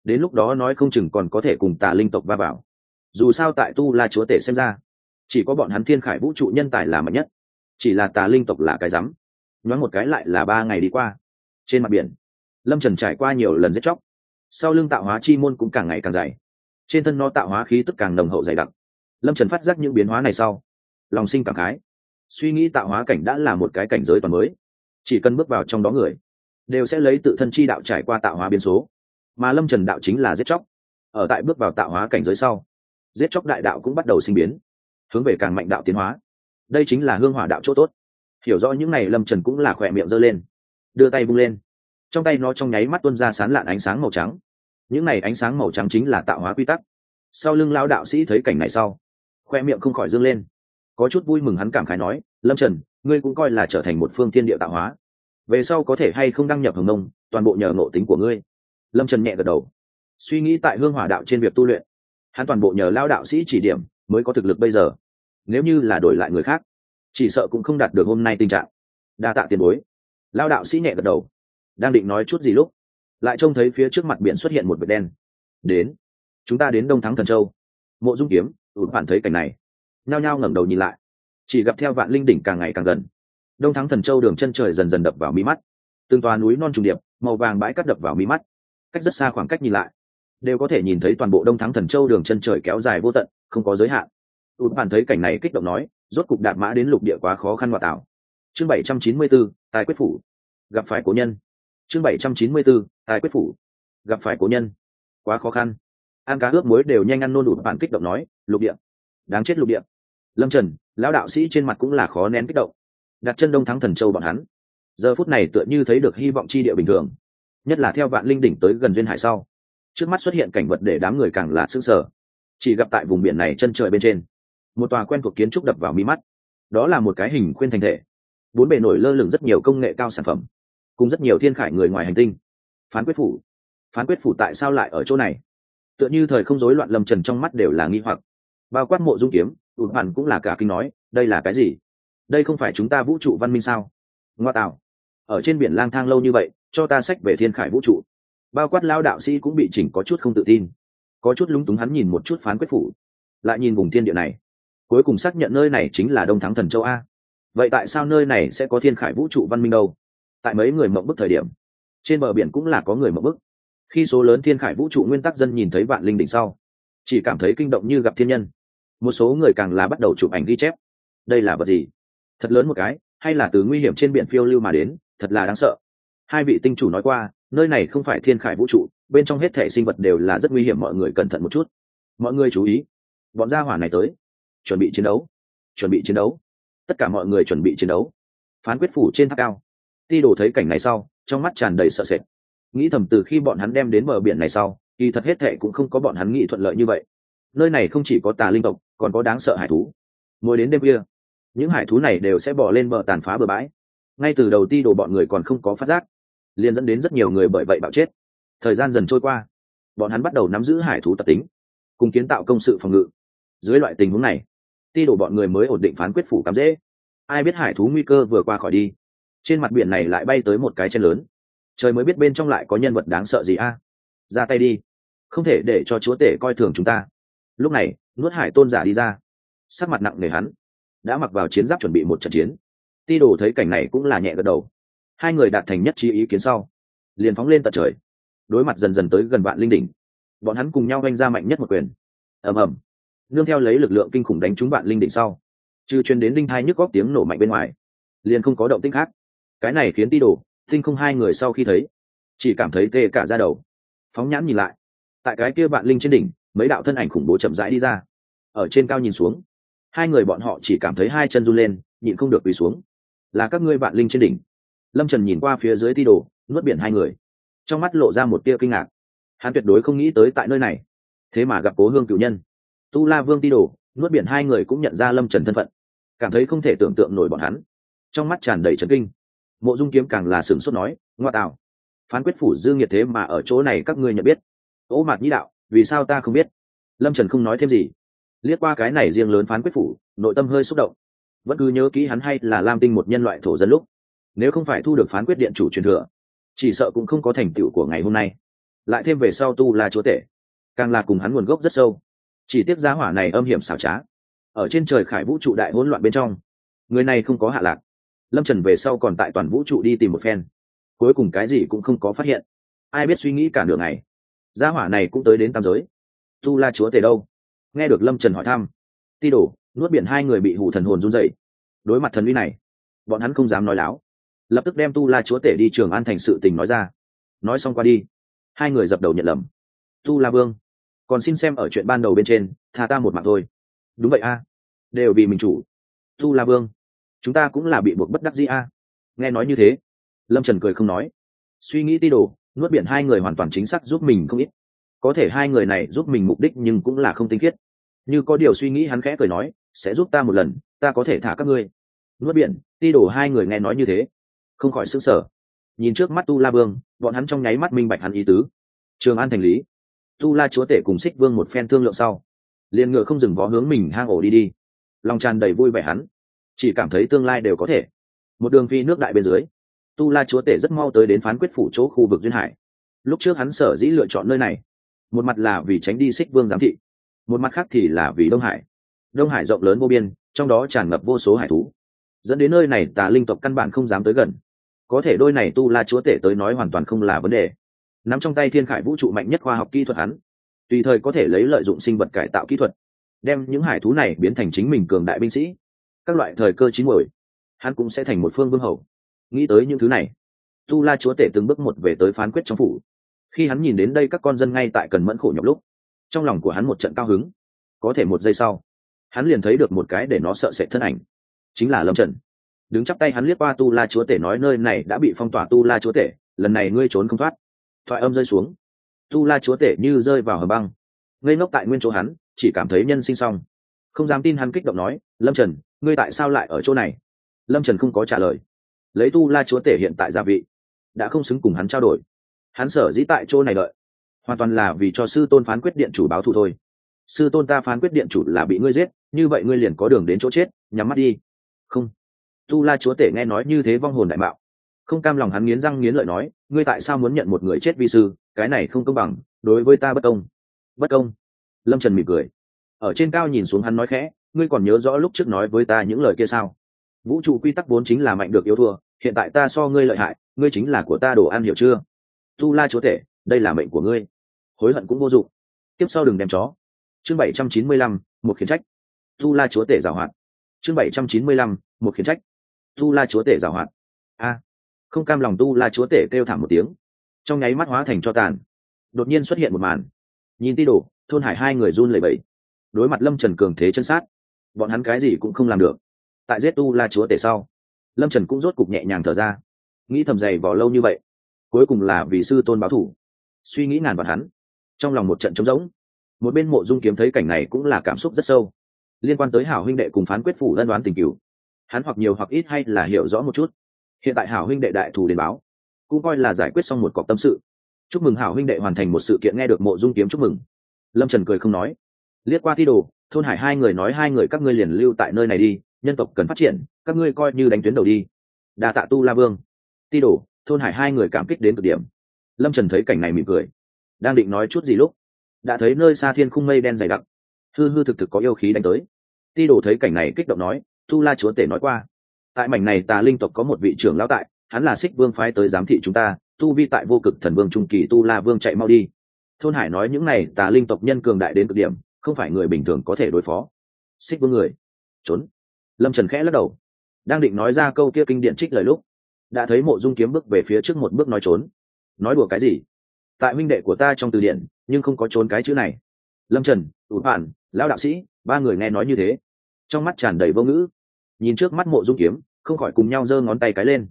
Speaker 1: Đến lúc đó nói không chừng còn có thể cùng tà linh tộc va vào dù sao tại tu la chúa tể xem ra, chỉ có bọn hắn thiên khải vũ trụ nhân tài là mạnh nhất, chỉ là tà linh tộc là cái rắm. Nhoáng một cái lại là ba ngày đi qua, trên mặt biển, lâm trần trải qua nhiều lần giết chóc, sau lưng tạo hóa chi môn cũng càng ngày càng dày, trên thân nó tạo hóa khí tức càng nồng hậu dày đặc. Lâm trần phát giác những biến hóa này sau, lòng sinh cảm khái, suy nghĩ tạo hóa cảnh đã là một cái cảnh giới toàn mới, chỉ cần bước vào trong đó người, đều sẽ lấy tự thân chi đạo trải qua tạo hóa biến số. Mà lâm trần đạo chính là giết chóc, ở tại bước vào tạo hóa cảnh giới sau giết chóc đại đạo cũng bắt đầu sinh biến, hướng về càng mạnh đạo tiến hóa. Đây chính là hương hỏa đạo chỗ tốt. Hiểu rõ những n à y lâm trần cũng là khỏe miệng giơ lên, đưa tay bung lên. Trong tay nó trong nháy mắt tuân ra sán lạn ánh sáng màu trắng. Những n à y ánh sáng màu trắng chính là tạo hóa quy tắc. Sau lưng lao đạo sĩ thấy cảnh này sau, khoe miệng không khỏi dâng lên. Có chút vui mừng hắn cảm khái nói, lâm trần, ngươi cũng coi là trở thành một phương thiên địa tạo hóa. Về sau có thể hay không đăng nhập hồng nông, toàn bộ nhờ ngộ tính của ngươi. Lâm trần nhẹ gật đầu. Suy nghĩ tại hương hỏa đạo trên việc tu luyện hắn toàn bộ nhờ lao đạo sĩ chỉ điểm mới có thực lực bây giờ. Nếu như là đổi lại người khác, chỉ sợ cũng không đạt được hôm nay tình trạng. Đa tạ tiền bối. Lao đạo sĩ nhẹ gật đầu. Đang định nói chút gì lúc, lại trông thấy phía trước mặt biển xuất hiện một vệt đen. Đến, chúng ta đến đông thắng thần châu. Mộ dung kiếm ụt bạn thấy cảnh này. Nhao nhao ngẩng đầu nhìn lại. Chỉ gặp theo vạn linh đỉnh càng ngày càng gần. Đông thắng thần châu đường chân trời dần dần đập vào mí mắt. Từng tòa núi non trùng điệp, màu vàng bãi cắt đập vào mí mắt. Cách rất xa khoảng cách nhìn lại đều có thể nhìn thấy toàn bộ đông thắng thần châu đường chân trời kéo dài vô tận không có giới hạn. Tụt bản thấy cảnh này kích động nói rốt cục đạt mã đến lục địa quá khó khăn ngoại tạo chương bảy trăm chín mươi 794, tài quyết phủ. Gặp phải cố nhân. Chương bảy trăm chín mươi 794, tài quyết phủ. Gặp phải cố nhân. Quá khó khăn. Ăn cá ướp muối đều nhanh ăn nôn đụt bản kích động nói lục địa. Đáng chết lục địa. Lâm trần lão đạo sĩ trên mặt cũng là khó nén kích động. Đặt chân đông thắng thần châu bọn hắn. Giờ phút này tựa như thấy được hy vọng chi địa bình thường. Nhất là theo vạn linh đỉnh tới gần duyên hải sau trước mắt xuất hiện cảnh vật để đám người càng là sững sờ. Chỉ gặp tại vùng biển này chân trời bên trên, một tòa quen thuộc kiến trúc đập vào mi mắt. Đó là một cái hình khuyên thành thể. Bốn bề nổi lơ lửng rất nhiều công nghệ cao sản phẩm, cùng rất nhiều thiên khải người ngoài hành tinh. Phán quyết phủ. Phán quyết phủ tại sao lại ở chỗ này? Tựa như thời không rối loạn lầm trần trong mắt đều là nghi hoặc. Bao quát mộ dung kiếm, ụt hẳn cũng là cả kinh nói, đây là cái gì? Đây không phải chúng ta vũ trụ văn minh sao? Ngoa tạo. Ở trên biển lang thang lâu như vậy, cho ta sách về thiên khải vũ trụ bao quát lao đạo sĩ cũng bị chỉnh có chút không tự tin. Có chút lúng túng hắn nhìn một chút phán quyết phủ, lại nhìn vùng thiên địa này. Cuối cùng xác nhận nơi này chính là đông thắng thần châu a. Vậy tại sao nơi này sẽ có thiên khải vũ trụ văn minh đâu? Tại mấy người mộng bức thời điểm, trên bờ biển cũng là có người mộng bức. Khi số lớn thiên khải vũ trụ nguyên tắc dân nhìn thấy vạn linh đỉnh sau, chỉ cảm thấy kinh động như gặp thiên nhân. Một số người càng là bắt đầu chụp ảnh ghi chép. Đây là vật gì? Thật lớn một cái, hay là từ nguy hiểm trên biển phiêu lưu mà đến, thật là đáng sợ. Hai vị tinh chủ nói qua nơi này không phải thiên khải vũ trụ, bên trong hết thể sinh vật đều là rất nguy hiểm, mọi người cẩn thận một chút. Mọi người chú ý, bọn gia hỏa này tới. Chuẩn bị chiến đấu, chuẩn bị chiến đấu. Tất cả mọi người chuẩn bị chiến đấu. Phán quyết phủ trên tháp cao. Ti đồ thấy cảnh này sau, trong mắt tràn đầy sợ sệt. Nghĩ thầm từ khi bọn hắn đem đến bờ biển này sau, kỳ thật hết thệ cũng không có bọn hắn nghĩ thuận lợi như vậy. Nơi này không chỉ có tà linh tộc, còn có đáng sợ hải thú. Mỗi đến đêm kia những hải thú này đều sẽ bỏ lên bờ tàn phá bờ bãi. Ngay từ đầu ti đồ bọn người còn không có phát giác liền dẫn đến rất nhiều người bởi vậy bạo chết. Thời gian dần trôi qua, bọn hắn bắt đầu nắm giữ hải thú tập tính, cùng kiến tạo công sự phòng ngự. Dưới loại tình huống này, ti đổ bọn người mới ổn định phán quyết phủ cắm dễ. Ai biết hải thú nguy cơ vừa qua khỏi đi, trên mặt biển này lại bay tới một cái chân lớn. Trời mới biết bên trong lại có nhân vật đáng sợ gì a. Ra tay đi, không thể để cho chúa tể coi thường chúng ta. Lúc này, nuốt hải tôn giả đi ra. Sắc mặt nặng nề hắn, đã mặc vào chiến giáp chuẩn bị một trận chiến. Ti đồ thấy cảnh này cũng là nhẹ gật đầu hai người đạt thành nhất trí ý kiến sau, liền phóng lên tận trời, đối mặt dần dần tới gần vạn linh đỉnh. Bọn hắn cùng nhau oanh ra mạnh nhất một quyền. Ầm ầm. Nương theo lấy lực lượng kinh khủng đánh trúng vạn linh đỉnh sau, trừ truyền đến đinh thai nhức góp tiếng nổ mạnh bên ngoài, liền không có động tích khác. Cái này khiến ti đồ, tinh không hai người sau khi thấy, chỉ cảm thấy tê cả ra đầu. Phóng nhãn nhìn lại, tại cái kia vạn linh trên đỉnh, mấy đạo thân ảnh khủng bố chậm rãi đi ra. Ở trên cao nhìn xuống, hai người bọn họ chỉ cảm thấy hai chân run lên, nhịn không được quỳ xuống. Là các ngươi vạn linh trên đỉnh lâm trần nhìn qua phía dưới thi đồ, nuốt biển hai người. Trong mắt lộ ra một tia kinh ngạc. Hắn tuyệt đối không nghĩ tới tại nơi này. Thế mà gặp cố hương cựu nhân. Tu la vương ti đồ, nuốt biển hai người cũng nhận ra lâm trần thân phận. Cảm thấy không thể tưởng tượng nổi bọn hắn. Trong mắt tràn đầy trấn kinh. Mộ dung kiếm càng là sửng sốt nói, ngoa tạo. Phán quyết phủ dư nghiệt thế mà ở chỗ này các ngươi nhận biết. Ô mạt nhĩ đạo, vì sao ta không biết? Lâm trần không nói thêm gì. Liếc qua cái này riêng lớn phán quyết phủ, nội tâm hơi xúc động. Vẫn cứ nhớ kỹ hắn hay là lam tinh một nhân loại thổ dân lúc nếu không phải thu được phán quyết điện chủ truyền thừa, chỉ sợ cũng không có thành tựu của ngày hôm nay. Lại thêm về sau tu là chúa tể, càng là cùng hắn nguồn gốc rất sâu. Chỉ tiếc giá hỏa này âm hiểm xảo trá. Ở trên trời khải vũ trụ đại hỗn loạn bên trong, người này không có hạ lạc. Lâm trần về sau còn tại toàn vũ trụ đi tìm một phen. Cuối cùng cái gì cũng không có phát hiện. Ai biết suy nghĩ cả nửa ngày. Gia hỏa này cũng tới đến tam giới. Tu la chúa tể đâu? Nghe được lâm trần hỏi thăm, ti đổ nuốt biển hai người bị hủ thần hồn run dậy đối mặt thần uy này, bọn hắn không dám nói láo lập tức đem tu la chúa tể đi trường an thành sự tình nói ra. Nói xong qua đi, hai người dập đầu nhận lầm. Tu la vương, còn xin xem ở chuyện ban đầu bên trên, tha ta một mạng thôi. Đúng vậy a, đều vì mình chủ. Tu la vương, chúng ta cũng là bị buộc bất đắc dĩ a. Nghe nói như thế, lâm trần cười không nói. Suy nghĩ ti đồ, nuốt biển hai người hoàn toàn chính xác giúp mình không ít. Có thể hai người này giúp mình mục đích nhưng cũng là không tinh khiết. Như có điều suy nghĩ hắn khẽ cười nói, sẽ giúp ta một lần, ta có thể thả các ngươi. Nuốt biển, ti đổ hai người nghe nói như thế không khỏi sững sờ. Sở nhìn trước mắt tu la vương, bọn hắn trong nháy mắt minh bạch hắn ý tứ. Trường an thành lý. Tu la chúa tể cùng xích vương một phen thương lượng sau, liền ngựa không dừng vó hướng mình hang ổ đi đi. Lòng tràn đầy vui vẻ hắn. Chỉ cảm thấy tương lai đều có thể. Một đường phi nước đại bên dưới, tu la chúa tể rất mau tới đến phán quyết phủ chỗ khu vực duyên hải. Lúc trước hắn sở dĩ lựa chọn nơi này, một mặt là vì tránh đi xích vương giám thị, một mặt khác thì là vì đông hải. Đông hải rộng lớn vô biên, trong đó tràn ngập vô số hải thú. Dẫn đến nơi này tà linh tộc căn bản không dám tới gần có thể đôi này tu la chúa tể tới nói hoàn toàn không là vấn đề. Nắm trong tay thiên khải vũ trụ mạnh nhất khoa học kỹ thuật hắn, tùy thời có thể lấy lợi dụng sinh vật cải tạo kỹ thuật, đem những hải thú này biến thành chính mình cường đại binh sĩ. Các loại thời cơ chín muồi, hắn cũng sẽ thành một phương vương hầu. Nghĩ tới những thứ này, tu la chúa tể từng bước một về tới phán quyết trong phủ. Khi hắn nhìn đến đây các con dân ngay tại cần mẫn khổ nhọc lúc, trong lòng của hắn một trận cao hứng. Có thể một giây sau, hắn liền thấy được một cái để nó sợ sệt thân ảnh, chính là lâm trần đứng chắp tay hắn liếc qua tu la chúa tể nói nơi này đã bị phong tỏa tu la chúa tể, lần này ngươi trốn không thoát. Thoại âm rơi xuống. Tu la chúa tể như rơi vào hầm băng. Ngây ngốc tại nguyên chỗ hắn, chỉ cảm thấy nhân sinh xong. Không dám tin hắn kích động nói, lâm trần, ngươi tại sao lại ở chỗ này? Lâm trần không có trả lời. Lấy tu la chúa tể hiện tại gia vị, đã không xứng cùng hắn trao đổi. Hắn sở dĩ tại chỗ này đợi, hoàn toàn là vì cho sư tôn phán quyết điện chủ báo thù thôi. Sư tôn ta phán quyết điện chủ là bị ngươi giết, như vậy ngươi liền có đường đến chỗ chết, nhắm mắt đi. Không tu la chúa tể nghe nói như thế vong hồn đại mạo. Không cam lòng hắn nghiến răng nghiến lợi nói, ngươi tại sao muốn nhận một người chết vi sư? Cái này không công bằng, đối với ta bất công. Bất công? Lâm trần mỉm cười. Ở trên cao nhìn xuống hắn nói khẽ, ngươi còn nhớ rõ lúc trước nói với ta những lời kia sao? Vũ trụ quy tắc vốn chính là mạnh được yếu thua, hiện tại ta so ngươi lợi hại, ngươi chính là của ta đồ ăn, hiểu chưa? Tu la chúa tể, đây là mệnh của ngươi. Hối hận cũng vô dụng. Tiếp sau đừng đem chó. Chương bảy trăm chín mươi lăm, một khiển trách. Tu la chúa tể giảo hoạt. Chương bảy trăm chín mươi lăm, một khiển trách tu la chúa tể giảo hoạt. A, không cam lòng tu la chúa tể kêu thảm một tiếng. Trong nháy mắt hóa thành cho tàn. Đột nhiên xuất hiện một màn. Nhìn ti đổ, thôn hải hai người run lẩy bẩy. Đối mặt lâm trần cường thế chân sát, bọn hắn cái gì cũng không làm được. Tại giết tu la chúa tể sau, lâm trần cũng rốt cục nhẹ nhàng thở ra. Nghĩ thầm dày vò lâu như vậy, cuối cùng là vì sư tôn báo thủ. Suy nghĩ ngàn bọn hắn, trong lòng một trận trống rỗng. Một bên mộ dung kiếm thấy cảnh này cũng là cảm xúc rất sâu. Liên quan tới hảo huynh đệ cùng phán quyết phủ ân đoán tình cửu hắn hoặc nhiều hoặc ít hay là hiểu rõ một chút. Hiện tại hảo huynh đệ đại thù đến báo, cũng coi là giải quyết xong một cọc tâm sự. Chúc mừng hảo huynh đệ hoàn thành một sự kiện nghe được mộ dung kiếm chúc mừng. Lâm trần cười không nói. Liếc qua thi đồ, thôn hải hai người nói hai người các ngươi liền lưu tại nơi này đi, nhân tộc cần phát triển, các ngươi coi như đánh tuyến đầu đi. Đà tạ tu la vương. Ti đồ, thôn hải hai người cảm kích đến cực điểm. Lâm trần thấy cảnh này mỉm cười. Đang định nói chút gì lúc, đã thấy nơi xa thiên khung mây đen dày đặc. Hư hư thực thực có yêu khí đánh tới. Ti đồ thấy cảnh này kích động nói tu la chúa tể nói qua, tại mảnh này tà linh tộc có một vị trưởng lão tại, hắn là xích vương phái tới giám thị chúng ta, tu vi tại vô cực thần vương trung kỳ tu la vương chạy mau đi. Thôn hải nói những này tà linh tộc nhân cường đại đến cực điểm, không phải người bình thường có thể đối phó. Xích vương người, trốn. Lâm trần khẽ lắc đầu, đang định nói ra câu kia kinh điện trích lời lúc, đã thấy mộ dung kiếm bước về phía trước một bước nói trốn. Nói đùa cái gì? Tại huynh đệ của ta trong từ điển, nhưng không có trốn cái chữ này. Lâm trần ủ hoạn lão đạo sĩ, ba người nghe nói như thế. Trong mắt tràn đầy vô ngữ nhìn trước mắt mộ dung kiếm, không khỏi cùng nhau giơ ngón tay cái lên.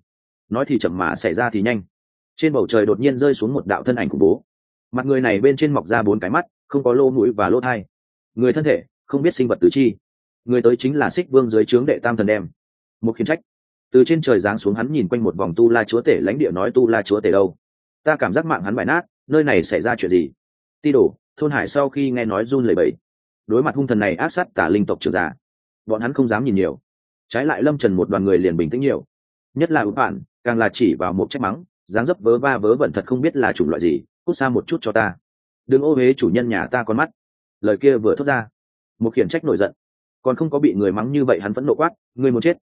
Speaker 1: Nói thì chậm mà xảy ra thì nhanh. Trên bầu trời đột nhiên rơi xuống một đạo thân ảnh khủng bố. Mặt người này bên trên mọc ra bốn cái mắt, không có lô mũi và lô thai. Người thân thể, không biết sinh vật tứ chi. Người tới chính là xích vương dưới trướng đệ tam thần đem. Một khiến trách. Từ trên trời giáng xuống hắn nhìn quanh một vòng tu la chúa tể lãnh địa nói tu la chúa tể đâu. Ta cảm giác mạng hắn bại nát, nơi này xảy ra chuyện gì? Ti đổ thôn hải sau khi nghe nói run lẩy bẩy. Đối mặt hung thần này áp sát tả linh tộc trưởng giả, bọn hắn không dám nhìn nhiều trái lại lâm trần một đoàn người liền bình tĩnh nhiều. Nhất là ưu bạn càng là chỉ vào một trách mắng, dáng dấp vớ va vớ vẩn thật không biết là chủng loại gì, cút xa một chút cho ta. Đừng ô huế chủ nhân nhà ta con mắt. Lời kia vừa thốt ra, một khiển trách nổi giận. Còn không có bị người mắng như vậy hắn vẫn nộ quát, ngươi muốn chết?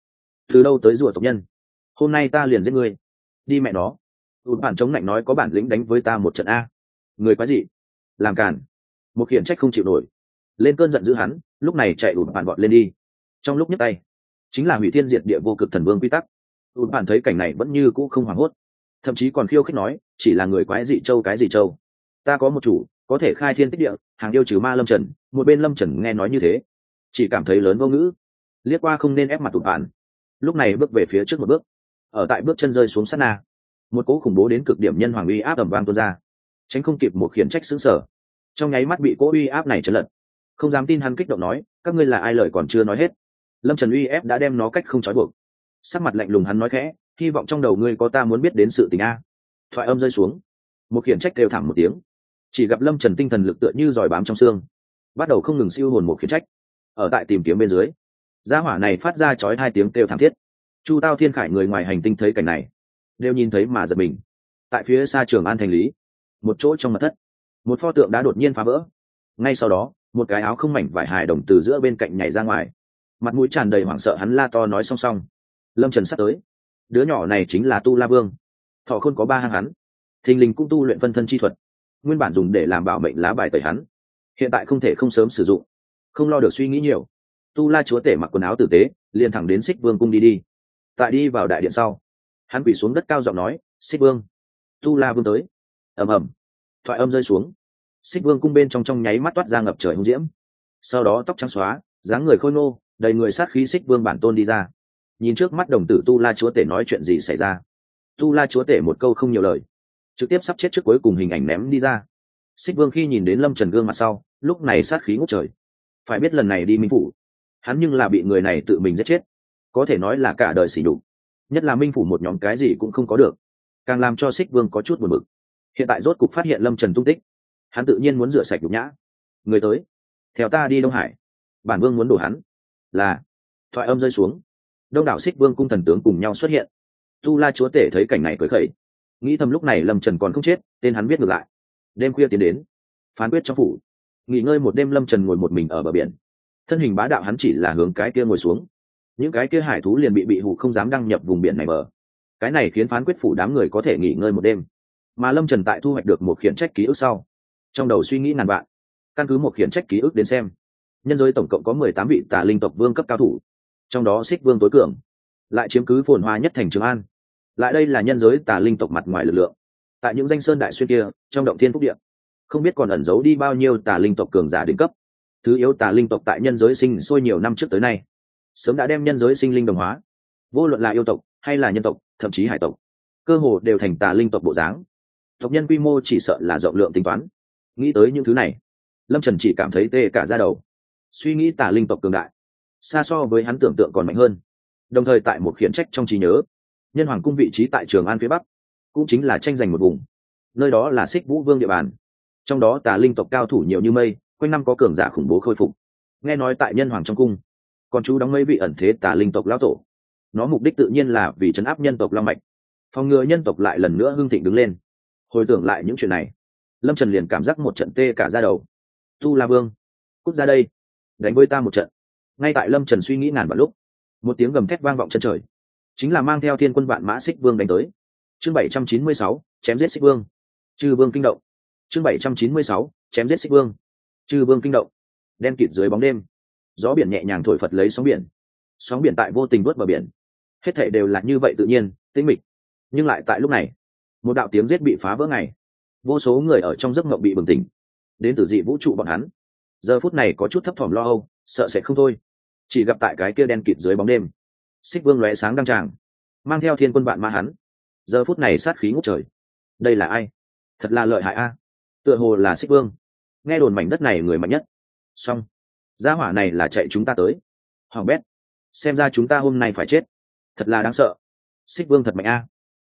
Speaker 1: Từ đâu tới rùa tộc nhân? Hôm nay ta liền giết ngươi. Đi mẹ nó. Ụt bản chống lạnh nói có bản lĩnh đánh với ta một trận a. Người quái gì? Làm càn. Một khiển trách không chịu nổi. Lên cơn giận dữ hắn, lúc này chạy ụt bản bọn lên đi. Trong lúc nhấc tay chính là hủy thiên diệt địa vô cực thần vương quy tắc. Ụt bạn thấy cảnh này vẫn như cũ không hoảng hốt. Thậm chí còn khiêu khích nói, chỉ là người quái dị châu cái gì châu? Ta có một chủ, có thể khai thiên tích địa, hàng yêu trừ ma lâm trần, một bên lâm trần nghe nói như thế. Chỉ cảm thấy lớn vô ngữ. Liếc qua không nên ép mặt tụt bạn. lúc này bước về phía trước một bước. Ở tại bước chân rơi xuống sát na. Một cỗ khủng bố đến cực điểm nhân hoàng uy áp ẩm vang tuôn ra. Tránh không kịp một khiển trách xứng sở trong nháy mắt bị cỗ uy áp này chấn lật. Không dám tin hắn kích động nói, các ngươi là ai lời còn chưa nói hết lâm trần uy ép đã đem nó cách không trói buộc. Sắc mặt lạnh lùng hắn nói khẽ, hy vọng trong đầu ngươi có ta muốn biết đến sự tình a. Thoại âm rơi xuống. Một khiển trách đều thẳng một tiếng. Chỉ gặp lâm trần tinh thần lực tựa như giỏi bám trong xương, bắt đầu không ngừng siêu hồn một khiển trách. Ở tại tìm kiếm bên dưới, gia hỏa này phát ra chói hai tiếng kêu thảm thiết. Chu tao thiên khải người ngoài hành tinh thấy cảnh này, đều nhìn thấy mà giật mình. Tại phía xa trường an thành lý, một chỗ trong mặt thất, một pho tượng đã đột nhiên phá vỡ. Ngay sau đó, một cái áo không mảnh vải hài đồng từ giữa bên cạnh nhảy ra ngoài mặt mũi tràn đầy hoảng sợ hắn la to nói song song. Lâm trần sắp tới. Đứa nhỏ này chính là tu la vương. Thọ khôn có ba hang hắn. Thình lình cũng tu luyện phân thân chi thuật. Nguyên bản dùng để làm bảo mệnh lá bài tẩy hắn. Hiện tại không thể không sớm sử dụng. Không lo được suy nghĩ nhiều. Tu la chúa tể mặc quần áo tử tế, liền thẳng đến xích vương cung đi đi. Tại đi vào đại điện sau, hắn quỳ xuống đất cao giọng nói, xích vương, tu la vương tới. Ầm ầm. Thoại âm rơi xuống. Xích vương cung bên trong trong nháy mắt toát ra ngập trời hung diễm. Sau đó tóc trắng xóa, dáng người khôi ngô đầy người sát khí xích vương bản tôn đi ra. Nhìn trước mắt đồng tử tu la chúa tể nói chuyện gì xảy ra? Tu la chúa tể một câu không nhiều lời, trực tiếp sắp chết trước cuối cùng hình ảnh ném đi ra. Xích vương khi nhìn đến lâm trần gương mặt sau, lúc này sát khí ngốc trời. Phải biết lần này đi minh phủ, hắn nhưng là bị người này tự mình giết chết. Có thể nói là cả đời xỉ đục nhất là minh phủ một nhóm cái gì cũng không có được, càng làm cho xích vương có chút buồn bực. Hiện tại rốt cục phát hiện lâm trần tung tích, hắn tự nhiên muốn rửa sạch nhục nhã. Người tới, theo ta đi đông hải. Bản vương muốn đổ hắn là, thoại âm rơi xuống. Đông đảo xích vương cung thần tướng cùng nhau xuất hiện. Tu la chúa tể thấy cảnh này cười khẩy. Nghĩ thầm lúc này lâm trần còn không chết, tên hắn biết ngược lại. Đêm khuya tiến đến, phán quyết trong phủ. Nghỉ ngơi một đêm lâm trần ngồi một mình ở bờ biển. Thân hình bá đạo hắn chỉ là hướng cái kia ngồi xuống. Những cái kia hải thú liền bị bị hụ không dám đăng nhập vùng biển này bờ. Cái này khiến phán quyết phủ đám người có thể nghỉ ngơi một đêm. Mà lâm trần tại thu hoạch được một khiển trách ký ức sau. Trong đầu suy nghĩ ngàn vạn, căn cứ một khiển trách ký ức đến xem nhân giới tổng cộng có mười tám vị tà linh tộc vương cấp cao thủ, trong đó xích vương tối cường, lại chiếm cứ phồn hoa nhất thành trường an. Lại đây là nhân giới tà linh tộc mặt ngoài lực lượng. Tại những danh sơn đại xuyên kia, trong động thiên phúc điện không biết còn ẩn giấu đi bao nhiêu tà linh tộc cường giả đỉnh cấp. Thứ yếu tà linh tộc tại nhân giới sinh sôi nhiều năm trước tới nay, sớm đã đem nhân giới sinh linh đồng hóa. Vô luận là yêu tộc hay là nhân tộc, thậm chí hải tộc, cơ hồ đều thành tà linh tộc bộ dáng. Tộc nhân quy mô chỉ sợ là rộng lượng tính toán. Nghĩ tới những thứ này, lâm trần chỉ cảm thấy tê cả ra đầu suy nghĩ tà linh tộc cường đại, xa so với hắn tưởng tượng còn mạnh hơn. Đồng thời tại một khiển trách trong trí nhớ, nhân hoàng cung vị trí tại trường an phía bắc, cũng chính là tranh giành một vùng. Nơi đó là xích vũ vương địa bàn. Trong đó tà linh tộc cao thủ nhiều như mây, quanh năm có cường giả khủng bố khôi phục. Nghe nói tại nhân hoàng trong cung, còn chú đóng mấy vị ẩn thế tà linh tộc lão tổ. Nó mục đích tự nhiên là vì chấn áp nhân tộc long mạch, phòng ngừa nhân tộc lại lần nữa hưng thịnh đứng lên. Hồi tưởng lại những chuyện này, lâm trần liền cảm giác một trận tê cả ra đầu. Tu la vương, cút ra đây đánh với ta một trận. Ngay tại lâm trần suy nghĩ ngàn vạn lúc, một tiếng gầm thét vang vọng chân trời. Chính là mang theo thiên quân vạn mã xích vương đánh tới. Chương bảy trăm chín mươi sáu, chém giết xích vương. Chư vương kinh động. Chương bảy trăm chín mươi sáu, chém giết xích vương. Chư vương kinh động. Đen kịt dưới bóng đêm, gió biển nhẹ nhàng thổi phật lấy sóng biển. Sóng biển tại vô tình vớt bờ biển. Hết thể đều là như vậy tự nhiên, tĩnh mịch. Nhưng lại tại lúc này, một đạo tiếng giết bị phá vỡ ngày vô số người ở trong giấc mộng bị bừng tỉnh. Đến từ dị vũ trụ bọn hắn giờ phút này có chút thấp thỏm lo âu, sợ sẽ không thôi. Chỉ gặp tại cái kia đen kịt dưới bóng đêm, xích vương lóe sáng đăng tràng, mang theo thiên quân bạn ma hắn. Giờ phút này sát khí ngút trời. Đây là ai? Thật là lợi hại a. Tựa hồ là xích vương. Nghe đồn mảnh đất này người mạnh nhất. Song gia hỏa này là chạy chúng ta tới. Hoàng bét, xem ra chúng ta hôm nay phải chết. Thật là đáng sợ. Xích vương thật mạnh a.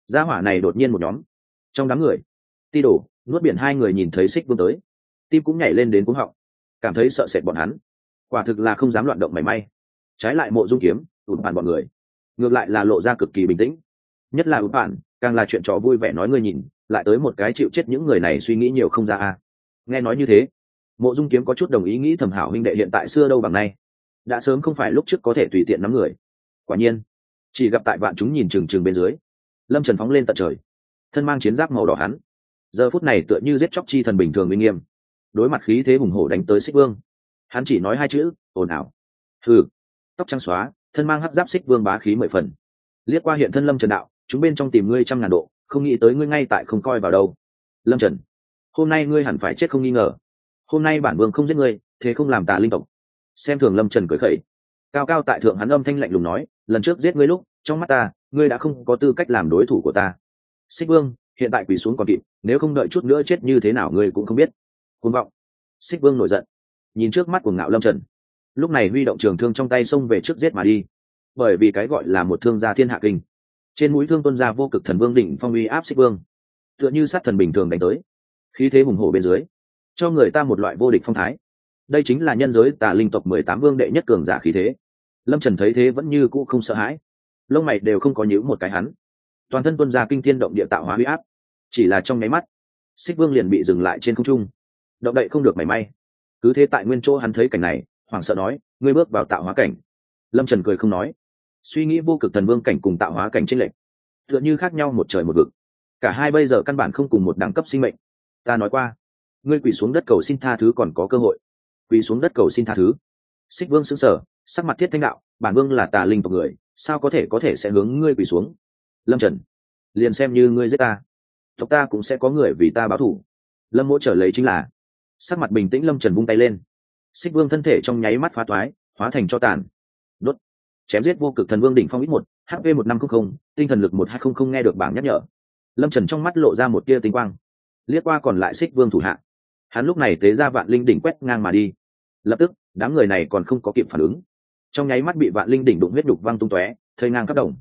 Speaker 1: Gia hỏa này đột nhiên một nhóm. Trong đám người, ti đổ nuốt biển hai người nhìn thấy xích vương tới. Tim cũng nhảy lên đến cuống họng cảm thấy sợ sệt bọn hắn. Quả thực là không dám loạn động mảy may. Trái lại mộ dung kiếm ụt bản bọn người. Ngược lại là lộ ra cực kỳ bình tĩnh. Nhất là ụt bản càng là chuyện trò vui vẻ nói ngươi nhìn, lại tới một cái chịu chết những người này suy nghĩ nhiều không ra a. Nghe nói như thế, mộ dung kiếm có chút đồng ý nghĩ thầm hảo huynh đệ hiện tại xưa đâu bằng nay. Đã sớm không phải lúc trước có thể tùy tiện nắm người. Quả nhiên, chỉ gặp tại vạn chúng nhìn trừng trừng bên dưới, lâm trần phóng lên tận trời. Thân mang chiến giáp màu đỏ hắn. Giờ phút này tựa như giết chóc chi thần bình thường minh nghiêm đối mặt khí thế hùng hổ đánh tới xích vương. Hắn chỉ nói hai chữ, ồn ào. Thử tóc trắng xóa, thân mang hắc giáp xích vương bá khí mười phần. Liếc qua hiện thân lâm trần đạo, chúng bên trong tìm ngươi trăm ngàn độ, không nghĩ tới ngươi ngay tại không coi vào đâu. Lâm trần, hôm nay ngươi hẳn phải chết không nghi ngờ. Hôm nay bản vương không giết ngươi, thế không làm tà linh tộc. Xem thường lâm trần cười khẩy. Cao cao tại thượng hắn âm thanh lạnh lùng nói, lần trước giết ngươi lúc, trong mắt ta, ngươi đã không có tư cách làm đối thủ của ta. Xích vương, hiện tại quỳ xuống còn kịp, nếu không đợi chút nữa chết như thế nào ngươi cũng không biết cuồng vọng. Xích vương nổi giận, nhìn trước mắt của ngạo lâm trần. Lúc này huy động trường thương trong tay xông về trước giết mà đi. Bởi vì cái gọi là một thương gia thiên hạ kinh. Trên mũi thương tuân gia vô cực thần vương đỉnh phong uy áp xích vương. Tựa như sát thần bình thường đánh tới. Khí thế hùng hổ bên dưới, cho người ta một loại vô địch phong thái. Đây chính là nhân giới tà linh tộc mười tám vương đệ nhất cường giả khí thế. Lâm trần thấy thế vẫn như cũ không sợ hãi. Lông mày đều không có nhữ một cái hắn. Toàn thân tuân ra kinh thiên động địa tạo hóa huy áp. Chỉ là trong nháy mắt, xích vương liền bị dừng lại trên không trung động đậy không được mảy may. Cứ thế tại nguyên chỗ hắn thấy cảnh này, hoảng sợ nói, ngươi bước vào tạo hóa cảnh. Lâm trần cười không nói. Suy nghĩ vô cực thần vương cảnh cùng tạo hóa cảnh trên lệch, tựa như khác nhau một trời một vực. Cả hai bây giờ căn bản không cùng một đẳng cấp sinh mệnh. Ta nói qua, ngươi quỳ xuống đất cầu xin tha thứ còn có cơ hội. Quỳ xuống đất cầu xin tha thứ. Xích vương xứng sở sắc mặt thiết thanh đạo, bản vương là tà linh tộc người, sao có thể có thể sẽ hướng ngươi quỳ xuống? Lâm trần, liền xem như ngươi giết ta, tộc ta cũng sẽ có người vì ta báo thủ lâm mỗ trở lấy chính là sắc mặt bình tĩnh lâm trần vung tay lên. Xích vương thân thể trong nháy mắt phá toái hóa thành cho tàn. Đốt. Chém giết vô cực thần vương đỉnh phong ít một hv một năm trăm không, tinh thần lực một hai không không nghe được bảng nhắc nhở. Lâm trần trong mắt lộ ra một tia tinh quang. Liếc qua còn lại xích vương thủ hạ. Hắn lúc này tế ra vạn linh đỉnh quét ngang mà đi. Lập tức đám người này còn không có kịp phản ứng. Trong nháy mắt bị vạn linh đỉnh đụng huyết đục văng tung tóe thơi ngang khắp đồng.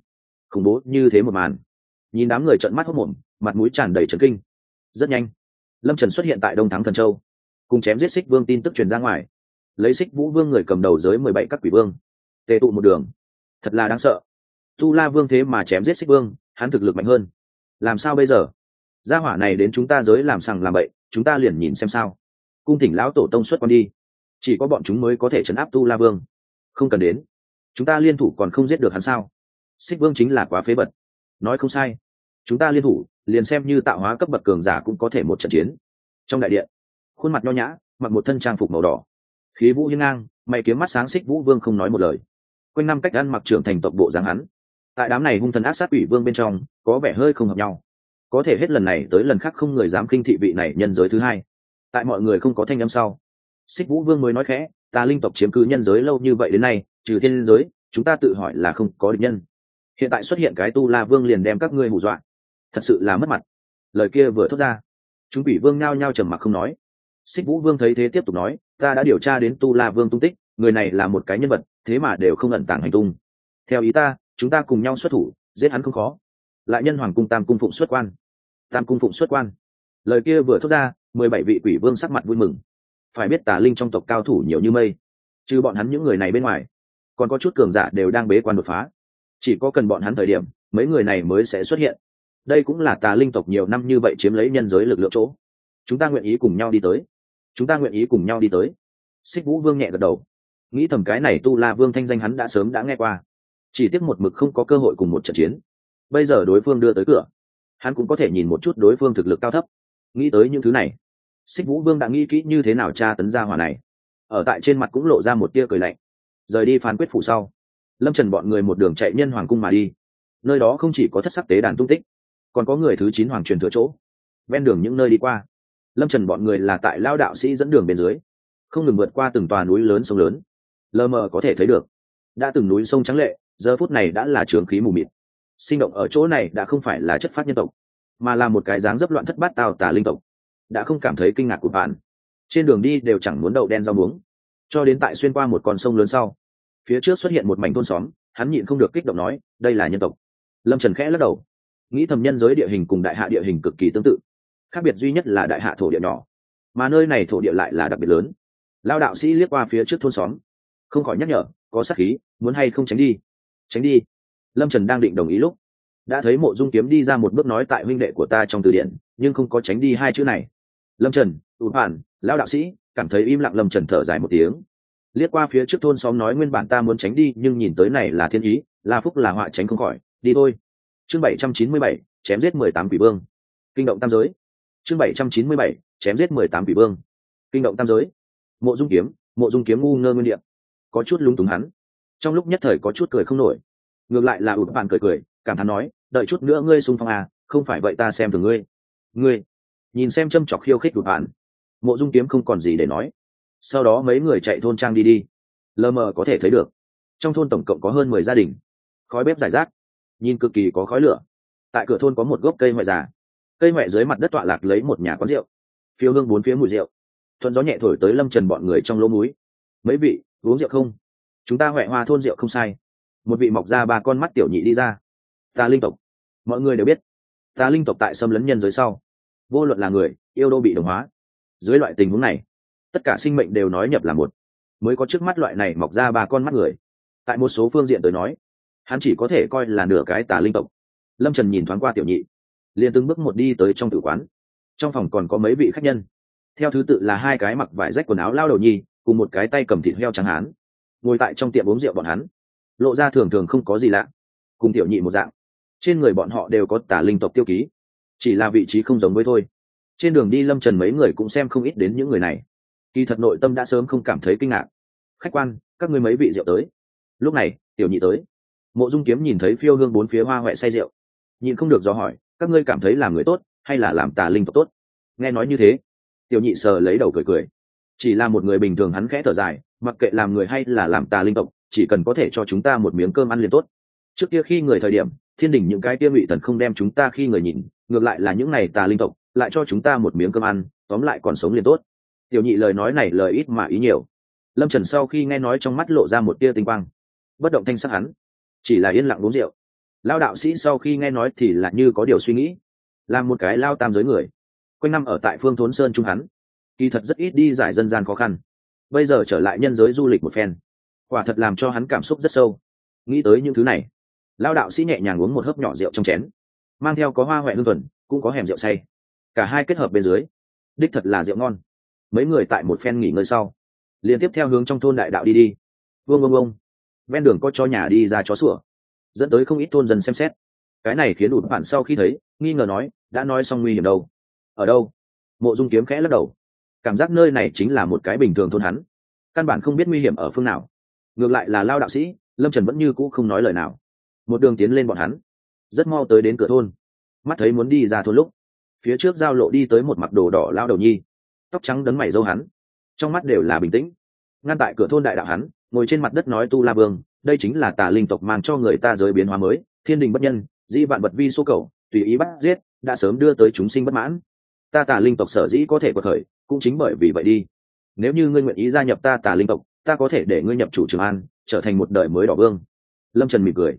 Speaker 1: Khủng bố như thế một màn. Nhìn đám người trợn mắt hốc mồm mặt mũi tràn đầy trấn kinh. Rất nhanh lâm trần xuất hiện tại đông thắng thần châu cùng chém giết xích vương tin tức truyền ra ngoài. Lấy xích vũ vương người cầm đầu giới mười bảy các quỷ vương. Tề tụ một đường. Thật là đáng sợ. Tu la vương thế mà chém giết xích vương, hắn thực lực mạnh hơn. Làm sao bây giờ? Gia hỏa này đến chúng ta giới làm sằng làm bậy, chúng ta liền nhìn xem sao. Cung thỉnh lão tổ tông xuất quan đi. Chỉ có bọn chúng mới có thể chấn áp tu la vương. Không cần đến. Chúng ta liên thủ còn không giết được hắn sao? Xích vương chính là quá phế vật. Nói không sai. Chúng ta liên thủ, liền xem như tạo hóa cấp bậc cường giả cũng có thể một trận chiến. Trong đại điện khuôn mặt nho nhã, mặc một thân trang phục màu đỏ. Khí vũ hiên ngang, mày kiếm mắt sáng xích vũ vương không nói một lời. Quanh năm cách ăn mặc trưởng thành tộc bộ dáng hắn. Tại đám này hung thần ác sát ủy vương bên trong, có vẻ hơi không hợp nhau. Có thể hết lần này tới lần khác không người dám khinh thị vị này nhân giới thứ hai. Tại mọi người không có thanh âm sau, xích vũ vương mới nói khẽ, ta linh tộc chiếm cứ nhân giới lâu như vậy đến nay, trừ thiên giới, chúng ta tự hỏi là không có địch nhân. Hiện tại xuất hiện cái tu la vương liền đem các ngươi hù dọa. Thật sự là mất mặt. Lời kia vừa thốt ra, chúng quỷ vương nhao nhao trầm mặc không nói xích vũ vương thấy thế tiếp tục nói, ta đã điều tra đến tu la vương tung tích, người này là một cái nhân vật, thế mà đều không ẩn tàng hành tung. Theo ý ta, chúng ta cùng nhau xuất thủ, giết hắn không khó. Lại nhân hoàng cung tam cung phụng xuất quan. Tam cung phụng xuất quan. Lời kia vừa thốt ra, mười bảy vị quỷ vương sắc mặt vui mừng. Phải biết tà linh trong tộc cao thủ nhiều như mây, trừ bọn hắn những người này bên ngoài, còn có chút cường giả đều đang bế quan đột phá. Chỉ có cần bọn hắn thời điểm, mấy người này mới sẽ xuất hiện. Đây cũng là tà linh tộc nhiều năm như vậy chiếm lấy nhân giới lực lượng chỗ. Chúng ta nguyện ý cùng nhau đi tới chúng ta nguyện ý cùng nhau đi tới. Xích vũ vương nhẹ gật đầu. Nghĩ thầm cái này tu la vương thanh danh hắn đã sớm đã nghe qua. Chỉ tiếc một mực không có cơ hội cùng một trận chiến. Bây giờ đối phương đưa tới cửa, hắn cũng có thể nhìn một chút đối phương thực lực cao thấp. Nghĩ tới những thứ này, xích vũ vương đã nghĩ kỹ như thế nào tra tấn ra hỏa này. Ở tại trên mặt cũng lộ ra một tia cười lạnh. Rời đi phán quyết phủ sau, lâm trần bọn người một đường chạy nhân hoàng cung mà đi. Nơi đó không chỉ có thất sắc tế đàn tung tích, còn có người thứ chín hoàng truyền thừa chỗ, ven đường những nơi đi qua lâm trần bọn người là tại lao đạo sĩ dẫn đường bên dưới không ngừng vượt qua từng tòa núi lớn sông lớn lờ mờ có thể thấy được đã từng núi sông trắng lệ giờ phút này đã là trường khí mù mịt sinh động ở chỗ này đã không phải là chất phát nhân tộc mà là một cái dáng dấp loạn thất bát tào tà linh tộc đã không cảm thấy kinh ngạc của bạn trên đường đi đều chẳng muốn đậu đen rau muống cho đến tại xuyên qua một con sông lớn sau phía trước xuất hiện một mảnh thôn xóm hắn nhịn không được kích động nói đây là nhân tộc lâm trần khẽ lắc đầu nghĩ thầm nhân giới địa hình cùng đại hạ địa hình cực kỳ tương tự khác biệt duy nhất là đại hạ thổ địa nhỏ. Mà nơi này thổ địa lại là đặc biệt lớn. Lao đạo sĩ liếc qua phía trước thôn xóm. Không khỏi nhắc nhở, có sắc khí, muốn hay không tránh đi? Tránh đi. Lâm trần đang định đồng ý lúc, đã thấy mộ dung kiếm đi ra một bước nói tại huynh đệ của ta trong từ điển, nhưng không có tránh đi hai chữ này. Lâm trần tụ bản lão đạo sĩ, cảm thấy im lặng lâm trần thở dài một tiếng. Liếc qua phía trước thôn xóm nói nguyên bản ta muốn tránh đi, nhưng nhìn tới này là thiên ý, là phúc là họa tránh không khỏi. Đi thôi. Chương bảy trăm chín mươi bảy, chém giết mười tám quỷ vương. Kinh động tam giới chương bảy trăm chín mươi bảy, chém giết mười tám quỷ vương. Kinh động tam giới. Mộ dung kiếm, mộ dung kiếm ngu ngơ nguyên điệp có chút lúng túng hắn. Trong lúc nhất thời có chút cười không nổi. Ngược lại là ụt bạn cười cười, cảm thán nói, đợi chút nữa ngươi xung phong à không phải vậy ta xem thường ngươi. Ngươi? Nhìn xem châm chọc khiêu khích ụt bạn. Mộ dung kiếm không còn gì để nói. Sau đó mấy người chạy thôn trang đi đi. Lờ mờ có thể thấy được, trong thôn tổng cộng có hơn mười gia đình. Khói bếp giải rác. Nhìn cực kỳ có khói lửa. Tại cửa thôn có một gốc cây ngoại già cây mẹ dưới mặt đất tọa lạc lấy một nhà quán rượu. Phiêu hương bốn phía mùi rượu. Thuận gió nhẹ thổi tới lâm trần bọn người trong lỗ múi mấy vị, uống rượu không? Chúng ta huệ hoa thôn rượu không sai. Một vị mọc ra ba con mắt tiểu nhị đi ra. Ta linh tộc. Mọi người đều biết. Ta linh tộc tại xâm lấn nhân giới sau. Vô luận là người, yêu đô bị đồng hóa. Dưới loại tình huống này, tất cả sinh mệnh đều nói nhập là một. Mới có trước mắt loại này mọc ra ba con mắt người. Tại một số phương diện tới nói, hắn chỉ có thể coi là nửa cái tà linh tộc. Lâm trần nhìn thoáng qua tiểu nhị liền từng bước một đi tới trong tử quán. Trong phòng còn có mấy vị khách nhân. Theo thứ tự là hai cái mặc vải rách quần áo lao đầu nhi, cùng một cái tay cầm thịt heo trắng hán. Ngồi tại trong tiệm uống rượu bọn hắn. Lộ ra thường thường không có gì lạ. Cùng tiểu nhị một dạng. Trên người bọn họ đều có tả linh tộc tiêu ký. Chỉ là vị trí không giống với thôi. Trên đường đi lâm trần mấy người cũng xem không ít đến những người này. Kỳ thật nội tâm đã sớm không cảm thấy kinh ngạc. Khách quan, các ngươi mấy vị rượu tới. Lúc này, tiểu nhị tới. Mộ dung kiếm nhìn thấy phiêu hương bốn phía hoa huệ say rượu. Nhìn không được do hỏi các ngươi cảm thấy làm người tốt hay là làm tà linh tộc tốt? Nghe nói như thế, tiểu nhị sờ lấy đầu cười cười. Chỉ là một người bình thường hắn khẽ thở dài, mặc kệ làm người hay là làm tà linh tộc, chỉ cần có thể cho chúng ta một miếng cơm ăn liền tốt. Trước kia khi người thời điểm, thiên đình những cái kia ngụy thần không đem chúng ta khi người nhìn, ngược lại là những ngày tà linh tộc, lại cho chúng ta một miếng cơm ăn, tóm lại còn sống liền tốt. Tiểu nhị lời nói này lời ít mà ý nhiều. Lâm trần sau khi nghe nói trong mắt lộ ra một tia tinh quang, bất động thanh sắc hắn, chỉ là yên lặng uống rượu lao đạo sĩ sau khi nghe nói thì lại như có điều suy nghĩ. Là một cái lao tam giới người. Quanh năm ở tại phương thốn sơn trung hắn. Kỳ thật rất ít đi giải dân gian khó khăn. Bây giờ trở lại nhân giới du lịch một phen. Quả thật làm cho hắn cảm xúc rất sâu. Nghĩ tới những thứ này, lao đạo sĩ nhẹ nhàng uống một hớp nhỏ rượu trong chén. Mang theo có hoa huệ hương tuần, cũng có hẻm rượu say. Cả hai kết hợp bên dưới, đích thật là rượu ngon. Mấy người tại một phen nghỉ ngơi sau liên tiếp theo hướng trong thôn đại đạo đi đi. Vương vương vương. Ven đường có cho nhà đi ra chó sủa dẫn tới không ít thôn dân xem xét. Cái này khiến ụt bản sau khi thấy, nghi ngờ nói, đã nói xong nguy hiểm đâu. Ở đâu? Mộ dung kiếm khẽ lắc đầu. Cảm giác nơi này chính là một cái bình thường thôn hắn. Căn bản không biết nguy hiểm ở phương nào. Ngược lại là lao đạo sĩ, lâm trần vẫn như cũ không nói lời nào. Một đường tiến lên bọn hắn. Rất mau tới đến cửa thôn. Mắt thấy muốn đi ra thôn lúc, phía trước giao lộ đi tới một mặc đồ đỏ lao đầu nhi. Tóc trắng đấn mày dâu hắn. Trong mắt đều là bình tĩnh. Ngăn tại cửa thôn đại đạo hắn, ngồi trên mặt đất nói tu la vương đây chính là tà linh tộc mang cho người ta giới biến hóa mới, thiên đình bất nhân, di vạn vật vi số cầu, tùy ý bắt giết, đã sớm đưa tới chúng sinh bất mãn. Ta tà linh tộc sở dĩ có thể có khởi, cũng chính bởi vì vậy đi. Nếu như ngươi nguyện ý gia nhập ta tà linh tộc, ta có thể để ngươi nhập chủ trường an, trở thành một đời mới đỏ vương. Lâm trần mỉm cười.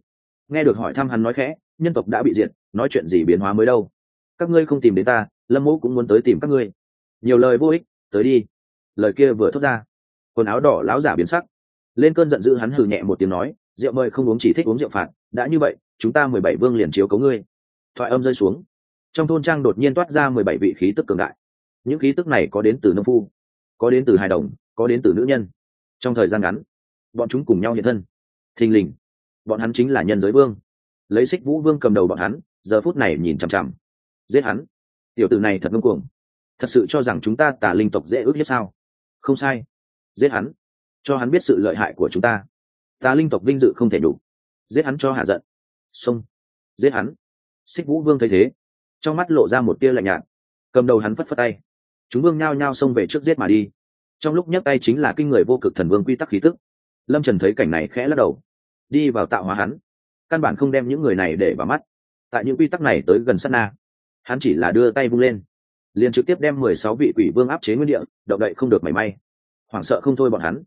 Speaker 1: Nghe được hỏi thăm hắn nói khẽ, nhân tộc đã bị diệt, nói chuyện gì biến hóa mới đâu? Các ngươi không tìm đến ta, lâm mẫu cũng muốn tới tìm các ngươi. Nhiều lời vô ích, tới đi. Lời kia vừa thốt ra, quần áo đỏ láo giả biến sắc lên cơn giận dữ hắn hừ nhẹ một tiếng nói, rượu mời không uống chỉ thích uống rượu phạt, đã như vậy, chúng ta mười bảy vương liền chiếu cấu ngươi. Thoại âm rơi xuống. Trong thôn trang đột nhiên toát ra mười bảy vị khí tức cường đại. Những khí tức này có đến từ nông phu, có đến từ hài đồng, có đến từ nữ nhân. Trong thời gian ngắn, bọn chúng cùng nhau hiện thân. Thình lình, bọn hắn chính là nhân giới vương. Lấy xích vũ vương cầm đầu bọn hắn, giờ phút này nhìn chằm chằm. Giết hắn. Tiểu tử này thật ngông cuồng. Thật sự cho rằng chúng ta tả linh tộc dễ ước hiếp sao? Không sai. Giết hắn cho hắn biết sự lợi hại của chúng ta. Ta linh tộc vinh dự không thể đủ. Giết hắn cho hạ giận. Xông. Giết hắn. Xích vũ vương thấy thế, trong mắt lộ ra một tia lạnh nhạt. Cầm đầu hắn phất phất tay. Chúng vương nhao nhao xông về trước giết mà đi. Trong lúc nhấc tay chính là kinh người vô cực thần vương quy tắc khí tức. Lâm trần thấy cảnh này khẽ lắc đầu. Đi vào tạo hóa hắn. Căn bản không đem những người này để vào mắt. Tại những quy tắc này tới gần sát na, hắn chỉ là đưa tay vung lên. Liền trực tiếp đem mười sáu vị quỷ vương áp chế nguyên địa, động đậy không được mảy may. Hoảng sợ không thôi bọn hắn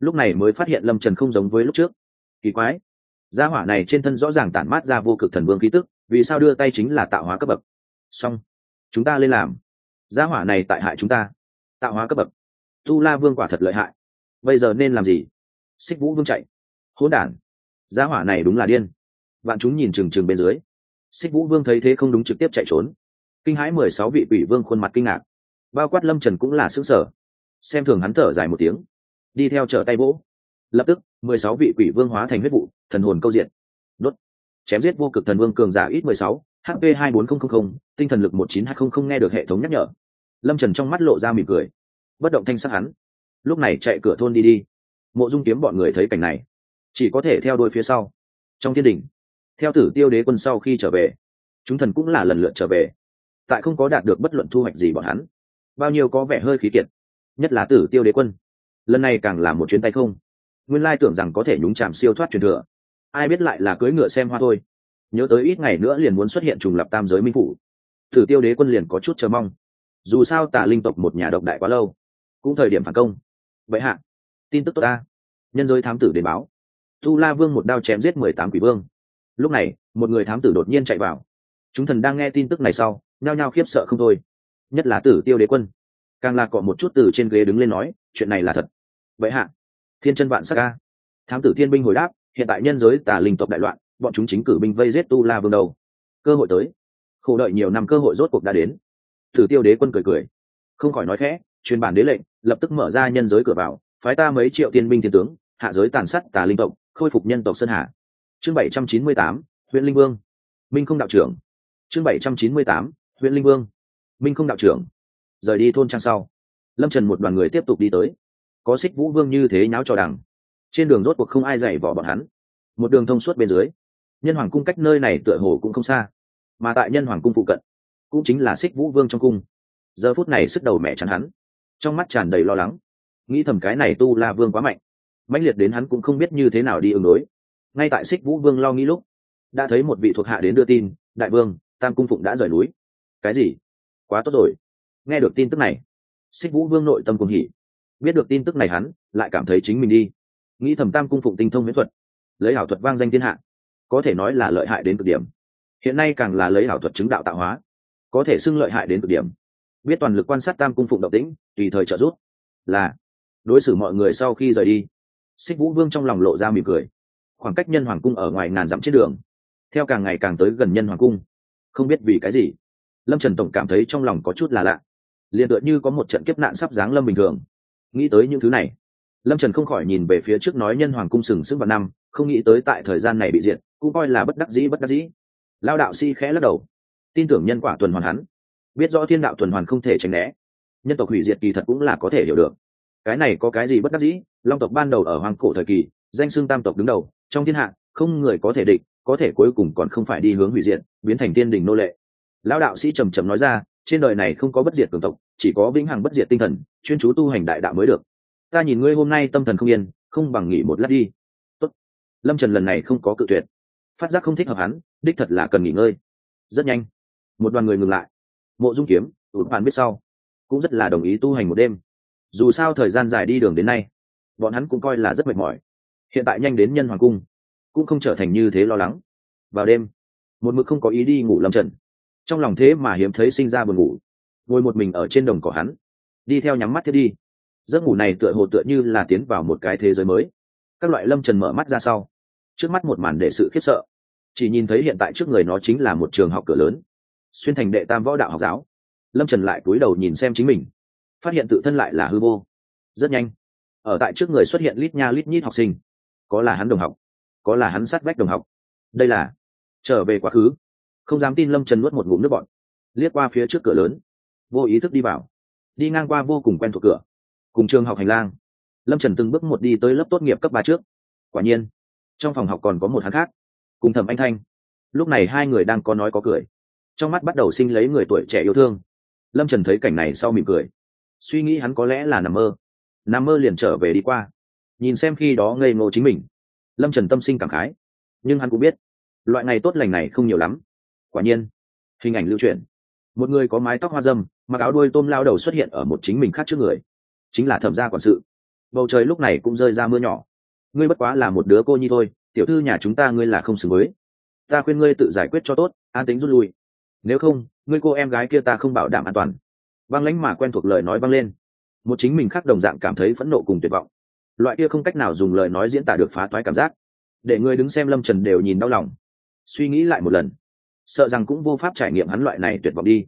Speaker 1: lúc này mới phát hiện lâm trần không giống với lúc trước. Kỳ quái. Gia hỏa này trên thân rõ ràng tản mát ra vô cực thần vương khí tức, vì sao đưa tay chính là tạo hóa cấp bậc? Xong. Chúng ta lên làm. Gia hỏa này tại hại chúng ta. Tạo hóa cấp bậc. Tu la vương quả thật lợi hại. Bây giờ nên làm gì? Xích vũ vương chạy. Hỗn đản. Gia hỏa này đúng là điên. Bạn chúng nhìn trừng trừng bên dưới. Xích vũ vương thấy thế không đúng trực tiếp chạy trốn. Kinh hãi mười sáu vị quỷ vương khuôn mặt kinh ngạc. Bao quát lâm trần cũng là xứ sở xem thường hắn thở dài một tiếng đi theo trở tay vỗ. Lập tức, mười sáu vị quỷ vương hóa thành huyết vụ, thần hồn câu diện. Đốt. Chém giết vô cực thần vương cường giả ít mười sáu hp hai bốn nghìn tinh thần lực một chín hai không nghe được hệ thống nhắc nhở. Lâm trần trong mắt lộ ra mỉm cười. Bất động thanh sắc hắn. Lúc này chạy cửa thôn đi đi. Mộ dung kiếm bọn người thấy cảnh này, chỉ có thể theo đuôi phía sau. Trong thiên đình, theo tử tiêu đế quân sau khi trở về, chúng thần cũng là lần lượt trở về. Tại không có đạt được bất luận thu hoạch gì bọn hắn. Bao nhiêu có vẻ hơi khí kiệt, nhất là tử tiêu đế quân lần này càng là một chuyến tay không. Nguyên lai tưởng rằng có thể nhúng chạm siêu thoát truyền thừa. Ai biết lại là cưỡi ngựa xem hoa thôi. Nhớ tới ít ngày nữa liền muốn xuất hiện trùng lập tam giới minh phủ. Tử tiêu đế quân liền có chút chờ mong. Dù sao tà linh tộc một nhà độc đại quá lâu. Cũng thời điểm phản công. Vậy hạ, tin tức tốt ta. Nhân giới thám tử đến báo. Tu la vương một đao chém giết mười tám quỷ vương. Lúc này, một người thám tử đột nhiên chạy vào. Chúng thần đang nghe tin tức này sau, nhao nhao khiếp sợ không thôi. Nhất là tử tiêu đế quân. Càng là cọ một chút từ trên ghế đứng lên nói, chuyện này là thật vậy hạ. Thiên chân vạn sắc ca thám tử thiên binh hồi đáp, hiện tại nhân giới tà linh tộc đại loạn, bọn chúng chính cử binh vây giết tu la vương đầu. Cơ hội tới. Khổ đợi nhiều năm cơ hội rốt cuộc đã đến. Thử tiêu đế quân cười cười. Không khỏi nói khẽ, truyền bản đế lệnh, lập tức mở ra nhân giới cửa vào, phái ta mấy triệu tiên binh thiên tướng, hạ giới tàn sát tà linh tộc, khôi phục nhân tộc sơn hà chương bảy trăm chín mươi tám, huyện linh vương. Minh không đạo trưởng. Chương bảy trăm chín mươi tám, huyện linh vương. Minh không đạo trưởng. Rời đi thôn trang sau. Lâm trần một đoàn người tiếp tục đi tới có xích vũ vương như thế nháo cho đằng. Trên đường rốt cuộc không ai dạy vỏ bọn hắn. Một đường thông suốt bên dưới, nhân hoàng cung cách nơi này tựa hồ cũng không xa, mà tại nhân hoàng cung phụ cận, cũng chính là xích vũ vương trong cung. Giờ phút này sức đầu mẹ chắn hắn, trong mắt tràn đầy lo lắng. Nghĩ thầm cái này tu la vương quá mạnh, mãnh liệt đến hắn cũng không biết như thế nào đi ứng đối. Ngay tại xích vũ vương lo nghĩ lúc, đã thấy một vị thuộc hạ đến đưa tin, đại vương, tam cung phụng đã rời núi. Cái gì? Quá tốt rồi. Nghe được tin tức này, xích vũ vương nội tâm cùng hỉ biết được tin tức này hắn, lại cảm thấy chính mình đi. Nghĩ thầm tam cung phụng tinh thông miễn thuật, lấy ảo thuật vang danh thiên hạ, có thể nói là lợi hại đến cực điểm. Hiện nay càng là lấy ảo thuật chứng đạo tạo hóa, có thể xưng lợi hại đến cực điểm. Biết toàn lực quan sát tam cung phụng động tĩnh, tùy thời trợ giúp. Là, đối xử mọi người sau khi rời đi, xích vũ vương trong lòng lộ ra mỉm cười. Khoảng cách nhân hoàng cung ở ngoài ngàn dặm trên đường, theo càng ngày càng tới gần nhân hoàng cung. Không biết vì cái gì, lâm trần tổng cảm thấy trong lòng có chút là lạ. Liền tựa như có một trận kiếp nạn sắp giáng lâm bình thường nghĩ tới những thứ này. Lâm trần không khỏi nhìn về phía trước nói nhân hoàng cung sừng sững vào năm, không nghĩ tới tại thời gian này bị diệt, cũng coi là bất đắc dĩ, bất đắc dĩ. Lao đạo si khẽ lắc đầu. Tin tưởng nhân quả tuần hoàn hắn. Biết rõ thiên đạo tuần hoàn không thể tránh né. Nhân tộc hủy diệt kỳ thật cũng là có thể hiểu được. Cái này có cái gì bất đắc dĩ? Long tộc ban đầu ở hoàng cổ thời kỳ, danh xương tam tộc đứng đầu, trong thiên hạ, không người có thể địch, có thể cuối cùng còn không phải đi hướng hủy diệt, biến thành tiên đình nô lệ. Lão đạo sĩ trầm trầm nói ra trên đời này không có bất diệt cường tộc, chỉ có vĩnh hằng bất diệt tinh thần, chuyên chú tu hành đại đạo mới được. Ta nhìn ngươi hôm nay tâm thần không yên, không bằng nghỉ một lát đi. Tốt. lâm trần lần này không có cự tuyệt. Phát giác không thích hợp hắn, đích thật là cần nghỉ ngơi. Rất nhanh. Một đoàn người ngừng lại. Mộ dung kiếm tụt bạn biết sau, cũng rất là đồng ý tu hành một đêm. Dù sao thời gian dài đi đường đến nay, bọn hắn cũng coi là rất mệt mỏi. Hiện tại nhanh đến nhân hoàng cung, cũng không trở thành như thế lo lắng. Vào đêm, một mực không có ý đi ngủ lâm trần trong lòng thế mà hiếm thấy sinh ra buồn ngủ. Ngồi một mình ở trên đồng cỏ hắn. Đi theo nhắm mắt thiết đi. Giấc ngủ này tựa hồ tựa như là tiến vào một cái thế giới mới. Các loại lâm trần mở mắt ra sau. Trước mắt một màn đệ sự khiếp sợ. Chỉ nhìn thấy hiện tại trước người nó chính là một trường học cửa lớn. Xuyên thành đệ tam võ đạo học giáo. Lâm trần lại cúi đầu nhìn xem chính mình. Phát hiện tự thân lại là hư vô. Rất nhanh. Ở tại trước người xuất hiện lít nha lít nhít học sinh. Có là hắn đồng học. Có là hắn sát vách đồng học. Đây là trở về quá khứ không dám tin lâm trần nuốt một ngụm nước bọn liếc qua phía trước cửa lớn, vô ý thức đi vào. Đi ngang qua vô cùng quen thuộc cửa, cùng trường học hành lang. Lâm trần từng bước một đi tới lớp tốt nghiệp cấp ba trước. Quả nhiên, trong phòng học còn có một hắn khác, cùng thẩm anh thanh. Lúc này hai người đang có nói có cười. Trong mắt bắt đầu sinh lấy người tuổi trẻ yêu thương. Lâm trần thấy cảnh này sau mỉm cười. Suy nghĩ hắn có lẽ là nằm mơ. Nằm mơ liền trở về đi qua. Nhìn xem khi đó ngây ngô chính mình. Lâm trần tâm sinh cảm khái. Nhưng hắn cũng biết, loại ngày tốt lành này không nhiều lắm quả nhiên, hình ảnh lưu truyền một người có mái tóc hoa dâm, mặc áo đuôi tôm lao đầu xuất hiện ở một chính mình khác trước người. Chính là thẩm gia quản sự. Bầu trời lúc này cũng rơi ra mưa nhỏ. Ngươi bất quá là một đứa cô nhi thôi, tiểu thư nhà chúng ta ngươi là không xứng với. Ta khuyên ngươi tự giải quyết cho tốt, an tính rút lui. Nếu không, ngươi cô em gái kia ta không bảo đảm an toàn. Băng lãnh mà quen thuộc lời nói văng lên. Một chính mình khác đồng dạng cảm thấy phẫn nộ cùng tuyệt vọng. Loại kia không cách nào dùng lời nói diễn tả được phá toái cảm giác. Để người đứng xem lâm trần đều nhìn đau lòng. Suy nghĩ lại một lần sợ rằng cũng vô pháp trải nghiệm hắn loại này tuyệt vọng đi.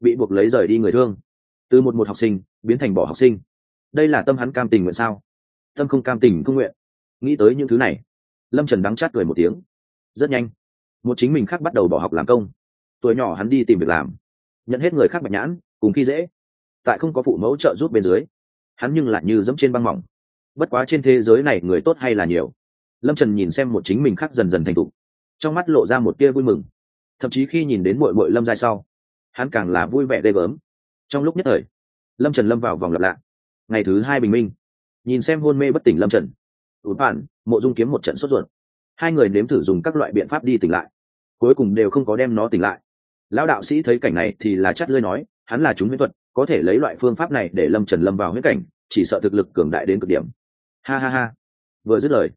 Speaker 1: Bị buộc lấy rời đi người thương. Từ một một học sinh, biến thành bỏ học sinh. Đây là tâm hắn cam tình nguyện sao? Tâm không cam tình không nguyện. Nghĩ tới những thứ này, lâm trần đắng chát cười một tiếng. Rất nhanh, một chính mình khác bắt đầu bỏ học làm công. Tuổi nhỏ hắn đi tìm việc làm. Nhận hết người khác bạch nhãn, cùng khi dễ. Tại không có phụ mẫu trợ giúp bên dưới, hắn nhưng lại như dẫm trên băng mỏng. Bất quá trên thế giới này người tốt hay là nhiều. Lâm trần nhìn xem một chính mình khác dần dần thành thục. Trong mắt lộ ra một tia vui mừng thậm chí khi nhìn đến mội mội lâm giai sau, hắn càng là vui vẻ ghê gớm. Trong lúc nhất thời, lâm trần lâm vào vòng lặp lạ ngày thứ hai bình minh, nhìn xem hôn mê bất tỉnh lâm trần. Ủn phản, mộ dung kiếm một trận sốt ruột. Hai người nếm thử dùng các loại biện pháp đi tỉnh lại. Cuối cùng đều không có đem nó tỉnh lại. Lão đạo sĩ thấy cảnh này thì là chắt lơi nói, hắn là chúng huyễn thuật, có thể lấy loại phương pháp này để lâm trần lâm vào huyết cảnh, chỉ sợ thực lực cường đại đến cực điểm. Ha ha ha. Vừa dứt lời,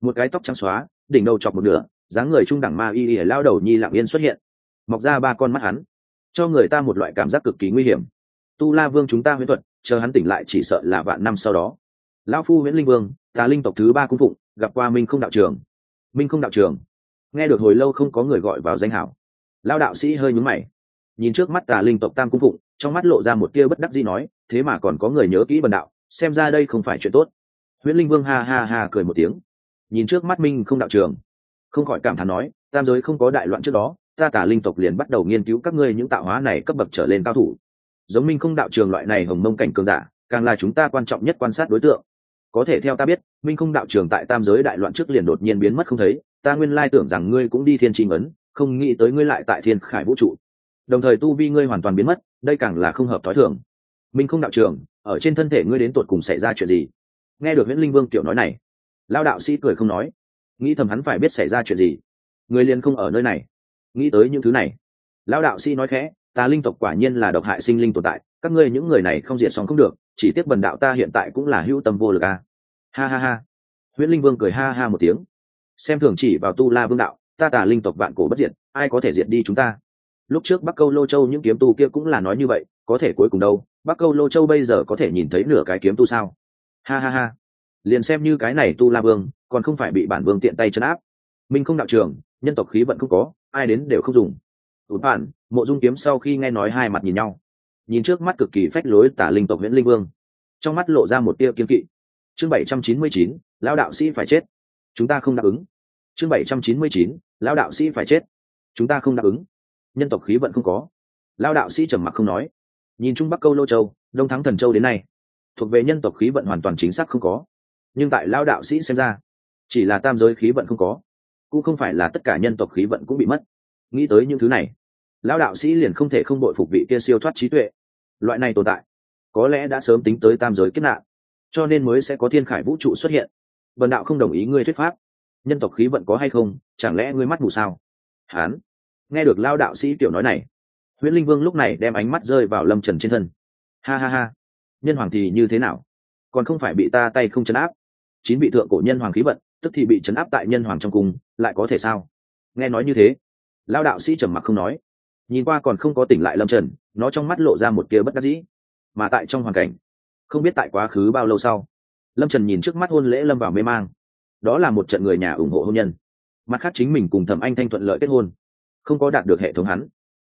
Speaker 1: một cái tóc trắng xóa, đỉnh đầu chọc một nửa dáng người trung đẳng ma y y lao đầu nhi lặng yên xuất hiện, mọc ra ba con mắt hắn, cho người ta một loại cảm giác cực kỳ nguy hiểm. Tu la vương chúng ta huyễn thuật, chờ hắn tỉnh lại chỉ sợ là vạn năm sau đó. Lão phu nguyễn linh vương, tà linh tộc thứ ba cung phụng, gặp qua minh không đạo trường. Minh không đạo trường. Nghe được hồi lâu không có người gọi vào danh hảo. Lao đạo sĩ hơi nhúng mày. Nhìn trước mắt tà linh tộc tam cung phụng, trong mắt lộ ra một tia bất đắc gì nói, thế mà còn có người nhớ kỹ bần đạo, xem ra đây không phải chuyện tốt. Nguyễn linh vương ha ha ha cười một tiếng. Nhìn trước mắt minh không đạo trường không khỏi cảm thán nói, tam giới không có đại loạn trước đó, ta tả linh tộc liền bắt đầu nghiên cứu các ngươi những tạo hóa này cấp bậc trở lên cao thủ. Giống minh không đạo trường loại này hồng mông cảnh cường giả, càng là chúng ta quan trọng nhất quan sát đối tượng. Có thể theo ta biết, minh không đạo trường tại tam giới đại loạn trước liền đột nhiên biến mất không thấy, ta nguyên lai tưởng rằng ngươi cũng đi thiên tri ấn không nghĩ tới ngươi lại tại thiên khải vũ trụ. Đồng thời tu vi ngươi hoàn toàn biến mất, đây càng là không hợp thói thường. Minh không đạo trường, ở trên thân thể ngươi đến tột cùng xảy ra chuyện gì? Nghe được nguyễn linh vương tiểu nói này lao đạo sĩ cười không nói nghĩ thầm hắn phải biết xảy ra chuyện gì. Người liền không ở nơi này. Nghĩ tới những thứ này. Lão đạo sĩ nói khẽ, ta linh tộc quả nhiên là độc hại sinh linh tồn tại, các ngươi những người này không diệt xong không được, chỉ tiếc bần đạo ta hiện tại cũng là hữu tâm vô lực à. ha ha ha. Nguyễn linh vương cười ha ha một tiếng. Xem thường chỉ vào tu la vương đạo, ta tà linh tộc vạn cổ bất diệt, ai có thể diệt đi chúng ta? Lúc trước bắc câu lô châu những kiếm tu kia cũng là nói như vậy, có thể cuối cùng đâu? Bắc câu lô châu bây giờ có thể nhìn thấy nửa cái kiếm tu sao? Ha ha ha liền xem như cái này tu la vương, còn không phải bị bản vương tiện tay chấn áp. Minh không đạo trường nhân tộc khí vận không có, ai đến đều không dùng. Tụt bản mộ dung kiếm sau khi nghe nói hai mặt nhìn nhau, nhìn trước mắt cực kỳ phách lối tả linh tộc nguyễn linh vương. Trong mắt lộ ra một tia kiên kỵ. Chương bảy trăm chín mươi chín, lão đạo sĩ phải chết. Chúng ta không đáp ứng. Chương bảy trăm chín mươi chín, lão đạo sĩ phải chết. Chúng ta không đáp ứng. Nhân tộc khí vận không có. Lão đạo sĩ trầm mặc không nói. Nhìn trung bắc câu lô châu, đông thắng thần châu đến nay, thuộc về nhân tộc khí vận hoàn toàn chính xác không có nhưng tại lão đạo sĩ xem ra, chỉ là tam giới khí vận không có, cũng không phải là tất cả nhân tộc khí vận cũng bị mất. Nghĩ tới những thứ này, lão đạo sĩ liền không thể không đội phục vị kia siêu thoát trí tuệ. Loại này tồn tại, có lẽ đã sớm tính tới tam giới kết nạn, cho nên mới sẽ có thiên khải vũ trụ xuất hiện. Vần đạo không đồng ý ngươi thuyết pháp. Nhân tộc khí vận có hay không, chẳng lẽ ngươi mắt mù sao? Hán, nghe được lao đạo sĩ tiểu nói này nguyễn linh vương lúc này đem ánh mắt rơi vào lâm trần trên thân. Ha ha ha, nhân hoàng thì như thế nào? Còn không phải bị ta tay không chấn áp chín vị thượng cổ nhân hoàng khí vận, tức thì bị chấn áp tại nhân hoàng trong cung, lại có thể sao? Nghe nói như thế lao đạo sĩ trầm mặc không nói. Nhìn qua còn không có tỉnh lại lâm trần, nó trong mắt lộ ra một kia bất đắc dĩ. Mà tại trong hoàn cảnh, không biết tại quá khứ bao lâu sau, lâm trần nhìn trước mắt hôn lễ lâm vào mê mang. Đó là một trận người nhà ủng hộ hôn nhân. Mặt khác chính mình cùng thẩm anh thanh thuận lợi kết hôn, không có đạt được hệ thống hắn,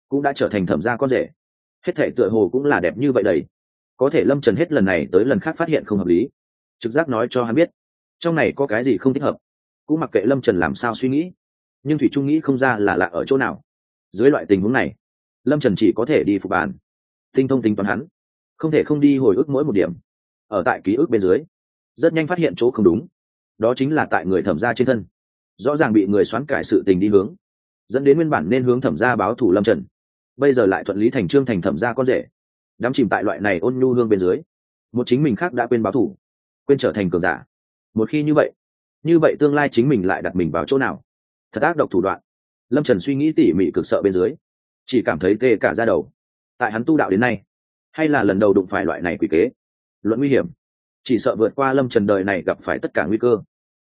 Speaker 1: cũng đã trở thành thẩm gia con rể. Hết thể tựa hồ cũng là đẹp như vậy đầy có thể lâm trần hết lần này tới lần khác phát hiện không hợp lý. Trực giác nói cho hắn biết trong này có cái gì không thích hợp? Cũng mặc kệ lâm trần làm sao suy nghĩ. Nhưng thủy trung nghĩ không ra là lạ ở chỗ nào. Dưới loại tình huống này, lâm trần chỉ có thể đi phục bàn. Tinh thông tính toán hắn. Không thể không đi hồi ức mỗi một điểm. Ở tại ký ức bên dưới, rất nhanh phát hiện chỗ không đúng. Đó chính là tại người thẩm gia trên thân. Rõ ràng bị người xoắn cải sự tình đi hướng. Dẫn đến nguyên bản nên hướng thẩm gia báo thủ lâm trần. Bây giờ lại thuận lý thành trương thành thẩm gia con rể. Đắm chìm tại loại này ôn nhu hương bên dưới, một chính mình khác đã quên báo thủ quên trở thành cường giả một khi như vậy như vậy tương lai chính mình lại đặt mình vào chỗ nào? Thật ác độc thủ đoạn. Lâm trần suy nghĩ tỉ mỉ cực sợ bên dưới, chỉ cảm thấy tê cả ra đầu. Tại hắn tu đạo đến nay, hay là lần đầu đụng phải loại này quỷ kế? Luận nguy hiểm. Chỉ sợ vượt qua lâm trần đời này gặp phải tất cả nguy cơ,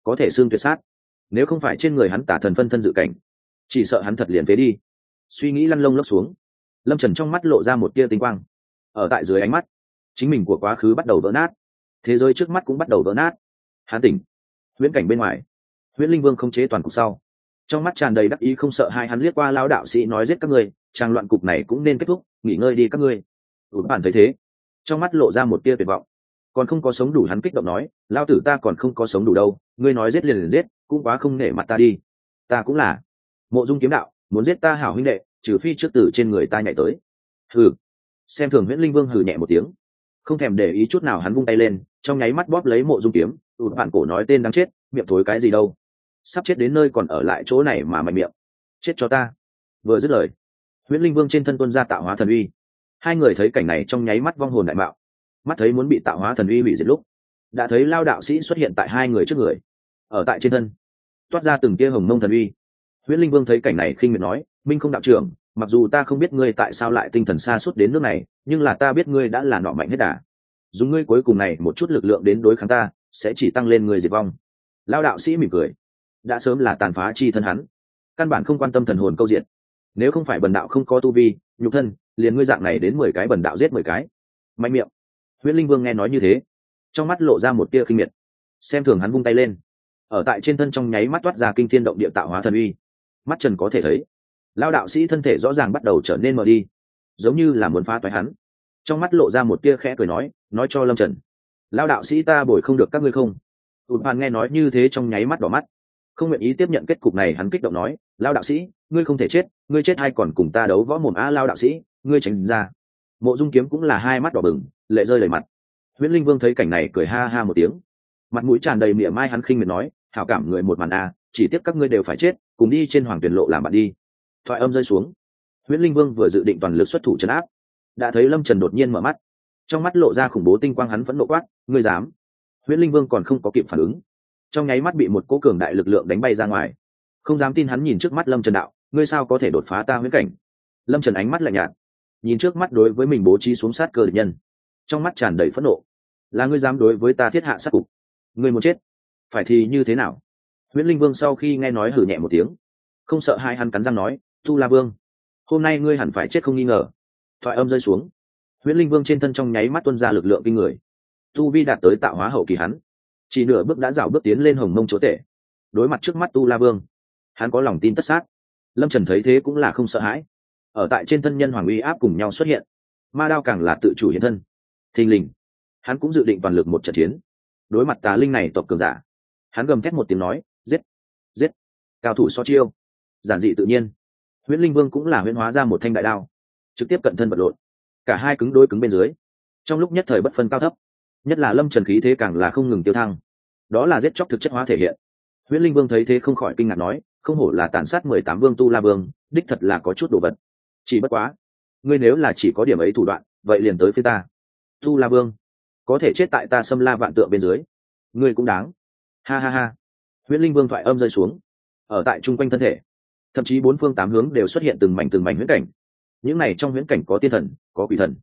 Speaker 1: có thể xương tuyệt sát. Nếu không phải trên người hắn tả thần phân thân dự cảnh, chỉ sợ hắn thật liền phế đi. Suy nghĩ lăn lông lốc xuống, lâm trần trong mắt lộ ra một tia tinh quang. Ở tại dưới ánh mắt, chính mình của quá khứ bắt đầu vỡ nát. Thế giới trước mắt cũng bắt đầu vỡ nát hán tỉnh. Huyễn cảnh bên ngoài. Huyễn linh vương không chế toàn cục sau. Trong mắt tràn đầy đắc ý không sợ hai hắn liếc qua lao đạo sĩ nói giết các ngươi trang loạn cục này cũng nên kết thúc, nghỉ ngơi đi các ngươi. Ủn bản thấy thế? Trong mắt lộ ra một tia tuyệt vọng. Còn không có sống đủ hắn kích động nói lao tử ta còn không có sống đủ đâu, ngươi nói giết liền liền giết, cũng quá không nể mặt ta đi. Ta cũng là. Mộ dung kiếm đạo, muốn giết ta hảo huynh đệ, trừ phi trước tử trên người ta nhảy tới. Hừ. Xem thường nguyễn linh vương hừ nhẹ một tiếng. Không thèm để ý chút nào hắn vung tay lên, trong nháy mắt bóp lấy mộ dung kiếm tụt bạn cổ nói tên đáng chết, miệng thối cái gì đâu. Sắp chết đến nơi còn ở lại chỗ này mà mạnh miệng. Chết cho ta. Vừa dứt lời nguyễn linh vương trên thân tuân ra tạo hóa thần uy. Hai người thấy cảnh này trong nháy mắt vong hồn đại mạo. Mắt thấy muốn bị tạo hóa thần uy bị diệt lúc, đã thấy lao đạo sĩ xuất hiện tại hai người trước người, ở tại trên thân, toát ra từng tia hồng mông thần uy. Nguyễn linh vương thấy cảnh này khinh miệt nói, minh không đạo trưởng, mặc dù ta không biết ngươi tại sao lại tinh thần xa suốt đến nước này, nhưng là ta biết ngươi đã là nọ mạnh hết đà. Dùng ngươi cuối cùng này một chút lực lượng đến đối kháng ta sẽ chỉ tăng lên người diệt vong. Lao đạo sĩ mỉm cười. Đã sớm là tàn phá chi thân hắn. Căn bản không quan tâm thần hồn câu diện. Nếu không phải bần đạo không có tu vi, nhục thân, liền ngươi dạng này đến mười cái bần đạo giết mười cái. Mạnh miệng. Nguyễn linh vương nghe nói như thế, trong mắt lộ ra một tia kinh miệt. Xem thường hắn vung tay lên. Ở tại trên thân trong nháy mắt toát ra kinh thiên động địa tạo hóa thần uy. Mắt trần có thể thấy. Lao đạo sĩ thân thể rõ ràng bắt đầu trở nên mờ đi. Giống như là muốn phá toái hắn. Trong mắt lộ ra một tia khẽ cười nói nói cho lâm trần lao đạo sĩ ta bồi không được các ngươi không? Tụt Hoàn nghe nói như thế trong nháy mắt đỏ mắt. Không nguyện ý tiếp nhận kết cục này, hắn kích động nói lao đạo sĩ, ngươi không thể chết, ngươi chết hay còn cùng ta đấu võ mồm a lao đạo sĩ, ngươi tránh ra. Mộ dung kiếm cũng là hai mắt đỏ bừng, lệ rơi lời mặt. Nguyễn linh vương thấy cảnh này cười ha ha một tiếng. Mặt mũi tràn đầy mỉa mai hắn khinh miệt nói, hảo cảm người một màn a, chỉ tiếc các ngươi đều phải chết, cùng đi trên hoàng tuyển lộ làm bạn đi. Thoại âm rơi xuống. Nguyễn linh vương vừa dự định toàn lực xuất thủ trấn áp. Đã thấy lâm trần đột nhiên mở mắt trong mắt lộ ra khủng bố tinh quang hắn vẫn nộ quát, ngươi dám? Nguyễn linh vương còn không có kịp phản ứng. Trong nháy mắt bị một cố cường đại lực lượng đánh bay ra ngoài. Không dám tin hắn nhìn trước mắt lâm trần đạo, ngươi sao có thể đột phá ta huyễn cảnh? Lâm trần ánh mắt lạnh nhạt, nhìn trước mắt đối với mình bố trí xuống sát cơ địch nhân. Trong mắt tràn đầy phẫn nộ. Là ngươi dám đối với ta thiết hạ sát cục? Ngươi muốn chết? Phải thì như thế nào? Nguyễn linh vương sau khi nghe nói hử nhẹ một tiếng, không sợ hai hắn cắn răng nói tu la vương, hôm nay ngươi hẳn phải chết không nghi ngờ. Thoại âm rơi xuống. Huyễn linh vương trên thân trong nháy mắt tuân ra lực lượng kinh người. Tu vi đạt tới tạo hóa hậu kỳ hắn, chỉ nửa bước đã rảo bước tiến lên hồng mông chỗ tể. Đối mặt trước mắt tu la vương, hắn có lòng tin tất sát. Lâm trần thấy thế cũng là không sợ hãi. Ở tại trên thân nhân hoàng uy áp cùng nhau xuất hiện, ma đao càng là tự chủ hiện thân. Thình lình, hắn cũng dự định toàn lực một trận chiến. Đối mặt tà linh này tộc cường giả, hắn gầm thét một tiếng nói, giết giết, cao thủ so chiêu. Giản dị tự nhiên, huyễn linh vương cũng là huyễn hóa ra một thanh đại đao, trực tiếp cận thân vật lộn cả hai cứng đôi cứng bên dưới. Trong lúc nhất thời bất phân cao thấp, nhất là lâm trần khí thế càng là không ngừng tiêu thăng. Đó là giết chóc thực chất hóa thể hiện. Huyễn linh vương thấy thế không khỏi kinh ngạc nói, không hổ là tàn sát mười tám vương tu la vương, đích thật là có chút đồ vật. Chỉ bất quá, ngươi nếu là chỉ có điểm ấy thủ đoạn, vậy liền tới phía ta. Tu la vương, có thể chết tại ta xâm la vạn tượng bên dưới. Ngươi cũng đáng. Ha ha ha. Huyễn linh vương thoại âm rơi xuống. Ở tại chung quanh thân thể, thậm chí bốn phương tám hướng đều xuất hiện từng mảnh từng mảnh huyễn cảnh những này trong huyễn cảnh có tiên thần, có quỷ thần,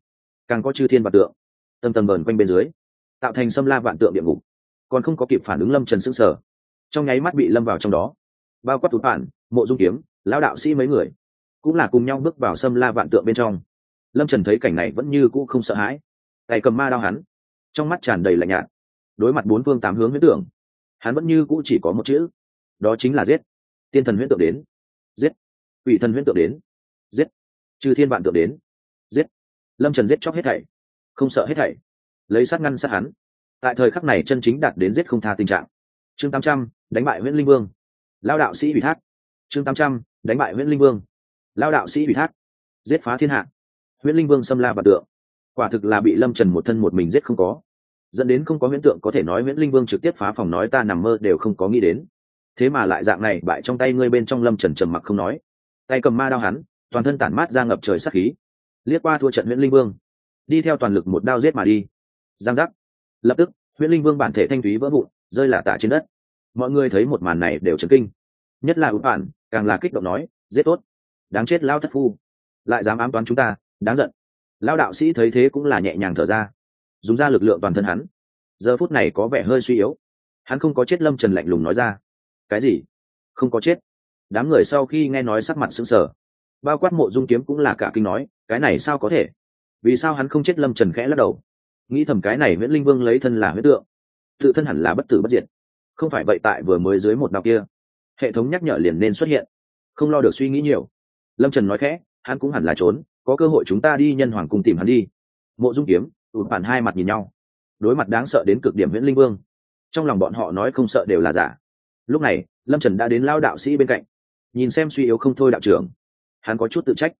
Speaker 1: càng có chư thiên vạn tượng tầm tầm bờn quanh bên dưới, tạo thành xâm la vạn tượng địa ngục, còn không có kịp phản ứng lâm trần s ư n g sở trong nháy mắt bị lâm vào trong đó. Bao quát tụt bản mộ dung kiếm, lão đạo sĩ mấy người, cũng là cùng nhau bước vào xâm la vạn tượng bên trong. Lâm trần thấy cảnh này vẫn như cũ không sợ hãi. Tay cầm ma đao hắn, trong mắt tràn đầy lạnh nhạt. Đối mặt bốn phương tám hướng huyễn tưởng, hắn vẫn như cũ chỉ có một chữ, đó chính là giết. Tiên thần huyễn tượng đến, giết. Ủy thần huyễn tượng đến chư thiên vạn tượng đến. Giết. Lâm trần giết chóc hết thảy. Không sợ hết thảy. Lấy sát ngăn sát hắn. Tại thời khắc này chân chính đạt đến giết không tha tình trạng. Chương tám trăm, đánh bại nguyễn linh vương. Lao đạo sĩ ủy thác. Chương tám trăm, đánh bại nguyễn linh vương. Lao đạo sĩ ủy thác. Giết phá thiên hạ. Nguyễn linh vương xâm la và tượng. Quả thực là bị lâm trần một thân một mình giết không có. Dẫn đến không có huyễn tượng có thể nói nguyễn linh vương trực tiếp phá phòng nói ta nằm mơ đều không có nghĩ đến. Thế mà lại dạng này bại trong tay ngươi bên trong lâm trần trầm mặc không nói. Tay cầm ma đao hắn toàn thân tản mát ra ngập trời sắc khí, liếc qua thua trận nguyễn linh vương. Đi theo toàn lực một đao giết mà đi. Giang giác. Lập tức nguyễn linh vương bản thể thanh thúy vỡ vụn, rơi lả tả trên đất. Mọi người thấy một màn này đều chấn kinh. Nhất là ưu bản càng là kích động nói, giết tốt. Đáng chết lao thất phu. Lại dám ám toán chúng ta, đáng giận. Lao đạo sĩ thấy thế cũng là nhẹ nhàng thở ra. Dùng ra lực lượng toàn thân hắn. Giờ phút này có vẻ hơi suy yếu. Hắn không có chết lâm trần lạnh lùng nói ra. Cái gì? Không có chết? Đám người sau khi nghe nói sắc mặt sững sờ bao quát mộ dung kiếm cũng là cả kinh nói, cái này sao có thể? Vì sao hắn không chết lâm trần khẽ lắc đầu? Nghĩ thầm cái này nguyễn linh vương lấy thân là huyết tượng, tự thân hẳn là bất tử bất diệt. Không phải vậy tại vừa mới dưới một đạo kia, hệ thống nhắc nhở liền nên xuất hiện. Không lo được suy nghĩ nhiều. Lâm trần nói khẽ, hắn cũng hẳn là trốn, có cơ hội chúng ta đi nhân hoàng cùng tìm hắn đi. Mộ dung kiếm tụt bản hai mặt nhìn nhau. Đối mặt đáng sợ đến cực điểm nguyễn linh vương, trong lòng bọn họ nói không sợ đều là giả. Lúc này, lâm trần đã đến lao đạo sĩ bên cạnh, nhìn xem suy yếu không thôi đạo trưởng hắn có chút tự trách.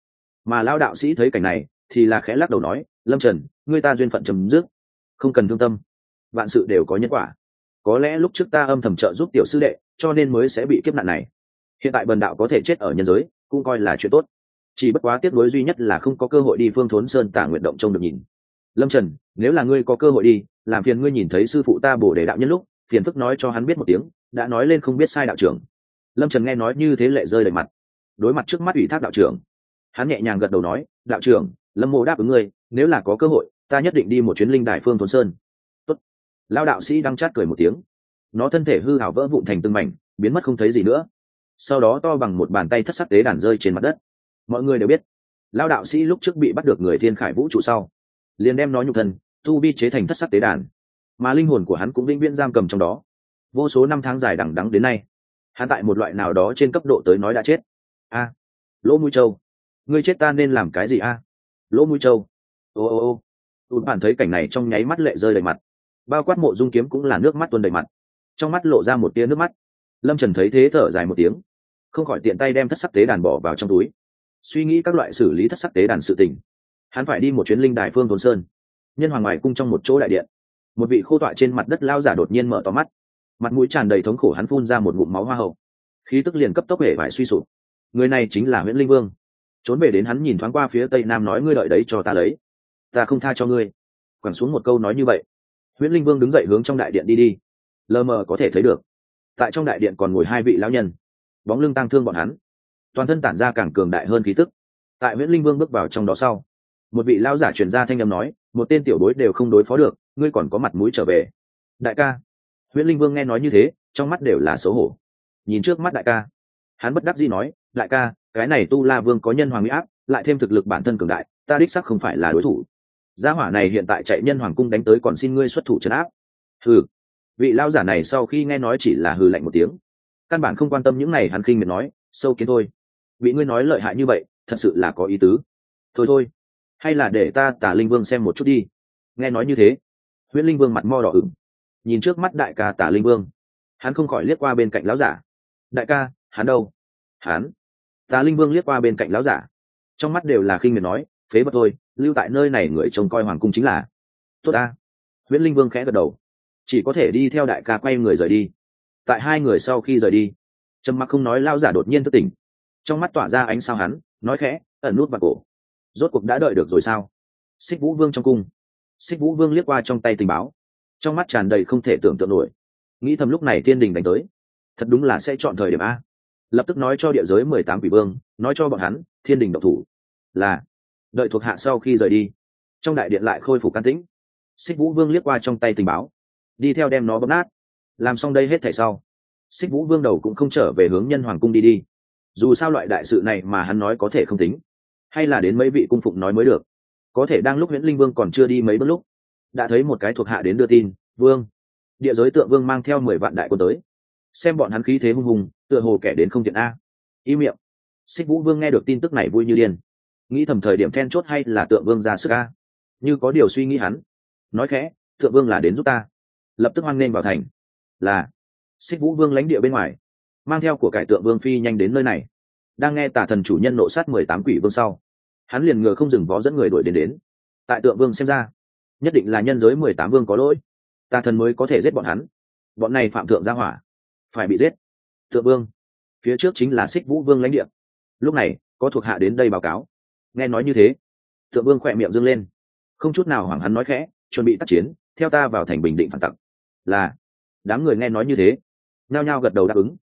Speaker 1: Mà lao đạo sĩ thấy cảnh này, thì là khẽ lắc đầu nói, lâm trần, ngươi ta duyên phận chấm dứt. Không cần thương tâm. Vạn sự đều có nhân quả. Có lẽ lúc trước ta âm thầm trợ giúp tiểu sư đệ, cho nên mới sẽ bị kiếp nạn này. Hiện tại bần đạo có thể chết ở nhân giới, cũng coi là chuyện tốt. Chỉ bất quá tiếc nuối duy nhất là không có cơ hội đi phương thốn sơn tả nguyện động trông được nhìn. Lâm trần, nếu là ngươi có cơ hội đi, làm phiền ngươi nhìn thấy sư phụ ta bổ đề đạo nhân lúc, phiền phức nói cho hắn biết một tiếng, đã nói lên không biết sai đạo trưởng. Lâm trần nghe nói như thế lệ rơi đầy mặt đối mặt trước mắt ủy thác đạo trưởng. Hắn nhẹ nhàng gật đầu nói, đạo trưởng, lâm mô đáp ứng ngươi, nếu là có cơ hội, ta nhất định đi một chuyến linh đại phương thôn sơn. Tốt. lao đạo sĩ đang chát cười một tiếng. Nó thân thể hư hảo vỡ vụn thành từng mảnh, biến mất không thấy gì nữa. Sau đó to bằng một bàn tay thất sắc tế đàn rơi trên mặt đất. Mọi người đều biết, lao đạo sĩ lúc trước bị bắt được người thiên khải vũ trụ sau, liền đem nó nhục thân, tu vi chế thành thất sắc tế đàn. Mà linh hồn của hắn cũng vĩnh viễn giam cầm trong đó. Vô số năm tháng dài đằng đắng đến nay, hắn tại một loại nào đó trên cấp độ tới nói đã chết a, lỗ mũi châu ngươi chết ta nên làm cái gì a? Lỗ mũi châu ô ô ô. Tụt bản thấy cảnh này trong nháy mắt lệ rơi đầy mặt. Bao quát mộ dung kiếm cũng là nước mắt tuôn đầy mặt. Trong mắt lộ ra một tia nước mắt. Lâm trần thấy thế thở dài một tiếng. Không khỏi tiện tay đem thất sắc tế đàn bỏ vào trong túi. Suy nghĩ các loại xử lý thất sắc tế đàn sự tình. Hắn phải đi một chuyến linh đài phương thôn sơn. Nhân hoàng ngoài cung trong một chỗ đại điện. Một vị khô tọa trên mặt đất lao giả đột nhiên mở to mắt. Mặt mũi tràn đầy thống khổ hắn phun ra một bụng máu hoa hậu. Khí tức liền cấp tốc hệ vải suy sụp người này chính là nguyễn linh vương. Trốn về đến hắn nhìn thoáng qua phía tây nam nói, ngươi đợi đấy cho ta lấy. Ta không tha cho ngươi. Quẳng xuống một câu nói như vậy, nguyễn linh vương đứng dậy hướng trong đại điện đi đi. Lờ mờ có thể thấy được, tại trong đại điện còn ngồi hai vị lão nhân, bóng lưng tang thương bọn hắn. Toàn thân tản ra càng cường đại hơn khí tức. Tại nguyễn linh vương bước vào trong đó sau, một vị lão giả truyền ra thanh âm nói, một tên tiểu bối đều không đối phó được, ngươi còn có mặt mũi trở về. Đại ca. Nguyễn linh vương nghe nói như thế, trong mắt đều là xấu hổ. Nhìn trước mắt đại ca, hắn bất đắc dĩ nói đại ca, cái này tu la vương có nhân hoàng mỹ áp, lại thêm thực lực bản thân cường đại, ta đích sắc không phải là đối thủ. Gia hỏa này hiện tại chạy nhân hoàng cung đánh tới còn xin ngươi xuất thủ trấn áp. Hừ. Vị lao giả này sau khi nghe nói chỉ là hừ lạnh một tiếng. Căn bản không quan tâm những này, hắn khinh miệt nói, sâu kiến thôi. Vị ngươi nói lợi hại như vậy, thật sự là có ý tứ. Thôi thôi. Hay là để ta tả linh vương xem một chút đi. Nghe nói như thế, huyễn linh vương mặt mo đỏ ửng. Nhìn trước mắt đại ca tả linh vương, hắn không khỏi liếc qua bên cạnh lão giả. Đại ca, hắn đâu? Hán, tả linh vương liếc qua bên cạnh lão giả. Trong mắt đều là khinh miệt nói phế vật thôi lưu tại nơi này người trông coi hoàng cung chính là. Tốt ta. Nguyễn linh vương khẽ gật đầu. Chỉ có thể đi theo đại ca quay người rời đi. Tại hai người sau khi rời đi trầm mặc không nói lao giả đột nhiên thức tỉnh. Trong mắt tỏa ra ánh sao hắn nói khẽ ẩn nút vào cổ. Rốt cuộc đã đợi được rồi sao? Xích vũ vương trong cung. Xích vũ vương liếc qua trong tay tình báo. Trong mắt tràn đầy không thể tưởng tượng nổi. Nghĩ thầm lúc này thiên đình đánh tới. Thật đúng là sẽ chọn thời điểm a lập tức nói cho địa giới mười tám quỷ vương, nói cho bọn hắn, thiên đình độc thủ, là, đợi thuộc hạ sau khi rời đi. Trong đại điện lại khôi phục can tĩnh. Xích vũ vương liếc qua trong tay tình báo, đi theo đem nó bấm nát. Làm xong đây hết thảy sau, xích vũ vương đầu cũng không trở về hướng nhân hoàng cung đi đi. Dù sao loại đại sự này mà hắn nói có thể không tính, hay là đến mấy vị cung phụng nói mới được. Có thể đang lúc nguyễn linh vương còn chưa đi mấy bước lúc, đã thấy một cái thuộc hạ đến đưa tin, vương, địa giới tượng vương mang theo mười vạn đại quân tới, xem bọn hắn khí thế hung hùng tựa hồ kẻ đến không tiện a. Y miệng. Xích vũ vương nghe được tin tức này vui như điên. Nghĩ thầm thời điểm then chốt hay là tượng vương ra sức a? Như có điều suy nghĩ hắn. Nói khẽ, tượng vương là đến giúp ta. Lập tức hoan nghênh vào thành. Là. Xích vũ vương lãnh địa bên ngoài. Mang theo của cải tượng vương phi nhanh đến nơi này. Đang nghe tả thần chủ nhân nộ sát mười tám quỷ vương sau. Hắn liền ngờ không dừng vó dẫn người đuổi đến đến. Tại tượng vương xem ra, nhất định là nhân giới mười tám vương có lỗi. Tà thần mới có thể giết bọn hắn. Bọn này phạm thượng gia hỏa. Phải bị giết thượng vương. Phía trước chính là xích vũ vương lãnh địa. Lúc này, có thuộc hạ đến đây báo cáo. Nghe nói như thế, thượng vương khỏe miệng dâng lên. Không chút nào hoảng hắn nói khẽ, chuẩn bị tác chiến, theo ta vào thành bình định phản tặc. Là, đám người nghe nói như thế nao nhao gật đầu đáp ứng.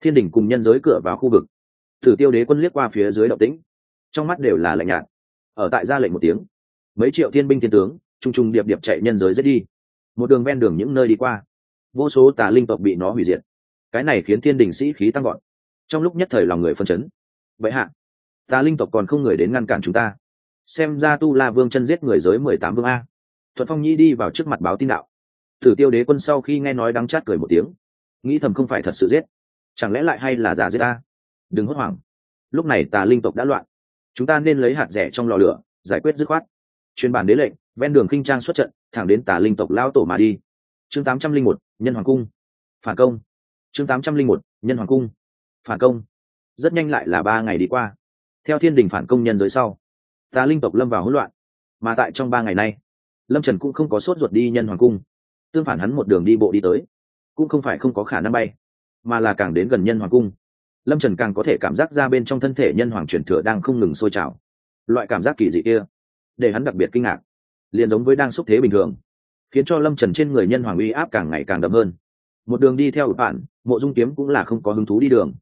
Speaker 1: Thiên đình cùng nhân giới cửa vào khu vực. Thử tiêu đế quân liếc qua phía dưới động tĩnh, trong mắt đều là lạnh nhạt. Ở tại ra lệnh một tiếng, mấy triệu thiên binh thiên tướng t r u n g t r u n g điệp điệp chạy nhân giới dễ đi. Một đường ven đường những nơi đi qua, vô số tà linh tộc bị nó hủy diệt cái này khiến thiên đình sĩ khí tăng gọn trong lúc nhất thời lòng người phân chấn. Vậy hạ, ta linh tộc còn không người đến ngăn cản chúng ta. Xem ra tu la vương chân giết người giới mười tám vương a. Thuận phong nhi đi vào trước mặt báo tin đạo. Thử tiêu đế quân sau khi nghe nói đắng chát cười một tiếng. Nghĩ thầm không phải thật sự giết. Chẳng lẽ lại hay là giả giết ta? Đừng hốt hoảng. Lúc này tà linh tộc đã loạn. Chúng ta nên lấy hạt rẻ trong lò lửa, giải quyết dứt khoát. Chuyên bản đế lệnh, ven đường khinh trang xuất trận, thẳng đến tà linh tộc lao tổ mà đi. Chương tám trăm linh một, nhân hoàng cung. Phản công chương tám trăm linh một, nhân hoàng cung. Phản công. Rất nhanh lại là ba ngày đi qua. Theo thiên đình phản công nhân giới sau, tà linh tộc lâm vào hỗn loạn. Mà tại trong ba ngày nay lâm trần cũng không có sốt ruột đi nhân hoàng cung. Tương phản hắn một đường đi bộ đi tới, cũng không phải không có khả năng bay, mà là càng đến gần nhân hoàng cung. Lâm trần càng có thể cảm giác ra bên trong thân thể nhân hoàng truyền thừa đang không ngừng sôi trào. Loại cảm giác kỳ dị kia, để hắn đặc biệt kinh ngạc. Liền giống với đang xúc thế bình thường, khiến cho lâm trần trên người nhân hoàng uy áp càng ngày càng đậm hơn. Một đường đi theo ụt bạn mộ dung kiếm cũng là không có hứng thú đi đường.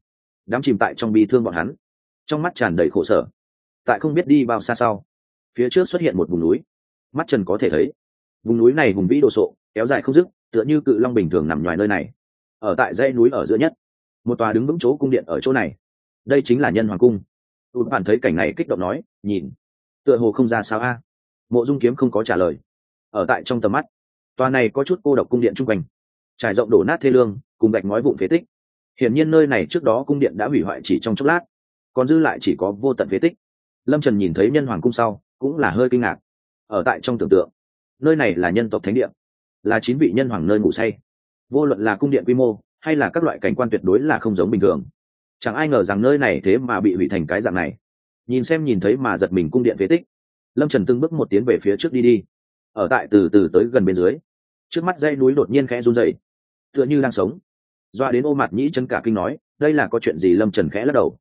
Speaker 1: Đám chìm tại trong bi thương bọn hắn, trong mắt tràn đầy khổ sở. Tại không biết đi bao xa sau, phía trước xuất hiện một vùng núi. Mắt trần có thể thấy, vùng núi này hùng vĩ đồ sộ, kéo dài không dứt, tựa như cự long bình thường nằm ngoài nơi này. Ở tại dãy núi ở giữa nhất, một tòa đứng vững chỗ cung điện ở chỗ này. Đây chính là nhân hoàng cung. Tụt bạn thấy cảnh này kích động nói, nhìn, tựa hồ không ra sao a. Mộ dung kiếm không có trả lời. Ở tại trong tầm mắt, tòa này có chút cô độc cung điện chung quanh trải rộng đổ nát thê lương, cùng gạch ngói vụn phế tích. Hiển nhiên nơi này trước đó cung điện đã hủy hoại chỉ trong chốc lát, còn dư lại chỉ có vô tận phế tích. Lâm trần nhìn thấy nhân hoàng cung sau, cũng là hơi kinh ngạc. Ở tại trong tưởng tượng, nơi này là nhân tộc thánh địa, là chín vị nhân hoàng nơi ngủ say. Vô luận là cung điện quy mô, hay là các loại cảnh quan tuyệt đối là không giống bình thường. Chẳng ai ngờ rằng nơi này thế mà bị hủy thành cái dạng này. Nhìn xem nhìn thấy mà giật mình cung điện phế tích, lâm trần từng bước một tiến về phía trước đi đi. Ở tại từ từ tới gần bên dưới, trước mắt dây núi đột nhiên khẽ run dậy tựa như đang sống. Doa đến ô mặt nhĩ chân cả kinh nói, đây là có chuyện gì? Lâm trần khẽ lắc đầu.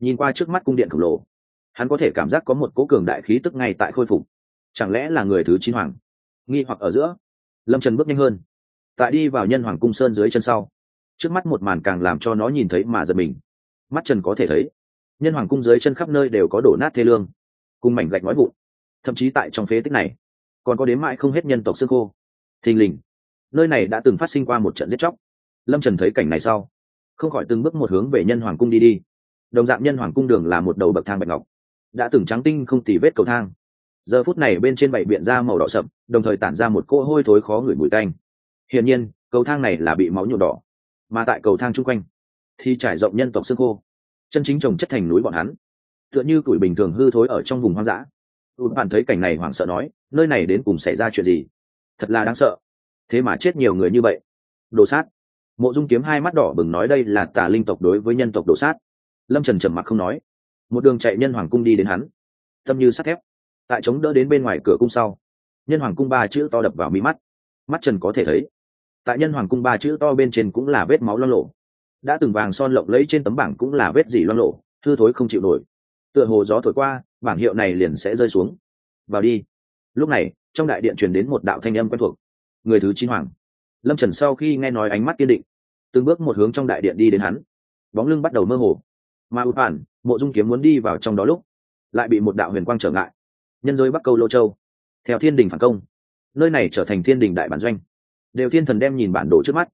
Speaker 1: Nhìn qua trước mắt cung điện khổng lồ, hắn có thể cảm giác có một cố cường đại khí tức ngay tại khôi phục. Chẳng lẽ là người thứ chín hoàng? Nghi hoặc ở giữa. Lâm trần bước nhanh hơn. Tại đi vào nhân hoàng cung sơn dưới chân sau, trước mắt một màn càng làm cho nó nhìn thấy mà giật mình. Mắt trần có thể thấy, nhân hoàng cung dưới chân khắp nơi đều có đổ nát thê lương, cùng mảnh gạch nói vụn. Thậm chí tại trong phế tích này, còn có đến mãi không hết nhân tộc xương khô, thình lình nơi này đã từng phát sinh qua một trận giết chóc. Lâm trần thấy cảnh này sau, không khỏi từng bước một hướng về nhân hoàng cung đi đi. Đồng dạng nhân hoàng cung đường là một đầu bậc thang bạch ngọc, đã từng trắng tinh không tì vết cầu thang. Giờ phút này bên trên bảy biện ra màu đỏ sậm, đồng thời tản ra một cỗ hôi thối khó ngửi mùi tanh. hiển nhiên, cầu thang này là bị máu nhuộm đỏ, mà tại cầu thang chung quanh thì trải rộng nhân tộc xương khô. Chân chính trồng chất thành núi bọn hắn, tựa như tuổi bình thường hư thối ở trong vùng hoang dã. Tụt bạn thấy cảnh này hoảng sợ nói, nơi này đến cùng xảy ra chuyện gì? Thật là đáng sợ thế mà chết nhiều người như vậy. Đồ sát. Mộ dung kiếm hai mắt đỏ bừng nói đây là tà linh tộc đối với nhân tộc đồ sát. Lâm trần trầm mặc không nói. Một đường chạy nhân hoàng cung đi đến hắn. Tâm như sắt thép. Tại chống đỡ đến bên ngoài cửa cung sau, nhân hoàng cung ba chữ to đập vào mí mắt. Mắt trần có thể thấy, tại nhân hoàng cung ba chữ to bên trên cũng là vết máu loang lộ đã từng vàng son lộng lấy trên tấm bảng cũng là vết gì loang lộ thư thối không chịu nổi. Tựa hồ gió thổi qua, bảng hiệu này liền sẽ rơi xuống. Vào đi. Lúc này, trong đại điện truyền đến một đạo thanh âm quen thuộc người thứ chín hoàng. Lâm trần sau khi nghe nói ánh mắt kiên định, từng bước một hướng trong đại điện đi đến hắn. Bóng lưng bắt đầu mơ hồ. Mà ụt bản mộ dung kiếm muốn đi vào trong đó lúc, lại bị một đạo huyền quang trở ngại. Nhân giới bắc câu lô châu, theo thiên đình phản công, nơi này trở thành thiên đình đại bản doanh. Đều thiên thần đem nhìn bản đồ trước mắt,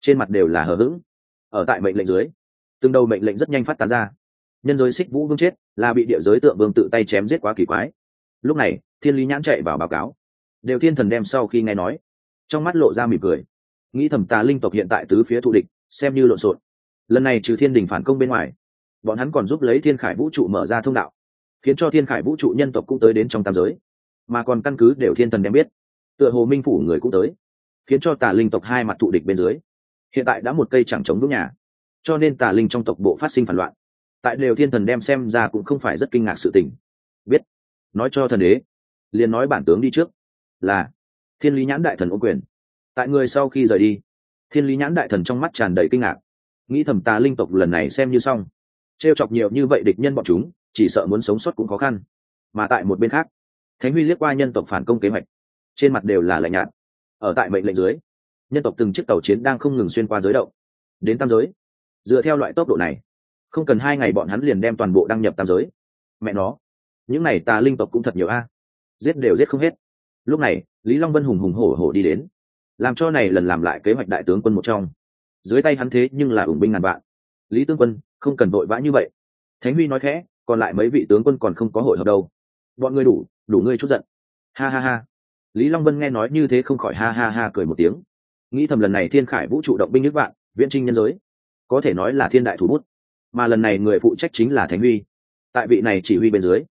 Speaker 1: trên mặt đều là hờ hững. Ở tại mệnh lệnh dưới, từng đầu mệnh lệnh rất nhanh phát tán ra. Nhân giới xích vũ vương chết, là bị địa giới tượng vương tự tay chém giết quá kỳ quái. Lúc này, thiên lý nhãn chạy vào báo cáo. Đều thiên thần đem sau khi nghe nói trong mắt lộ ra mỉm cười. Nghĩ thầm tà linh tộc hiện tại tứ phía thù địch, xem như lộn xộn. Lần này trừ thiên đình phản công bên ngoài, bọn hắn còn giúp lấy thiên khải vũ trụ mở ra thông đạo, khiến cho thiên khải vũ trụ nhân tộc cũng tới đến trong tam giới. Mà còn căn cứ đều thiên thần đem biết, tựa hồ minh phủ người cũng tới, khiến cho tà linh tộc hai mặt thụ địch bên dưới. Hiện tại đã một cây chẳng chống đúc nhà, cho nên tà linh trong tộc bộ phát sinh phản loạn. Tại đều thiên thần đem xem ra cũng không phải rất kinh ngạc sự tình. Biết, nói cho thần đế, liền nói bản tướng đi trước, là thiên lý nhãn đại thần ô quyền. Tại người sau khi rời đi, thiên lý nhãn đại thần trong mắt tràn đầy kinh ngạc. Nghĩ thầm tà linh tộc lần này xem như xong. T r e o chọc nhiều như vậy địch nhân bọn chúng, chỉ sợ muốn sống sót cũng khó khăn. Mà tại một bên khác, thánh huy liếc qua nhân tộc phản công kế hoạch. Trên mặt đều là lạnh nhạt. Ở tại mệnh lệnh dưới, nhân tộc từng chiếc tàu chiến đang không ngừng xuyên qua giới động. Đến tam giới, dựa theo loại tốc độ này, không cần hai ngày bọn hắn liền đem toàn bộ đăng nhập tam giới. Mẹ nó, những n à y tà linh tộc cũng thật nhiều a. Giết đều giết không hết lúc này, lý long vân hùng hùng hổ hổ đi đến. Làm cho này lần làm lại kế hoạch đại tướng quân một trong. Dưới tay hắn thế nhưng là ủng binh ngàn vạn. Lý tướng quân, không cần vội vã như vậy. Thánh huy nói khẽ, còn lại mấy vị tướng quân còn không có hội hợp đâu. Bọn ngươi đủ đủ ngươi chút giận. Ha ha ha. Lý long vân nghe nói như thế không khỏi ha ha ha cười một tiếng. Nghĩ thầm lần này thiên khải vũ trụ động binh nước bạn, viễn trinh nhân giới. Có thể nói là thiên đại thủ bút. Mà lần này người phụ trách chính là thánh huy. Tại vị này chỉ huy bên dưới,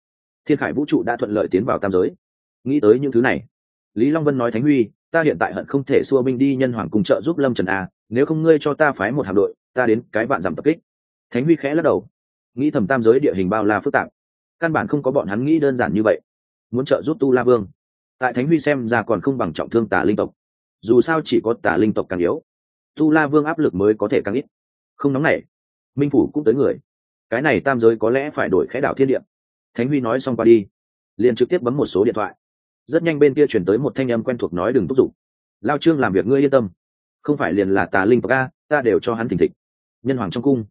Speaker 1: thiên khải vũ trụ đã thuận lợi tiến vào tam giới nghĩ tới những thứ này, lý long vân nói thánh huy, ta hiện tại hận không thể xua binh đi nhân hoàng cùng trợ giúp lâm trần a, nếu không ngươi cho ta phái một hạm đội, ta đến cái vạn giảm tập kích. Thánh huy khẽ lắc đầu. Nghĩ thầm tam giới địa hình bao la phức tạp. Căn bản không có bọn hắn nghĩ đơn giản như vậy. Muốn trợ giúp tu la vương. Tại thánh huy xem ra còn không bằng trọng thương tà linh tộc. Dù sao chỉ có tà linh tộc càng yếu. Tu la vương áp lực mới có thể càng ít. Không nóng nảy. Minh phủ cũng tới người. Cái này tam giới có lẽ phải đổi khẽ đảo thiên địa. Thánh huy nói xong qua đi. Liền trực tiếp bấm một số điện thoại rất nhanh bên kia chuyển tới một thanh âm quen thuộc nói đừng thúc giục. Lao trương làm việc ngươi yên tâm. Không phải liền là tà linh ca ta đều cho hắn thỉnh thịch. Nhân hoàng trong cung.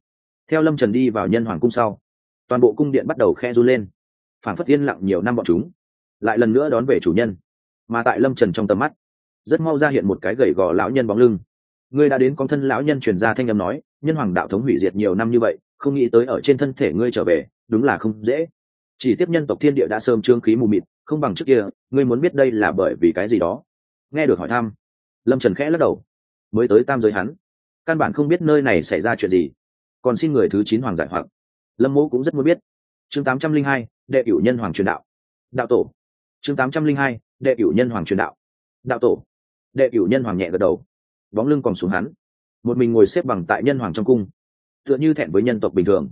Speaker 1: Theo lâm trần đi vào nhân hoàng cung sau, toàn bộ cung điện bắt đầu khe run lên. Phản phất yên lặng nhiều năm bọn chúng, lại lần nữa đón về chủ nhân. Mà tại lâm trần trong tầm mắt, rất mau ra hiện một cái gầy gò lão nhân bóng lưng. Ngươi đã đến con thân lão nhân truyền ra thanh âm nói, nhân hoàng đạo thống hủy diệt nhiều năm như vậy, không nghĩ tới ở trên thân thể ngươi trở về, đúng là không dễ. Chỉ tiếp nhân tộc thiên địa đã sơm trương khí mù mịt không bằng trước kia, ngươi muốn biết đây là bởi vì cái gì đó. Nghe được hỏi thăm, lâm trần khẽ lắc đầu. Mới tới tam giới hắn, căn bản không biết nơi này xảy ra chuyện gì. Còn xin người thứ chín hoàng giải hoặc. Lâm mỗ cũng rất muốn biết. Chương tám trăm linh hai, đệ cửu nhân hoàng truyền đạo. Đạo tổ. Chương tám trăm linh hai, đệ cửu nhân hoàng truyền đạo. Đạo tổ. Đệ cửu nhân hoàng nhẹ gật đầu. Bóng lưng còn xuống hắn. Một mình ngồi xếp bằng tại nhân hoàng trong cung. Tựa như thẹn với nhân tộc bình thường.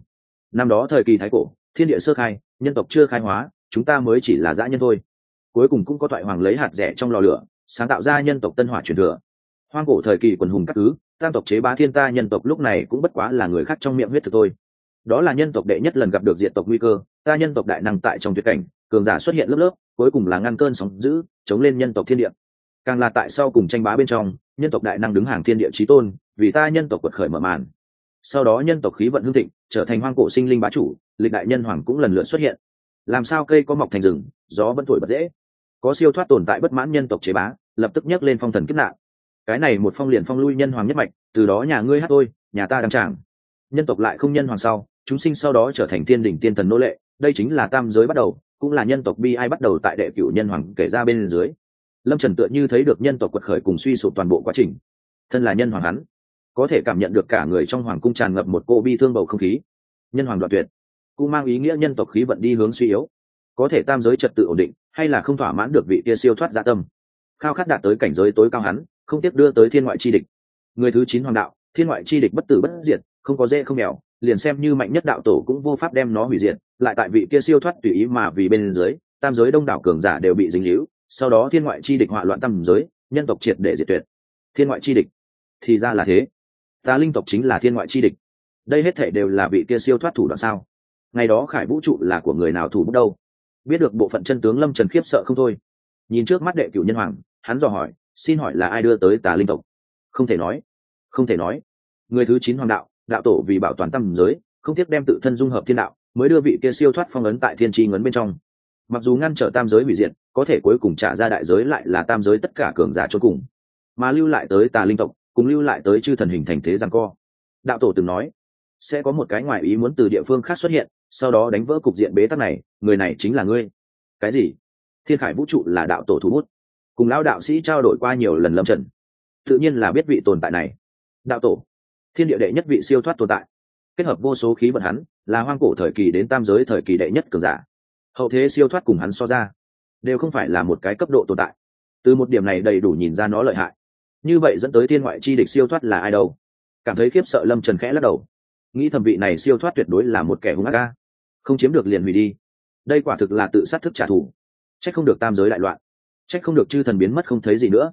Speaker 1: Năm đó thời kỳ thái cổ, thiên địa sơ khai, nhân tộc chưa khai hóa chúng ta mới chỉ là dã nhân thôi. Cuối cùng cũng có thoại hoàng lấy hạt rẻ trong lò lửa, sáng tạo ra nhân tộc tân hỏa truyền thừa. Hoang cổ thời kỳ quần hùng các cứ tam tộc chế bá thiên ta nhân tộc lúc này cũng bất quá là người khác trong miệng huyết thực thôi. Đó là nhân tộc đệ nhất lần gặp được diện tộc nguy cơ, ta nhân tộc đại năng tại trong tuyệt cảnh, cường giả xuất hiện lớp lớp, cuối cùng là ngăn cơn sóng giữ chống lên nhân tộc thiên địa. Càng là tại sau cùng tranh bá bên trong, nhân tộc đại năng đứng hàng thiên địa trí tôn, vì ta nhân tộc quật khởi mở màn. Sau đó nhân tộc khí vận hương thịnh, trở thành hoang cổ sinh linh bá chủ, lịch đại nhân hoàng cũng lần lượt xuất hiện làm sao cây có mọc thành rừng, gió vẫn thổi bật dễ. Có siêu thoát tồn tại bất mãn nhân tộc chế bá, lập tức nhấc lên phong thần kiếp nạn. Cái này một phong liền phong lui nhân hoàng nhất mạch, từ đó nhà ngươi hát tôi, nhà ta đăng tràng. Nhân tộc lại không nhân hoàng sau, chúng sinh sau đó trở thành thiên đỉnh tiên thần nô lệ, đây chính là tam giới bắt đầu, cũng là nhân tộc bi ai bắt đầu tại đệ cửu nhân hoàng kể ra bên dưới. Lâm trần tựa như thấy được nhân tộc quật khởi cùng suy sụp toàn bộ quá trình. Thân là nhân hoàng hắn, có thể cảm nhận được cả người trong hoàng cung tràn ngập một cô bi thương bầu không khí. Nhân hoàng đoạt tuyệt cũng mang ý nghĩa nhân tộc khí vận đi hướng suy yếu. Có thể tam giới trật tự ổn định, hay là không thỏa mãn được vị kia siêu thoát gia tâm. Khao khát đạt tới cảnh giới tối cao hắn, không tiếp đưa tới thiên ngoại chi địch. Người thứ chín hoàng đạo, thiên ngoại chi địch bất tử bất diệt, không có dễ không mèo liền xem như mạnh nhất đạo tổ cũng vô pháp đem nó hủy diệt, lại tại vị kia siêu thoát tùy ý mà vì bên dưới, tam giới đông đảo cường giả đều bị dính líu, sau đó thiên ngoại chi địch họa loạn tam giới, nhân tộc triệt để diệt tuyệt. Thiên ngoại chi địch, thì ra là thế. Ta linh tộc chính là thiên ngoại chi địch. Đây hết thể đều là vị kia siêu thoát thủ đoạn sao? Ngày đó khải vũ trụ là của người nào thủ bút đâu? Biết được bộ phận chân tướng lâm trần khiếp sợ không thôi. Nhìn trước mắt đệ cửu nhân hoàng, hắn dò hỏi, xin hỏi là ai đưa tới tà linh tộc? Không thể nói. Không thể nói. Người thứ chín hoàng đạo đạo tổ vì bảo toàn tâm giới, không tiếc đem tự thân dung hợp thiên đạo, mới đưa vị kia siêu thoát phong ấn tại thiên tri ngấn bên trong. Mặc dù ngăn trở tam giới hủy diệt, có thể cuối cùng trả ra đại giới lại là tam giới tất cả cường giả cho cùng. Mà lưu lại tới tà linh tộc, cùng lưu lại tới chư thần hình thành thế rằng co. Đạo tổ từng nói, sẽ có một cái ngoại ý muốn từ địa phương khác xuất hiện sau đó đánh vỡ cục diện bế tắc này, người này chính là ngươi. Cái gì? Thiên khải vũ trụ là đạo tổ thu hút cùng lão đạo sĩ trao đổi qua nhiều lần lâm trần tự nhiên là biết vị tồn tại này. Đạo tổ. Thiên địa đệ nhất vị siêu thoát tồn tại. Kết hợp vô số khí vận hắn, là hoang cổ thời kỳ đến tam giới thời kỳ đệ nhất cường giả. Hậu thế siêu thoát cùng hắn so ra, đều không phải là một cái cấp độ tồn tại. Từ một điểm này đầy đủ nhìn ra nó lợi hại. Như vậy dẫn tới thiên ngoại chi địch siêu thoát là ai đâu? Cảm thấy khiếp sợ lâm trần khẽ lắc đầu. Nghĩ thẩm vị này siêu thoát tuyệt đối là một kẻ hung ác ca không chiếm được liền hủy đi. Đây quả thực là tự sát thức trả thù. C h ắ c không được tam giới đại loạn. C h ắ c không được chư thần biến mất không thấy gì nữa.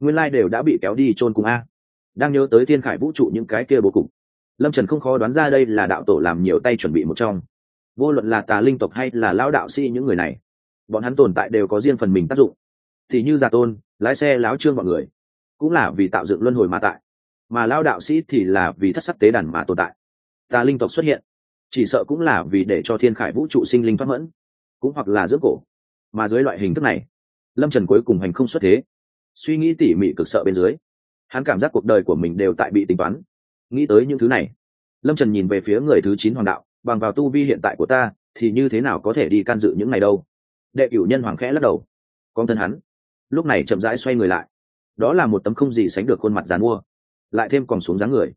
Speaker 1: Nguyên lai đều đã bị kéo đi chôn cùng a. Đang nhớ tới thiên khải vũ trụ những cái kia bố cục. Lâm trần không khó đoán ra đây là đạo tổ làm nhiều tay chuẩn bị một trong. Vô luận là tà linh tộc hay là lao đạo sĩ những người này, bọn hắn tồn tại đều có riêng phần mình tác dụng. Thì như giả tôn, lái xe láo trương bọn người, cũng là vì tạo dựng luân hồi mà tại. Mà lao đạo sĩ thì là vì thất sắc tế đàn mà tồn tại. Tà linh tộc xuất hiện chỉ sợ cũng là vì để cho thiên khải vũ trụ sinh linh thoát mẫn, cũng hoặc là dưỡng cổ. Mà dưới loại hình thức này, lâm trần cuối cùng hành không xuất thế. Suy nghĩ tỉ mỉ cực sợ bên dưới, hắn cảm giác cuộc đời của mình đều tại bị tính toán. Nghĩ tới những thứ này, lâm trần nhìn về phía người thứ chín hoàng đạo, bằng vào tu vi hiện tại của ta, thì như thế nào có thể đi can dự những ngày đâu? Đệ cửu nhân hoàng khẽ lắc đầu. Con thân hắn, lúc này chậm rãi xoay người lại. Đó là một tấm không gì sánh được khuôn mặt dàn mua, lại thêm còn xuống dáng người.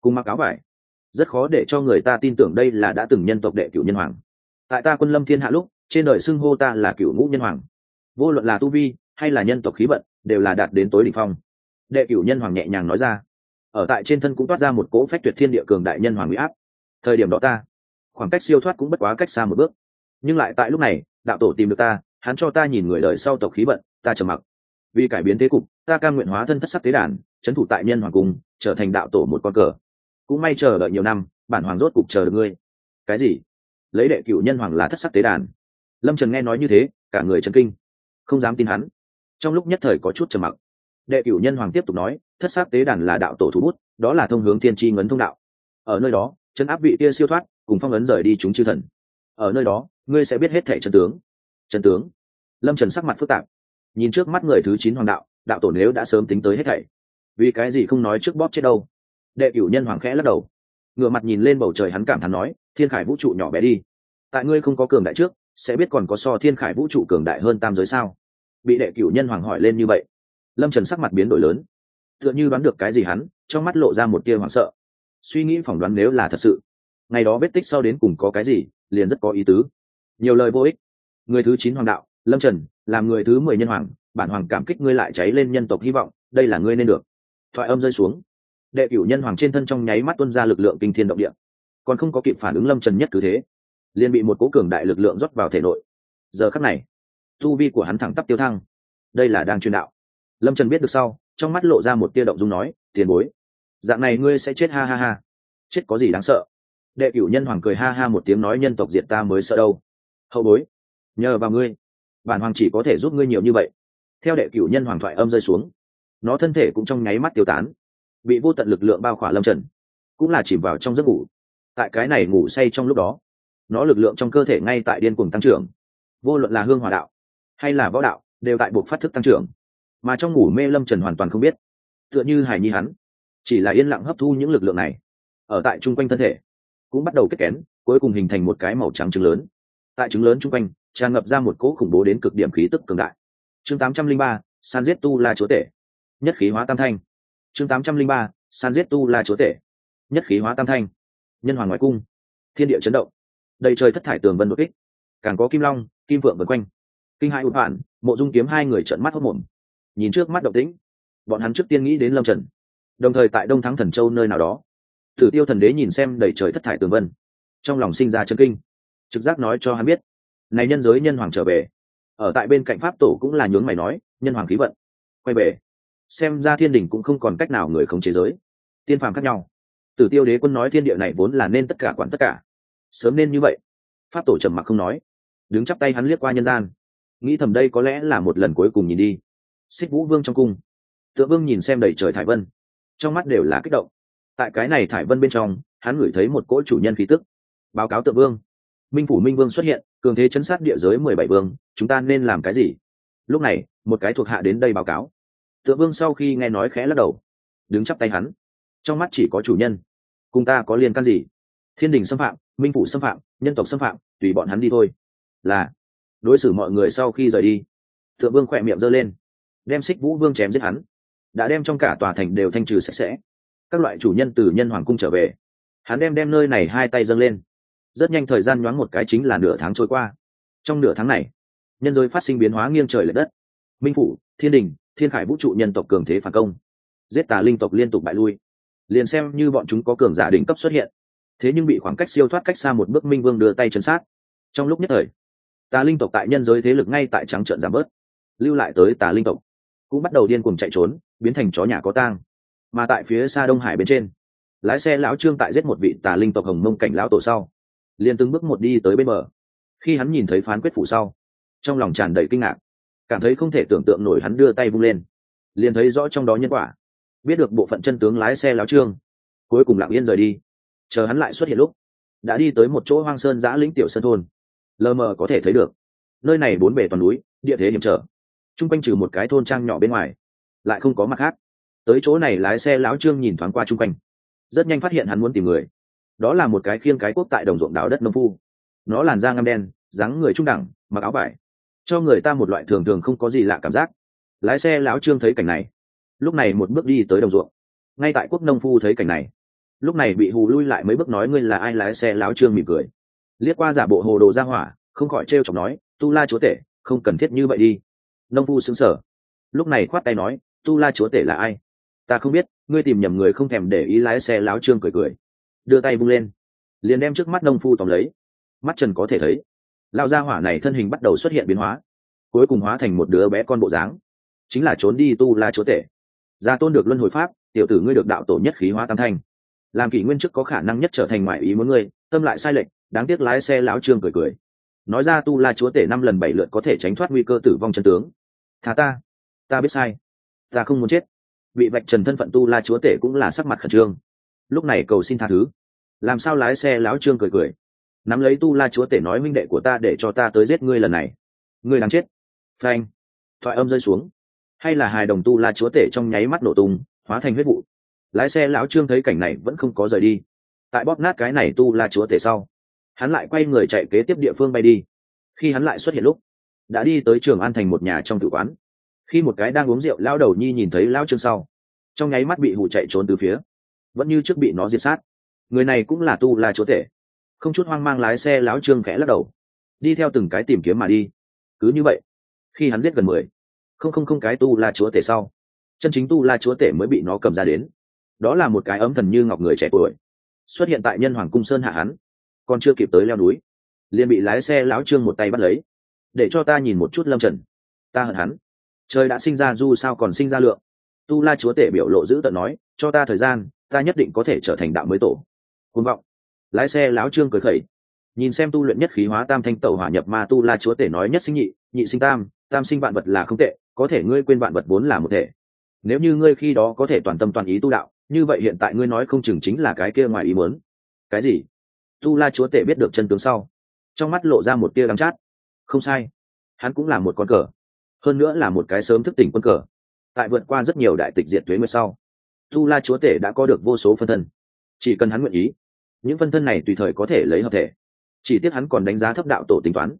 Speaker 1: Cùng mặc áo vải rất khó để cho người ta tin tưởng đây là đã từng nhân tộc đệ cửu nhân hoàng. Tại ta quân lâm thiên hạ lúc, trên đời xưng hô ta là cửu ngũ nhân hoàng. Vô luận là tu vi, hay là nhân tộc khí vận, đều là đạt đến tối đỉnh phong. Đệ cửu nhân hoàng nhẹ nhàng nói ra. Ở tại trên thân cũng toát ra một cỗ phách tuyệt thiên địa cường đại nhân hoàng huy áp. Thời điểm đó ta, khoảng cách siêu thoát cũng bất quá cách xa một bước. Nhưng lại tại lúc này, đạo tổ tìm được ta, hắn cho ta nhìn người đời sau tộc khí vận, ta trầm mặc. Vì cải biến thế cục, ta cam nguyện hóa thân thất sắc tế đàn trấn thủ tại nhân hoàng cung, trở thành đạo tổ một con cờ cũng may chờ đợi nhiều năm, bản hoàng rốt cục chờ được ngươi. Cái gì? Lấy đệ cựu nhân hoàng là thất sắc tế đàn. Lâm trần nghe nói như thế, cả người trần kinh. Không dám tin hắn. Trong lúc nhất thời có chút trầm mặc, đệ cựu nhân hoàng tiếp tục nói, thất sắc tế đàn là đạo tổ thủ bút, đó là thông hướng thiên tri ngấn thông đạo. Ở nơi đó, chân áp vị kia siêu thoát, cùng phong ấn rời đi chúng chư thần. Ở nơi đó, ngươi sẽ biết hết thẻ chân tướng. Chân tướng? Lâm trần sắc mặt phức tạp. Nhìn trước mắt người thứ chín hoàng đạo đạo tổ nếu đã sớm tính tới hết thảy, vì cái gì không nói trước bóp chết đâu? Đệ cửu nhân hoàng khẽ lắc đầu. Ngựa mặt nhìn lên bầu trời hắn cảm thán nói, thiên khải vũ trụ nhỏ bé đi. Tại ngươi không có cường đại trước, sẽ biết còn có so thiên khải vũ trụ cường đại hơn tam giới sao? Bị đệ cửu nhân hoàng hỏi lên như vậy, lâm trần sắc mặt biến đổi lớn. Tựa như đoán được cái gì hắn, trong mắt lộ ra một tia hoảng sợ. Suy nghĩ phỏng đoán nếu là thật sự, ngày đó vết tích sau đến cùng có cái gì, liền rất có ý tứ. Nhiều lời vô ích. Người thứ chín hoàng đạo, lâm trần làm người thứ mười nhân hoàng, bản hoàng cảm kích ngươi lại cháy lên nhân tộc hy vọng, đây là ngươi nên được. Thoại âm rơi xuống đệ cửu nhân hoàng trên thân trong nháy mắt tuân ra lực lượng kinh thiên động địa. Còn không có kịp phản ứng lâm trần nhất cứ thế, liền bị một cố cường đại lực lượng rót vào thể nội. Giờ khắc này, tu vi của hắn thẳng tắp tiêu thăng. Đây là đang truyền đạo. Lâm trần biết được sau, trong mắt lộ ra một tia động dung nói, tiền bối, dạng này ngươi sẽ chết ha ha ha. Chết có gì đáng sợ? Đệ cửu nhân hoàng cười ha ha một tiếng nói, nhân tộc diệt ta mới sợ đâu. Hậu bối, nhờ vào ngươi, bản hoàng chỉ có thể giúp ngươi nhiều như vậy. Theo đệ cửu nhân hoàng thoại âm rơi xuống, nó thân thể cũng trong nháy mắt tiêu tán bị vô tận lực lượng bao khỏa lâm trần cũng là chìm vào trong giấc ngủ. Tại cái này ngủ say trong lúc đó nó lực lượng trong cơ thể ngay tại điên cuồng tăng trưởng. Vô luận là hương hòa đạo hay là võ đạo đều tại buộc phát thức tăng trưởng. Mà trong ngủ mê lâm trần hoàn toàn không biết tựa như hải nhi hắn chỉ là yên lặng hấp thu những lực lượng này. Ở tại chung quanh thân thể cũng bắt đầu kết kén cuối cùng hình thành một cái màu trắng trứng lớn. Tại trứng lớn chung quanh tràn ngập ra một cỗ khủng bố đến cực điểm khí tức cường đại. Chương 803, san giết tu la chúa tể. Nhất khí hóa tam thanh chương 803, san giết tu la chúa tể. Nhất khí hóa tam thanh. Nhân hoàng ngoại cung. Thiên địa chấn động. Đầy trời thất thải tường vân đột kích. Càng có kim long kim phượng vân quanh. Kinh hai hụt hoạn mộ dung kiếm hai người trợn mắt hốc mồm. Nhìn trước mắt động tĩnh bọn hắn trước tiên nghĩ đến lâm trần. Đồng thời tại đông thắng thần châu nơi nào đó thử tiêu thần đế nhìn xem đầy trời thất thải tường vân. Trong lòng sinh ra chân kinh. Trực giác nói cho hắn biết này nhân giới nhân hoàng trở về. Ở tại bên cạnh pháp tổ cũng là nhướng mày nói nhân hoàng khí vận quay về xem ra thiên đình cũng không còn cách nào người không chế giới. Tiên phàm khác nhau. Tử tiêu đế quân nói thiên địa này vốn là nên tất cả quản tất cả. Sớm nên như vậy. Pháp tổ trầm mặc không nói. Đứng chắp tay hắn liếc qua nhân gian. Nghĩ thầm đây có lẽ là một lần cuối cùng nhìn đi. Xích vũ vương trong cung. Tựa vương nhìn xem đầy trời thải vân. Trong mắt đều là kích động. Tại cái này thải vân bên trong, hắn ngửi thấy một cỗ chủ nhân khí tức. Báo cáo tựa vương. Minh phủ minh vương xuất hiện, cường thế chấn sát địa giới mười bảy vương, chúng ta nên làm cái gì? Lúc này, một cái thuộc hạ đến đây báo cáo tượng vương sau khi nghe nói khẽ lắc đầu, đứng chắp tay hắn. Trong mắt chỉ có chủ nhân. Cùng ta có liên can gì? Thiên đình xâm phạm, minh phủ xâm phạm, nhân tộc xâm phạm, tùy bọn hắn đi thôi. Là, đối xử mọi người sau khi rời đi tượng vương khỏe miệng giơ lên, đem xích vũ vương chém giết hắn. Đã đem trong cả tòa thành đều thanh trừ sạch sẽ. Các loại chủ nhân từ nhân hoàng cung trở về. Hắn đem đem nơi này hai tay dâng lên. Rất nhanh thời gian nhoáng một cái chính là nửa tháng trôi qua. Trong nửa tháng này, nhân giới phát sinh biến hóa nghiêng trời l ệ đất. Minh phủ, thiên đình thiên khải vũ trụ nhân tộc cường thế phản công, giết tà linh tộc liên tục bại lui, liền xem như bọn chúng có cường giả đỉnh cấp xuất hiện, thế nhưng bị khoảng cách siêu thoát cách xa một bước minh vương đưa tay chân sát. Trong lúc nhất thời, tà linh tộc tại nhân giới thế lực ngay tại trắng trợn giảm bớt, lưu lại tới tà linh tộc, cũng bắt đầu điên cuồng chạy trốn, biến thành chó nhà có tang. Mà tại phía xa đông hải bên trên, lái xe lão trương tại giết một vị tà linh tộc hồng mông cảnh lão tổ sau, liền từng bước một đi tới bên bờ. Khi hắn nhìn thấy phán quyết phủ sau, trong lòng tràn đầy kinh ngạc cảm thấy không thể tưởng tượng nổi hắn đưa tay vung lên. Liền thấy rõ trong đó nhân quả. Biết được bộ phận chân tướng lái xe lão trương. Cuối cùng lặng yên rời đi. Chờ hắn lại xuất hiện lúc, đã đi tới một chỗ hoang sơn giã lĩnh tiểu sơn thôn. Lờ mờ có thể thấy được, nơi này bốn bề toàn núi, địa thế hiểm trở. T r u n g quanh trừ một cái thôn trang nhỏ bên ngoài, lại không có mặt khác. Tới chỗ này lái xe lão trương nhìn thoáng qua chung quanh, rất nhanh phát hiện hắn muốn tìm người. Đó là một cái khiêng cái quốc tại đồng ruộng đào đất nông phu. Nó làn da ngăm đen, dáng người trung đẳng, mặc áo vải cho người ta một loại thường thường không có gì lạ cảm giác. Lái xe lão trương thấy cảnh này, lúc này một bước đi tới đồng ruộng. Ngay tại quốc nông phu thấy cảnh này, lúc này bị hù lui lại mấy bước nói ngươi là ai, lái xe láo trương mỉm cười. Liếc qua giả bộ hồ đồ ra hỏa, không khỏi t r e o chọc nói, tu la chúa tể, không cần thiết như vậy đi. Nông phu xứng sở lúc này khoát tay nói, tu la chúa tể là ai? Ta không biết, ngươi tìm nhầm người không thèm để ý lái xe láo trương cười cười. Đưa tay bung lên, liền đem trước mắt nông phu tóm lấy. Mắt trần có thể thấy lao ra hỏa này thân hình bắt đầu xuất hiện biến hóa, cuối cùng hóa thành một đứa bé con bộ dáng, chính là trốn đi tu la chúa tể. Gia tôn được luân hồi pháp, tiểu tử ngươi được đạo tổ nhất khí hóa tam thanh. Làm kỷ nguyên chức có khả năng nhất trở thành ngoại ý muốn ngươi, tâm lại sai lệch, đáng tiếc lái xe láo trương cười cười. Nói ra tu la chúa tể năm lần bảy lượt có thể tránh thoát nguy cơ tử vong chân tướng. Thà ta ta biết sai, ta không muốn chết. Bị vạch trần thân phận tu la chúa tể cũng là sắc mặt khẩn trương. Lúc này cầu xin tha thứ. Làm sao lái xe láo trương cười cười? Nắm lấy tu la chúa tể nói minh đệ của ta để cho ta tới giết ngươi lần này. Ngươi đáng chết. Phanh. Thoại âm rơi xuống. Hay là hài đồng tu la chúa tể trong nháy mắt nổ tung, hóa thành huyết vụ. Lái xe lão trương thấy cảnh này vẫn không có rời đi. Tại bóp nát cái này tu la chúa tể sau, hắn lại quay người chạy kế tiếp địa phương bay đi. Khi hắn lại xuất hiện lúc, đã đi tới trường an thành một nhà trong tử quán. Khi một cái đang uống rượu lao đầu nhi nhìn thấy lao trương sau, trong nháy mắt bị hụ chạy trốn từ phía, vẫn như trước bị nó diệt sát. Người này cũng là tu la chúa tể không chút hoang mang lái xe láo trương khẽ lắc đầu. Đi theo từng cái tìm kiếm mà đi. Cứ như vậy, khi hắn giết gần mười, không không không cái tu la chúa tể sau, chân chính tu la chúa tể mới bị nó cầm ra đến. Đó là một cái ấm thần như ngọc người trẻ tuổi, xuất hiện tại nhân hoàng cung sơn hạ hắn, còn chưa kịp tới leo núi, liền bị lái xe lão trương một tay bắt lấy. Để cho ta nhìn một chút lâm trần. Ta hận hắn. Trời đã sinh ra du sao còn sinh ra lượng. Tu la chúa tể biểu lộ giữ tận nói, cho ta thời gian, ta nhất định có thể trở thành đạo mới tổ. Côn vọng lái xe lão trương cười khẩy. Nhìn xem tu luyện nhất khí hóa tam thanh tẩu hỏa nhập ma tu la chúa tể nói nhất sinh nhị nhị sinh tam tam sinh vạn vật là không tệ, có thể ngươi quên vạn vật vốn là một thể. Nếu như ngươi khi đó có thể toàn tâm toàn ý tu đạo, như vậy hiện tại ngươi nói không chừng chính là cái kia ngoài ý muốn. Cái gì? Tu la chúa tể biết được chân tướng sau, trong mắt lộ ra một tia đắng chát. Không sai, hắn cũng là một con cờ. Hơn nữa là một cái sớm thức tỉnh quân cờ. Tại vượt qua rất nhiều đại tịch diệt tuế nguyệt sau, tu la chúa tể đã có được vô số phân thân. Chỉ cần hắn nguyện ý những phân thân này tùy thời có thể lấy hợp thể. Chỉ tiếc hắn còn đánh giá thấp đạo tổ tính toán,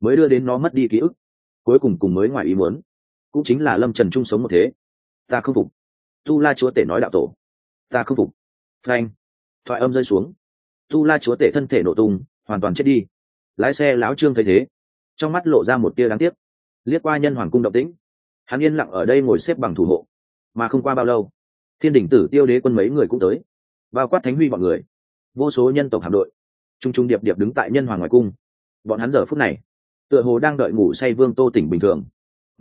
Speaker 1: mới đưa đến nó mất đi ký ức. Cuối cùng cùng mới ngoài ý muốn, cũng chính là lâm trần chung sống một thế. Ta không phục. Tu la chúa tể nói đạo tổ. Ta không phục. Frank thoại âm rơi xuống. Tu la chúa tể thân thể nổ tung, hoàn toàn chết đi. Lái xe láo trương thấy thế, trong mắt lộ ra một tia đáng tiếc. Liếc qua nhân hoàng cung động tĩnh, hắn yên lặng ở đây ngồi xếp bằng thủ hộ, mà không qua bao lâu, thiên đỉnh tử tiêu đế quân mấy người cũng tới, bao quát thánh huy mọi người vô số nhân tộc hạm đội t r u n g t r u n g điệp điệp đứng tại nhân hoàng ngoài cung. Bọn hắn giờ phút này, tựa hồ đang đợi ngủ say vương tô tỉnh bình thường,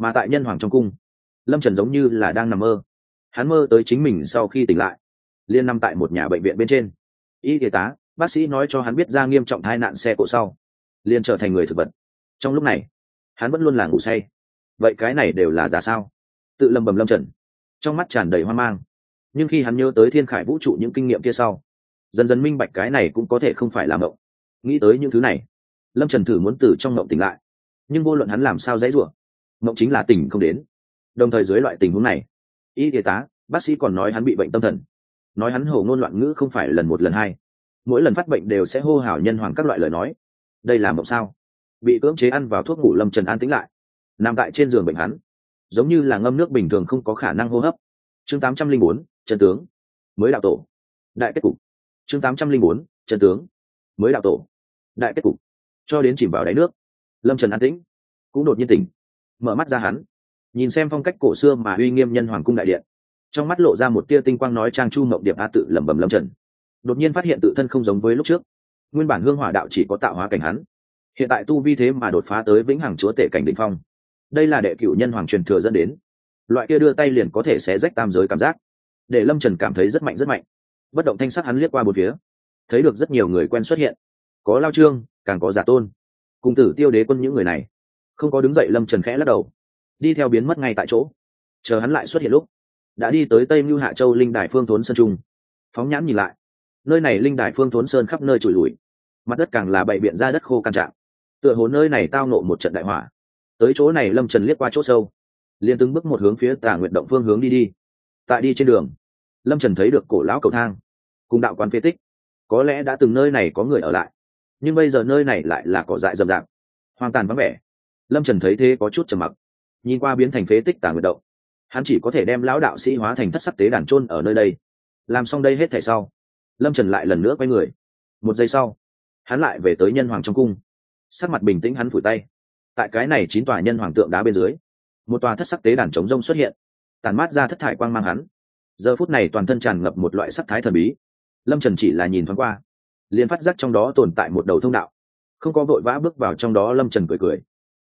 Speaker 1: mà tại nhân hoàng trong cung, lâm trần giống như là đang nằm mơ. Hắn mơ tới chính mình sau khi tỉnh lại liên nằm tại một nhà bệnh viện bên trên. Y y tá, bác sĩ nói cho hắn biết ra nghiêm trọng tai nạn xe cộ sau, liền trở thành người thực vật. Trong lúc này, hắn vẫn luôn là ngủ say. Vậy cái này đều là giả sao? Tự lầm bầm lâm trần, trong mắt tràn đầy hoang mang. Nhưng khi hắn nhớ tới thiên khải vũ trụ những kinh nghiệm kia sau dần dần minh bạch cái này cũng có thể không phải là mộng. Nghĩ tới những thứ này, lâm trần thử muốn từ trong mộng tỉnh lại. Nhưng vô luận hắn làm sao dãy rủa, mộng chính là tỉnh không đến. Đồng thời dưới loại tình huống này, y y tá, bác sĩ còn nói hắn bị bệnh tâm thần. Nói hắn hổ ngôn loạn ngữ không phải lần một lần hai. Mỗi lần phát bệnh đều sẽ hô hào nhân hoàng các loại lời nói. Đây là mộng sao? Bị cưỡng chế ăn vào thuốc ngủ lâm trần an tĩnh lại. Nằm tại trên giường bệnh hắn, giống như là ngâm nước bình thường không có khả năng hô hấp. Chương tám trăm linh bốn trần tướng. Mới đạo tổ. Đại kết cục chương tám trăm linh bốn trần tướng. Mới đạo tổ. Đại kết cục. Cho đến chìm vào đáy nước, lâm trần an tĩnh, cũng đột nhiên tỉnh. Mở mắt ra hắn, nhìn xem phong cách cổ xưa mà uy nghiêm nhân hoàng cung đại điện. Trong mắt lộ ra một tia tinh quang nói trang chu mộng điệp a tự lẩm bẩm lâm trần. Đột nhiên phát hiện tự thân không giống với lúc trước. Nguyên bản hương hỏa đạo chỉ có tạo hóa cảnh hắn. Hiện tại tu vi thế mà đột phá tới vĩnh hằng chúa tể cảnh đỉnh phong. Đây là đệ cựu nhân hoàng truyền thừa dẫn đến. Loại kia đưa tay liền có thể xé rách tam giới cảm giác. Để lâm trần cảm thấy rất mạnh rất mạnh bất động thanh sắc hắn liếc qua một phía. Thấy được rất nhiều người quen xuất hiện. Có lao trương, càng có giả tôn. Cùng tử tiêu đế quân những người này. Không có đứng dậy lâm trần khẽ lắc đầu. Đi theo biến mất ngay tại chỗ. Chờ hắn lại xuất hiện lúc, đã đi tới tây mưu hạ châu linh đài phương thốn sơn trung. Phóng nhãn nhìn lại. Nơi này linh đài phương thốn sơn khắp nơi trùi lùi. Mặt đất càng là bậy biện ra đất khô căn trạng. Tựa hồ nơi này tao nộ một trận đại hỏa. Tới chỗ này lâm trần liếc qua chỗ sâu. Liền từng bước một hướng phía tà nguyện động phương hướng đi đi. Tại đi trên đường lâm trần thấy được cổ lão cầu thang, cùng đạo quán phế tích. Có lẽ đã từng nơi này có người ở lại, nhưng bây giờ nơi này lại là cỏ dại rậm rạp, hoang tàn vắng vẻ. Lâm trần thấy thế có chút trầm mặc, nhìn qua biến thành phế tích tàn nguyệt động. Hắn chỉ có thể đem lão đạo sĩ hóa thành thất sắc tế đàn trôn ở nơi đây. Làm xong đây hết thể sau, lâm trần lại lần nữa quay người. Một giây sau, hắn lại về tới nhân hoàng trong cung. Sắc mặt bình tĩnh hắn phủi tay. Tại cái này chín tòa nhân hoàng tượng đá bên dưới, một tòa thất sắc tế đàn trống rông xuất hiện, tàn mát ra thất thải quang mang hắn giờ phút này toàn thân tràn ngập một loại sắc thái thần bí. Lâm trần chỉ là nhìn thoáng qua, liền phát giác trong đó tồn tại một đầu thông đạo. Không có vội vã bước vào trong đó, lâm trần cười cười.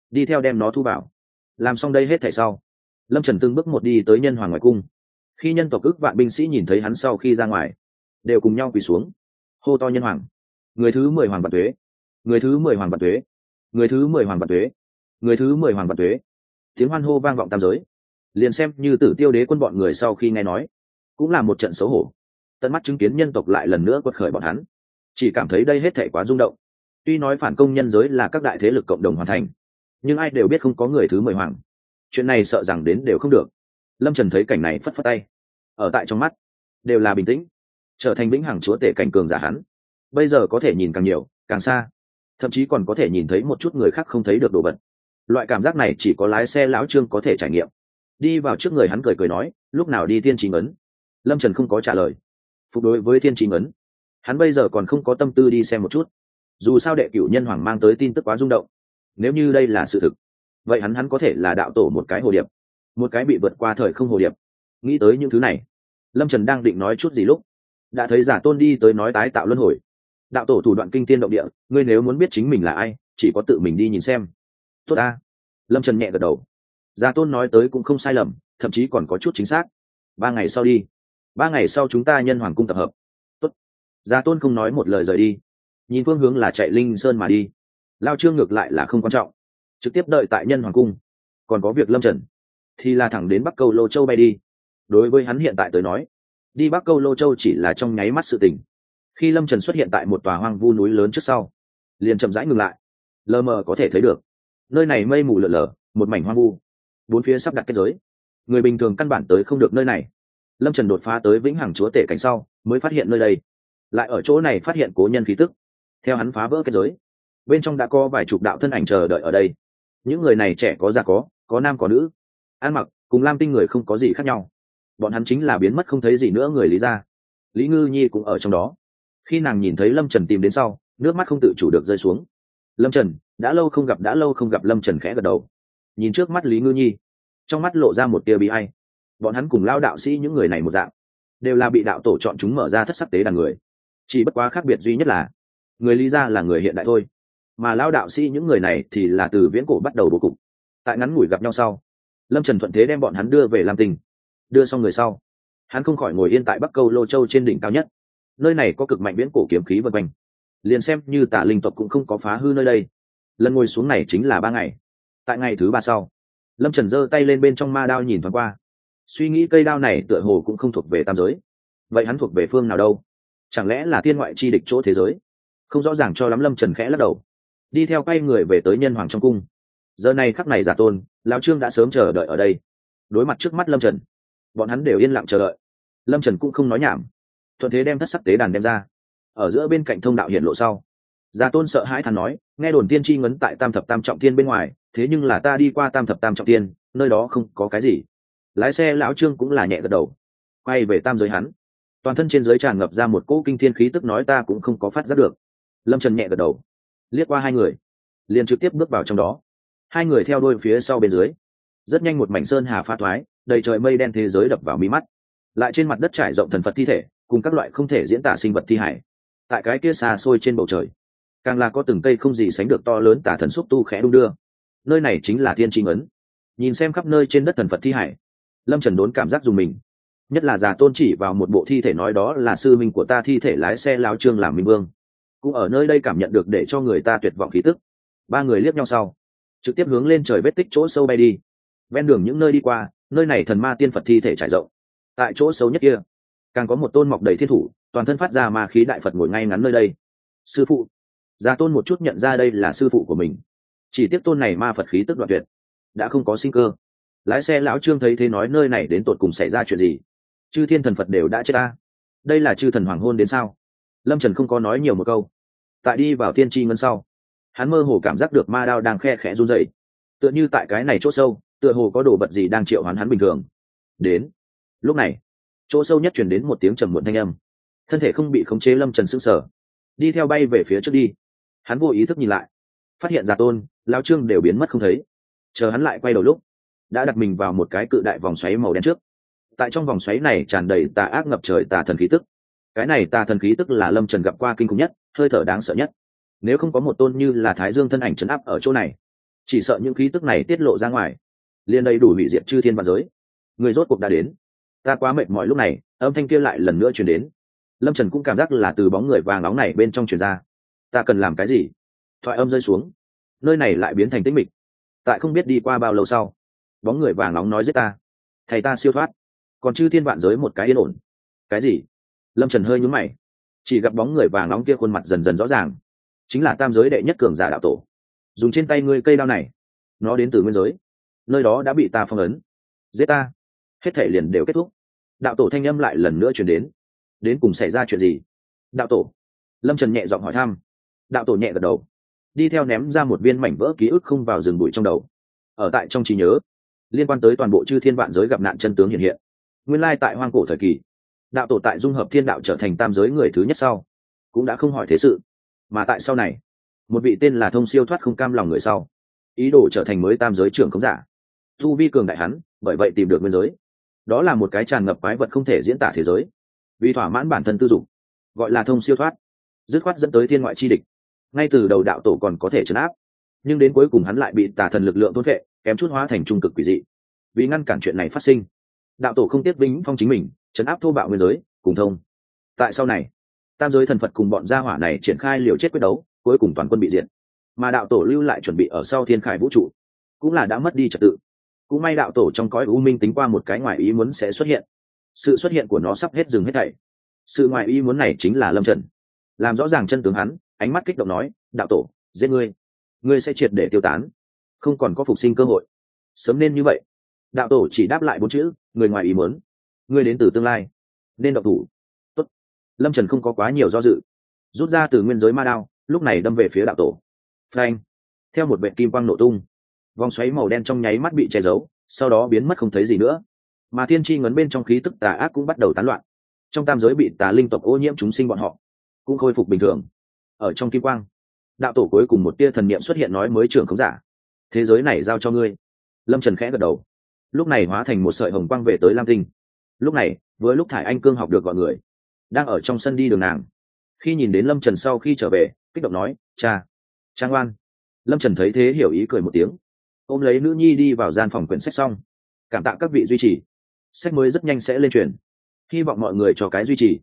Speaker 1: Đi theo đem nó thu vào. Làm xong đây hết thảy sau, lâm trần từng bước một đi tới nhân hoàng ngoài cung. Khi nhân tộc ước vạn binh sĩ nhìn thấy hắn sau khi ra ngoài, đều cùng nhau quỳ xuống. Hô to nhân hoàng. Người thứ mười hoàng bạc tuế. Người thứ mười hoàng bạc tuế. Người thứ mười hoàng bạc tuế. Người thứ mười hoàng bạc tuế. Tiếng hoan hô vang vọng tam giới. Liền xem như tử tiêu đế quân bọn người sau khi nghe nói cũng là một trận xấu hổ. Tận mắt chứng kiến nhân tộc lại lần nữa quật khởi bọn hắn. Chỉ cảm thấy đây hết thể quá rung động. Tuy nói phản công nhân giới là các đại thế lực cộng đồng hoàn thành, nhưng ai đều biết không có người thứ mười hoàng. Chuyện này sợ rằng đến đều không được. Lâm trần thấy cảnh này phất phất tay. Ở tại trong mắt, đều là bình tĩnh. Trở thành vĩnh hằng chúa tể cảnh cường giả hắn. Bây giờ có thể nhìn càng nhiều, càng xa. Thậm chí còn có thể nhìn thấy một chút người khác không thấy được đồ vật. Loại cảm giác này chỉ có lái xe lão trương có thể trải nghiệm. Đi vào trước người hắn cười cười nói, lúc nào đi tiên chính ấn? Lâm trần không có trả lời. Phục đối với thiên trí ấn hắn bây giờ còn không có tâm tư đi xem một chút. Dù sao đệ cửu nhân hoàng mang tới tin tức quá rung động. Nếu như đây là sự thực, vậy hắn hắn có thể là đạo tổ một cái hồ điệp, một cái bị vượt qua thời không hồ điệp. Nghĩ tới những thứ này, lâm trần đang định nói chút gì lúc, đã thấy giả tôn đi tới nói tái tạo luân hồi. Đạo tổ thủ đoạn kinh tiên động địa, ngươi nếu muốn biết chính mình là ai, chỉ có tự mình đi nhìn xem. Tốt a lâm trần nhẹ gật đầu. Giả tôn nói tới cũng không sai lầm, thậm chí còn có chút chính xác. Ba ngày sau đi ba ngày sau chúng ta nhân hoàng cung tập hợp. Tốt. Gia tôn không nói một lời rời đi. Nhìn phương hướng là chạy linh sơn mà đi. Lao trương ngược lại là không quan trọng. Trực tiếp đợi tại nhân hoàng cung. Còn có việc lâm trần. Thì là thẳng đến bắc câu lô châu bay đi. Đối với hắn hiện tại tới nói, đi bắc câu lô châu chỉ là trong nháy mắt sự tình. Khi lâm trần xuất hiện tại một tòa hoang vu núi lớn trước sau, liền chậm rãi ngừng lại. Lờ mờ có thể thấy được, nơi này mây mù lở lờ một mảnh hoang vu. Bốn phía sắp đặt kết giới. Người bình thường căn bản tới không được nơi này lâm trần đột phá tới vĩnh hằng chúa tể cảnh sau, mới phát hiện nơi đây. Lại ở chỗ này phát hiện cố nhân khí tức. Theo hắn phá vỡ kết giới, bên trong đã có vài chục đạo thân ảnh chờ đợi ở đây. Những người này trẻ có già có có nam có nữ. Ăn mặc cùng lam tinh người không có gì khác nhau. Bọn hắn chính là biến mất không thấy gì nữa người lý ra lý ngư nhi cũng ở trong đó. Khi nàng nhìn thấy lâm trần tìm đến sau, nước mắt không tự chủ được rơi xuống. Lâm trần, đã lâu không gặp, đã lâu không gặp lâm trần khẽ gật đầu. Nhìn trước mắt lý ngư nhi, trong mắt lộ ra một tia bị hay bọn hắn cùng lao đạo sĩ những người này một dạng, đều là bị đạo tổ chọn chúng mở ra thất sắc tế đàn người. Chỉ bất quá khác biệt duy nhất là, người lý ra là người hiện đại thôi, mà lao đạo sĩ những người này thì là từ viễn cổ bắt đầu bố cục. Tại ngắn ngủi gặp nhau sau, lâm trần thuận thế đem bọn hắn đưa về làm tình đưa xong người sau, hắn không khỏi ngồi yên tại bắc câu lô châu trên đỉnh cao nhất. Nơi này có cực mạnh viễn cổ kiếm khí vân quanh. Liền xem như tả linh tộc cũng không có phá hư nơi đây. Lần ngồi xuống này chính là ba ngày. Tại ngày thứ ba sau, lâm trần giơ tay lên bên trong ma đao nhìn thoáng qua suy nghĩ cây đao này tựa hồ cũng không thuộc về tam giới. Vậy hắn thuộc về phương nào đâu? Chẳng lẽ là thiên ngoại chi địch chỗ thế giới? Không rõ ràng cho lắm lâm trần khẽ lắc đầu. Đi theo quay người về tới nhân hoàng trong cung. Giờ này khắc này giả tôn, lão trương đã sớm chờ đợi ở đây. Đối mặt trước mắt lâm trần, bọn hắn đều yên lặng chờ đợi. Lâm trần cũng không nói nhảm. Thuận thế đem thất sắc tế đàn đem ra. Ở giữa bên cạnh thông đạo hiện lộ sau gia tôn sợ hãi thắn nói, nghe đồn tiên tri ngấn tại tam thập tam trọng tiên bên ngoài, thế nhưng là ta đi qua tam thập tam trọng tiên nơi đó không có cái gì lái xe lão trương cũng là nhẹ gật đầu. Quay về tam giới hắn, toàn thân trên giới tràn ngập ra một cỗ kinh thiên khí tức nói ta cũng không có phát giác được. Lâm trần nhẹ gật đầu, liếc qua hai người, liền trực tiếp bước vào trong đó. Hai người theo đôi phía sau bên dưới, rất nhanh một mảnh sơn hà pha thoái, đầy trời mây đen thế giới đập vào mí mắt. Lại trên mặt đất trải rộng thần phật thi thể, cùng các loại không thể diễn tả sinh vật thi hải, tại cái kia xa xôi trên bầu trời. Càng là có từng cây không gì sánh được to lớn tả thần xúc tu khẽ đung đưa. Nơi này chính là thiên tri ấn nhìn xem khắp nơi trên đất thần phật thi hải lâm trần đốn cảm giác dùng mình. Nhất là già tôn chỉ vào một bộ thi thể nói đó là sư minh của ta thi thể lái xe lao trương làm minh vương. Cũng ở nơi đây cảm nhận được để cho người ta tuyệt vọng khí tức. Ba người liếc nhau sau, trực tiếp hướng lên trời vết tích chỗ sâu bay đi. Ven đường những nơi đi qua, nơi này thần ma tiên phật thi thể trải rộng. Tại chỗ sâu nhất kia, càng có một tôn mọc đầy thiên thủ, toàn thân phát ra ma khí đại phật ngồi ngay ngắn nơi đây. Sư phụ, già tôn một chút nhận ra đây là sư phụ của mình. Chỉ tiếp tôn này ma phật khí tức đoạn tuyệt, đã không có sinh cơ lái xe lão trương thấy thế nói nơi này đến tột cùng xảy ra chuyện gì? Chư thiên thần phật đều đã chết ta. Đây là chư thần hoàng hôn đến sao? Lâm trần không có nói nhiều một câu. Tại đi vào tiên tri ngân sau, hắn mơ hồ cảm giác được ma đao đang khe khẽ run dậy tựa như tại cái này chỗ sâu, tựa hồ có đồ vật gì đang triệu hoán hắn bình thường. Đến, lúc này, chỗ sâu nhất chuyển đến một tiếng trầm muộn thanh âm. Thân thể không bị khống chế, lâm trần s ư n g sở đi theo bay về phía trước đi. Hắn vô ý thức nhìn lại, phát hiện giả tôn lao trương đều biến mất không thấy. Chờ hắn lại quay đầu lúc đã đặt mình vào một cái cự đại vòng xoáy màu đen trước. Tại trong vòng xoáy này tràn đầy tà ác ngập trời tà thần khí tức. Cái này tà thần khí tức là lâm trần gặp qua kinh khủng nhất, hơi thở đáng sợ nhất. Nếu không có một tôn như là thái dương thân ảnh trấn áp ở chỗ này, chỉ sợ những khí tức này tiết lộ ra ngoài, liền đầy đủ hủy diệt chư thiên văn giới. Người rốt cuộc đã đến. Ta quá mệt mỏi lúc này, âm thanh kia lại lần nữa chuyển đến. Lâm trần cũng cảm giác là từ bóng người vàng nóng này bên trong chuyển ra. Ta cần làm cái gì? Thoại âm rơi xuống. Nơi này lại biến thành tĩnh mịch. Tại không biết đi qua bao lâu sau bóng người vàng nóng nói giết ta. Thầy ta siêu thoát. Còn chư thiên vạn giới một cái yên ổn. Cái gì? Lâm trần hơi nhún mày. Chỉ gặp bóng người vàng nóng kia khuôn mặt dần dần rõ ràng. Chính là tam giới đệ nhất cường giả đạo tổ. Dùng trên tay ngươi cây đao này. Nó đến từ nguyên giới. Nơi đó đã bị ta phong ấn. Giết ta. Hết thể liền đều kết thúc. Đạo tổ thanh âm lại lần nữa chuyển đến. Đến cùng xảy ra chuyện gì? Đạo tổ. Lâm trần nhẹ giọng hỏi thăm. Đạo tổ nhẹ gật đầu. Đi theo ném ra một viên mảnh vỡ ký ức không vào rừng bụi trong đầu. Ở tại trong trí nhớ liên quan tới toàn bộ chư thiên vạn giới gặp nạn chân tướng hiện hiện. Nguyên lai tại hoang cổ thời kỳ, đạo tổ tại dung hợp thiên đạo trở thành tam giới người thứ nhất sau, cũng đã không hỏi thế sự. Mà tại sau này, một vị tên là thông siêu thoát không cam lòng người sau, ý đồ trở thành mới tam giới trưởng công giả. Thu vi cường đại hắn, bởi vậy tìm được nguyên giới. Đó là một cái tràn ngập quái vật không thể diễn tả thế giới, vì thỏa mãn bản thân tư dụng gọi là thông siêu thoát, dứt khoát dẫn tới thiên ngoại chi địch. Ngay từ đầu đạo tổ còn có thể chấn áp nhưng đến cuối cùng hắn lại bị tà thần lực lượng thôn vệ kém chút hóa thành trung cực quỷ dị. Vì ngăn cản chuyện này phát sinh, đạo tổ không tiếc vĩnh phong chính mình chấn áp thô bạo nguyên giới, cùng thông. Tại sau này, tam giới thần phật cùng bọn gia hỏa này triển khai liều chết quyết đấu, cuối cùng toàn quân bị diệt. Mà đạo tổ lưu lại chuẩn bị ở sau thiên khải vũ trụ, cũng là đã mất đi trật tự. Cũng may đạo tổ trong cõi u minh tính qua một cái ngoài ý muốn sẽ xuất hiện. Sự xuất hiện của nó sắp hết dừng hết thảy. Sự ngoài ý muốn này chính là lâm trần. Làm rõ ràng chân tướng hắn, ánh mắt kích động nói, đạo tổ, giết ngươi ngươi sẽ triệt để tiêu tán. Không còn có phục sinh cơ hội. Sớm nên như vậy. Đạo tổ chỉ đáp lại bốn chữ, người ngoài ý muốn. Ngươi đến từ tương lai. Nên độc thủ. Tốt. lâm trần không có quá nhiều do dự. Rút ra từ nguyên giới ma đao, lúc này đâm về phía đạo tổ. Frank theo một vệ kim quang nổ tung. Vòng xoáy màu đen trong nháy mắt bị che giấu, sau đó biến mất không thấy gì nữa. Mà thiên tri ngấn bên trong khí tức tà ác cũng bắt đầu tán loạn. Trong tam giới bị tà linh tộc ô nhiễm chúng sinh bọn họ cũng khôi phục bình thường. Ở trong kim quang đạo tổ cuối cùng một tia thần niệm xuất hiện nói mới trưởng khống giả. Thế giới này giao cho ngươi. Lâm trần khẽ gật đầu. Lúc này hóa thành một sợi hồng quang về tới lam tinh. Lúc này với lúc thải anh cương học được gọi người, đang ở trong sân đi đường nàng. Khi nhìn đến lâm trần sau khi trở về, kích động nói, cha, trang oan. Lâm trần thấy thế hiểu ý cười một tiếng. Ôm lấy nữ nhi đi vào gian phòng quyển sách xong. Cảm tạ các vị duy trì. Sách mới rất nhanh sẽ lên truyền. Hy vọng mọi người cho cái duy trì.